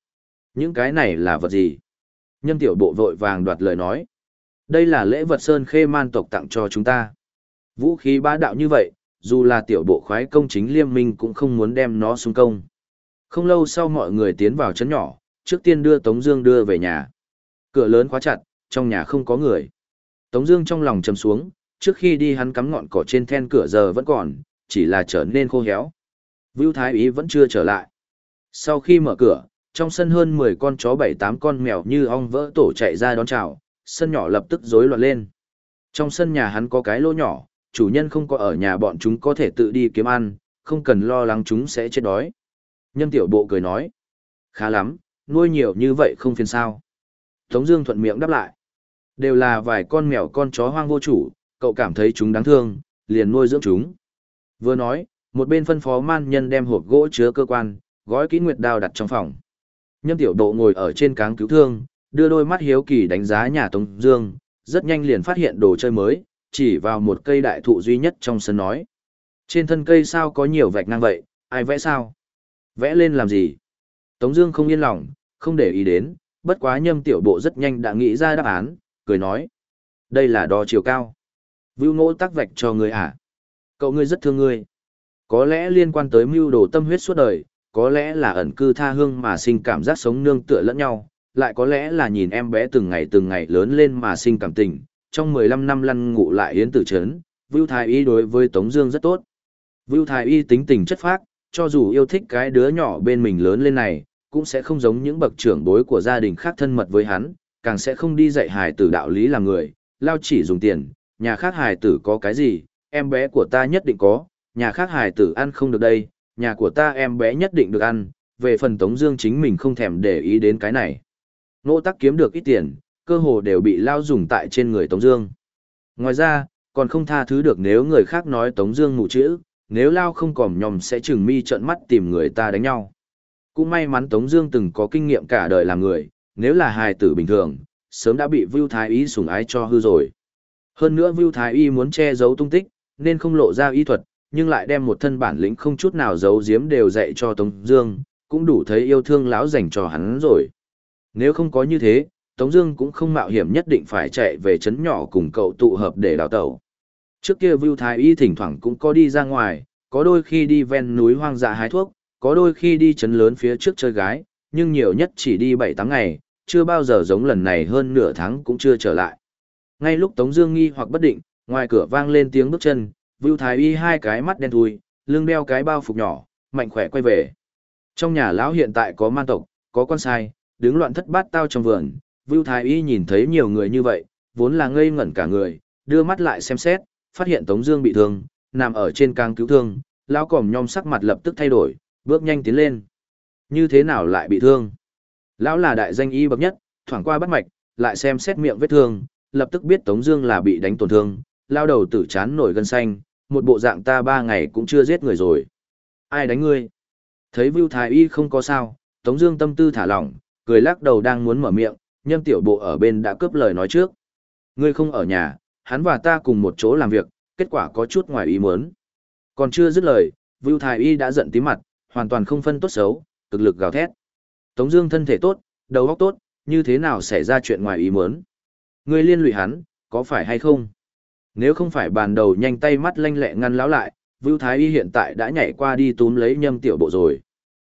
Những cái này là vật gì? Nhâm tiểu bộ vội vàng đoạt lời nói. Đây là lễ vật sơn khê man tộc tặng cho chúng ta. Vũ khí bá đạo như vậy, dù là tiểu bộ khoái công chính liêm minh cũng không muốn đem nó xuống công. Không lâu sau mọi người tiến vào chấn nhỏ, trước tiên đưa Tống Dương đưa về nhà. Cửa lớn khóa chặt, trong nhà không có người. Tống Dương trong lòng trầm xuống, trước khi đi hắn cắm ngọn cỏ trên then cửa giờ vẫn còn, chỉ là trở nên khô héo. Vưu Thái Ý vẫn chưa trở lại. Sau khi mở cửa, trong sân hơn 10 con chó 7-8 con mèo như ong vỡ tổ chạy ra đón chào, sân nhỏ lập tức rối loạn lên. Trong sân nhà hắn có cái lỗ nhỏ, chủ nhân không có ở nhà bọn chúng có thể tự đi kiếm ăn, không cần lo lắng chúng sẽ chết đói. Nhân tiểu bộ cười nói, khá lắm, nuôi nhiều như vậy không phiền sao. Tống Dương thuận miệng đáp lại, đều là vài con mèo con chó hoang vô chủ, cậu cảm thấy chúng đáng thương, liền nuôi dưỡng chúng. Vừa nói, một bên phân phó man nhân đem hộp gỗ chứa cơ quan, gói kỹ nguyệt đao đặt trong phòng. Nhâm tiểu độ ngồi ở trên cáng cứu thương, đưa đôi mắt hiếu kỳ đánh giá nhà Tống Dương, rất nhanh liền phát hiện đồ chơi mới, chỉ vào một cây đại thụ duy nhất trong sân nói. Trên thân cây sao có nhiều vạch ngang vậy, ai vẽ sao? Vẽ lên làm gì? Tống Dương không yên lòng, không để ý đến, bất quá nhâm tiểu bộ rất nhanh đã nghĩ ra đáp án, cười nói. Đây là đo chiều cao. Vưu ngỗ tác vạch cho người à? Cậu ngươi rất thương ngươi. Có lẽ liên quan tới mưu đồ tâm huyết suốt đời, có lẽ là ẩn cư tha hương mà sinh cảm giác sống nương tựa lẫn nhau, lại có lẽ là nhìn em bé từng ngày từng ngày lớn lên mà sinh cảm tình, trong 15 năm lăn ngủ lại yến tử trấn, Vưu Thái Y đối với Tống Dương rất tốt. Vưu Thái Y tính tình chất phác, cho dù yêu thích cái đứa nhỏ bên mình lớn lên này, cũng sẽ không giống những bậc trưởng bối của gia đình khác thân mật với hắn, càng sẽ không đi dạy hài tử đạo lý làm người, lao chỉ dùng tiền, nhà khác hài tử có cái gì, em bé của ta nhất định có, nhà khác hài tử ăn không được đây, nhà của ta em bé nhất định được ăn, về phần Tống Dương chính mình không thèm để ý đến cái này. Nỗ tắc kiếm được ít tiền, cơ hồ đều bị lao dùng tại trên người Tống Dương. Ngoài ra, còn không tha thứ được nếu người khác nói Tống Dương mù chữ, nếu lao không còm nhòm sẽ chừng mi trợn mắt tìm người ta đánh nhau. Cũng may mắn Tống Dương từng có kinh nghiệm cả đời làm người, nếu là hài tử bình thường, sớm đã bị Vu Thái Y sủng ái cho hư rồi. Hơn nữa Vu Thái Y muốn che giấu tung tích, nên không lộ ra y thuật, nhưng lại đem một thân bản lĩnh không chút nào giấu giếm đều dạy cho Tống Dương, cũng đủ thấy yêu thương lão dành cho hắn rồi. Nếu không có như thế, Tống Dương cũng không mạo hiểm nhất định phải chạy về chấn nhỏ cùng cậu tụ hợp để đào tẩu. Trước kia Vu Thái Y thỉnh thoảng cũng có đi ra ngoài, có đôi khi đi ven núi hoang dã hái thuốc, có đôi khi đi chấn lớn phía trước chơi gái, nhưng nhiều nhất chỉ đi 7-8 ngày, chưa bao giờ giống lần này hơn nửa tháng cũng chưa trở lại. Ngay lúc Tống Dương nghi hoặc bất định, ngoài cửa vang lên tiếng bước chân, Vưu Thái Y hai cái mắt đen thui, lưng đeo cái bao phục nhỏ, mạnh khỏe quay về. Trong nhà lão hiện tại có man tộc, có con sai, đứng loạn thất bát tao trong vườn. Vưu Thái Y nhìn thấy nhiều người như vậy, vốn là ngây ngẩn cả người, đưa mắt lại xem xét, phát hiện Tống Dương bị thương, nằm ở trên càng cứu thương, lão còm nhom sắc mặt lập tức thay đổi, bước nhanh tiến lên. Như thế nào lại bị thương? Lão là đại danh y bậc nhất, thoảng qua bắt mạch, lại xem xét miệng vết thương, lập tức biết Tống Dương là bị đánh tổn thương, lao đầu tử chán nổi gân xanh, một bộ dạng ta ba ngày cũng chưa giết người rồi. Ai đánh ngươi? Thấy Vưu Thái Y không có sao, Tống Dương tâm tư thả lỏng, cười lắc đầu đang muốn mở miệng, nhâm tiểu bộ ở bên đã cướp lời nói trước. Ngươi không ở nhà, hắn và ta cùng một chỗ làm việc, kết quả có chút ngoài ý muốn. Còn chưa dứt lời, Vưu Thái Y đã giận tím mặt, hoàn toàn không phân tốt xấu, cực lực gào thét. Tống Dương thân thể tốt, đầu óc tốt, như thế nào xảy ra chuyện ngoài ý muốn? Ngươi liên lụy hắn, có phải hay không? Nếu không phải bàn đầu nhanh tay mắt lanh lẹ ngăn lão lại, Vưu Thái Y hiện tại đã nhảy qua đi túm lấy nhâm tiểu bộ rồi.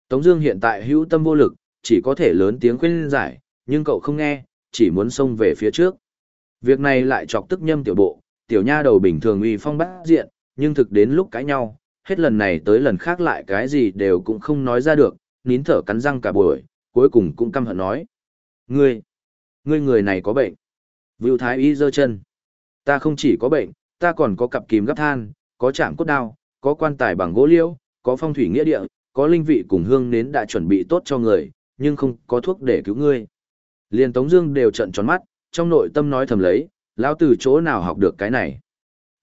Tống Dương hiện tại hữu tâm vô lực, chỉ có thể lớn tiếng khuyên giải, nhưng cậu không nghe, chỉ muốn xông về phía trước. Việc này lại chọc tức nhâm tiểu bộ, tiểu nha đầu bình thường uy phong bát diện, nhưng thực đến lúc cãi nhau, hết lần này tới lần khác lại cái gì đều cũng không nói ra được, nín thở cắn răng cả buổi, cuối cùng cũng căm hận nói: ngươi, ngươi người này có bệnh. Vưu Thái Y giơ chân. Ta không chỉ có bệnh, ta còn có cặp kìm gấp than, có chạm cốt đao, có quan tài bằng gỗ liễu, có phong thủy nghĩa địa, có linh vị cùng hương nến đã chuẩn bị tốt cho người, nhưng không có thuốc để cứu ngươi. Liên Tống Dương đều trợn tròn mắt, trong nội tâm nói thầm lấy, lão từ chỗ nào học được cái này.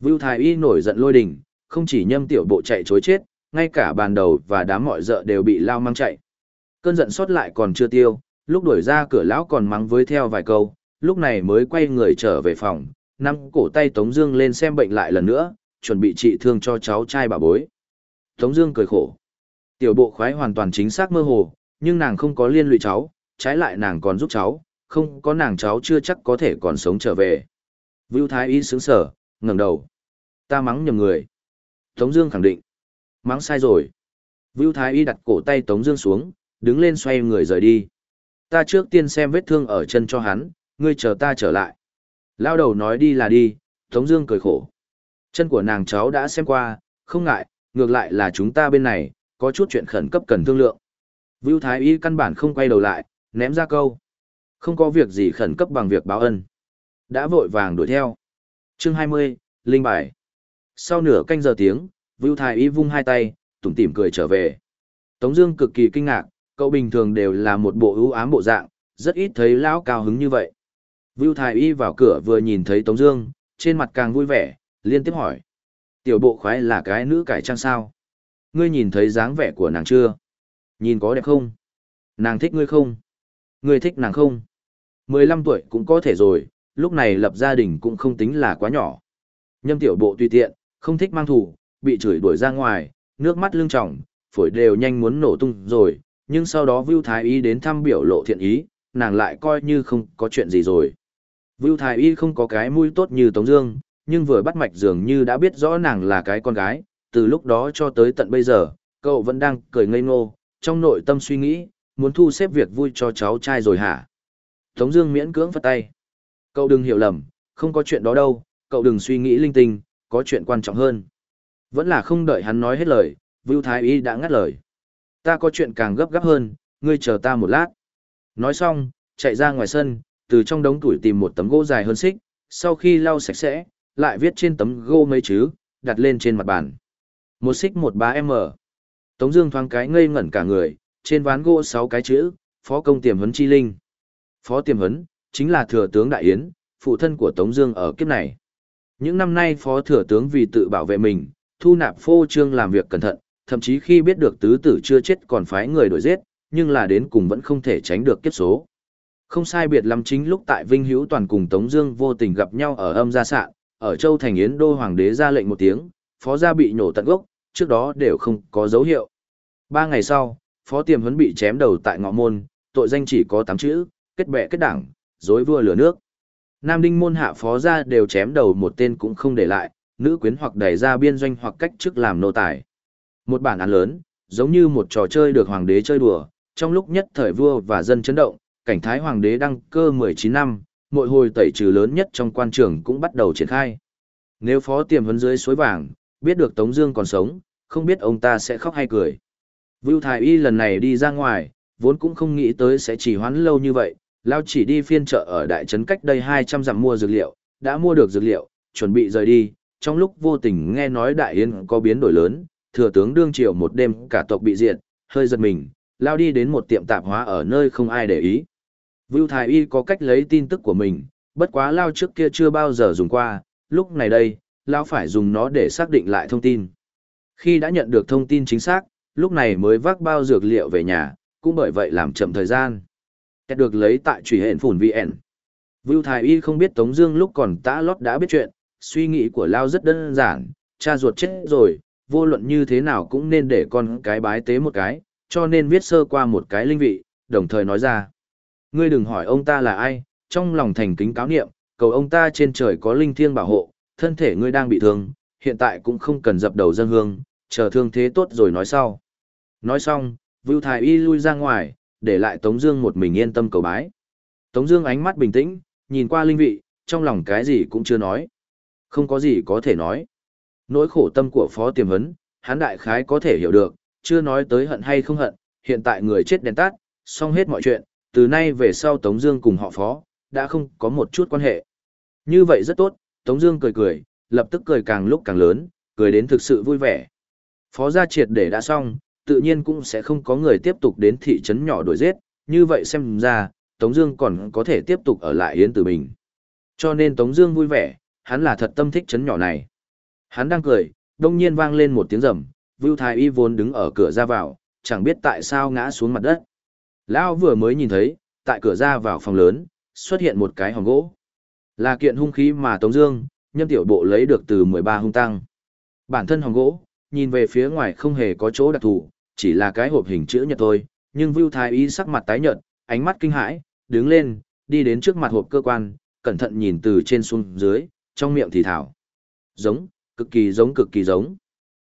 Vưu Thái Y nổi giận lôi đình, không chỉ nhâm tiểu bộ chạy trối chết, ngay cả bàn đầu và đám mọi dợ đều bị lao mang chạy. Cơn giận sót lại còn chưa tiêu, lúc đuổi ra cửa lão còn mắng với theo vài câu, lúc này mới quay người trở về phòng, năm cổ tay Tống Dương lên xem bệnh lại lần nữa, chuẩn bị trị thương cho cháu trai bà bối. Tống Dương cười khổ, tiểu bộ khoái hoàn toàn chính xác mơ hồ, nhưng nàng không có liên lụy cháu, trái lại nàng còn giúp cháu, không có nàng cháu chưa chắc có thể còn sống trở về. Vưu Thái Y sững sờ, ngẩng đầu, ta mắng nhầm người. Tống Dương khẳng định, mắng sai rồi. Vưu Thái Y đặt cổ tay Tống Dương xuống, đứng lên xoay người rời đi. Ta trước tiên xem vết thương ở chân cho hắn, ngươi chờ ta trở lại. Lao đầu nói đi là đi, Tống Dương cười khổ. Chân của nàng cháu đã xem qua, không ngại, ngược lại là chúng ta bên này, có chút chuyện khẩn cấp cần thương lượng. Vưu Thái Y căn bản không quay đầu lại, ném ra câu. Không có việc gì khẩn cấp bằng việc báo ân. Đã vội vàng đuổi theo. Chương 20, Linh Bài. Sau nửa canh giờ tiếng, Vưu Thái Y vung hai tay, tủm tỉm cười trở về. Tống Dương cực kỳ kinh ngạc, cậu bình thường đều là một bộ ưu ám bộ dạng, rất ít thấy lão cao hứng như vậy. Vưu Thái Y vào cửa vừa nhìn thấy Tống Dương, trên mặt càng vui vẻ, liên tiếp hỏi: Tiểu bộ khoái là cái nữ cải trang sao? Ngươi nhìn thấy dáng vẻ của nàng chưa? Nhìn có đẹp không? Nàng thích ngươi không? Ngươi thích nàng không? 15 tuổi cũng có thể rồi, lúc này lập gia đình cũng không tính là quá nhỏ. Nhâm tiểu bộ tùy tiện, không thích mang thủ, bị chửi đuổi ra ngoài, nước mắt lưng tròng, phổi đều nhanh muốn nổ tung rồi, nhưng sau đó Vưu Thái Y đến thăm biểu lộ thiện ý, nàng lại coi như không có chuyện gì rồi. Vưu Thái Y không có cái mũi tốt như Tống Dương, nhưng vừa bắt mạch dường như đã biết rõ nàng là cái con gái, từ lúc đó cho tới tận bây giờ, cậu vẫn đang cười ngây ngô, trong nội tâm suy nghĩ, muốn thu xếp việc vui cho cháu trai rồi hả? Tống Dương miễn cưỡng phất tay. Cậu đừng hiểu lầm, không có chuyện đó đâu, cậu đừng suy nghĩ linh tinh, có chuyện quan trọng hơn. Vẫn là không đợi hắn nói hết lời, Vưu Thái Y đã ngắt lời. Ta có chuyện càng gấp gáp hơn, ngươi chờ ta một lát. Nói xong, chạy ra ngoài sân, từ trong đống tuổi tìm một tấm gỗ dài hơn xích, sau khi lau sạch sẽ, lại viết trên tấm gỗ mấy chữ, đặt lên trên mặt bàn. Một xích một ba m Tống Dương thoáng cái ngây ngẩn cả người, trên ván gỗ sáu cái chữ, Phó công tiềm huấn chi linh. Phó tiềm huấn, chính là thừa tướng Đại Yến, phụ thân của Tống Dương ở kiếp này. Những năm nay Phó thừa tướng vì tự bảo vệ mình, thu nạp phô trương làm việc cẩn thận, thậm chí khi biết được tứ tử chưa chết còn phái người đuổi giết, nhưng là đến cùng vẫn không thể tránh được kiếp số. Không sai biệt lắm chính lúc tại Vinh Hữu Toàn cùng Tống Dương vô tình gặp nhau ở âm gia sạn, ở Châu Thành Yến Đô Hoàng đế ra lệnh một tiếng, phó gia bị nhổ tận gốc, trước đó đều không có dấu hiệu. Ba ngày sau, Phó Tiềm Huấn bị chém đầu tại ngọ môn, tội danh chỉ có tám chữ, kết bè kết đảng, dối vua lửa nước. Nam Đinh môn hạ phó gia đều chém đầu một tên cũng không để lại, nữ quyến hoặc đẩy ra biên doanh hoặc cách chức làm nô tài. Một bản án lớn, giống như một trò chơi được hoàng đế chơi đùa, trong lúc nhất thời vua và dân chấn động, cảnh thái hoàng đế đăng cơ 19 năm, mỗi hồi tẩy trừ lớn nhất trong quan trường cũng bắt đầu triển khai. Nếu phó tiềm vấn dưới suối vàng, biết được Tống Dương còn sống, không biết ông ta sẽ khóc hay cười. Vưu Thái Y lần này đi ra ngoài, vốn cũng không nghĩ tới sẽ chỉ hoãn lâu như vậy, Lao chỉ đi phiên chợ ở đại trấn cách đây 200 dặm mua dược liệu, đã mua được dược liệu, chuẩn bị rời đi, trong lúc vô tình nghe nói đại yên có biến đổi lớn, thừa tướng đương triều một đêm cả tộc bị diệt, hơi giật mình, lao đi đến một tiệm tạp hóa ở nơi không ai để ý. Vưu Thái Y có cách lấy tin tức của mình, bất quá lao trước kia chưa bao giờ dùng qua, lúc này đây, lao phải dùng nó để xác định lại thông tin. Khi đã nhận được thông tin chính xác, lúc này mới vác bao dược liệu về nhà, cũng bởi vậy làm chậm thời gian. Kết được lấy tại trùy hện phủn VN. Vưu Thái Y không biết Tống Dương lúc còn tã lót đã biết chuyện, suy nghĩ của Lao rất đơn giản, cha ruột chết rồi, vô luận như thế nào cũng nên để con cái bái tế một cái, cho nên viết sơ qua một cái linh vị, đồng thời nói ra. Ngươi đừng hỏi ông ta là ai, trong lòng thành kính cáo niệm, cầu ông ta trên trời có linh thiêng bảo hộ, thân thể ngươi đang bị thương, hiện tại cũng không cần dập đầu dân hương, chờ thương thế tốt rồi nói sau. Nói xong, Vưu Thái Y lui ra ngoài, để lại Tống Dương một mình yên tâm cầu bái. Tống Dương ánh mắt bình tĩnh, nhìn qua linh vị, trong lòng cái gì cũng chưa nói. Không có gì có thể nói. Nỗi khổ tâm của Phó Tiềm Hấn, hắn đại khái có thể hiểu được, chưa nói tới hận hay không hận, hiện tại người chết đèn tắt, xong hết mọi chuyện, từ nay về sau Tống Dương cùng họ Phó, đã không có một chút quan hệ. Như vậy rất tốt, Tống Dương cười cười, lập tức cười càng lúc càng lớn, cười đến thực sự vui vẻ. Phó gia triệt để đã xong, tự nhiên cũng sẽ không có người tiếp tục đến thị trấn nhỏ đuổi giết, như vậy xem ra, Tống Dương còn có thể tiếp tục ở lại Yến Tử Bình. Cho nên Tống Dương vui vẻ, hắn là thật tâm thích trấn nhỏ này. Hắn đang cười, đông nhiên vang lên một tiếng rầm, Vưu Thái Y vốn đứng ở cửa ra vào, chẳng biết tại sao ngã xuống mặt đất. Lão vừa mới nhìn thấy, tại cửa ra vào phòng lớn, xuất hiện một cái hòm gỗ. Là kiện hung khí mà Tống Dương, nhâm tiểu bộ lấy được từ 13 hung tăng. Bản thân hòm gỗ, nhìn về phía ngoài không hề có chỗ đặc thù, chỉ là cái hộp hình chữ nhật thôi. Nhưng Vu Thái Y sắc mặt tái nhợt, ánh mắt kinh hãi, đứng lên, đi đến trước mặt hộp cơ quan, cẩn thận nhìn từ trên xuống dưới, trong miệng thì thảo. Giống, cực kỳ giống cực kỳ giống.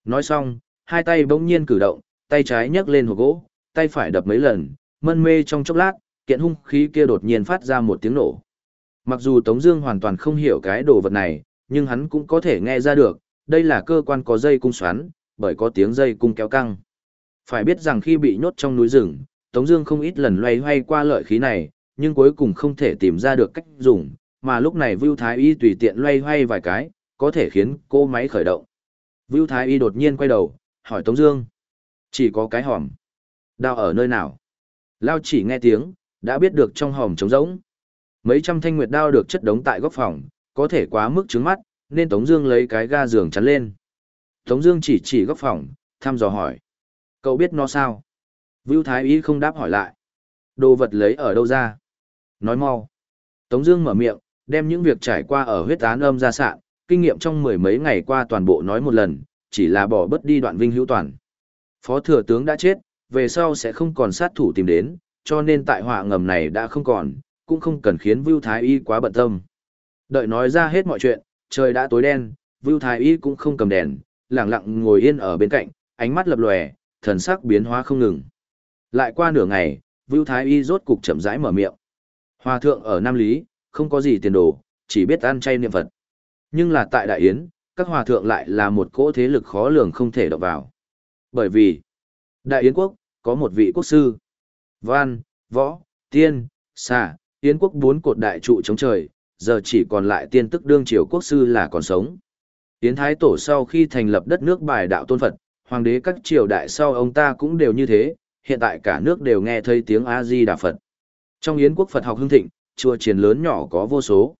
Nói xong, hai tay bỗng nhiên cử động, tay trái nhấc lên hộp gỗ, tay phải đập mấy lần, mân mê trong chốc lát, kiện hung khí kia đột nhiên phát ra một tiếng nổ. Mặc dù Tống Dương hoàn toàn không hiểu cái đồ vật này, nhưng hắn cũng có thể nghe ra được, đây là cơ quan có dây cung xoắn, bởi có tiếng dây cung kéo căng. Phải biết rằng khi bị nhốt trong núi rừng, Tống Dương không ít lần loay hoay qua lợi khí này, nhưng cuối cùng không thể tìm ra được cách dùng, mà lúc này Vu Thái Y tùy tiện loay hoay vài cái, có thể khiến cô máy khởi động. Vu Thái Y đột nhiên quay đầu, hỏi Tống Dương, chỉ có cái hòm, đao ở nơi nào? Lao chỉ nghe tiếng, đã biết được trong hòm trống rỗng. Mấy trăm thanh nguyệt đao được chất đống tại góc phòng, có thể quá mức trứng mắt, nên Tống Dương lấy cái ga giường chắn lên. Tống Dương chỉ chỉ góc phòng, thăm dò hỏi, cậu biết nó sao? Vưu Thái Y không đáp hỏi lại. Đồ vật lấy ở đâu ra? Nói mau. Tống Dương mở miệng, đem những việc trải qua ở huyết án âm ra sạn, kinh nghiệm trong mười mấy ngày qua toàn bộ nói một lần, chỉ là bỏ bớt đi đoạn vinh hữu toàn. Phó thừa tướng đã chết, về sau sẽ không còn sát thủ tìm đến, cho nên tại họa ngầm này đã không còn, cũng không cần khiến Vưu Thái Y quá bận tâm. Đợi nói ra hết mọi chuyện, trời đã tối đen, Vưu Thái Y cũng không cầm đèn, lặng lặng ngồi yên ở bên cạnh, ánh mắt lập lòe, thần sắc biến hóa không ngừng. Lại qua nửa ngày, Vưu Thái Y rốt cục chậm rãi mở miệng. Hòa thượng ở Nam Lý, không có gì tiền đồ, chỉ biết ăn chay niệm Phật. Nhưng là tại Đại Yến, các hòa thượng lại là một cỗ thế lực khó lường không thể đọc vào. Bởi vì, Đại Yến quốc, có một vị quốc sư. Văn, Võ, Tiên, Xà, Yến quốc bốn cột đại trụ chống trời, giờ chỉ còn lại tiên tức đương triều quốc sư là còn sống. Yến Thái Tổ sau khi thành lập đất nước bài đạo tôn Phật, hoàng đế các triều đại sau ông ta cũng đều như thế, hiện tại cả nước đều nghe thấy tiếng A-di-đà Phật. Trong Yến quốc Phật học hưng thịnh, chùa triển lớn nhỏ có vô số.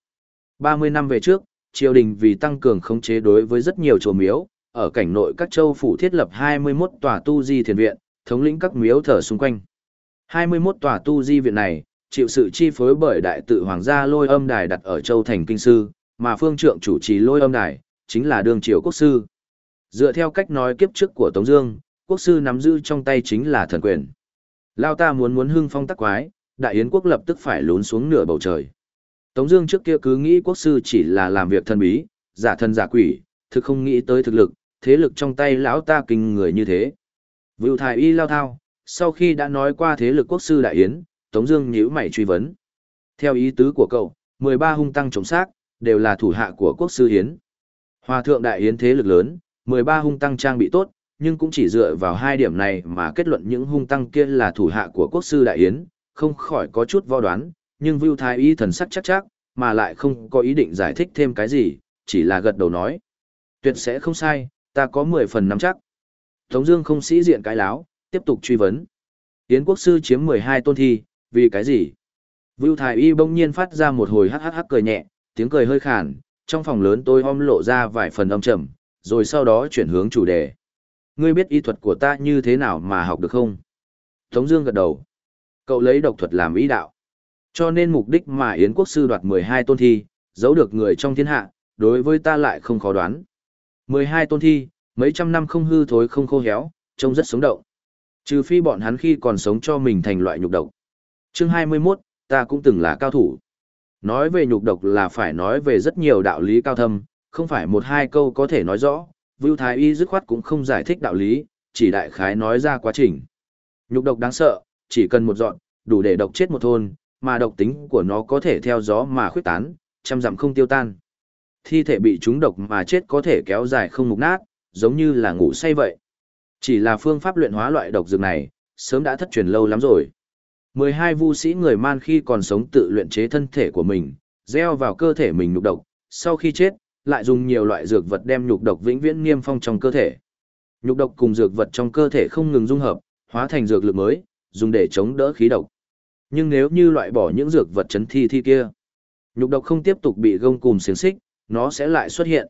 30 năm về trước, triều đình vì tăng cường khống chế đối với rất nhiều chùa miếu, ở cảnh nội các châu phủ thiết lập 21 tòa tu di thiền viện, thống lĩnh các miếu thờ xung quanh. 21 tòa tu di viện này, chịu sự chi phối bởi đại tự hoàng gia lôi âm đài đặt ở châu thành kinh sư, mà phương trượng chủ trì lôi âm đài, chính là đường triều quốc sư. Dựa theo cách nói kiếp trước của Tống Dương, quốc sư nắm giữ trong tay chính là thần quyền. Lao ta muốn muốn hưng phong tắc quái, đại yến quốc lập tức phải lún xuống nửa bầu trời. Tống Dương trước kia cứ nghĩ quốc sư chỉ là làm việc thần bí, giả thân giả quỷ, thực không nghĩ tới thực lực, thế lực trong tay lão ta kinh người như thế. Vưu Thái Y lao thao, sau khi đã nói qua thế lực quốc sư đại yến, Tống Dương nhíu mày truy vấn. Theo ý tứ của cậu, 13 hung tăng chống xác đều là thủ hạ của quốc sư Yến. Hòa thượng đại yến thế lực lớn, 13 hung tăng trang bị tốt, nhưng cũng chỉ dựa vào hai điểm này mà kết luận những hung tăng kia là thủ hạ của quốc sư đại yến, không khỏi có chút vo đoán, nhưng Vưu Thái Y thần sắc chắc chắc, mà lại không có ý định giải thích thêm cái gì, chỉ là gật đầu nói. Tuyệt sẽ không sai, ta có 10 phần nắm chắc. Tống Dương không sĩ diện cái láo, tiếp tục truy vấn. Yến quốc sư chiếm 12 tôn thi, vì cái gì? Vưu Thái Y bỗng nhiên phát ra một hồi hắc hắc hắc cười nhẹ, tiếng cười hơi khàn, trong phòng lớn tôi om lộ ra vài phần âm trầm, rồi sau đó chuyển hướng chủ đề. Ngươi biết y thuật của ta như thế nào mà học được không? Tống Dương gật đầu. Cậu lấy độc thuật làm ý đạo. Cho nên mục đích mà Yến quốc sư đoạt 12 tôn thi, giấu được người trong thiên hạ, đối với ta lại không khó đoán. 12 tôn thi, mấy trăm năm không hư thối không khô héo, trông rất sống động. Trừ phi bọn hắn khi còn sống cho mình thành loại nhục độc. Chương 21, ta cũng từng là cao thủ. Nói về nhục độc là phải nói về rất nhiều đạo lý cao thâm, không phải một hai câu có thể nói rõ, Vưu Thái Y dứt khoát cũng không giải thích đạo lý, chỉ đại khái nói ra quá trình. Nhục độc đáng sợ, chỉ cần một dọn, đủ để độc chết một thôn, mà độc tính của nó có thể theo gió mà khuyết tán, trăm dặm không tiêu tan. Thi thể bị trúng độc mà chết có thể kéo dài không mục nát, giống như là ngủ say vậy. Chỉ là phương pháp luyện hóa loại độc dược này, sớm đã thất truyền lâu lắm rồi. 12 vu sĩ người man khi còn sống tự luyện chế thân thể của mình, gieo vào cơ thể mình nhục độc, sau khi chết, lại dùng nhiều loại dược vật đem nhục độc vĩnh viễn niêm phong trong cơ thể. Nhục độc cùng dược vật trong cơ thể không ngừng dung hợp, hóa thành dược lực mới, dùng để chống đỡ khí độc. Nhưng nếu như loại bỏ những dược vật chấn thi thi kia, nhục độc không tiếp tục bị gông cùm xiềng xích, nó sẽ lại xuất hiện.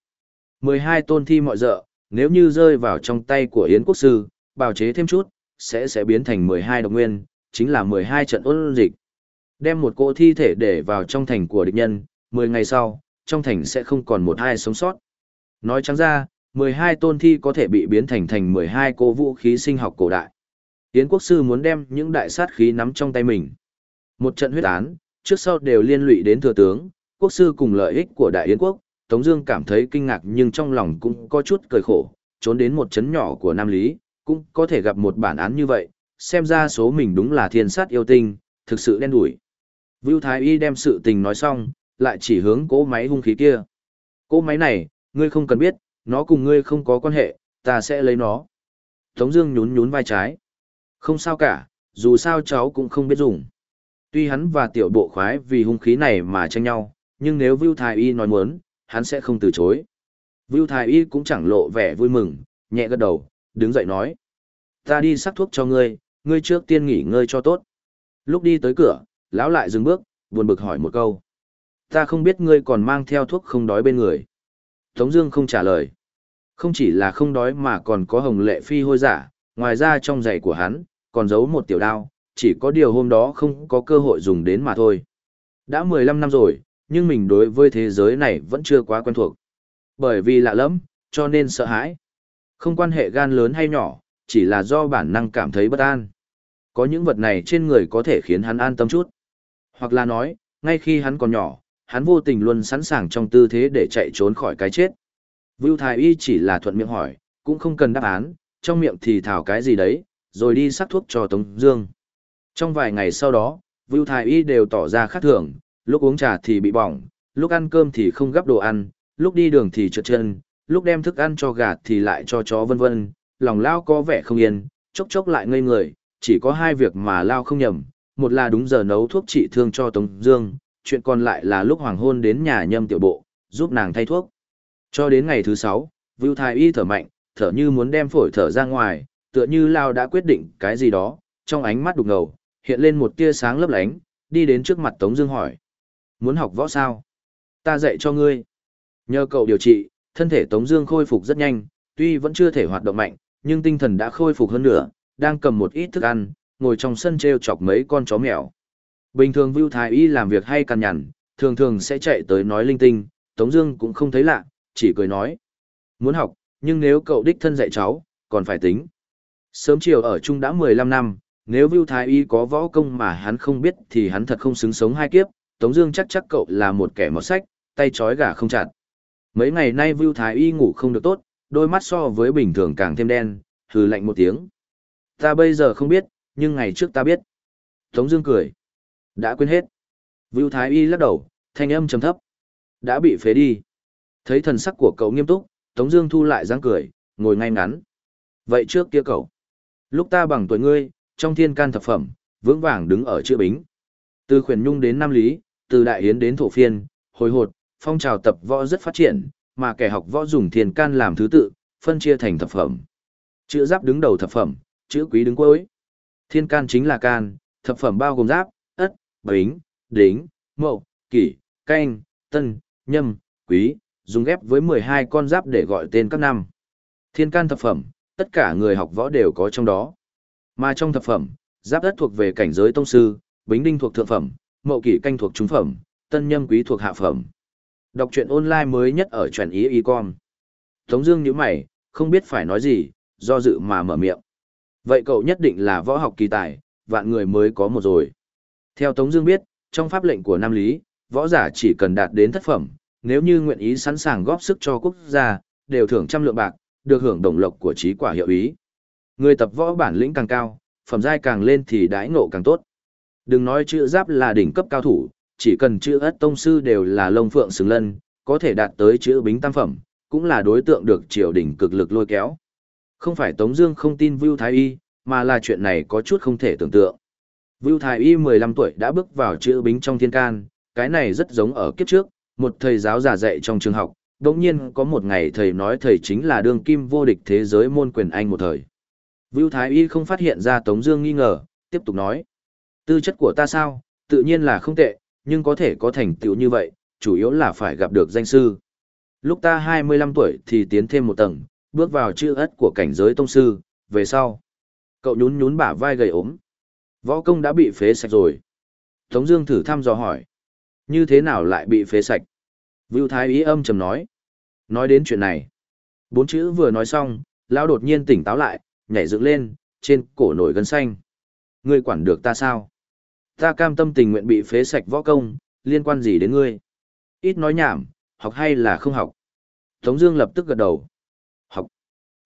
12 tôn thi mọi dợ, nếu như rơi vào trong tay của Yến Quốc Sư, bào chế thêm chút, sẽ sẽ biến thành 12 độc nguyên, chính là 12 trận ôn dịch. Đem một cỗ thi thể để vào trong thành của địch nhân, 10 ngày sau, trong thành sẽ không còn một ai sống sót. Nói trắng ra, 12 tôn thi có thể bị biến thành thành 12 cô vũ khí sinh học cổ đại. Yến quốc sư muốn đem những đại sát khí nắm trong tay mình. Một trận huyết án, trước sau đều liên lụy đến thừa tướng, quốc sư cùng lợi ích của đại Yến quốc, Tống Dương cảm thấy kinh ngạc nhưng trong lòng cũng có chút cười khổ, trốn đến một chấn nhỏ của Nam Lý, cũng có thể gặp một bản án như vậy, xem ra số mình đúng là thiên sát yêu tinh, thực sự đen đủi. Vưu Thái Y đem sự tình nói xong, lại chỉ hướng cỗ máy hung khí kia. Cỗ máy này, ngươi không cần biết, nó cùng ngươi không có quan hệ, ta sẽ lấy nó. Tống Dương nhún nhún vai trái. Không sao cả, dù sao cháu cũng không biết dùng. Tuy hắn và tiểu bộ khoái vì hung khí này mà tranh nhau, nhưng nếu Vưu Thái Y nói muốn, hắn sẽ không từ chối. Vưu Thái Y cũng chẳng lộ vẻ vui mừng, nhẹ gật đầu, đứng dậy nói. Ta đi sắc thuốc cho ngươi, ngươi trước tiên nghỉ ngơi cho tốt. Lúc đi tới cửa, lão lại dừng bước, buồn bực hỏi một câu. Ta không biết ngươi còn mang theo thuốc không đói bên người. Tống Dương không trả lời. Không chỉ là không đói mà còn có hồng lệ phi hôi giả, ngoài ra trong giày của hắn, còn giấu một tiểu đao, chỉ có điều hôm đó không có cơ hội dùng đến mà thôi. Đã 15 năm rồi, nhưng mình đối với thế giới này vẫn chưa quá quen thuộc. Bởi vì lạ lắm, cho nên sợ hãi. Không quan hệ gan lớn hay nhỏ, chỉ là do bản năng cảm thấy bất an. Có những vật này trên người có thể khiến hắn an tâm chút. Hoặc là nói, ngay khi hắn còn nhỏ, hắn vô tình luôn sẵn sàng trong tư thế để chạy trốn khỏi cái chết. Vưu Thái Y chỉ là thuận miệng hỏi, cũng không cần đáp án, trong miệng thì thảo cái gì đấy, rồi đi sắc thuốc cho Tống Dương. Trong vài ngày sau đó, Vưu Thái Y đều tỏ ra khác thường, lúc uống trà thì bị bỏng, lúc ăn cơm thì không gấp đồ ăn, lúc đi đường thì trượt chân, lúc đem thức ăn cho gà thì lại cho chó vân vân, lòng lao có vẻ không yên, chốc chốc lại ngây người, chỉ có hai việc mà lao không nhầm, một là đúng giờ nấu thuốc trị thương cho Tống Dương, chuyện còn lại là lúc hoàng hôn đến nhà nhâm tiểu bộ, giúp nàng thay thuốc. Cho đến ngày thứ sáu, Vưu Thái Y thở mạnh, thở như muốn đem phổi thở ra ngoài, tựa như lao đã quyết định cái gì đó, trong ánh mắt đục ngầu, hiện lên một tia sáng lấp lánh, đi đến trước mặt Tống Dương hỏi: muốn học võ sao? Ta dạy cho ngươi. Nhờ cậu điều trị, thân thể Tống Dương khôi phục rất nhanh, tuy vẫn chưa thể hoạt động mạnh, nhưng tinh thần đã khôi phục hơn nữa, đang cầm một ít thức ăn, ngồi trong sân treo chọc mấy con chó mèo. Bình thường Vu Thái Y làm việc hay cằn nhằn, thường thường sẽ chạy tới nói linh tinh, Tống Dương cũng không thấy lạ, chỉ cười nói: muốn học, nhưng nếu cậu đích thân dạy cháu, còn phải tính. Sớm chiều ở chung đã 15 năm, Nếu Vưu Thái Y có võ công mà hắn không biết thì hắn thật không xứng sống hai kiếp, Tống Dương chắc chắc cậu là một kẻ mọt sách, tay trói gà không chặt. Mấy ngày nay Vu Thái Y ngủ không được tốt, đôi mắt so với bình thường càng thêm đen, hừ lạnh một tiếng. Ta bây giờ không biết, nhưng ngày trước ta biết. Tống Dương cười. Đã quên hết. Vu Thái Y lắc đầu, thanh âm trầm thấp. Đã bị phế đi. Thấy thần sắc của cậu nghiêm túc, Tống Dương thu lại dáng cười, ngồi ngay ngắn. Vậy trước kia cậu, lúc ta bằng tuổi ngươi, trong thiên can thập phẩm, vững vàng đứng ở chữ bính. Từ khuyển nhung đến nam lý, từ đại hiến đến thổ phiên, hồi hột, phong trào tập võ rất phát triển, mà kẻ học võ dùng thiên can làm thứ tự, phân chia thành thập phẩm. Chữ giáp đứng đầu thập phẩm, chữ quý đứng cuối. Thiên can chính là can, thập phẩm bao gồm giáp, ất, bính, đính, mậu, kỷ, canh, tân, nhâm, quý, dùng ghép với 12 con giáp để gọi tên các năm. Thiên can thập phẩm, tất cả người học võ đều có trong đó. Mà trong thập phẩm, giáp đất thuộc về cảnh giới tông sư, bính đinh thuộc thượng phẩm, mậu kỷ canh thuộc trung phẩm, tân nhâm quý thuộc hạ phẩm. Đọc truyện online mới nhất ở truyện ý y con. Tống Dương nhíu mày, không biết phải nói gì, do dự mà mở miệng. Vậy cậu nhất định là võ học kỳ tài, vạn người mới có một rồi. Theo Tống Dương biết, trong pháp lệnh của Nam Lý, võ giả chỉ cần đạt đến thất phẩm, nếu như nguyện ý sẵn sàng góp sức cho quốc gia, đều thưởng trăm lượng bạc, được hưởng đồng lộc của trí quả hiệu ý. Người tập võ bản lĩnh càng cao, phẩm giai càng lên thì đãi ngộ càng tốt. Đừng nói chữ giáp là đỉnh cấp cao thủ, chỉ cần chữ ất tông sư đều là lông phượng xứng lân, có thể đạt tới chữ bính tam phẩm, cũng là đối tượng được triều đỉnh cực lực lôi kéo. Không phải Tống Dương không tin Vu Thái Y, mà là chuyện này có chút không thể tưởng tượng. Vưu Thái Y 15 tuổi đã bước vào chữ bính trong thiên can, cái này rất giống ở kiếp trước, một thầy giáo giả dạy trong trường học, đồng nhiên có một ngày thầy nói thầy chính là đương kim vô địch thế giới môn quyền anh một thời. Vưu Thái Y không phát hiện ra Tống Dương nghi ngờ, tiếp tục nói. Tư chất của ta sao, tự nhiên là không tệ, nhưng có thể có thành tựu như vậy, chủ yếu là phải gặp được danh sư. Lúc ta 25 tuổi thì tiến thêm một tầng, bước vào chữ ất của cảnh giới tông sư, về sau. Cậu nhún nhún bả vai gầy ốm. Võ công đã bị phế sạch rồi. Tống Dương thử thăm dò hỏi. Như thế nào lại bị phế sạch? Vưu Thái ý âm trầm nói. Nói đến chuyện này. Bốn chữ vừa nói xong, lão đột nhiên tỉnh táo lại, nhảy dựng lên, trên cổ nổi gân xanh. Ngươi quản được ta sao? Ta cam tâm tình nguyện bị phế sạch võ công, liên quan gì đến ngươi? Ít nói nhảm, học hay là không học? Tống Dương lập tức gật đầu. Học.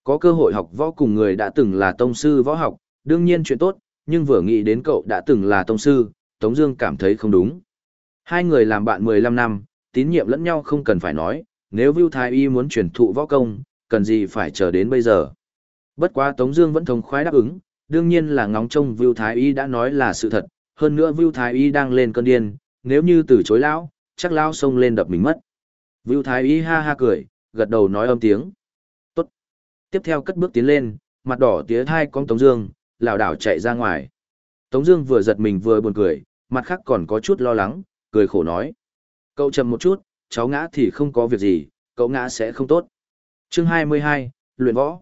Có cơ hội học võ cùng người đã từng là tông sư võ học, đương nhiên chuyện tốt, nhưng vừa nghĩ đến cậu đã từng là tông sư, Tống Dương cảm thấy không đúng. Hai người làm bạn 15 năm, tín nhiệm lẫn nhau không cần phải nói, nếu Vu Thái Y muốn truyền thụ võ công, cần gì phải chờ đến bây giờ. Bất quá Tống Dương vẫn thông khoái đáp ứng, đương nhiên là ngóng trông Vu Thái Y đã nói là sự thật, hơn nữa Vưu Thái Y đang lên cơn điên, nếu như từ chối lão, chắc lão xông lên đập mình mất. Vưu Thái Y ha ha cười, gật đầu nói âm tiếng. Tốt. Tiếp theo cất bước tiến lên, mặt đỏ tía thai con Tống Dương, lảo đảo chạy ra ngoài. Tống Dương vừa giật mình vừa buồn cười, mặt khác còn có chút lo lắng, cười khổ nói: Cậu chậm một chút, cháu ngã thì không có việc gì, cậu ngã sẽ không tốt. Chương 22, luyện võ.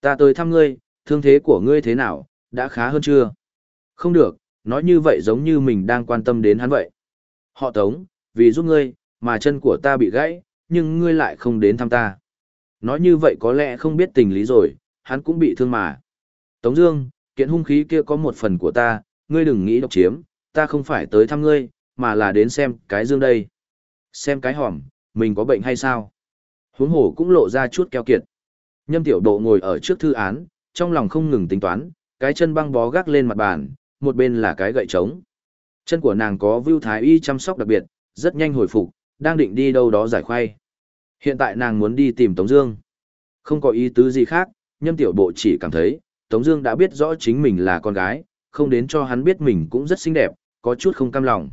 Ta tới thăm ngươi, thương thế của ngươi thế nào, đã khá hơn chưa? Không được, nói như vậy giống như mình đang quan tâm đến hắn vậy. Họ Tống, vì giúp ngươi, mà chân của ta bị gãy, nhưng ngươi lại không đến thăm ta. Nói như vậy có lẽ không biết tình lý rồi, hắn cũng bị thương mà. Tống Dương, kiện hung khí kia có một phần của ta, ngươi đừng nghĩ độc chiếm, ta không phải tới thăm ngươi, mà là đến xem cái dương đây. Xem cái hòm, mình có bệnh hay sao? Huống hồ cũng lộ ra chút keo kiệt. Nhâm tiểu độ ngồi ở trước thư án, trong lòng không ngừng tính toán, cái chân băng bó gác lên mặt bàn, một bên là cái gậy trống. Chân của nàng có Vưu thái y chăm sóc đặc biệt, rất nhanh hồi phục, đang định đi đâu đó giải khoay. Hiện tại nàng muốn đi tìm Tống Dương. Không có ý tứ gì khác, nhâm tiểu bộ chỉ cảm thấy, Tống Dương đã biết rõ chính mình là con gái, không đến cho hắn biết mình cũng rất xinh đẹp, có chút không cam lòng.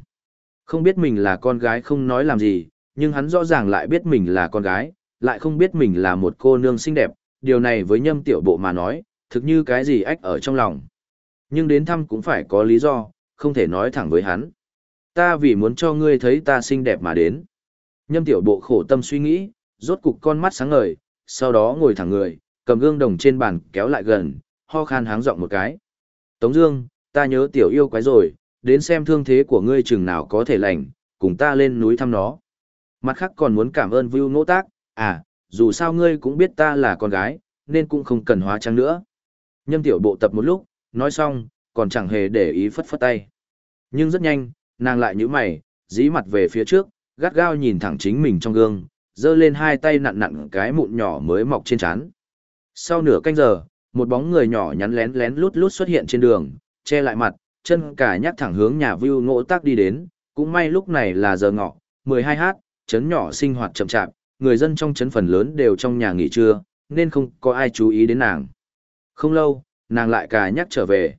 Không biết mình là con gái không nói làm gì, nhưng hắn rõ ràng lại biết mình là con gái, lại không biết mình là một cô nương xinh đẹp, điều này với nhâm tiểu bộ mà nói, thực như cái gì ách ở trong lòng. Nhưng đến thăm cũng phải có lý do, không thể nói thẳng với hắn. Ta vì muốn cho ngươi thấy ta xinh đẹp mà đến. Nhâm tiểu bộ khổ tâm suy nghĩ, rốt cục con mắt sáng ngời, sau đó ngồi thẳng người, cầm gương đồng trên bàn kéo lại gần, ho khan háng giọng một cái. Tống Dương, ta nhớ tiểu yêu quái rồi, đến xem thương thế của ngươi chừng nào có thể lành, cùng ta lên núi thăm nó. Mặt khác còn muốn cảm ơn Vu Ngỗ Tác, à, dù sao ngươi cũng biết ta là con gái, nên cũng không cần hóa trang nữa. Nhâm tiểu bộ tập một lúc, nói xong, còn chẳng hề để ý phất phất tay. Nhưng rất nhanh, nàng lại nhíu mày, dí mặt về phía trước, gắt gao nhìn thẳng chính mình trong gương, giơ lên hai tay nặn nặn cái mụn nhỏ mới mọc trên trán. Sau nửa canh giờ, một bóng người nhỏ nhắn lén lén lút lút xuất hiện trên đường, che lại mặt, chân cả nhắc thẳng hướng nhà view ngộ tác đi đến, cũng may lúc này là giờ ngọ, 12h, chấn nhỏ sinh hoạt chậm chạp, người dân trong chấn phần lớn đều trong nhà nghỉ trưa, nên không có ai chú ý đến nàng. Không lâu, nàng lại cà nhắc trở về.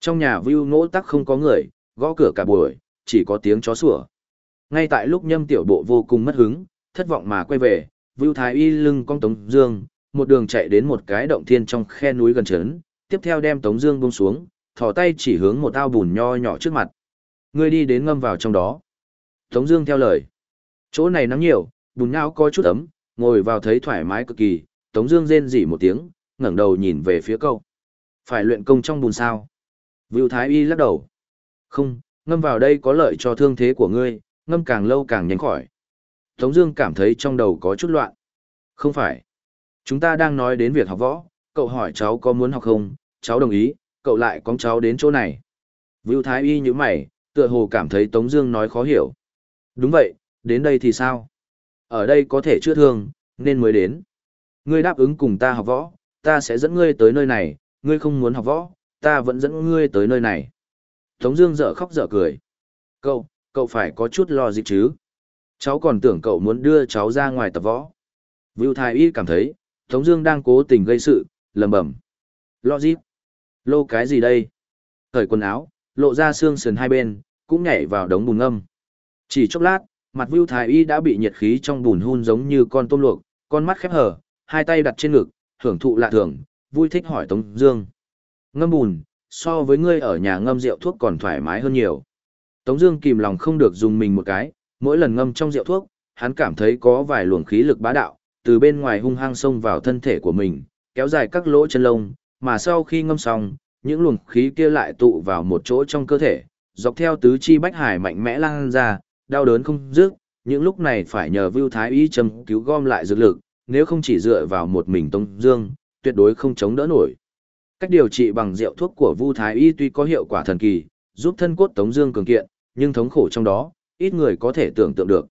Trong nhà view ngỗ tắc không có người, gõ cửa cả buổi, chỉ có tiếng chó sủa. Ngay tại lúc nhâm tiểu bộ vô cùng mất hứng, thất vọng mà quay về, view thái y lưng cong tống dương, một đường chạy đến một cái động thiên trong khe núi gần trấn, tiếp theo đem tống dương buông xuống, thò tay chỉ hướng một ao bùn nho nhỏ trước mặt. Ngươi đi đến ngâm vào trong đó. Tống Dương theo lời. Chỗ này nắng nhiều, bùn nhau có chút ấm, ngồi vào thấy thoải mái cực kỳ. Tống Dương rên rỉ một tiếng, ngẩng đầu nhìn về phía câu. Phải luyện công trong bùn sao? Vưu Thái Y lắc đầu. Không, ngâm vào đây có lợi cho thương thế của ngươi, ngâm càng lâu càng nhanh khỏi. Tống Dương cảm thấy trong đầu có chút loạn. Không phải, chúng ta đang nói đến việc học võ. Cậu hỏi cháu có muốn học không? Cháu đồng ý. Cậu lại có cháu đến chỗ này. Vưu Thái Y nhíu mày, tựa hồ cảm thấy Tống Dương nói khó hiểu. Đúng vậy, đến đây thì sao? Ở đây có thể chữa thương, nên mới đến. Ngươi đáp ứng cùng ta học võ, ta sẽ dẫn ngươi tới nơi này. Ngươi không muốn học võ, ta vẫn dẫn ngươi tới nơi này. Tống Dương dở khóc dở cười. Cậu, cậu phải có chút lo gì chứ? Cháu còn tưởng cậu muốn đưa cháu ra ngoài tập võ. Vưu Thái Y cảm thấy, Tống Dương đang cố tình gây sự, lẩm bẩm. Lo gì? Lô cái gì đây? Thời quần áo, lộ ra xương sườn hai bên, cũng nhảy vào đống bùn ngâm. Chỉ chốc lát, mặt Vưu Thái Y đã bị nhiệt khí trong bùn hun giống như con tôm luộc, con mắt khép hờ, hai tay đặt trên ngực, hưởng thụ lạ thường, vui thích hỏi Tống Dương. Ngâm bùn, so với ngươi ở nhà ngâm rượu thuốc còn thoải mái hơn nhiều. Tống Dương kìm lòng không được dùng mình một cái, mỗi lần ngâm trong rượu thuốc, hắn cảm thấy có vài luồng khí lực bá đạo từ bên ngoài hung hăng xông vào thân thể của mình, kéo dài các lỗ chân lông, mà sau khi ngâm xong, những luồng khí kia lại tụ vào một chỗ trong cơ thể, dọc theo tứ chi bách hải mạnh mẽ lan ra, đau đớn không dứt, những lúc này phải nhờ Vưu Thái Y châm cứu gom lại dược lực, nếu không chỉ dựa vào một mình Tống Dương, tuyệt đối không chống đỡ nổi. Cách điều trị bằng rượu thuốc của Vu Thái Y tuy có hiệu quả thần kỳ, giúp thân cốt Tống Dương cường kiện, nhưng thống khổ trong đó, ít người có thể tưởng tượng được.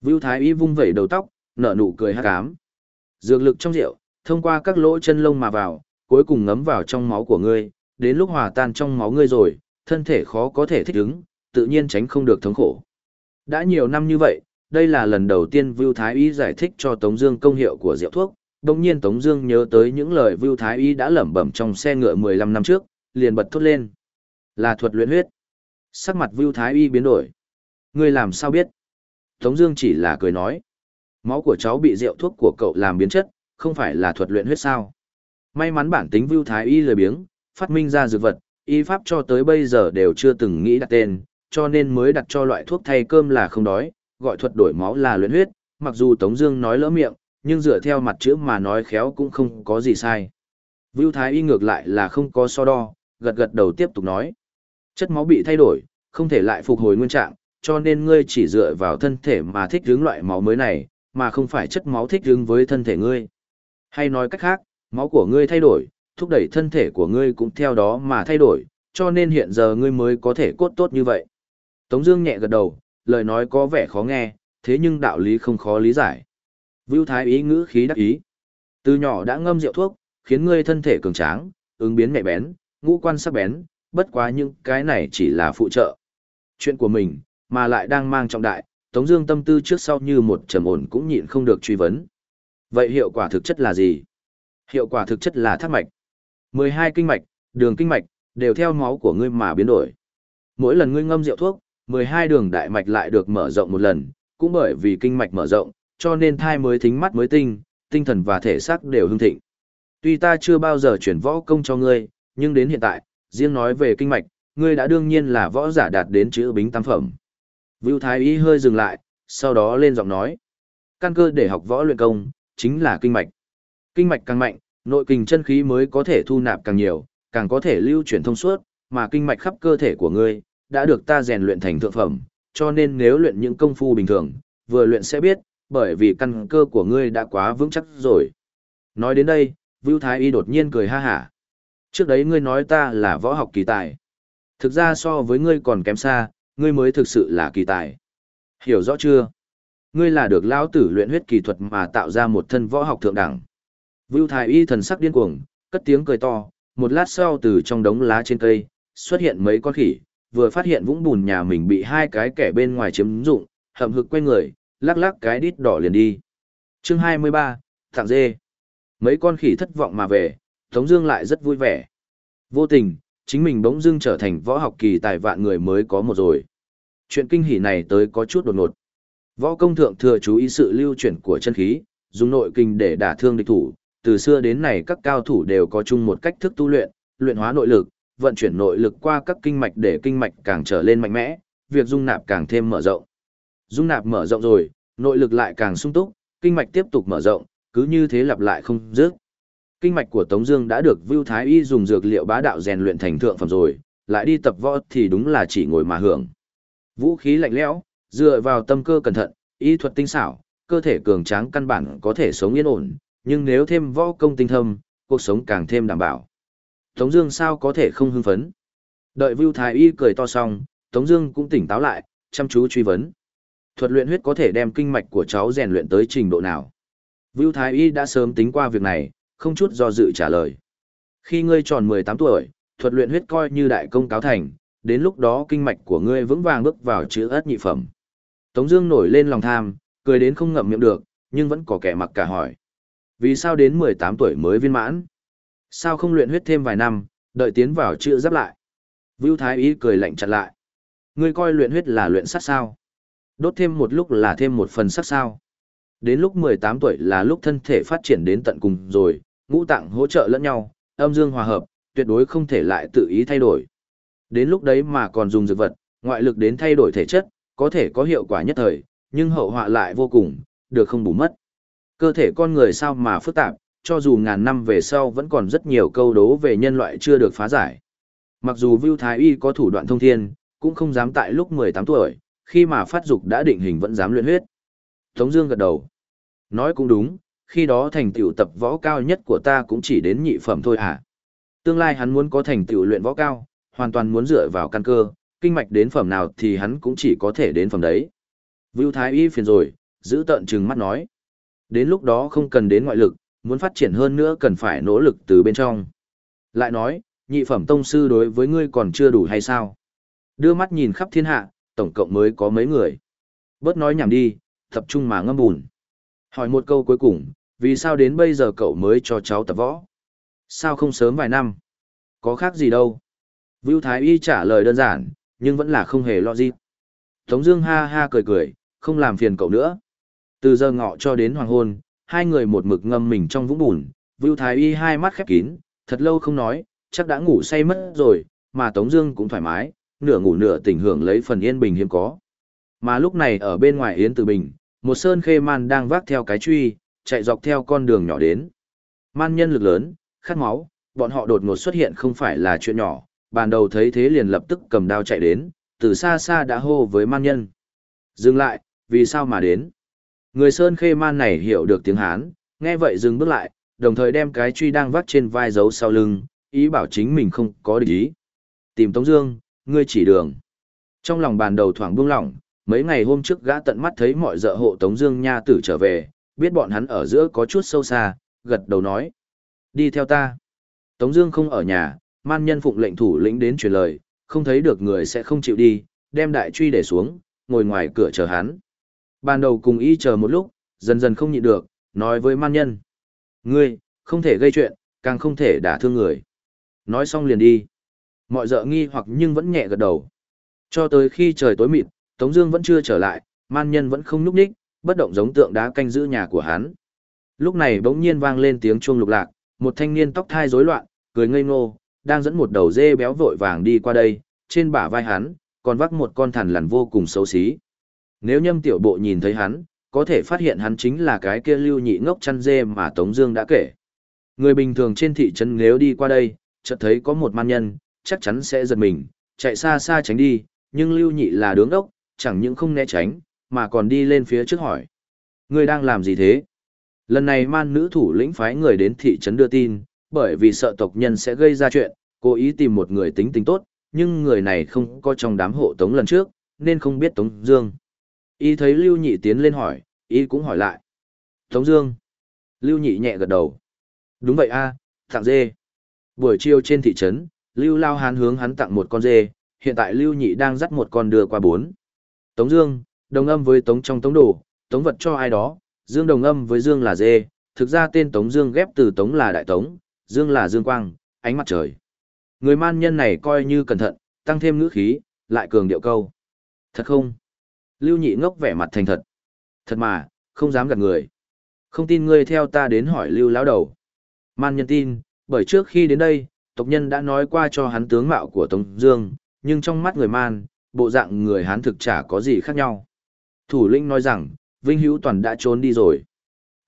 Vu Thái Y vung vẩy đầu tóc, nở nụ cười hắc ám. Dược lực trong rượu, thông qua các lỗ chân lông mà vào, cuối cùng ngấm vào trong máu của ngươi, đến lúc hòa tan trong máu ngươi rồi, thân thể khó có thể thích ứng, tự nhiên tránh không được thống khổ. Đã nhiều năm như vậy, đây là lần đầu tiên Vưu Thái Y giải thích cho Tống Dương công hiệu của rượu thuốc. Đồng nhiên Tống Dương nhớ tới những lời Vu Thái Y đã lẩm bẩm trong xe ngựa 15 năm trước, liền bật thốt lên: là thuật luyện huyết. Sắc mặt Vu Thái Y biến đổi. Ngươi làm sao biết? Tống Dương chỉ là cười nói: máu của cháu bị rượu thuốc của cậu làm biến chất, không phải là thuật luyện huyết sao? May mắn bản tính Vu Thái Y lười biếng, phát minh ra dược vật, y pháp cho tới bây giờ đều chưa từng nghĩ đặt tên, cho nên mới đặt cho loại thuốc thay cơm là không đói, gọi thuật đổi máu là luyện huyết, mặc dù Tống Dương nói lỡ miệng, nhưng dựa theo mặt chữ mà nói khéo cũng không có gì sai. Vưu Thái Y ngược lại là không có so đo, gật gật đầu tiếp tục nói, chất máu bị thay đổi, không thể lại phục hồi nguyên trạng, cho nên ngươi chỉ dựa vào thân thể mà thích ứng loại máu mới này, mà không phải chất máu thích ứng với thân thể ngươi. Hay nói cách khác, máu của ngươi thay đổi, thúc đẩy thân thể của ngươi cũng theo đó mà thay đổi, cho nên hiện giờ ngươi mới có thể cốt tốt như vậy. Tống Dương nhẹ gật đầu, lời nói có vẻ khó nghe, thế nhưng đạo lý không khó lý giải. Vưu Thái ý ngữ khí đắc ý. Từ nhỏ đã ngâm rượu thuốc, khiến ngươi thân thể cường tráng, ứng biến nhạy bén, ngũ quan sắc bén, bất quá những cái này chỉ là phụ trợ. Chuyện của mình, mà lại đang mang trọng đại, Tống Dương tâm tư trước sau như một trầm ổn cũng nhịn không được truy vấn. Vậy hiệu quả thực chất là gì? Hiệu quả thực chất là thắt mạch. 12 kinh mạch, đường kinh mạch, đều theo máu của ngươi mà biến đổi. Mỗi lần ngươi ngâm rượu thuốc, 12 đường đại mạch lại được mở rộng một lần, cũng bởi vì kinh mạch mở rộng, cho nên thai mới thính mắt mới tinh, tinh thần và thể xác đều hưng thịnh. Tuy ta chưa bao giờ chuyển võ công cho ngươi, nhưng đến hiện tại, riêng nói về kinh mạch, ngươi đã đương nhiên là võ giả đạt đến chữ bính tam phẩm. Vưu Thái Y hơi dừng lại, sau đó lên giọng nói. Căn cơ để học võ luyện công, chính là kinh mạch. Kinh mạch càng mạnh, nội kinh chân khí mới có thể thu nạp càng nhiều, càng có thể lưu chuyển thông suốt, mà kinh mạch khắp cơ thể của ngươi đã được ta rèn luyện thành thượng phẩm, cho nên nếu luyện những công phu bình thường, vừa luyện sẽ biết, bởi vì căn cơ của ngươi đã quá vững chắc rồi. Nói đến đây, Vưu Thái Y đột nhiên cười ha hả. Trước đấy ngươi nói ta là võ học kỳ tài. Thực ra so với ngươi còn kém xa, ngươi mới thực sự là kỳ tài. Hiểu rõ chưa? Ngươi là được lão tử luyện huyết kỳ thuật mà tạo ra một thân võ học thượng đẳng. Vưu Thái Y thần sắc điên cuồng, cất tiếng cười to, một lát sau từ trong đống lá trên cây, xuất hiện mấy con khỉ, vừa phát hiện vũng bùn nhà mình bị hai cái kẻ bên ngoài chiếm dụng, hậm hực quay người, lắc lắc cái đít đỏ liền đi. Chương 23, Thạng Dê. Mấy con khỉ thất vọng mà về, Tống Dương lại rất vui vẻ. Vô tình, chính mình bỗng dưng trở thành võ học kỳ tài vạn người mới có một rồi. Chuyện kinh hỉ này tới có chút đột ngột. Võ công thượng thừa chú ý sự lưu chuyển của chân khí, dùng nội kinh để đả thương địch thủ. Từ xưa đến nay các cao thủ đều có chung một cách thức tu luyện, luyện hóa nội lực, vận chuyển nội lực qua các kinh mạch để kinh mạch càng trở lên mạnh mẽ, việc dung nạp càng thêm mở rộng. Dung nạp mở rộng rồi, nội lực lại càng sung túc, kinh mạch tiếp tục mở rộng, cứ như thế lặp lại không dứt. Kinh mạch của Tống Dương đã được Vưu Thái Y dùng dược liệu bá đạo rèn luyện thành thượng phẩm rồi, lại đi tập võ thì đúng là chỉ ngồi mà hưởng. Vũ khí lạnh lẽo, dựa vào tâm cơ cẩn thận, y thuật tinh xảo, cơ thể cường tráng căn bản có thể sống yên ổn, nhưng nếu thêm võ công tinh thâm, cuộc sống càng thêm đảm bảo. Tống Dương sao có thể không hưng phấn? Đợi Vưu Thái Y cười to xong, Tống Dương cũng tỉnh táo lại, chăm chú truy vấn. Thuật luyện huyết có thể đem kinh mạch của cháu rèn luyện tới trình độ nào? Vưu Thái Y đã sớm tính qua việc này, không chút do dự trả lời. Khi ngươi tròn 18 tuổi, thuật luyện huyết coi như đại công cáo thành, đến lúc đó kinh mạch của ngươi vững vàng bước vào chữ ất nhị phẩm. Tống Dương nổi lên lòng tham, cười đến không ngậm miệng được, nhưng vẫn có kẻ mặc cả hỏi. Vì sao đến 18 tuổi mới viên mãn? Sao không luyện huyết thêm vài năm, đợi tiến vào chữ giáp lại? Vưu Thái Y cười lạnh chặn lại. Ngươi coi luyện huyết là luyện sát sao? Đốt thêm một lúc là thêm một phần sắc sao? Đến lúc 18 tuổi là lúc thân thể phát triển đến tận cùng rồi, ngũ tạng hỗ trợ lẫn nhau, âm dương hòa hợp, tuyệt đối không thể lại tự ý thay đổi. Đến lúc đấy mà còn dùng dược vật, ngoại lực đến thay đổi thể chất, có thể có hiệu quả nhất thời, nhưng hậu họa lại vô cùng, được không bù mất. Cơ thể con người sao mà phức tạp, cho dù ngàn năm về sau vẫn còn rất nhiều câu đố về nhân loại chưa được phá giải. Mặc dù Vưu Thái Y có thủ đoạn thông thiên, cũng không dám tại lúc 18 tuổi, khi mà phát dục đã định hình vẫn dám luyện huyết. Tống Dương gật đầu. Nói cũng đúng, khi đó thành tựu tập võ cao nhất của ta cũng chỉ đến nhị phẩm thôi à. Tương lai hắn muốn có thành tựu luyện võ cao, hoàn toàn muốn dựa vào căn cơ, kinh mạch đến phẩm nào thì hắn cũng chỉ có thể đến phẩm đấy. Vưu Thái Y phiền rồi, giữ tận trừng mắt nói. Đến lúc đó không cần đến ngoại lực, muốn phát triển hơn nữa cần phải nỗ lực từ bên trong. Lại nói, nhị phẩm tông sư đối với ngươi còn chưa đủ hay sao? Đưa mắt nhìn khắp thiên hạ, tổng cộng mới có mấy người. Bớt nói nhảm đi, tập trung mà ngâm bùn. Hỏi một câu cuối cùng, vì sao đến bây giờ cậu mới cho cháu tập võ? Sao không sớm vài năm? Có khác gì đâu? Vưu Thái Y trả lời đơn giản, nhưng vẫn là không hề lo gì. Tống Dương ha ha cười cười, không làm phiền cậu nữa. Từ giờ ngọ cho đến hoàng hôn, hai người một mực ngâm mình trong vũng bùn. Vưu Thái Y hai mắt khép kín, thật lâu không nói, chắc đã ngủ say mất rồi, mà Tống Dương cũng thoải mái, nửa ngủ nửa tỉnh hưởng lấy phần yên bình hiếm có. Mà lúc này ở bên ngoài Yến Từ Bình, một sơn khê man đang vác theo cái truy, chạy dọc theo con đường nhỏ đến. Man nhân lực lớn, khát máu, bọn họ đột ngột xuất hiện không phải là chuyện nhỏ, bàn đầu thấy thế liền lập tức cầm đao chạy đến, từ xa xa đã hô với man nhân. Dừng lại, vì sao mà đến? Người sơn khê man này hiểu được tiếng Hán, nghe vậy dừng bước lại, đồng thời đem cái truy đang vác trên vai giấu sau lưng, ý bảo chính mình không có địch ý. Tìm Tống Dương, ngươi chỉ đường. Trong lòng bàn đầu thoảng buông lỏng, mấy ngày hôm trước gã tận mắt thấy mọi dợ hộ Tống Dương Nha tử trở về, biết bọn hắn ở giữa có chút sâu xa, gật đầu nói. Đi theo ta. Tống Dương không ở nhà, man nhân phụng lệnh thủ lĩnh đến truyền lời, không thấy được người sẽ không chịu đi, đem đại truy để xuống, ngồi ngoài cửa chờ hắn. Ban đầu cùng y chờ một lúc, dần dần không nhịn được, nói với man nhân. Ngươi, không thể gây chuyện, càng không thể đả thương người. Nói xong liền đi. Mọi dợ nghi hoặc nhưng vẫn nhẹ gật đầu. Cho tới khi trời tối mịt, Tống Dương vẫn chưa trở lại, man nhân vẫn không nhúc nhích, bất động giống tượng đá canh giữ nhà của hắn. Lúc này bỗng nhiên vang lên tiếng chuông lục lạc, một thanh niên tóc thai rối loạn, cười ngây ngô, đang dẫn một đầu dê béo vội vàng đi qua đây, trên bả vai hắn, còn vác một con thằn lằn vô cùng xấu xí. Nếu nhâm tiểu bộ nhìn thấy hắn, có thể phát hiện hắn chính là cái kia lưu nhị ngốc chăn dê mà Tống Dương đã kể. Người bình thường trên thị trấn nếu đi qua đây, chợt thấy có một man nhân, chắc chắn sẽ giật mình, chạy xa xa tránh đi. Nhưng lưu nhị là đứng đốc chẳng những không né tránh, mà còn đi lên phía trước hỏi. Người đang làm gì thế? Lần này man nữ thủ lĩnh phái người đến thị trấn đưa tin, bởi vì sợ tộc nhân sẽ gây ra chuyện, cố ý tìm một người tính tính tốt, nhưng người này không có trong đám hộ tống lần trước, nên không biết Tống Dương. Y thấy Lưu Nhị tiến lên hỏi, Y cũng hỏi lại. Tống Dương. Lưu Nhị nhẹ gật đầu. Đúng vậy a, thằng dê. Buổi chiều trên thị trấn, Lưu Lao Hán hướng hắn tặng một con dê, hiện tại Lưu Nhị đang dắt một con đưa qua bốn. Tống Dương, đồng âm với Tống trong Tống Đồ, Tống vật cho ai đó, Dương đồng âm với Dương là dê, thực ra tên Tống Dương ghép từ Tống là Đại Tống, Dương là Dương Quang, ánh mặt trời. Người man nhân này coi như cẩn thận, tăng thêm ngữ khí, lại cường điệu câu. Thật không? Lưu Nhị ngốc vẻ mặt thành thật. Thật mà, không dám gạt người. Không tin ngươi theo ta đến hỏi Lưu lão đầu. Man nhân tin, bởi trước khi đến đây, tộc nhân đã nói qua cho hắn tướng mạo của Tống Dương, nhưng trong mắt người man, bộ dạng người Hán thực chả có gì khác nhau. Thủ lĩnh nói rằng, Vinh Hữu Toàn đã trốn đi rồi.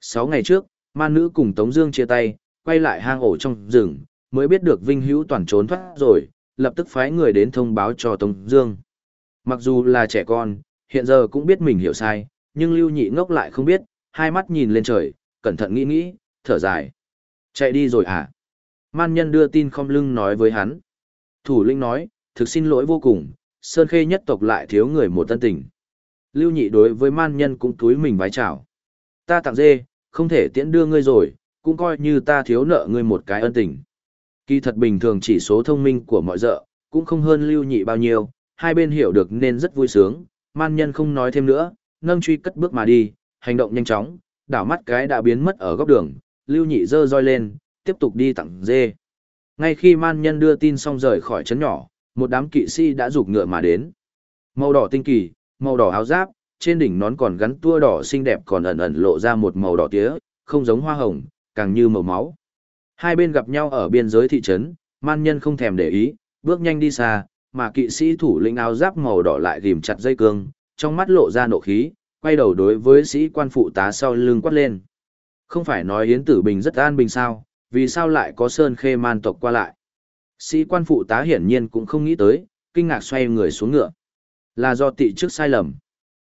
Sáu ngày trước, man nữ cùng Tống Dương chia tay, quay lại hang ổ trong rừng, mới biết được Vinh Hữu Toàn trốn thoát rồi, lập tức phái người đến thông báo cho Tống Dương. Mặc dù là trẻ con, hiện giờ cũng biết mình hiểu sai, nhưng Lưu Nhị ngốc lại không biết, hai mắt nhìn lên trời, cẩn thận nghĩ nghĩ, thở dài. Chạy đi rồi à? Man nhân đưa tin không lưng nói với hắn. Thủ lĩnh nói, thực xin lỗi vô cùng, Sơn Khê nhất tộc lại thiếu người một tân tình. Lưu Nhị đối với man nhân cũng túi mình vái chào. Ta tặng dê, không thể tiễn đưa ngươi rồi, cũng coi như ta thiếu nợ ngươi một cái ân tình. Kỳ thật bình thường chỉ số thông minh của mọi dợ, cũng không hơn Lưu Nhị bao nhiêu, hai bên hiểu được nên rất vui sướng, man nhân không nói thêm nữa, nâng truy cất bước mà đi, hành động nhanh chóng, đảo mắt cái đã biến mất ở góc đường, lưu nhị dơ roi lên, tiếp tục đi tặng dê. Ngay khi man nhân đưa tin xong rời khỏi trấn nhỏ, một đám kỵ sĩ đã rục ngựa mà đến. Màu đỏ tinh kỳ, màu đỏ áo giáp, trên đỉnh nón còn gắn tua đỏ xinh đẹp còn ẩn ẩn lộ ra một màu đỏ tía, không giống hoa hồng, càng như màu máu. Hai bên gặp nhau ở biên giới thị trấn, man nhân không thèm để ý, bước nhanh đi xa, mà kỵ sĩ thủ lĩnh áo giáp màu đỏ lại rìm chặt dây cương, trong mắt lộ ra nộ khí, quay đầu đối với sĩ quan phụ tá sau lưng quát lên. Không phải nói Yến Tử Bình rất an bình sao, vì sao lại có sơn khê man tộc qua lại. Sĩ quan phụ tá hiển nhiên cũng không nghĩ tới, kinh ngạc xoay người xuống ngựa. Là do tị trước sai lầm.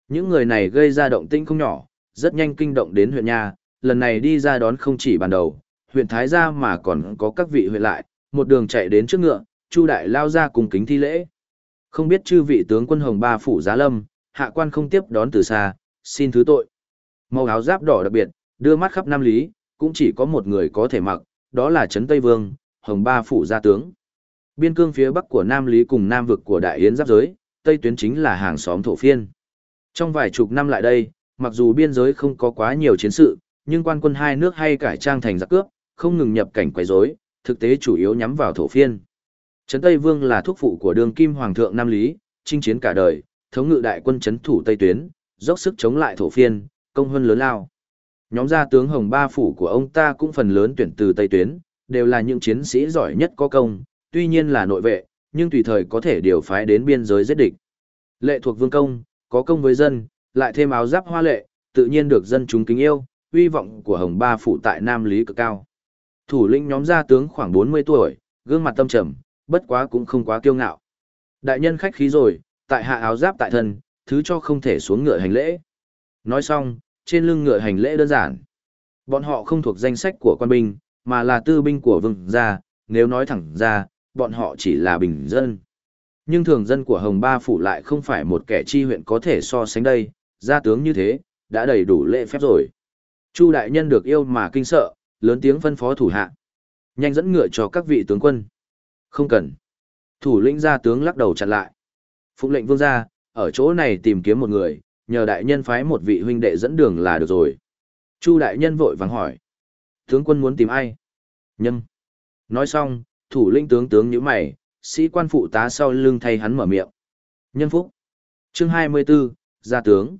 Những người này gây ra động tĩnh không nhỏ, rất nhanh kinh động đến huyện nhà, lần này đi ra đón không chỉ ban đầu, huyện Thái Gia mà còn có các vị huyện lại, một đường chạy đến trước ngựa, Chu Đại lao ra cùng kính thi lễ. Không biết chư vị tướng quân Hồng Ba Phủ Giá Lâm, hạ quan không tiếp đón từ xa, xin thứ tội. Màu áo giáp đỏ đặc biệt, đưa mắt khắp Nam Lý, cũng chỉ có một người có thể mặc, đó là Trấn Tây Vương, Hồng Ba Phủ Gia Tướng. Biên cương phía bắc của Nam Lý cùng Nam vực của Đại Yến giáp giới, Tây tuyến chính là hàng xóm thổ phiên. Trong vài chục năm lại đây, mặc dù biên giới không có quá nhiều chiến sự, nhưng quan quân hai nước hay cải trang thành giặc cướp, không ngừng nhập cảnh quấy rối, thực tế chủ yếu nhắm vào thổ phiên. Trấn Tây Vương là thúc phụ của đường kim hoàng thượng Nam Lý, chinh chiến cả đời, thống ngự đại quân chấn thủ Tây Tuyến, dốc sức chống lại thổ phiên, công hơn lớn lao. Nhóm gia tướng Hồng Ba Phủ của ông ta cũng phần lớn tuyển từ Tây Tuyến, đều là những chiến sĩ giỏi nhất có công, tuy nhiên là nội vệ, nhưng tùy thời có thể điều phái đến biên giới giết địch. Lệ thuộc vương công, có công với dân, lại thêm áo giáp hoa lệ, tự nhiên được dân chúng kính yêu, uy vọng của Hồng Ba Phủ tại Nam Lý cực cao. Thủ lĩnh nhóm gia tướng khoảng 40 tuổi, gương mặt tâm trầm, bất quá cũng không quá kiêu ngạo. Đại nhân khách khí rồi, tại hạ áo giáp tại thân, thứ cho không thể xuống ngựa hành lễ. Nói xong, trên lưng ngựa hành lễ đơn giản. Bọn họ không thuộc danh sách của quan binh, mà là tư binh của vương gia, nếu nói thẳng ra, bọn họ chỉ là bình dân. Nhưng thường dân của Hồng Ba Phủ lại không phải một kẻ chi huyện có thể so sánh đây, gia tướng như thế, đã đầy đủ lễ phép rồi. Chu đại nhân được yêu mà kinh sợ, lớn tiếng phân phó thủ hạ. Nhanh dẫn ngựa cho các vị tướng quân. Không cần. Thủ lĩnh gia tướng lắc đầu chặn lại. Phụng lệnh vương gia, ở chỗ này tìm kiếm một người, nhờ đại nhân phái một vị huynh đệ dẫn đường là được rồi. Chu đại nhân vội vàng hỏi. Tướng quân muốn tìm ai? Nhâm. Nói xong, thủ lĩnh tướng tướng nhíu mày, sĩ quan phụ tá sau lưng thay hắn mở miệng. Nhân phúc. Chương 24, gia tướng.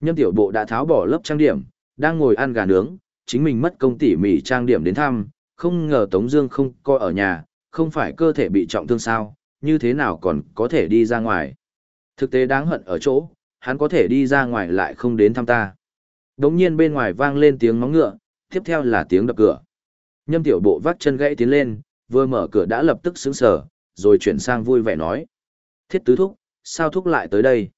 Nhâm tiểu bộ đã tháo bỏ lớp trang điểm, đang ngồi ăn gà nướng, chính mình mất công tỉ mỉ trang điểm đến thăm, không ngờ Tống Dương không coi ở nhà, không phải cơ thể bị trọng thương sao, như thế nào còn có thể đi ra ngoài. Thực tế đáng hận ở chỗ, hắn có thể đi ra ngoài lại không đến thăm ta. Đống nhiên bên ngoài vang lên tiếng móng ngựa, tiếp theo là tiếng đập cửa. Nhâm tiểu bộ vắt chân gãy tiến lên, vừa mở cửa đã lập tức sững sờ, rồi chuyển sang vui vẻ nói. Thiết tứ thúc, sao thúc lại tới đây?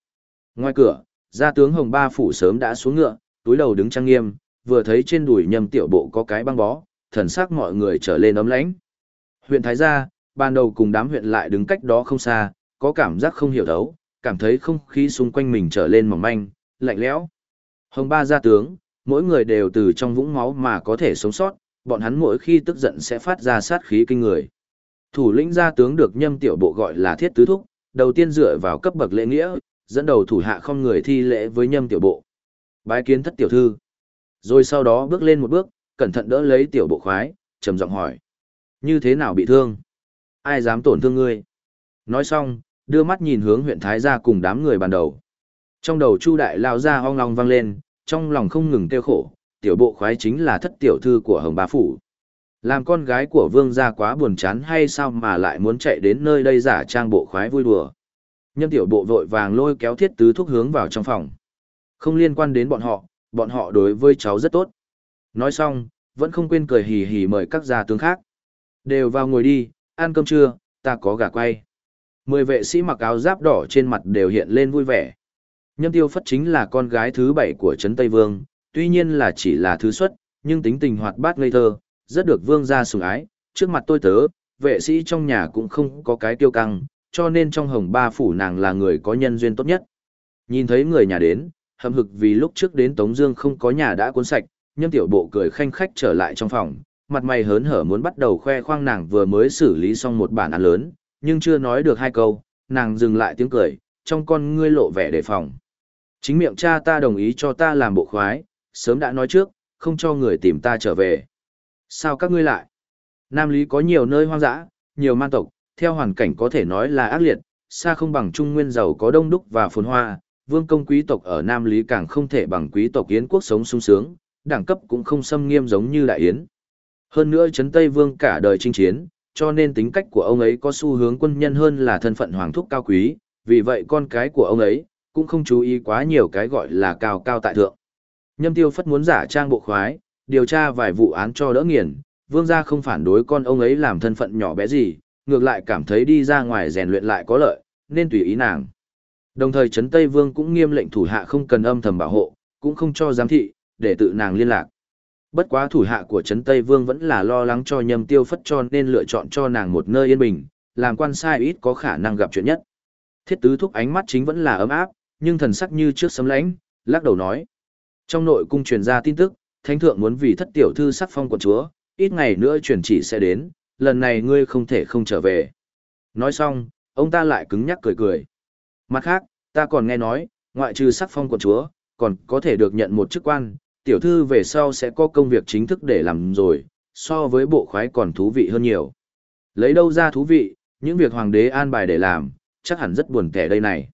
Ngoài cửa, gia tướng Hồng Ba Phủ sớm đã xuống ngựa, túi đầu đứng trang nghiêm, vừa thấy trên đùi nhâm tiểu bộ có cái băng bó, thần sắc mọi người trở lên ấm lãnh. Huyện Thái Gia, ban đầu cùng đám huyện lại đứng cách đó không xa, có cảm giác không hiểu thấu, cảm thấy không khí xung quanh mình trở lên mỏng manh, lạnh lẽo. Hồng ba gia tướng, mỗi người đều từ trong vũng máu mà có thể sống sót, bọn hắn mỗi khi tức giận sẽ phát ra sát khí kinh người. Thủ lĩnh gia tướng được nhâm tiểu bộ gọi là thiết tứ thúc, đầu tiên dựa vào cấp bậc lễ nghĩa, dẫn đầu thủ hạ không người thi lễ với nhâm tiểu bộ. Bái kiến thất tiểu thư. Rồi sau đó bước lên một bước, cẩn thận đỡ lấy tiểu bộ khoái, trầm giọng hỏi. Như thế nào bị thương? Ai dám tổn thương ngươi? Nói xong, đưa mắt nhìn hướng huyện Thái gia cùng đám người bàn đầu. Trong đầu Chu đại lao ra ong long vang lên, trong lòng không ngừng tiêu khổ, tiểu bộ khoái chính là thất tiểu thư của Hồng Bá Phủ. Làm con gái của vương gia quá buồn chán hay sao mà lại muốn chạy đến nơi đây giả trang bộ khoái vui đùa. Nhân tiểu bộ vội vàng lôi kéo thiết tứ thúc hướng vào trong phòng. Không liên quan đến bọn họ, bọn họ đối với cháu rất tốt. Nói xong, vẫn không quên cười hì hì mời các gia tướng khác. Đều vào ngồi đi, ăn cơm trưa, ta có gà quay. Mười vệ sĩ mặc áo giáp đỏ trên mặt đều hiện lên vui vẻ. Nhâm tiêu phất chính là con gái thứ bảy của Trấn Tây Vương, tuy nhiên là chỉ là thứ xuất, nhưng tính tình hoạt bát ngây thơ, rất được vương gia sủng ái, trước mặt tôi tớ, vệ sĩ trong nhà cũng không có cái tiêu căng, cho nên trong hồng ba phủ nàng là người có nhân duyên tốt nhất. Nhìn thấy người nhà đến, hậm hực vì lúc trước đến Tống Dương không có nhà đã cuốn sạch, nhâm tiểu bộ cười khanh khách trở lại trong phòng, mặt mày hớn hở muốn bắt đầu khoe khoang nàng vừa mới xử lý xong một bản án lớn, nhưng chưa nói được hai câu, nàng dừng lại tiếng cười, trong con ngươi lộ vẻ đề phòng. Chính miệng cha ta đồng ý cho ta làm bộ khoái, sớm đã nói trước, không cho người tìm ta trở về. Sao các ngươi lại? Nam Lý có nhiều nơi hoang dã, nhiều man tộc, theo hoàn cảnh có thể nói là ác liệt, xa không bằng Trung Nguyên giàu có đông đúc và phồn hoa, vương công quý tộc ở Nam Lý càng không thể bằng quý tộc Yến quốc sống sung sướng, đẳng cấp cũng không xâm nghiêm giống như Đại Yến. Hơn nữa Trấn Tây Vương cả đời chinh chiến, cho nên tính cách của ông ấy có xu hướng quân nhân hơn là thân phận hoàng thúc cao quý, vì vậy con cái của ông ấy cũng không chú ý quá nhiều cái gọi là cao cao tại thượng. Nhâm tiêu phất muốn giả trang bộ khoái, điều tra vài vụ án cho đỡ nghiền, vương gia không phản đối con ông ấy làm thân phận nhỏ bé gì, ngược lại cảm thấy đi ra ngoài rèn luyện lại có lợi, nên tùy ý nàng. Đồng thời Trấn Tây Vương cũng nghiêm lệnh thủ hạ không cần âm thầm bảo hộ, cũng không cho giám thị, để tự nàng liên lạc. Bất quá thủ hạ của Trấn Tây Vương vẫn là lo lắng cho nhầm tiêu phất cho nên lựa chọn cho nàng một nơi yên bình, làm quan sai ít có khả năng gặp chuyện nhất. Thiết tứ thúc ánh mắt chính vẫn là ấm áp, nhưng thần sắc như trước sấm lãnh, lắc đầu nói. Trong nội cung truyền ra tin tức, thánh thượng muốn vì thất tiểu thư sắc phong quận chúa, ít ngày nữa truyền chỉ sẽ đến, lần này ngươi không thể không trở về. Nói xong, ông ta lại cứng nhắc cười cười. Mặt khác, ta còn nghe nói, ngoại trừ sắc phong quận chúa, còn có thể được nhận một chức quan, tiểu thư về sau sẽ có công việc chính thức để làm rồi, so với bộ khoái còn thú vị hơn nhiều. Lấy đâu ra thú vị, những việc hoàng đế an bài để làm, chắc hẳn rất buồn kẻ đây này.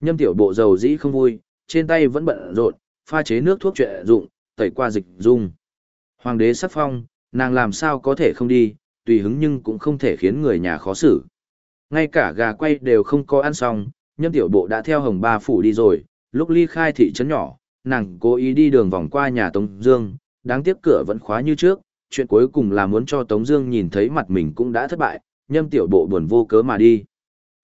Nhâm tiểu bộ dầu dĩ không vui, trên tay vẫn bận rộn, pha chế nước thuốc chuyện dụng, tẩy qua dịch dung. Hoàng đế sắc phong, nàng làm sao có thể không đi, tùy hứng nhưng cũng không thể khiến người nhà khó xử. Ngay cả gà quay đều không có ăn xong, nhâm tiểu bộ đã theo hồng ba phủ đi rồi, lúc ly khai thị trấn nhỏ, nàng cố ý đi đường vòng qua nhà Tống Dương, đáng tiếc cửa vẫn khóa như trước, chuyện cuối cùng là muốn cho Tống Dương nhìn thấy mặt mình cũng đã thất bại, nhâm tiểu bộ buồn vô cớ mà đi.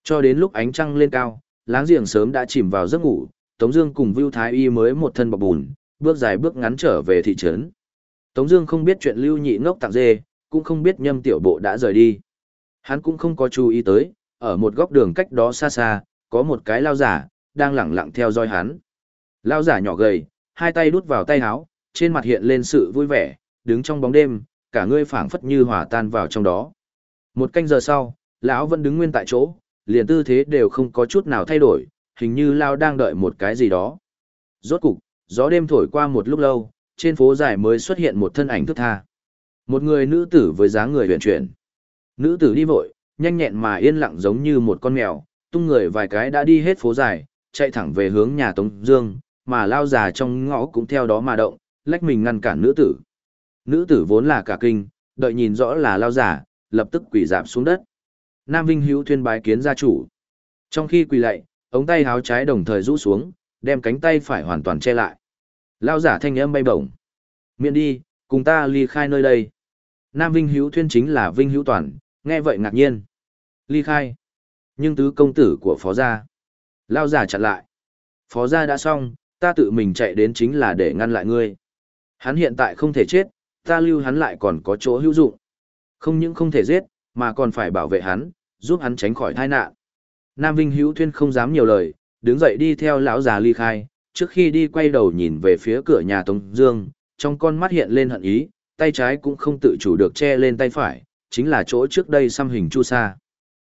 Cho đến lúc ánh trăng lên cao, láng giềng sớm đã chìm vào giấc ngủ, Tống Dương cùng Vu Thái Y mới một thân bọc bùn, bước dài bước ngắn trở về thị trấn. Tống Dương không biết chuyện Lưu Nhị ngốc tặng dê, cũng không biết Nhâm Tiểu Bộ đã rời đi. Hắn cũng không có chú ý tới, ở một góc đường cách đó xa xa, có một cái lao giả đang lẳng lặng theo dõi hắn. Lao giả nhỏ gầy, hai tay đút vào tay áo, trên mặt hiện lên sự vui vẻ, đứng trong bóng đêm, cả người phảng phất như hòa tan vào trong đó. Một canh giờ sau, lão vẫn đứng nguyên tại chỗ, liền tư thế đều không có chút nào thay đổi, hình như lao đang đợi một cái gì đó. Rốt cục, gió đêm thổi qua một lúc lâu, trên phố dài mới xuất hiện một thân ảnh thức tha. Một người nữ tử với dáng người huyền chuyển. Nữ tử đi vội, nhanh nhẹn mà yên lặng giống như một con mèo, tung người vài cái đã đi hết phố dài, chạy thẳng về hướng nhà Tống Dương, mà lao già trong ngõ cũng theo đó mà động, lách mình ngăn cản nữ tử. Nữ tử vốn là cả kinh, đợi nhìn rõ là lao già, lập tức quỳ dạp xuống đất. Nam Vinh Hữu Thuyên bái kiến gia chủ. Trong khi quỳ lạy, ống tay háo trái đồng thời rũ xuống, đem cánh tay phải hoàn toàn che lại. Lao giả thanh âm bay bổng. Miễn đi, cùng ta ly khai nơi đây. Nam Vinh Hữu Thuyên chính là Vinh Hữu Toàn, nghe vậy ngạc nhiên. Ly khai. Nhưng tứ công tử của phó gia. Lao giả chặn lại. Phó gia đã xong, ta tự mình chạy đến chính là để ngăn lại ngươi. Hắn hiện tại không thể chết, ta lưu hắn lại còn có chỗ hữu dụng. Không những không thể giết, mà còn phải bảo vệ hắn, giúp hắn tránh khỏi tai nạn. Nam Vinh Hữu Thuyên không dám nhiều lời, đứng dậy đi theo lão già ly khai, trước khi đi quay đầu nhìn về phía cửa nhà Tống Dương, trong con mắt hiện lên hận ý, tay trái cũng không tự chủ được che lên tay phải, chính là chỗ trước đây xăm hình chu sa.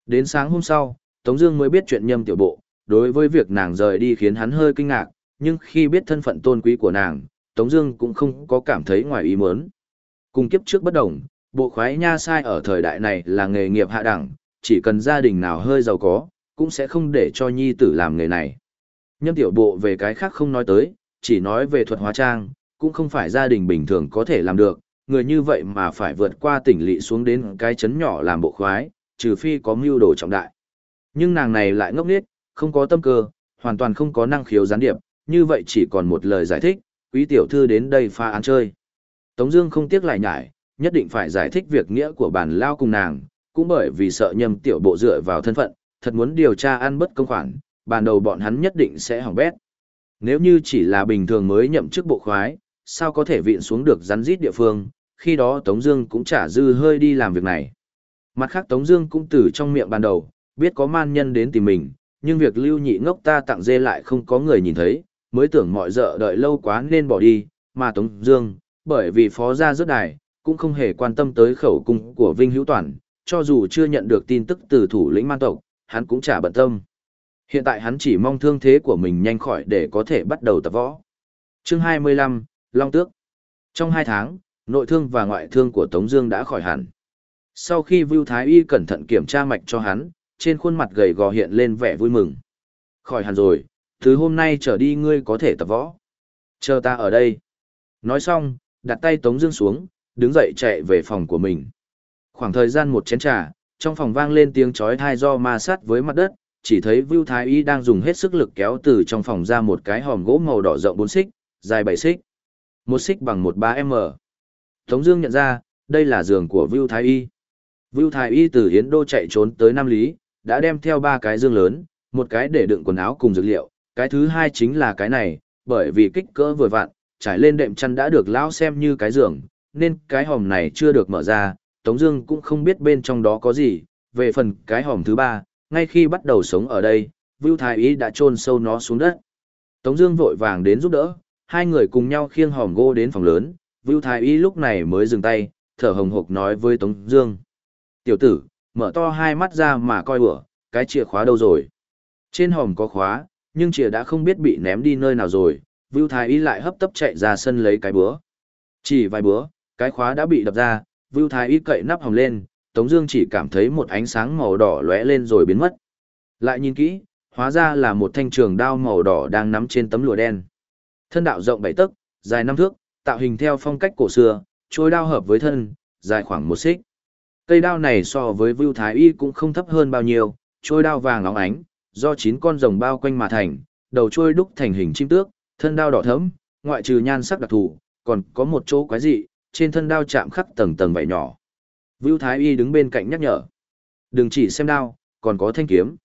Đến sáng hôm sau, Tống Dương mới biết chuyện nhâm tiểu bộ, đối với việc nàng rời đi khiến hắn hơi kinh ngạc, nhưng khi biết thân phận tôn quý của nàng, Tống Dương cũng không có cảm thấy ngoài ý muốn. Cùng kiếp trước bất đồng, bộ khoái nha sai ở thời đại này là nghề nghiệp hạ đẳng, chỉ cần gia đình nào hơi giàu có, cũng sẽ không để cho nhi tử làm nghề này. Nhâm tiểu bộ về cái khác không nói tới, chỉ nói về thuật hóa trang, cũng không phải gia đình bình thường có thể làm được, người như vậy mà phải vượt qua tỉnh lỵ xuống đến cái chấn nhỏ làm bộ khoái, trừ phi có mưu đồ trọng đại. Nhưng nàng này lại ngốc nghếch, không có tâm cơ, hoàn toàn không có năng khiếu gián điệp, như vậy chỉ còn một lời giải thích, quý tiểu thư đến đây pha án chơi. Tống Dương không tiếc lại nhải, nhất định phải giải thích việc nghĩa của bản lao cùng nàng, cũng bởi vì sợ nhầm tiểu bộ dựa vào thân phận, thật muốn điều tra ăn bất công khoản, ban đầu bọn hắn nhất định sẽ hỏng bét. Nếu như chỉ là bình thường mới nhậm chức bộ khoái, sao có thể viện xuống được rắn rít địa phương, khi đó Tống Dương cũng trả dư hơi đi làm việc này. Mặt khác Tống Dương cũng từ trong miệng ban đầu, biết có man nhân đến tìm mình, nhưng việc lưu nhị ngốc ta tặng dê lại không có người nhìn thấy, mới tưởng mọi dợ đợi lâu quá nên bỏ đi, mà Tống Dương, bởi vì phó gia rất đài, cũng không hề quan tâm tới khẩu cung của Vinh Hữu Toàn, cho dù chưa nhận được tin tức từ thủ lĩnh man tộc, hắn cũng chả bận tâm. Hiện tại hắn chỉ mong thương thế của mình nhanh khỏi để có thể bắt đầu tập võ. Chương 25, Long Tước Trong hai tháng, nội thương và ngoại thương của Tống Dương đã khỏi hẳn. Sau khi Vưu Thái Y cẩn thận kiểm tra mạch cho hắn, trên khuôn mặt gầy gò hiện lên vẻ vui mừng. Khỏi hẳn rồi, từ hôm nay trở đi ngươi có thể tập võ. Chờ ta ở đây. Nói xong, đặt tay Tống Dương xuống, đứng dậy chạy về phòng của mình. Khoảng thời gian một chén trà, trong phòng vang lên tiếng chói tai do ma sát với mặt đất, chỉ thấy Vưu Thái Y đang dùng hết sức lực kéo từ trong phòng ra một cái hòm gỗ màu đỏ rộng 4 xích, dài 7 xích. Một xích bằng 13m. Tống Dương nhận ra, đây là giường của Vưu Thái Y. Vưu Thái Y từ Hiến Đô chạy trốn tới Nam Lý, đã đem theo ba cái dương lớn, một cái để đựng quần áo cùng dược liệu, cái thứ hai chính là cái này, bởi vì kích cỡ vừa vặn, trải lên đệm chăn đã được lão xem như cái giường, nên cái hòm này chưa được mở ra, Tống Dương cũng không biết bên trong đó có gì. Về phần cái hòm thứ ba, ngay khi bắt đầu sống ở đây, Vưu Thái Y đã chôn sâu nó xuống đất. Tống Dương vội vàng đến giúp đỡ, hai người cùng nhau khiêng hòm gỗ đến phòng lớn. Vưu Thái Y lúc này mới dừng tay, thở hồng hộc nói với Tống Dương: Tiểu tử, mở to hai mắt ra mà coi bữa, cái chìa khóa đâu rồi? Trên hòm có khóa, nhưng chìa đã không biết bị ném đi nơi nào rồi. Vưu Thái Y lại hấp tấp chạy ra sân lấy cái búa. Chỉ vài búa, cái khóa đã bị đập ra, Vưu Thái Y cậy nắp hòm lên, Tống Dương chỉ cảm thấy một ánh sáng màu đỏ lóe lên rồi biến mất. Lại nhìn kỹ, hóa ra là một thanh trường đao màu đỏ đang nắm trên tấm lụa đen. Thân đạo rộng bảy tấc, dài năm thước, tạo hình theo phong cách cổ xưa, trôi đao hợp với thân, dài khoảng một xích. Cây đao này so với Vưu Thái Y cũng không thấp hơn bao nhiêu, trôi đao vàng óng ánh, do chín con rồng bao quanh mà thành, đầu trôi đúc thành hình chim tước, thân đao đỏ thẫm, ngoại trừ nhan sắc đặc thù, còn có một chỗ quái dị, trên thân đao chạm khắc tầng tầng vảy nhỏ. Vưu Thái Y đứng bên cạnh nhắc nhở. Đừng chỉ xem đao, còn có thanh kiếm.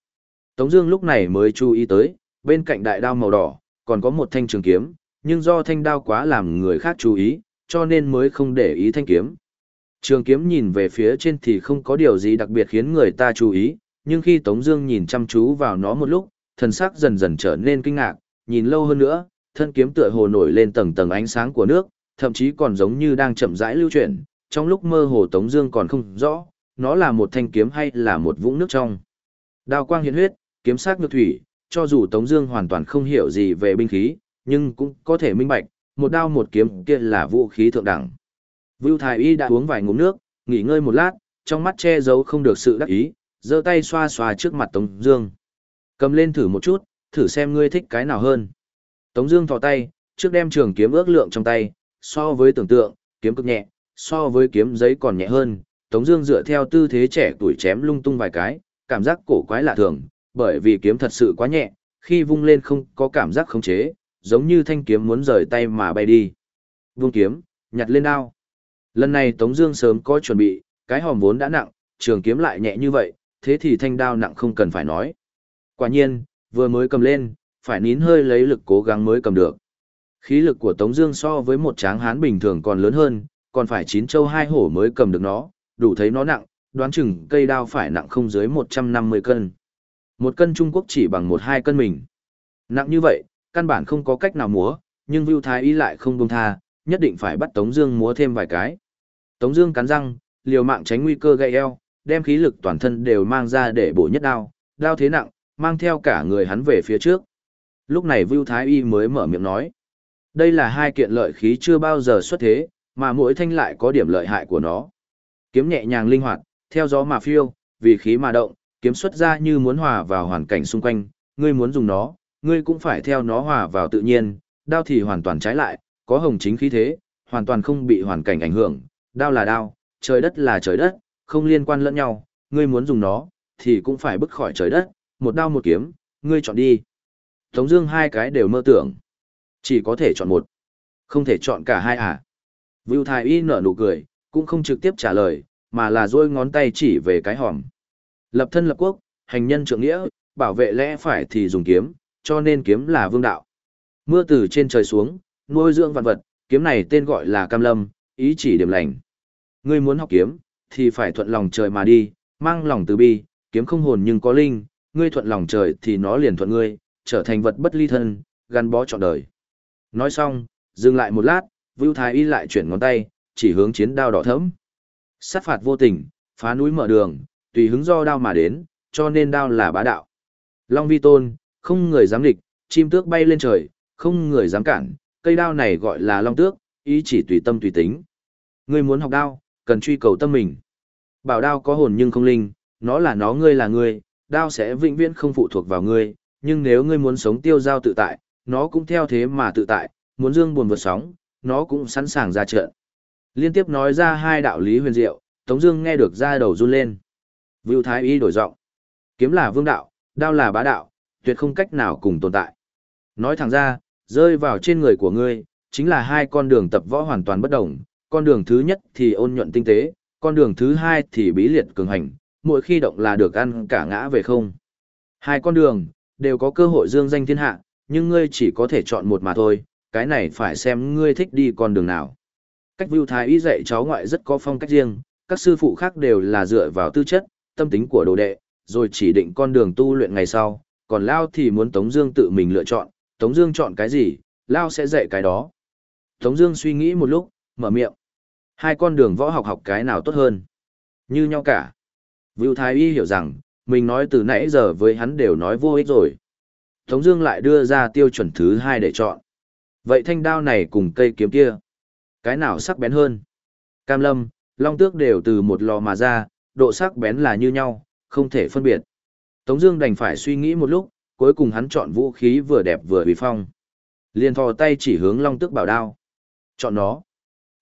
Tống Dương lúc này mới chú ý tới, bên cạnh đại đao màu đỏ, còn có một thanh trường kiếm, nhưng do thanh đao quá làm người khác chú ý, cho nên mới không để ý thanh kiếm. Trường kiếm nhìn về phía trên thì không có điều gì đặc biệt khiến người ta chú ý, nhưng khi Tống Dương nhìn chăm chú vào nó một lúc, thần sắc dần dần trở nên kinh ngạc, nhìn lâu hơn nữa, thân kiếm tựa hồ nổi lên tầng tầng ánh sáng của nước, thậm chí còn giống như đang chậm rãi lưu chuyển, trong lúc mơ hồ Tống Dương còn không rõ, nó là một thanh kiếm hay là một vũng nước trong. Đao quang hiện huyết, kiếm sắc nhược thủy, cho dù Tống Dương hoàn toàn không hiểu gì về binh khí, nhưng cũng có thể minh bạch, một đao một kiếm kia là vũ khí thượng đẳng. Vưu Thái Y đã uống vài ngụm nước, nghỉ ngơi một lát, trong mắt che giấu không được sự đắc ý, giơ tay xoa xoa trước mặt Tống Dương, cầm lên thử một chút, thử xem ngươi thích cái nào hơn. Tống Dương thò tay, trước đem trường kiếm ước lượng trong tay, so với tưởng tượng, kiếm cực nhẹ, so với kiếm giấy còn nhẹ hơn. Tống Dương dựa theo tư thế trẻ tuổi chém lung tung vài cái, cảm giác cổ quái lạ thường, bởi vì kiếm thật sự quá nhẹ, khi vung lên không có cảm giác khống chế, giống như thanh kiếm muốn rời tay mà bay đi. Vung kiếm, nhặt lên đao. Lần này Tống Dương sớm có chuẩn bị, cái hòm vốn đã nặng, trường kiếm lại nhẹ như vậy, thế thì thanh đao nặng không cần phải nói. Quả nhiên, vừa mới cầm lên, phải nín hơi lấy lực cố gắng mới cầm được. Khí lực của Tống Dương so với một tráng hán bình thường còn lớn hơn, còn phải chín châu hai hổ mới cầm được nó, đủ thấy nó nặng, đoán chừng cây đao phải nặng không dưới 150 cân. Một cân Trung Quốc chỉ bằng một hai cân mình. Nặng như vậy, căn bản không có cách nào múa, nhưng Vưu Thái Y lại không buông tha, nhất định phải bắt Tống Dương múa thêm vài cái. Tống Dương cắn răng, liều mạng tránh nguy cơ gãy eo, đem khí lực toàn thân đều mang ra để bổ nhất đao, đao thế nặng, mang theo cả người hắn về phía trước. Lúc này Vưu Thái Y mới mở miệng nói, đây là hai kiện lợi khí chưa bao giờ xuất thế, mà mỗi thanh lại có điểm lợi hại của nó. Kiếm nhẹ nhàng linh hoạt, theo gió mà phiêu, vì khí mà động, kiếm xuất ra như muốn hòa vào hoàn cảnh xung quanh, ngươi muốn dùng nó, ngươi cũng phải theo nó hòa vào tự nhiên, đao thì hoàn toàn trái lại, có hồng chính khí thế, hoàn toàn không bị hoàn cảnh ảnh hưởng, đao là đao, trời đất là trời đất, không liên quan lẫn nhau, ngươi muốn dùng nó, thì cũng phải bước khỏi trời đất, một đao một kiếm, ngươi chọn đi. Tống Dương hai cái đều mơ tưởng, chỉ có thể chọn một, không thể chọn cả hai à? Vưu Thái Y nở nụ cười, cũng không trực tiếp trả lời, mà là duỗi ngón tay chỉ về cái hòm. Lập thân lập quốc, hành nhân trượng nghĩa, bảo vệ lẽ phải thì dùng kiếm, cho nên kiếm là vương đạo. Mưa từ trên trời xuống, nuôi dưỡng vạn vật, kiếm này tên gọi là cam lâm, ý chỉ điểm lành. Ngươi muốn học kiếm, thì phải thuận lòng trời mà đi, mang lòng từ bi, kiếm không hồn nhưng có linh, ngươi thuận lòng trời thì nó liền thuận ngươi, trở thành vật bất ly thân, gắn bó trọn đời. Nói xong, dừng lại một lát, Vưu Thái Y lại chuyển ngón tay, chỉ hướng chiến đao đỏ thẫm. Sát phạt vô tình, phá núi mở đường, tùy hứng do đao mà đến, cho nên đao là bá đạo. Long vi tôn, không người dám địch, chim tước bay lên trời, không người dám cản, cây đao này gọi là long tước, ý chỉ tùy tâm tùy tính. Ngươi muốn học đao, cần truy cầu tâm mình. Bảo đao có hồn nhưng không linh, nó là nó ngươi là ngươi, đao sẽ vĩnh viễn không phụ thuộc vào ngươi, nhưng nếu ngươi muốn sống tiêu giao tự tại, nó cũng theo thế mà tự tại, muốn dương buồn vượt sóng, nó cũng sẵn sàng ra trận. Liên tiếp nói ra hai đạo lý huyền diệu, Tống Dương nghe được ra đầu run lên. Vưu Thái Y đổi giọng, kiếm là vương đạo, đao là bá đạo, tuyệt không cách nào cùng tồn tại. Nói thẳng ra, rơi vào trên người của ngươi, chính là hai con đường tập võ hoàn toàn bất đồng. Con đường thứ nhất thì ôn nhuận tinh tế, con đường thứ hai thì bí liệt cường hành, mỗi khi động là được ăn cả ngã về không. Hai con đường, đều có cơ hội dương danh thiên hạ, nhưng ngươi chỉ có thể chọn một mà thôi, cái này phải xem ngươi thích đi con đường nào. Cách Vưu Thái Y dạy cháu ngoại rất có phong cách riêng, các sư phụ khác đều là dựa vào tư chất, tâm tính của đồ đệ, rồi chỉ định con đường tu luyện ngày sau, còn Lao thì muốn Tống Dương tự mình lựa chọn, Tống Dương chọn cái gì, Lao sẽ dạy cái đó. Tống Dương suy nghĩ một lúc, mở miệng. Hai con đường võ học học cái nào tốt hơn? Như nhau cả. Vưu Thái Y hiểu rằng, mình nói từ nãy giờ với hắn đều nói vô ích rồi. Tống Dương lại đưa ra tiêu chuẩn thứ hai để chọn. Vậy thanh đao này cùng cây kiếm kia, cái nào sắc bén hơn? Cam Lâm, Long Tước đều từ một lò mà ra, độ sắc bén là như nhau, không thể phân biệt. Tống Dương đành phải suy nghĩ một lúc, cuối cùng hắn chọn vũ khí vừa đẹp vừa uy phong. liền thò tay chỉ hướng Long Tước bảo đao. Chọn nó.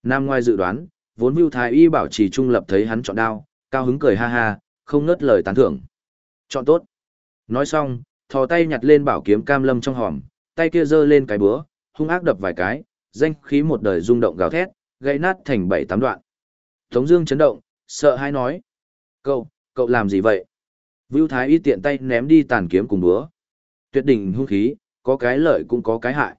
Nam ngoài dự đoán, vốn Vưu Thái Y bảo trì trung lập thấy hắn chọn đao, cao hứng cười ha ha, không ngớt lời tán thưởng. Chọn tốt. Nói xong, thò tay nhặt lên bảo kiếm cam lâm trong hòm, tay kia giơ lên cái búa, hung ác đập vài cái, danh khí một đời rung động gào thét, gãy nát thành bảy tám đoạn. Tống Dương chấn động, sợ hãi nói: Cậu, cậu làm gì vậy? Vưu Thái Y tiện tay ném đi tàn kiếm cùng búa. Tuyệt đỉnh hung khí, có cái lợi cũng có cái hại.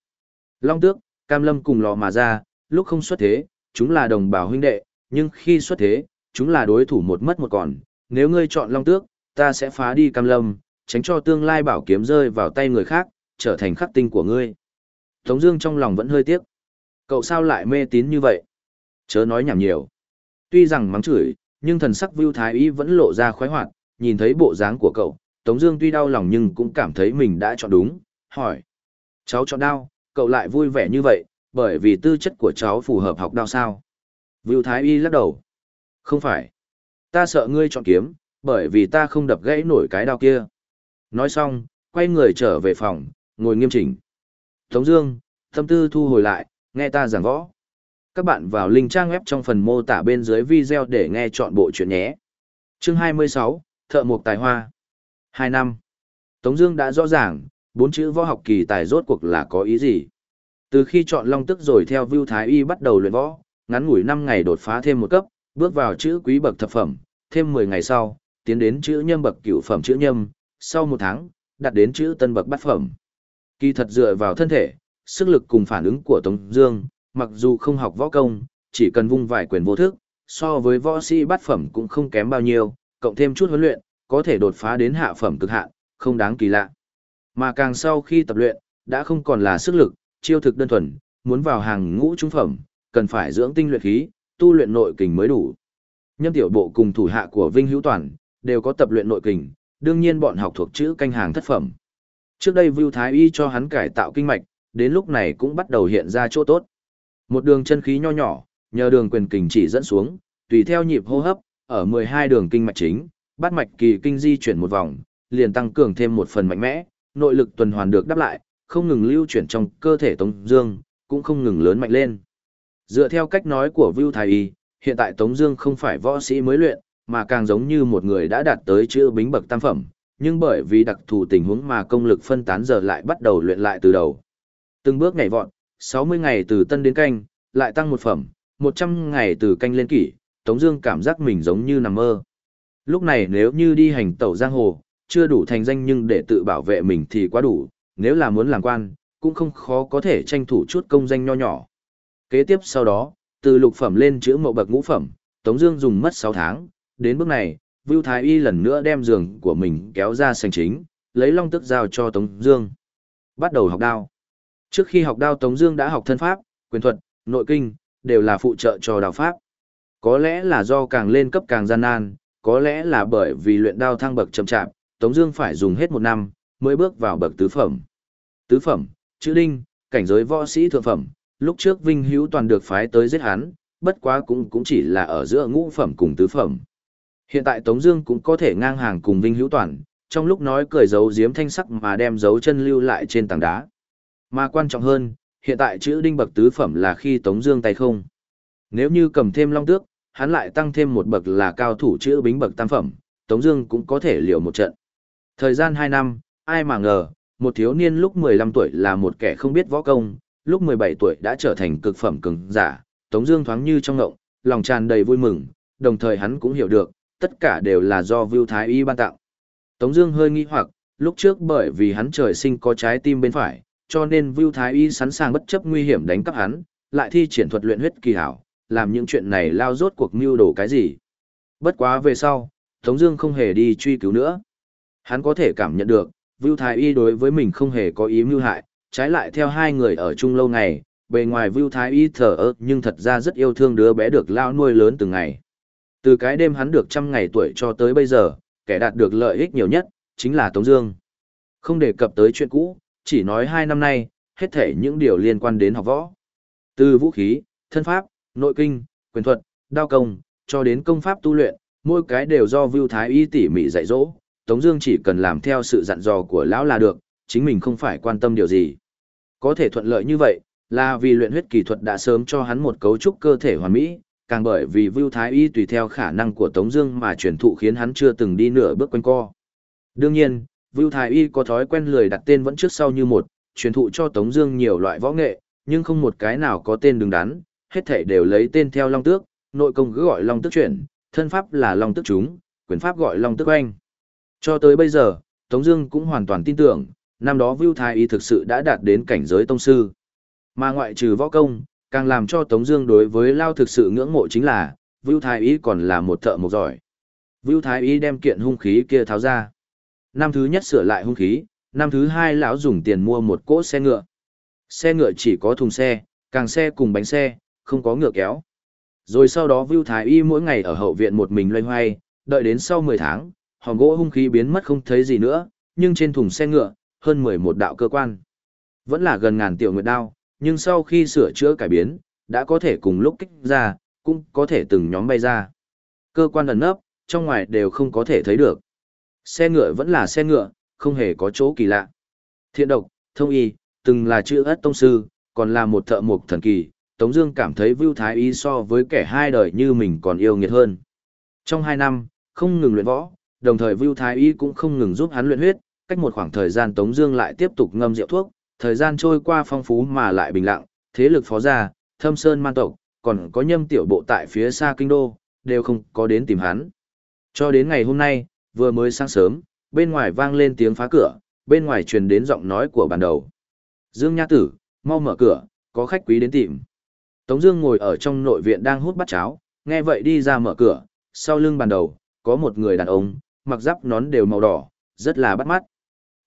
Long Tước, Cam Lâm cùng lò mà ra, lúc không xuất thế, chúng là đồng bào huynh đệ, nhưng khi xuất thế, chúng là đối thủ một mất một còn. Nếu ngươi chọn Long Tước, ta sẽ phá đi Cam Lâm, tránh cho tương lai bảo kiếm rơi vào tay người khác, trở thành khắc tinh của ngươi. Tống Dương trong lòng vẫn hơi tiếc. Cậu sao lại mê tín như vậy? Chớ nói nhảm nhiều. Tuy rằng mắng chửi, nhưng thần sắc Vưu Thái Y vẫn lộ ra khoái hoạt. Nhìn thấy bộ dáng của cậu, Tống Dương tuy đau lòng nhưng cũng cảm thấy mình đã chọn đúng. Hỏi, cháu chọn đao, cậu lại vui vẻ như vậy, bởi vì tư chất của cháu phù hợp học đao sao? Vưu Thái Y lắc đầu. Không phải. Ta sợ ngươi chọn kiếm, bởi vì ta không đập gãy nổi cái đao kia. Nói xong, quay người trở về phòng, ngồi nghiêm chỉnh. Tống Dương, tâm tư thu hồi lại, nghe ta giảng võ. Các bạn vào link trang web trong phần mô tả bên dưới video để nghe chọn bộ truyện nhé. Chương 26, Thợ Mộc Tài Hoa. 2 năm. Tống Dương đã rõ ràng, bốn chữ võ học kỳ tài rốt cuộc là có ý gì. Từ khi chọn Long Tức rồi theo Vưu Thái Y bắt đầu luyện võ, ngắn ngủi 5 ngày đột phá thêm một cấp, bước vào chữ quý bậc thập phẩm, thêm 10 ngày sau, tiến đến chữ nhâm bậc cửu phẩm chữ nhâm, sau một tháng, đạt đến chữ tân bậc bát phẩm. Kỳ thật dựa vào thân thể, sức lực cùng phản ứng của Tống Dương, mặc dù không học võ công, chỉ cần vung vài quyền vô thức, so với võ sĩ bát phẩm cũng không kém bao nhiêu, cộng thêm chút huấn luyện, có thể đột phá đến hạ phẩm cực hạn, không đáng kỳ lạ. Mà càng sau khi tập luyện, đã không còn là sức lực, chiêu thực đơn thuần, muốn vào hàng ngũ trung phẩm, cần phải dưỡng tinh luyện khí, tu luyện nội kình mới đủ. Nhâm tiểu bộ cùng thủ hạ của Vinh Hữu Toàn, đều có tập luyện nội kình, đương nhiên bọn học thuộc chữ canh hàng thất phẩm. Trước đây Vưu Thái Y cho hắn cải tạo kinh mạch, đến lúc này cũng bắt đầu hiện ra chỗ tốt. Một đường chân khí nho nhỏ, nhờ đường quyền kình chỉ dẫn xuống, tùy theo nhịp hô hấp, ở 12 đường kinh mạch chính, bắt mạch kỳ kinh di chuyển một vòng, liền tăng cường thêm một phần mạnh mẽ, nội lực tuần hoàn được đáp lại, không ngừng lưu chuyển trong cơ thể Tống Dương, cũng không ngừng lớn mạnh lên. Dựa theo cách nói của Vu Thái Y, hiện tại Tống Dương không phải võ sĩ mới luyện, mà càng giống như một người đã đạt tới chữ bính bậc tam phẩm, nhưng bởi vì đặc thù tình huống mà công lực phân tán giờ lại bắt đầu luyện lại từ đầu. Từng bước nhảy vọt, 60 ngày từ tân đến canh, lại tăng một phẩm, 100 ngày từ canh lên kỷ, Tống Dương cảm giác mình giống như nằm mơ. Lúc này nếu như đi hành tẩu giang hồ, chưa đủ thành danh nhưng để tự bảo vệ mình thì quá đủ, nếu là muốn làm quan, cũng không khó có thể tranh thủ chút công danh nho nhỏ. Kế tiếp sau đó, từ lục phẩm lên chữ mậu bậc ngũ phẩm, Tống Dương dùng mất 6 tháng, đến bước này, Vưu Thái Y lần nữa đem giường của mình kéo ra sành chính, lấy long tức giao cho Tống Dương, bắt đầu học đao. Trước khi học đao Tống Dương đã học thân pháp, quyền thuật, nội kinh, đều là phụ trợ cho đào pháp. Có lẽ là do càng lên cấp càng gian nan, có lẽ là bởi vì luyện đao thăng bậc chậm chạp, Tống Dương phải dùng hết một năm mới bước vào bậc tứ phẩm. Tứ phẩm, chữ đinh, cảnh giới võ sĩ thượng phẩm. Lúc trước Vinh Hữu toàn được phái tới giết hắn, bất quá cũng cũng chỉ là ở giữa ngũ phẩm cùng tứ phẩm. Hiện tại Tống Dương cũng có thể ngang hàng cùng Vinh Hữu toàn, trong lúc nói cười giấu giếm thanh sắc mà đem dấu chân lưu lại trên tảng đá. Mà quan trọng hơn, hiện tại chữ đinh bậc tứ phẩm là khi Tống Dương tay không. Nếu như cầm thêm long tước, hắn lại tăng thêm một bậc là cao thủ chữ bính bậc tam phẩm, Tống Dương cũng có thể liều một trận. Thời gian 2 năm, ai mà ngờ, một thiếu niên lúc 15 tuổi là một kẻ không biết võ công, lúc 17 tuổi đã trở thành cực phẩm cường giả. Tống Dương thoáng như trong ngộng, lòng tràn đầy vui mừng, đồng thời hắn cũng hiểu được, tất cả đều là do Vưu Thái Y ban tặng. Tống Dương hơi nghi hoặc, lúc trước bởi vì hắn trời sinh có trái tim bên phải, cho nên Vưu Thái Y sẵn sàng bất chấp nguy hiểm đánh cắp hắn, lại thi triển thuật luyện huyết kỳ hảo, làm những chuyện này lao rốt cuộc mưu đồ cái gì. Bất quá về sau, Tống Dương không hề đi truy cứu nữa. Hắn có thể cảm nhận được, Vưu Thái Y đối với mình không hề có ý mưu hại, trái lại theo hai người ở chung lâu ngày, bề ngoài Vưu Thái Y thở ơ nhưng thật ra rất yêu thương đứa bé được lao nuôi lớn từng ngày. Từ cái đêm hắn được trăm ngày tuổi cho tới bây giờ, kẻ đạt được lợi ích nhiều nhất, chính là Tống Dương. Không đề cập tới chuyện cũ, chỉ nói hai năm nay, hết thể những điều liên quan đến học võ. Từ vũ khí, thân pháp, nội kinh, quyền thuật, đao công, cho đến công pháp tu luyện, mỗi cái đều do Vưu Thái Y tỉ mỉ dạy dỗ, Tống Dương chỉ cần làm theo sự dặn dò của lão là được, chính mình không phải quan tâm điều gì. Có thể thuận lợi như vậy, là vì luyện huyết kỳ thuật đã sớm cho hắn một cấu trúc cơ thể hoàn mỹ, càng bởi vì Vưu Thái Y tùy theo khả năng của Tống Dương mà truyền thụ khiến hắn chưa từng đi nửa bước quanh co. đương nhiên, Vưu Thái Y có thói quen lười đặt tên vẫn trước sau như một, truyền thụ cho Tống Dương nhiều loại võ nghệ, nhưng không một cái nào có tên đứng đắn, hết thảy đều lấy tên theo Long Tước, nội công cứ gọi Long Tước chuyển, thân pháp là Long Tước chúng, quyền pháp gọi Long Tước anh. Cho tới bây giờ, Tống Dương cũng hoàn toàn tin tưởng, năm đó Vưu Thái Y thực sự đã đạt đến cảnh giới tông sư. Mà ngoại trừ võ công, càng làm cho Tống Dương đối với Lao thực sự ngưỡng mộ chính là, Vưu Thái Y còn là một thợ mộc giỏi. Vưu Thái Y đem kiện hung khí kia tháo ra. Năm thứ nhất sửa lại hung khí, năm thứ hai lão dùng tiền mua một cỗ xe ngựa. Xe ngựa chỉ có thùng xe, càng xe cùng bánh xe, không có ngựa kéo. Rồi sau đó Vưu Thái Y mỗi ngày ở hậu viện một mình loay hoay, đợi đến sau 10 tháng, hòm gỗ hung khí biến mất không thấy gì nữa, nhưng trên thùng xe ngựa, hơn 11 đạo cơ quan. Vẫn là gần ngàn tiểu nguyệt đao, nhưng sau khi sửa chữa cải biến, đã có thể cùng lúc kích ra, cũng có thể từng nhóm bay ra. Cơ quan ẩn nấp, trong ngoài đều không có thể thấy được. Xe ngựa vẫn là xe ngựa, không hề có chỗ kỳ lạ. Thiện độc, thông y, từng là chữ ất tông sư, còn là một thợ mộc thần kỳ, Tống Dương cảm thấy Vưu Thái Y so với kẻ hai đời như mình còn yêu nghiệt hơn. Trong hai năm, không ngừng luyện võ, đồng thời Vưu Thái Y cũng không ngừng giúp hắn luyện huyết, cách một khoảng thời gian Tống Dương lại tiếp tục ngâm rượu thuốc, thời gian trôi qua phong phú mà lại bình lặng, thế lực phó gia, thâm sơn man tộc, còn có nhâm tiểu bộ tại phía xa kinh đô, đều không có đến tìm hắn. Cho đến ngày hôm nay, vừa mới sáng sớm, bên ngoài vang lên tiếng phá cửa, bên ngoài truyền đến giọng nói của bàn đầu. Dương Nha Tử, mau mở cửa, có khách quý đến tìm. Tống Dương ngồi ở trong nội viện đang hút bát cháo, nghe vậy đi ra mở cửa, sau lưng bàn đầu có một người đàn ông, mặc giáp nón đều màu đỏ, rất là bắt mắt.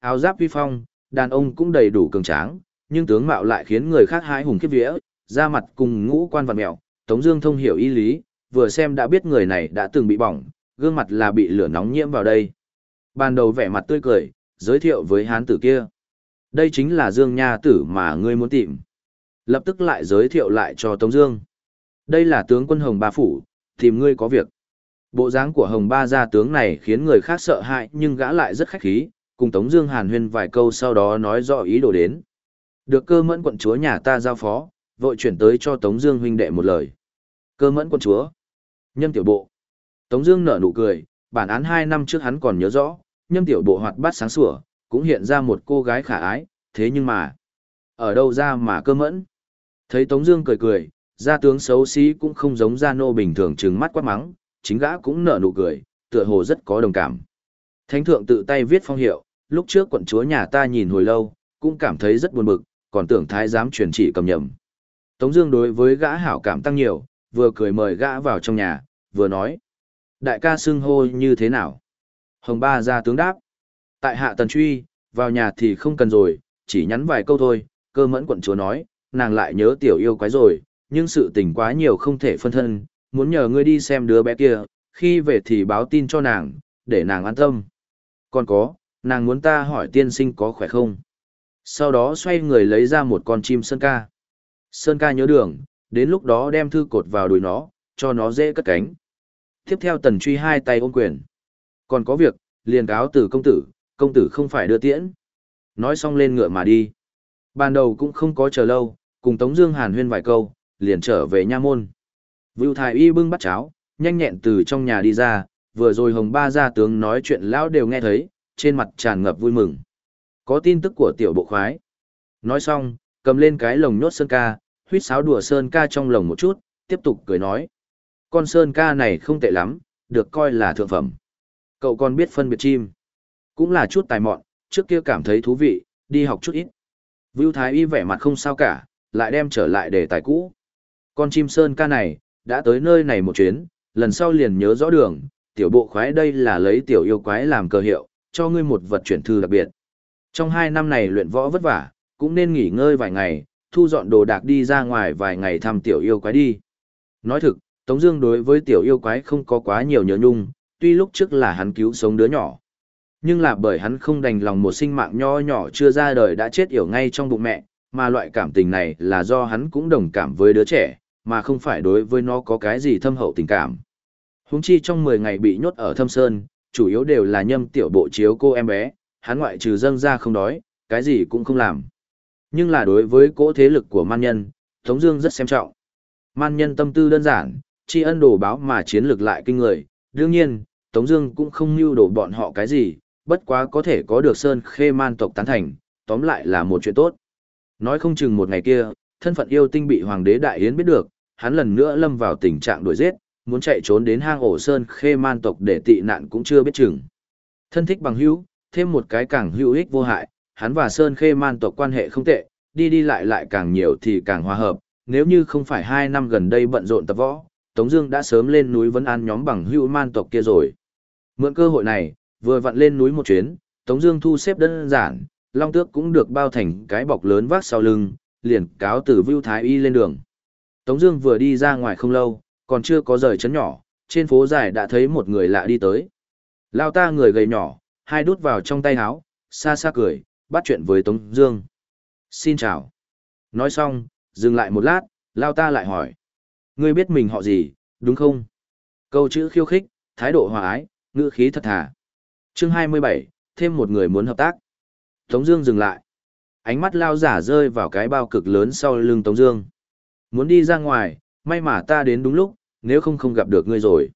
Áo giáp vi phong, đàn ông cũng đầy đủ cường tráng, nhưng tướng mạo lại khiến người khác hái hùng khiếp vía, da mặt cùng ngũ quan vật mèo. Tống Dương thông hiểu ý lý, vừa xem đã biết người này đã từng bị bỏng, gương mặt là bị lửa nóng nhiễm vào đây. Ban đầu vẻ mặt tươi cười, giới thiệu với hán tử kia. Đây chính là Dương Nha tử mà ngươi muốn tìm. Lập tức lại giới thiệu lại cho Tống Dương. Đây là tướng quân Hồng Ba Phủ, tìm ngươi có việc. Bộ dáng của Hồng Ba gia tướng này khiến người khác sợ hãi nhưng gã lại rất khách khí, cùng Tống Dương hàn huyên vài câu sau đó nói rõ ý đồ đến. Được cơ mẫn quận chúa nhà ta giao phó, vội chuyển tới cho Tống Dương huynh đệ một lời. Cơ mẫn quận chúa, nhâm tiểu bộ. Tống Dương nở nụ cười, bản án hai năm trước hắn còn nhớ rõ, nhâm tiểu bộ hoạt bát sáng sủa, cũng hiện ra một cô gái khả ái, thế nhưng mà, ở đâu ra mà cơ mẫn? Thấy Tống Dương cười cười, gia tướng xấu xí cũng không giống gia nô bình thường trừng mắt quát mắng, chính gã cũng nở nụ cười, tựa hồ rất có đồng cảm. Thánh thượng tự tay viết phong hiệu, lúc trước quận chúa nhà ta nhìn hồi lâu, cũng cảm thấy rất buồn bực, còn tưởng thái giám truyền chỉ cầm nhầm. Tống Dương đối với gã hảo cảm tăng nhiều, vừa cười mời gã vào trong nhà, vừa nói: đại ca xưng hô như thế nào? Hồng Ba ra tướng đáp: tại hạ tần truy, vào nhà thì không cần rồi, chỉ nhắn vài câu thôi. Cơ mẫn quận chúa nói, nàng lại nhớ tiểu yêu quái rồi, nhưng sự tình quá nhiều không thể phân thân, muốn nhờ ngươi đi xem đứa bé kia, khi về thì báo tin cho nàng, để nàng an tâm. Còn có, nàng muốn ta hỏi tiên sinh có khỏe không? Sau đó xoay người lấy ra một con chim sơn ca. Sơn ca nhớ đường, đến lúc đó đem thư cột vào đùi nó, cho nó dễ cất cánh. Tiếp theo tần truy hai tay ôm quyền. Còn có việc, liền cáo từ công tử, công tử không phải đưa tiễn. Nói xong lên ngựa mà đi. Ban đầu cũng không có chờ lâu, cùng Tống Dương hàn huyên vài câu, liền trở về nha môn. Vưu Thái Y bưng bắt cháo, nhanh nhẹn từ trong nhà đi ra, vừa rồi Hồng Ba gia tướng nói chuyện lão đều nghe thấy, trên mặt tràn ngập vui mừng. Có tin tức của tiểu bộ khoái. Nói xong, cầm lên cái lồng nhốt sơn ca, huýt sáo đùa sơn ca trong lồng một chút, tiếp tục cười nói. Con sơn ca này không tệ lắm, được coi là thượng phẩm. Cậu còn biết phân biệt chim. Cũng là chút tài mọn, trước kia cảm thấy thú vị, đi học chút ít. Vưu Thái Y vẻ mặt không sao cả, lại đem trở lại đề tài cũ. Con chim sơn ca này, đã tới nơi này một chuyến, lần sau liền nhớ rõ đường, tiểu bộ khoái đây là lấy tiểu yêu quái làm cơ hiệu, cho ngươi một vật chuyển thư đặc biệt. Trong hai năm này luyện võ vất vả, cũng nên nghỉ ngơi vài ngày, thu dọn đồ đạc đi ra ngoài vài ngày thăm tiểu yêu quái đi. Nói thực, Tống Dương đối với tiểu yêu quái không có quá nhiều nhớ nhung, tuy lúc trước là hắn cứu sống đứa nhỏ, nhưng là bởi hắn không đành lòng một sinh mạng nho nhỏ chưa ra đời đã chết yểu ngay trong bụng mẹ, mà loại cảm tình này là do hắn cũng đồng cảm với đứa trẻ, mà không phải đối với nó có cái gì thâm hậu tình cảm. Huống chi trong 10 ngày bị nhốt ở thâm sơn, chủ yếu đều là nhâm tiểu bộ chiếu cô em bé, hắn ngoại trừ dâng ra không đói, cái gì cũng không làm. Nhưng là đối với cỗ thế lực của man nhân, Tống Dương rất xem trọng. Man nhân tâm tư đơn giản, tri ân đổ báo mà chiến lược lại kinh người. Đương nhiên, Tống Dương cũng không lưu đổ bọn họ cái gì, bất quá có thể có được Sơn Khê man tộc tán thành, tóm lại là một chuyện tốt. Nói không chừng một ngày kia, thân phận yêu tinh bị Hoàng đế Đại Yến biết được, hắn lần nữa lâm vào tình trạng đuổi giết, muốn chạy trốn đến hang ổ Sơn Khê man tộc để tị nạn cũng chưa biết chừng. Thân thích bằng hữu, thêm một cái càng hữu ích vô hại, hắn và Sơn Khê man tộc quan hệ không tệ, đi đi lại lại càng nhiều thì càng hòa hợp, nếu như không phải hai năm gần đây bận rộn tập võ, Tống Dương đã sớm lên núi vấn an nhóm bằng hữu man tộc kia rồi. Mượn cơ hội này, vừa vặn lên núi một chuyến, Tống Dương thu xếp đơn giản, Long Tước cũng được bao thành cái bọc lớn vác sau lưng, liền cáo từ Vưu Thái Y lên đường. Tống Dương vừa đi ra ngoài không lâu, còn chưa có rời chấn nhỏ, trên phố dài đã thấy một người lạ đi tới. Lao ta người gầy nhỏ, hai đút vào trong tay áo, xa xa cười, bắt chuyện với Tống Dương. Xin chào. Nói xong, dừng lại một lát, Lao ta lại hỏi. Ngươi biết mình họ gì, đúng không? Câu chữ khiêu khích, thái độ hòa ái, ngữ khí thật thà. Chương 27, thêm một người muốn hợp tác. Tống Dương dừng lại. Ánh mắt Lao giả rơi vào cái bao cực lớn sau lưng Tống Dương. Muốn đi ra ngoài, may mà ta đến đúng lúc, nếu không không gặp được ngươi rồi.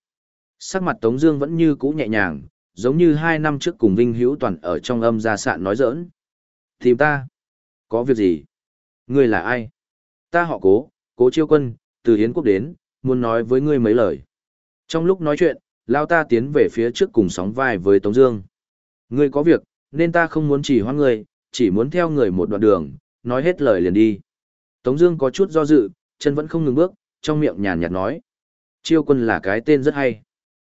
Sắc mặt Tống Dương vẫn như cũ nhẹ nhàng, giống như hai năm trước cùng Vinh Hữu Toàn ở trong âm gia sạn nói giỡn. Tìm ta, có việc gì? Ngươi là ai? Ta họ Cố, Cố Chiêu Quân, từ Hiến Quốc đến, muốn nói với ngươi mấy lời. Trong lúc nói chuyện, Lão ta tiến về phía trước cùng sóng vai với Tống Dương. Ngươi có việc, nên ta không muốn chỉ hoãn ngươi, chỉ muốn theo người một đoạn đường, nói hết lời liền đi. Tống Dương có chút do dự, chân vẫn không ngừng bước, trong miệng nhàn nhạt nói. Chiêu quân là cái tên rất hay.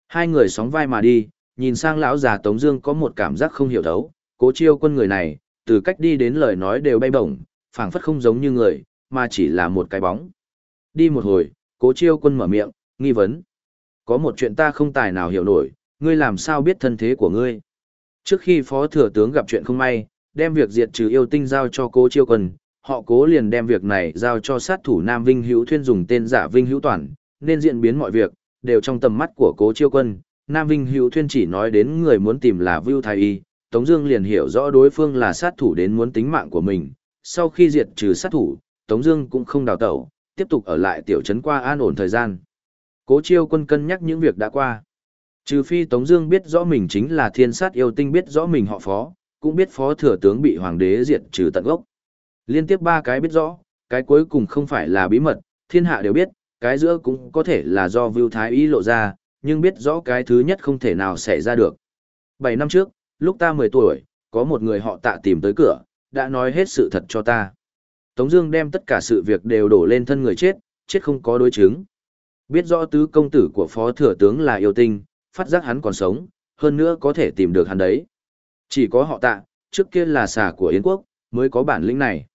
Hai người sóng vai mà đi, nhìn sang lão già Tống Dương có một cảm giác không hiểu thấu. Cố chiêu quân người này, từ cách đi đến lời nói đều bay bổng, phảng phất không giống như người, mà chỉ là một cái bóng. Đi một hồi, cố chiêu quân mở miệng, nghi vấn. Có một chuyện ta không tài nào hiểu nổi, ngươi làm sao biết thân thế của ngươi? Trước khi phó thừa tướng gặp chuyện không may, đem việc diệt trừ yêu tinh giao cho cố chiêu quân, họ cố liền đem việc này giao cho sát thủ Nam Vinh Hữu Thuyên dùng tên giả Vinh Hữu Toàn, nên diễn biến mọi việc, đều trong tầm mắt của cố chiêu quân. Nam Vinh Hữu Thuyên chỉ nói đến người muốn tìm là Vưu Thái Y, Tống Dương liền hiểu rõ đối phương là sát thủ đến muốn tính mạng của mình. Sau khi diệt trừ sát thủ, Tống Dương cũng không đào tẩu, tiếp tục ở lại tiểu trấn qua an ổn thời gian. Cố chiêu quân cân nhắc những việc đã qua. Trừ phi Tống Dương biết rõ mình chính là thiên sát yêu tinh biết rõ mình họ phó, cũng biết phó thừa tướng bị hoàng đế diệt trừ tận gốc. Liên tiếp ba cái biết rõ, cái cuối cùng không phải là bí mật, thiên hạ đều biết, cái giữa cũng có thể là do Vưu Thái Y lộ ra, nhưng biết rõ cái thứ nhất không thể nào xảy ra được. Bảy năm trước, lúc ta 10 tuổi, có một người họ tạ tìm tới cửa, đã nói hết sự thật cho ta. Tống Dương đem tất cả sự việc đều đổ lên thân người chết, chết không có đối chứng. Biết rõ tứ công tử của phó thừa tướng là yêu tinh, phát giác hắn còn sống, hơn nữa có thể tìm được hắn đấy. Chỉ có họ tạ, trước kia là xà của Yến quốc, mới có bản lĩnh này.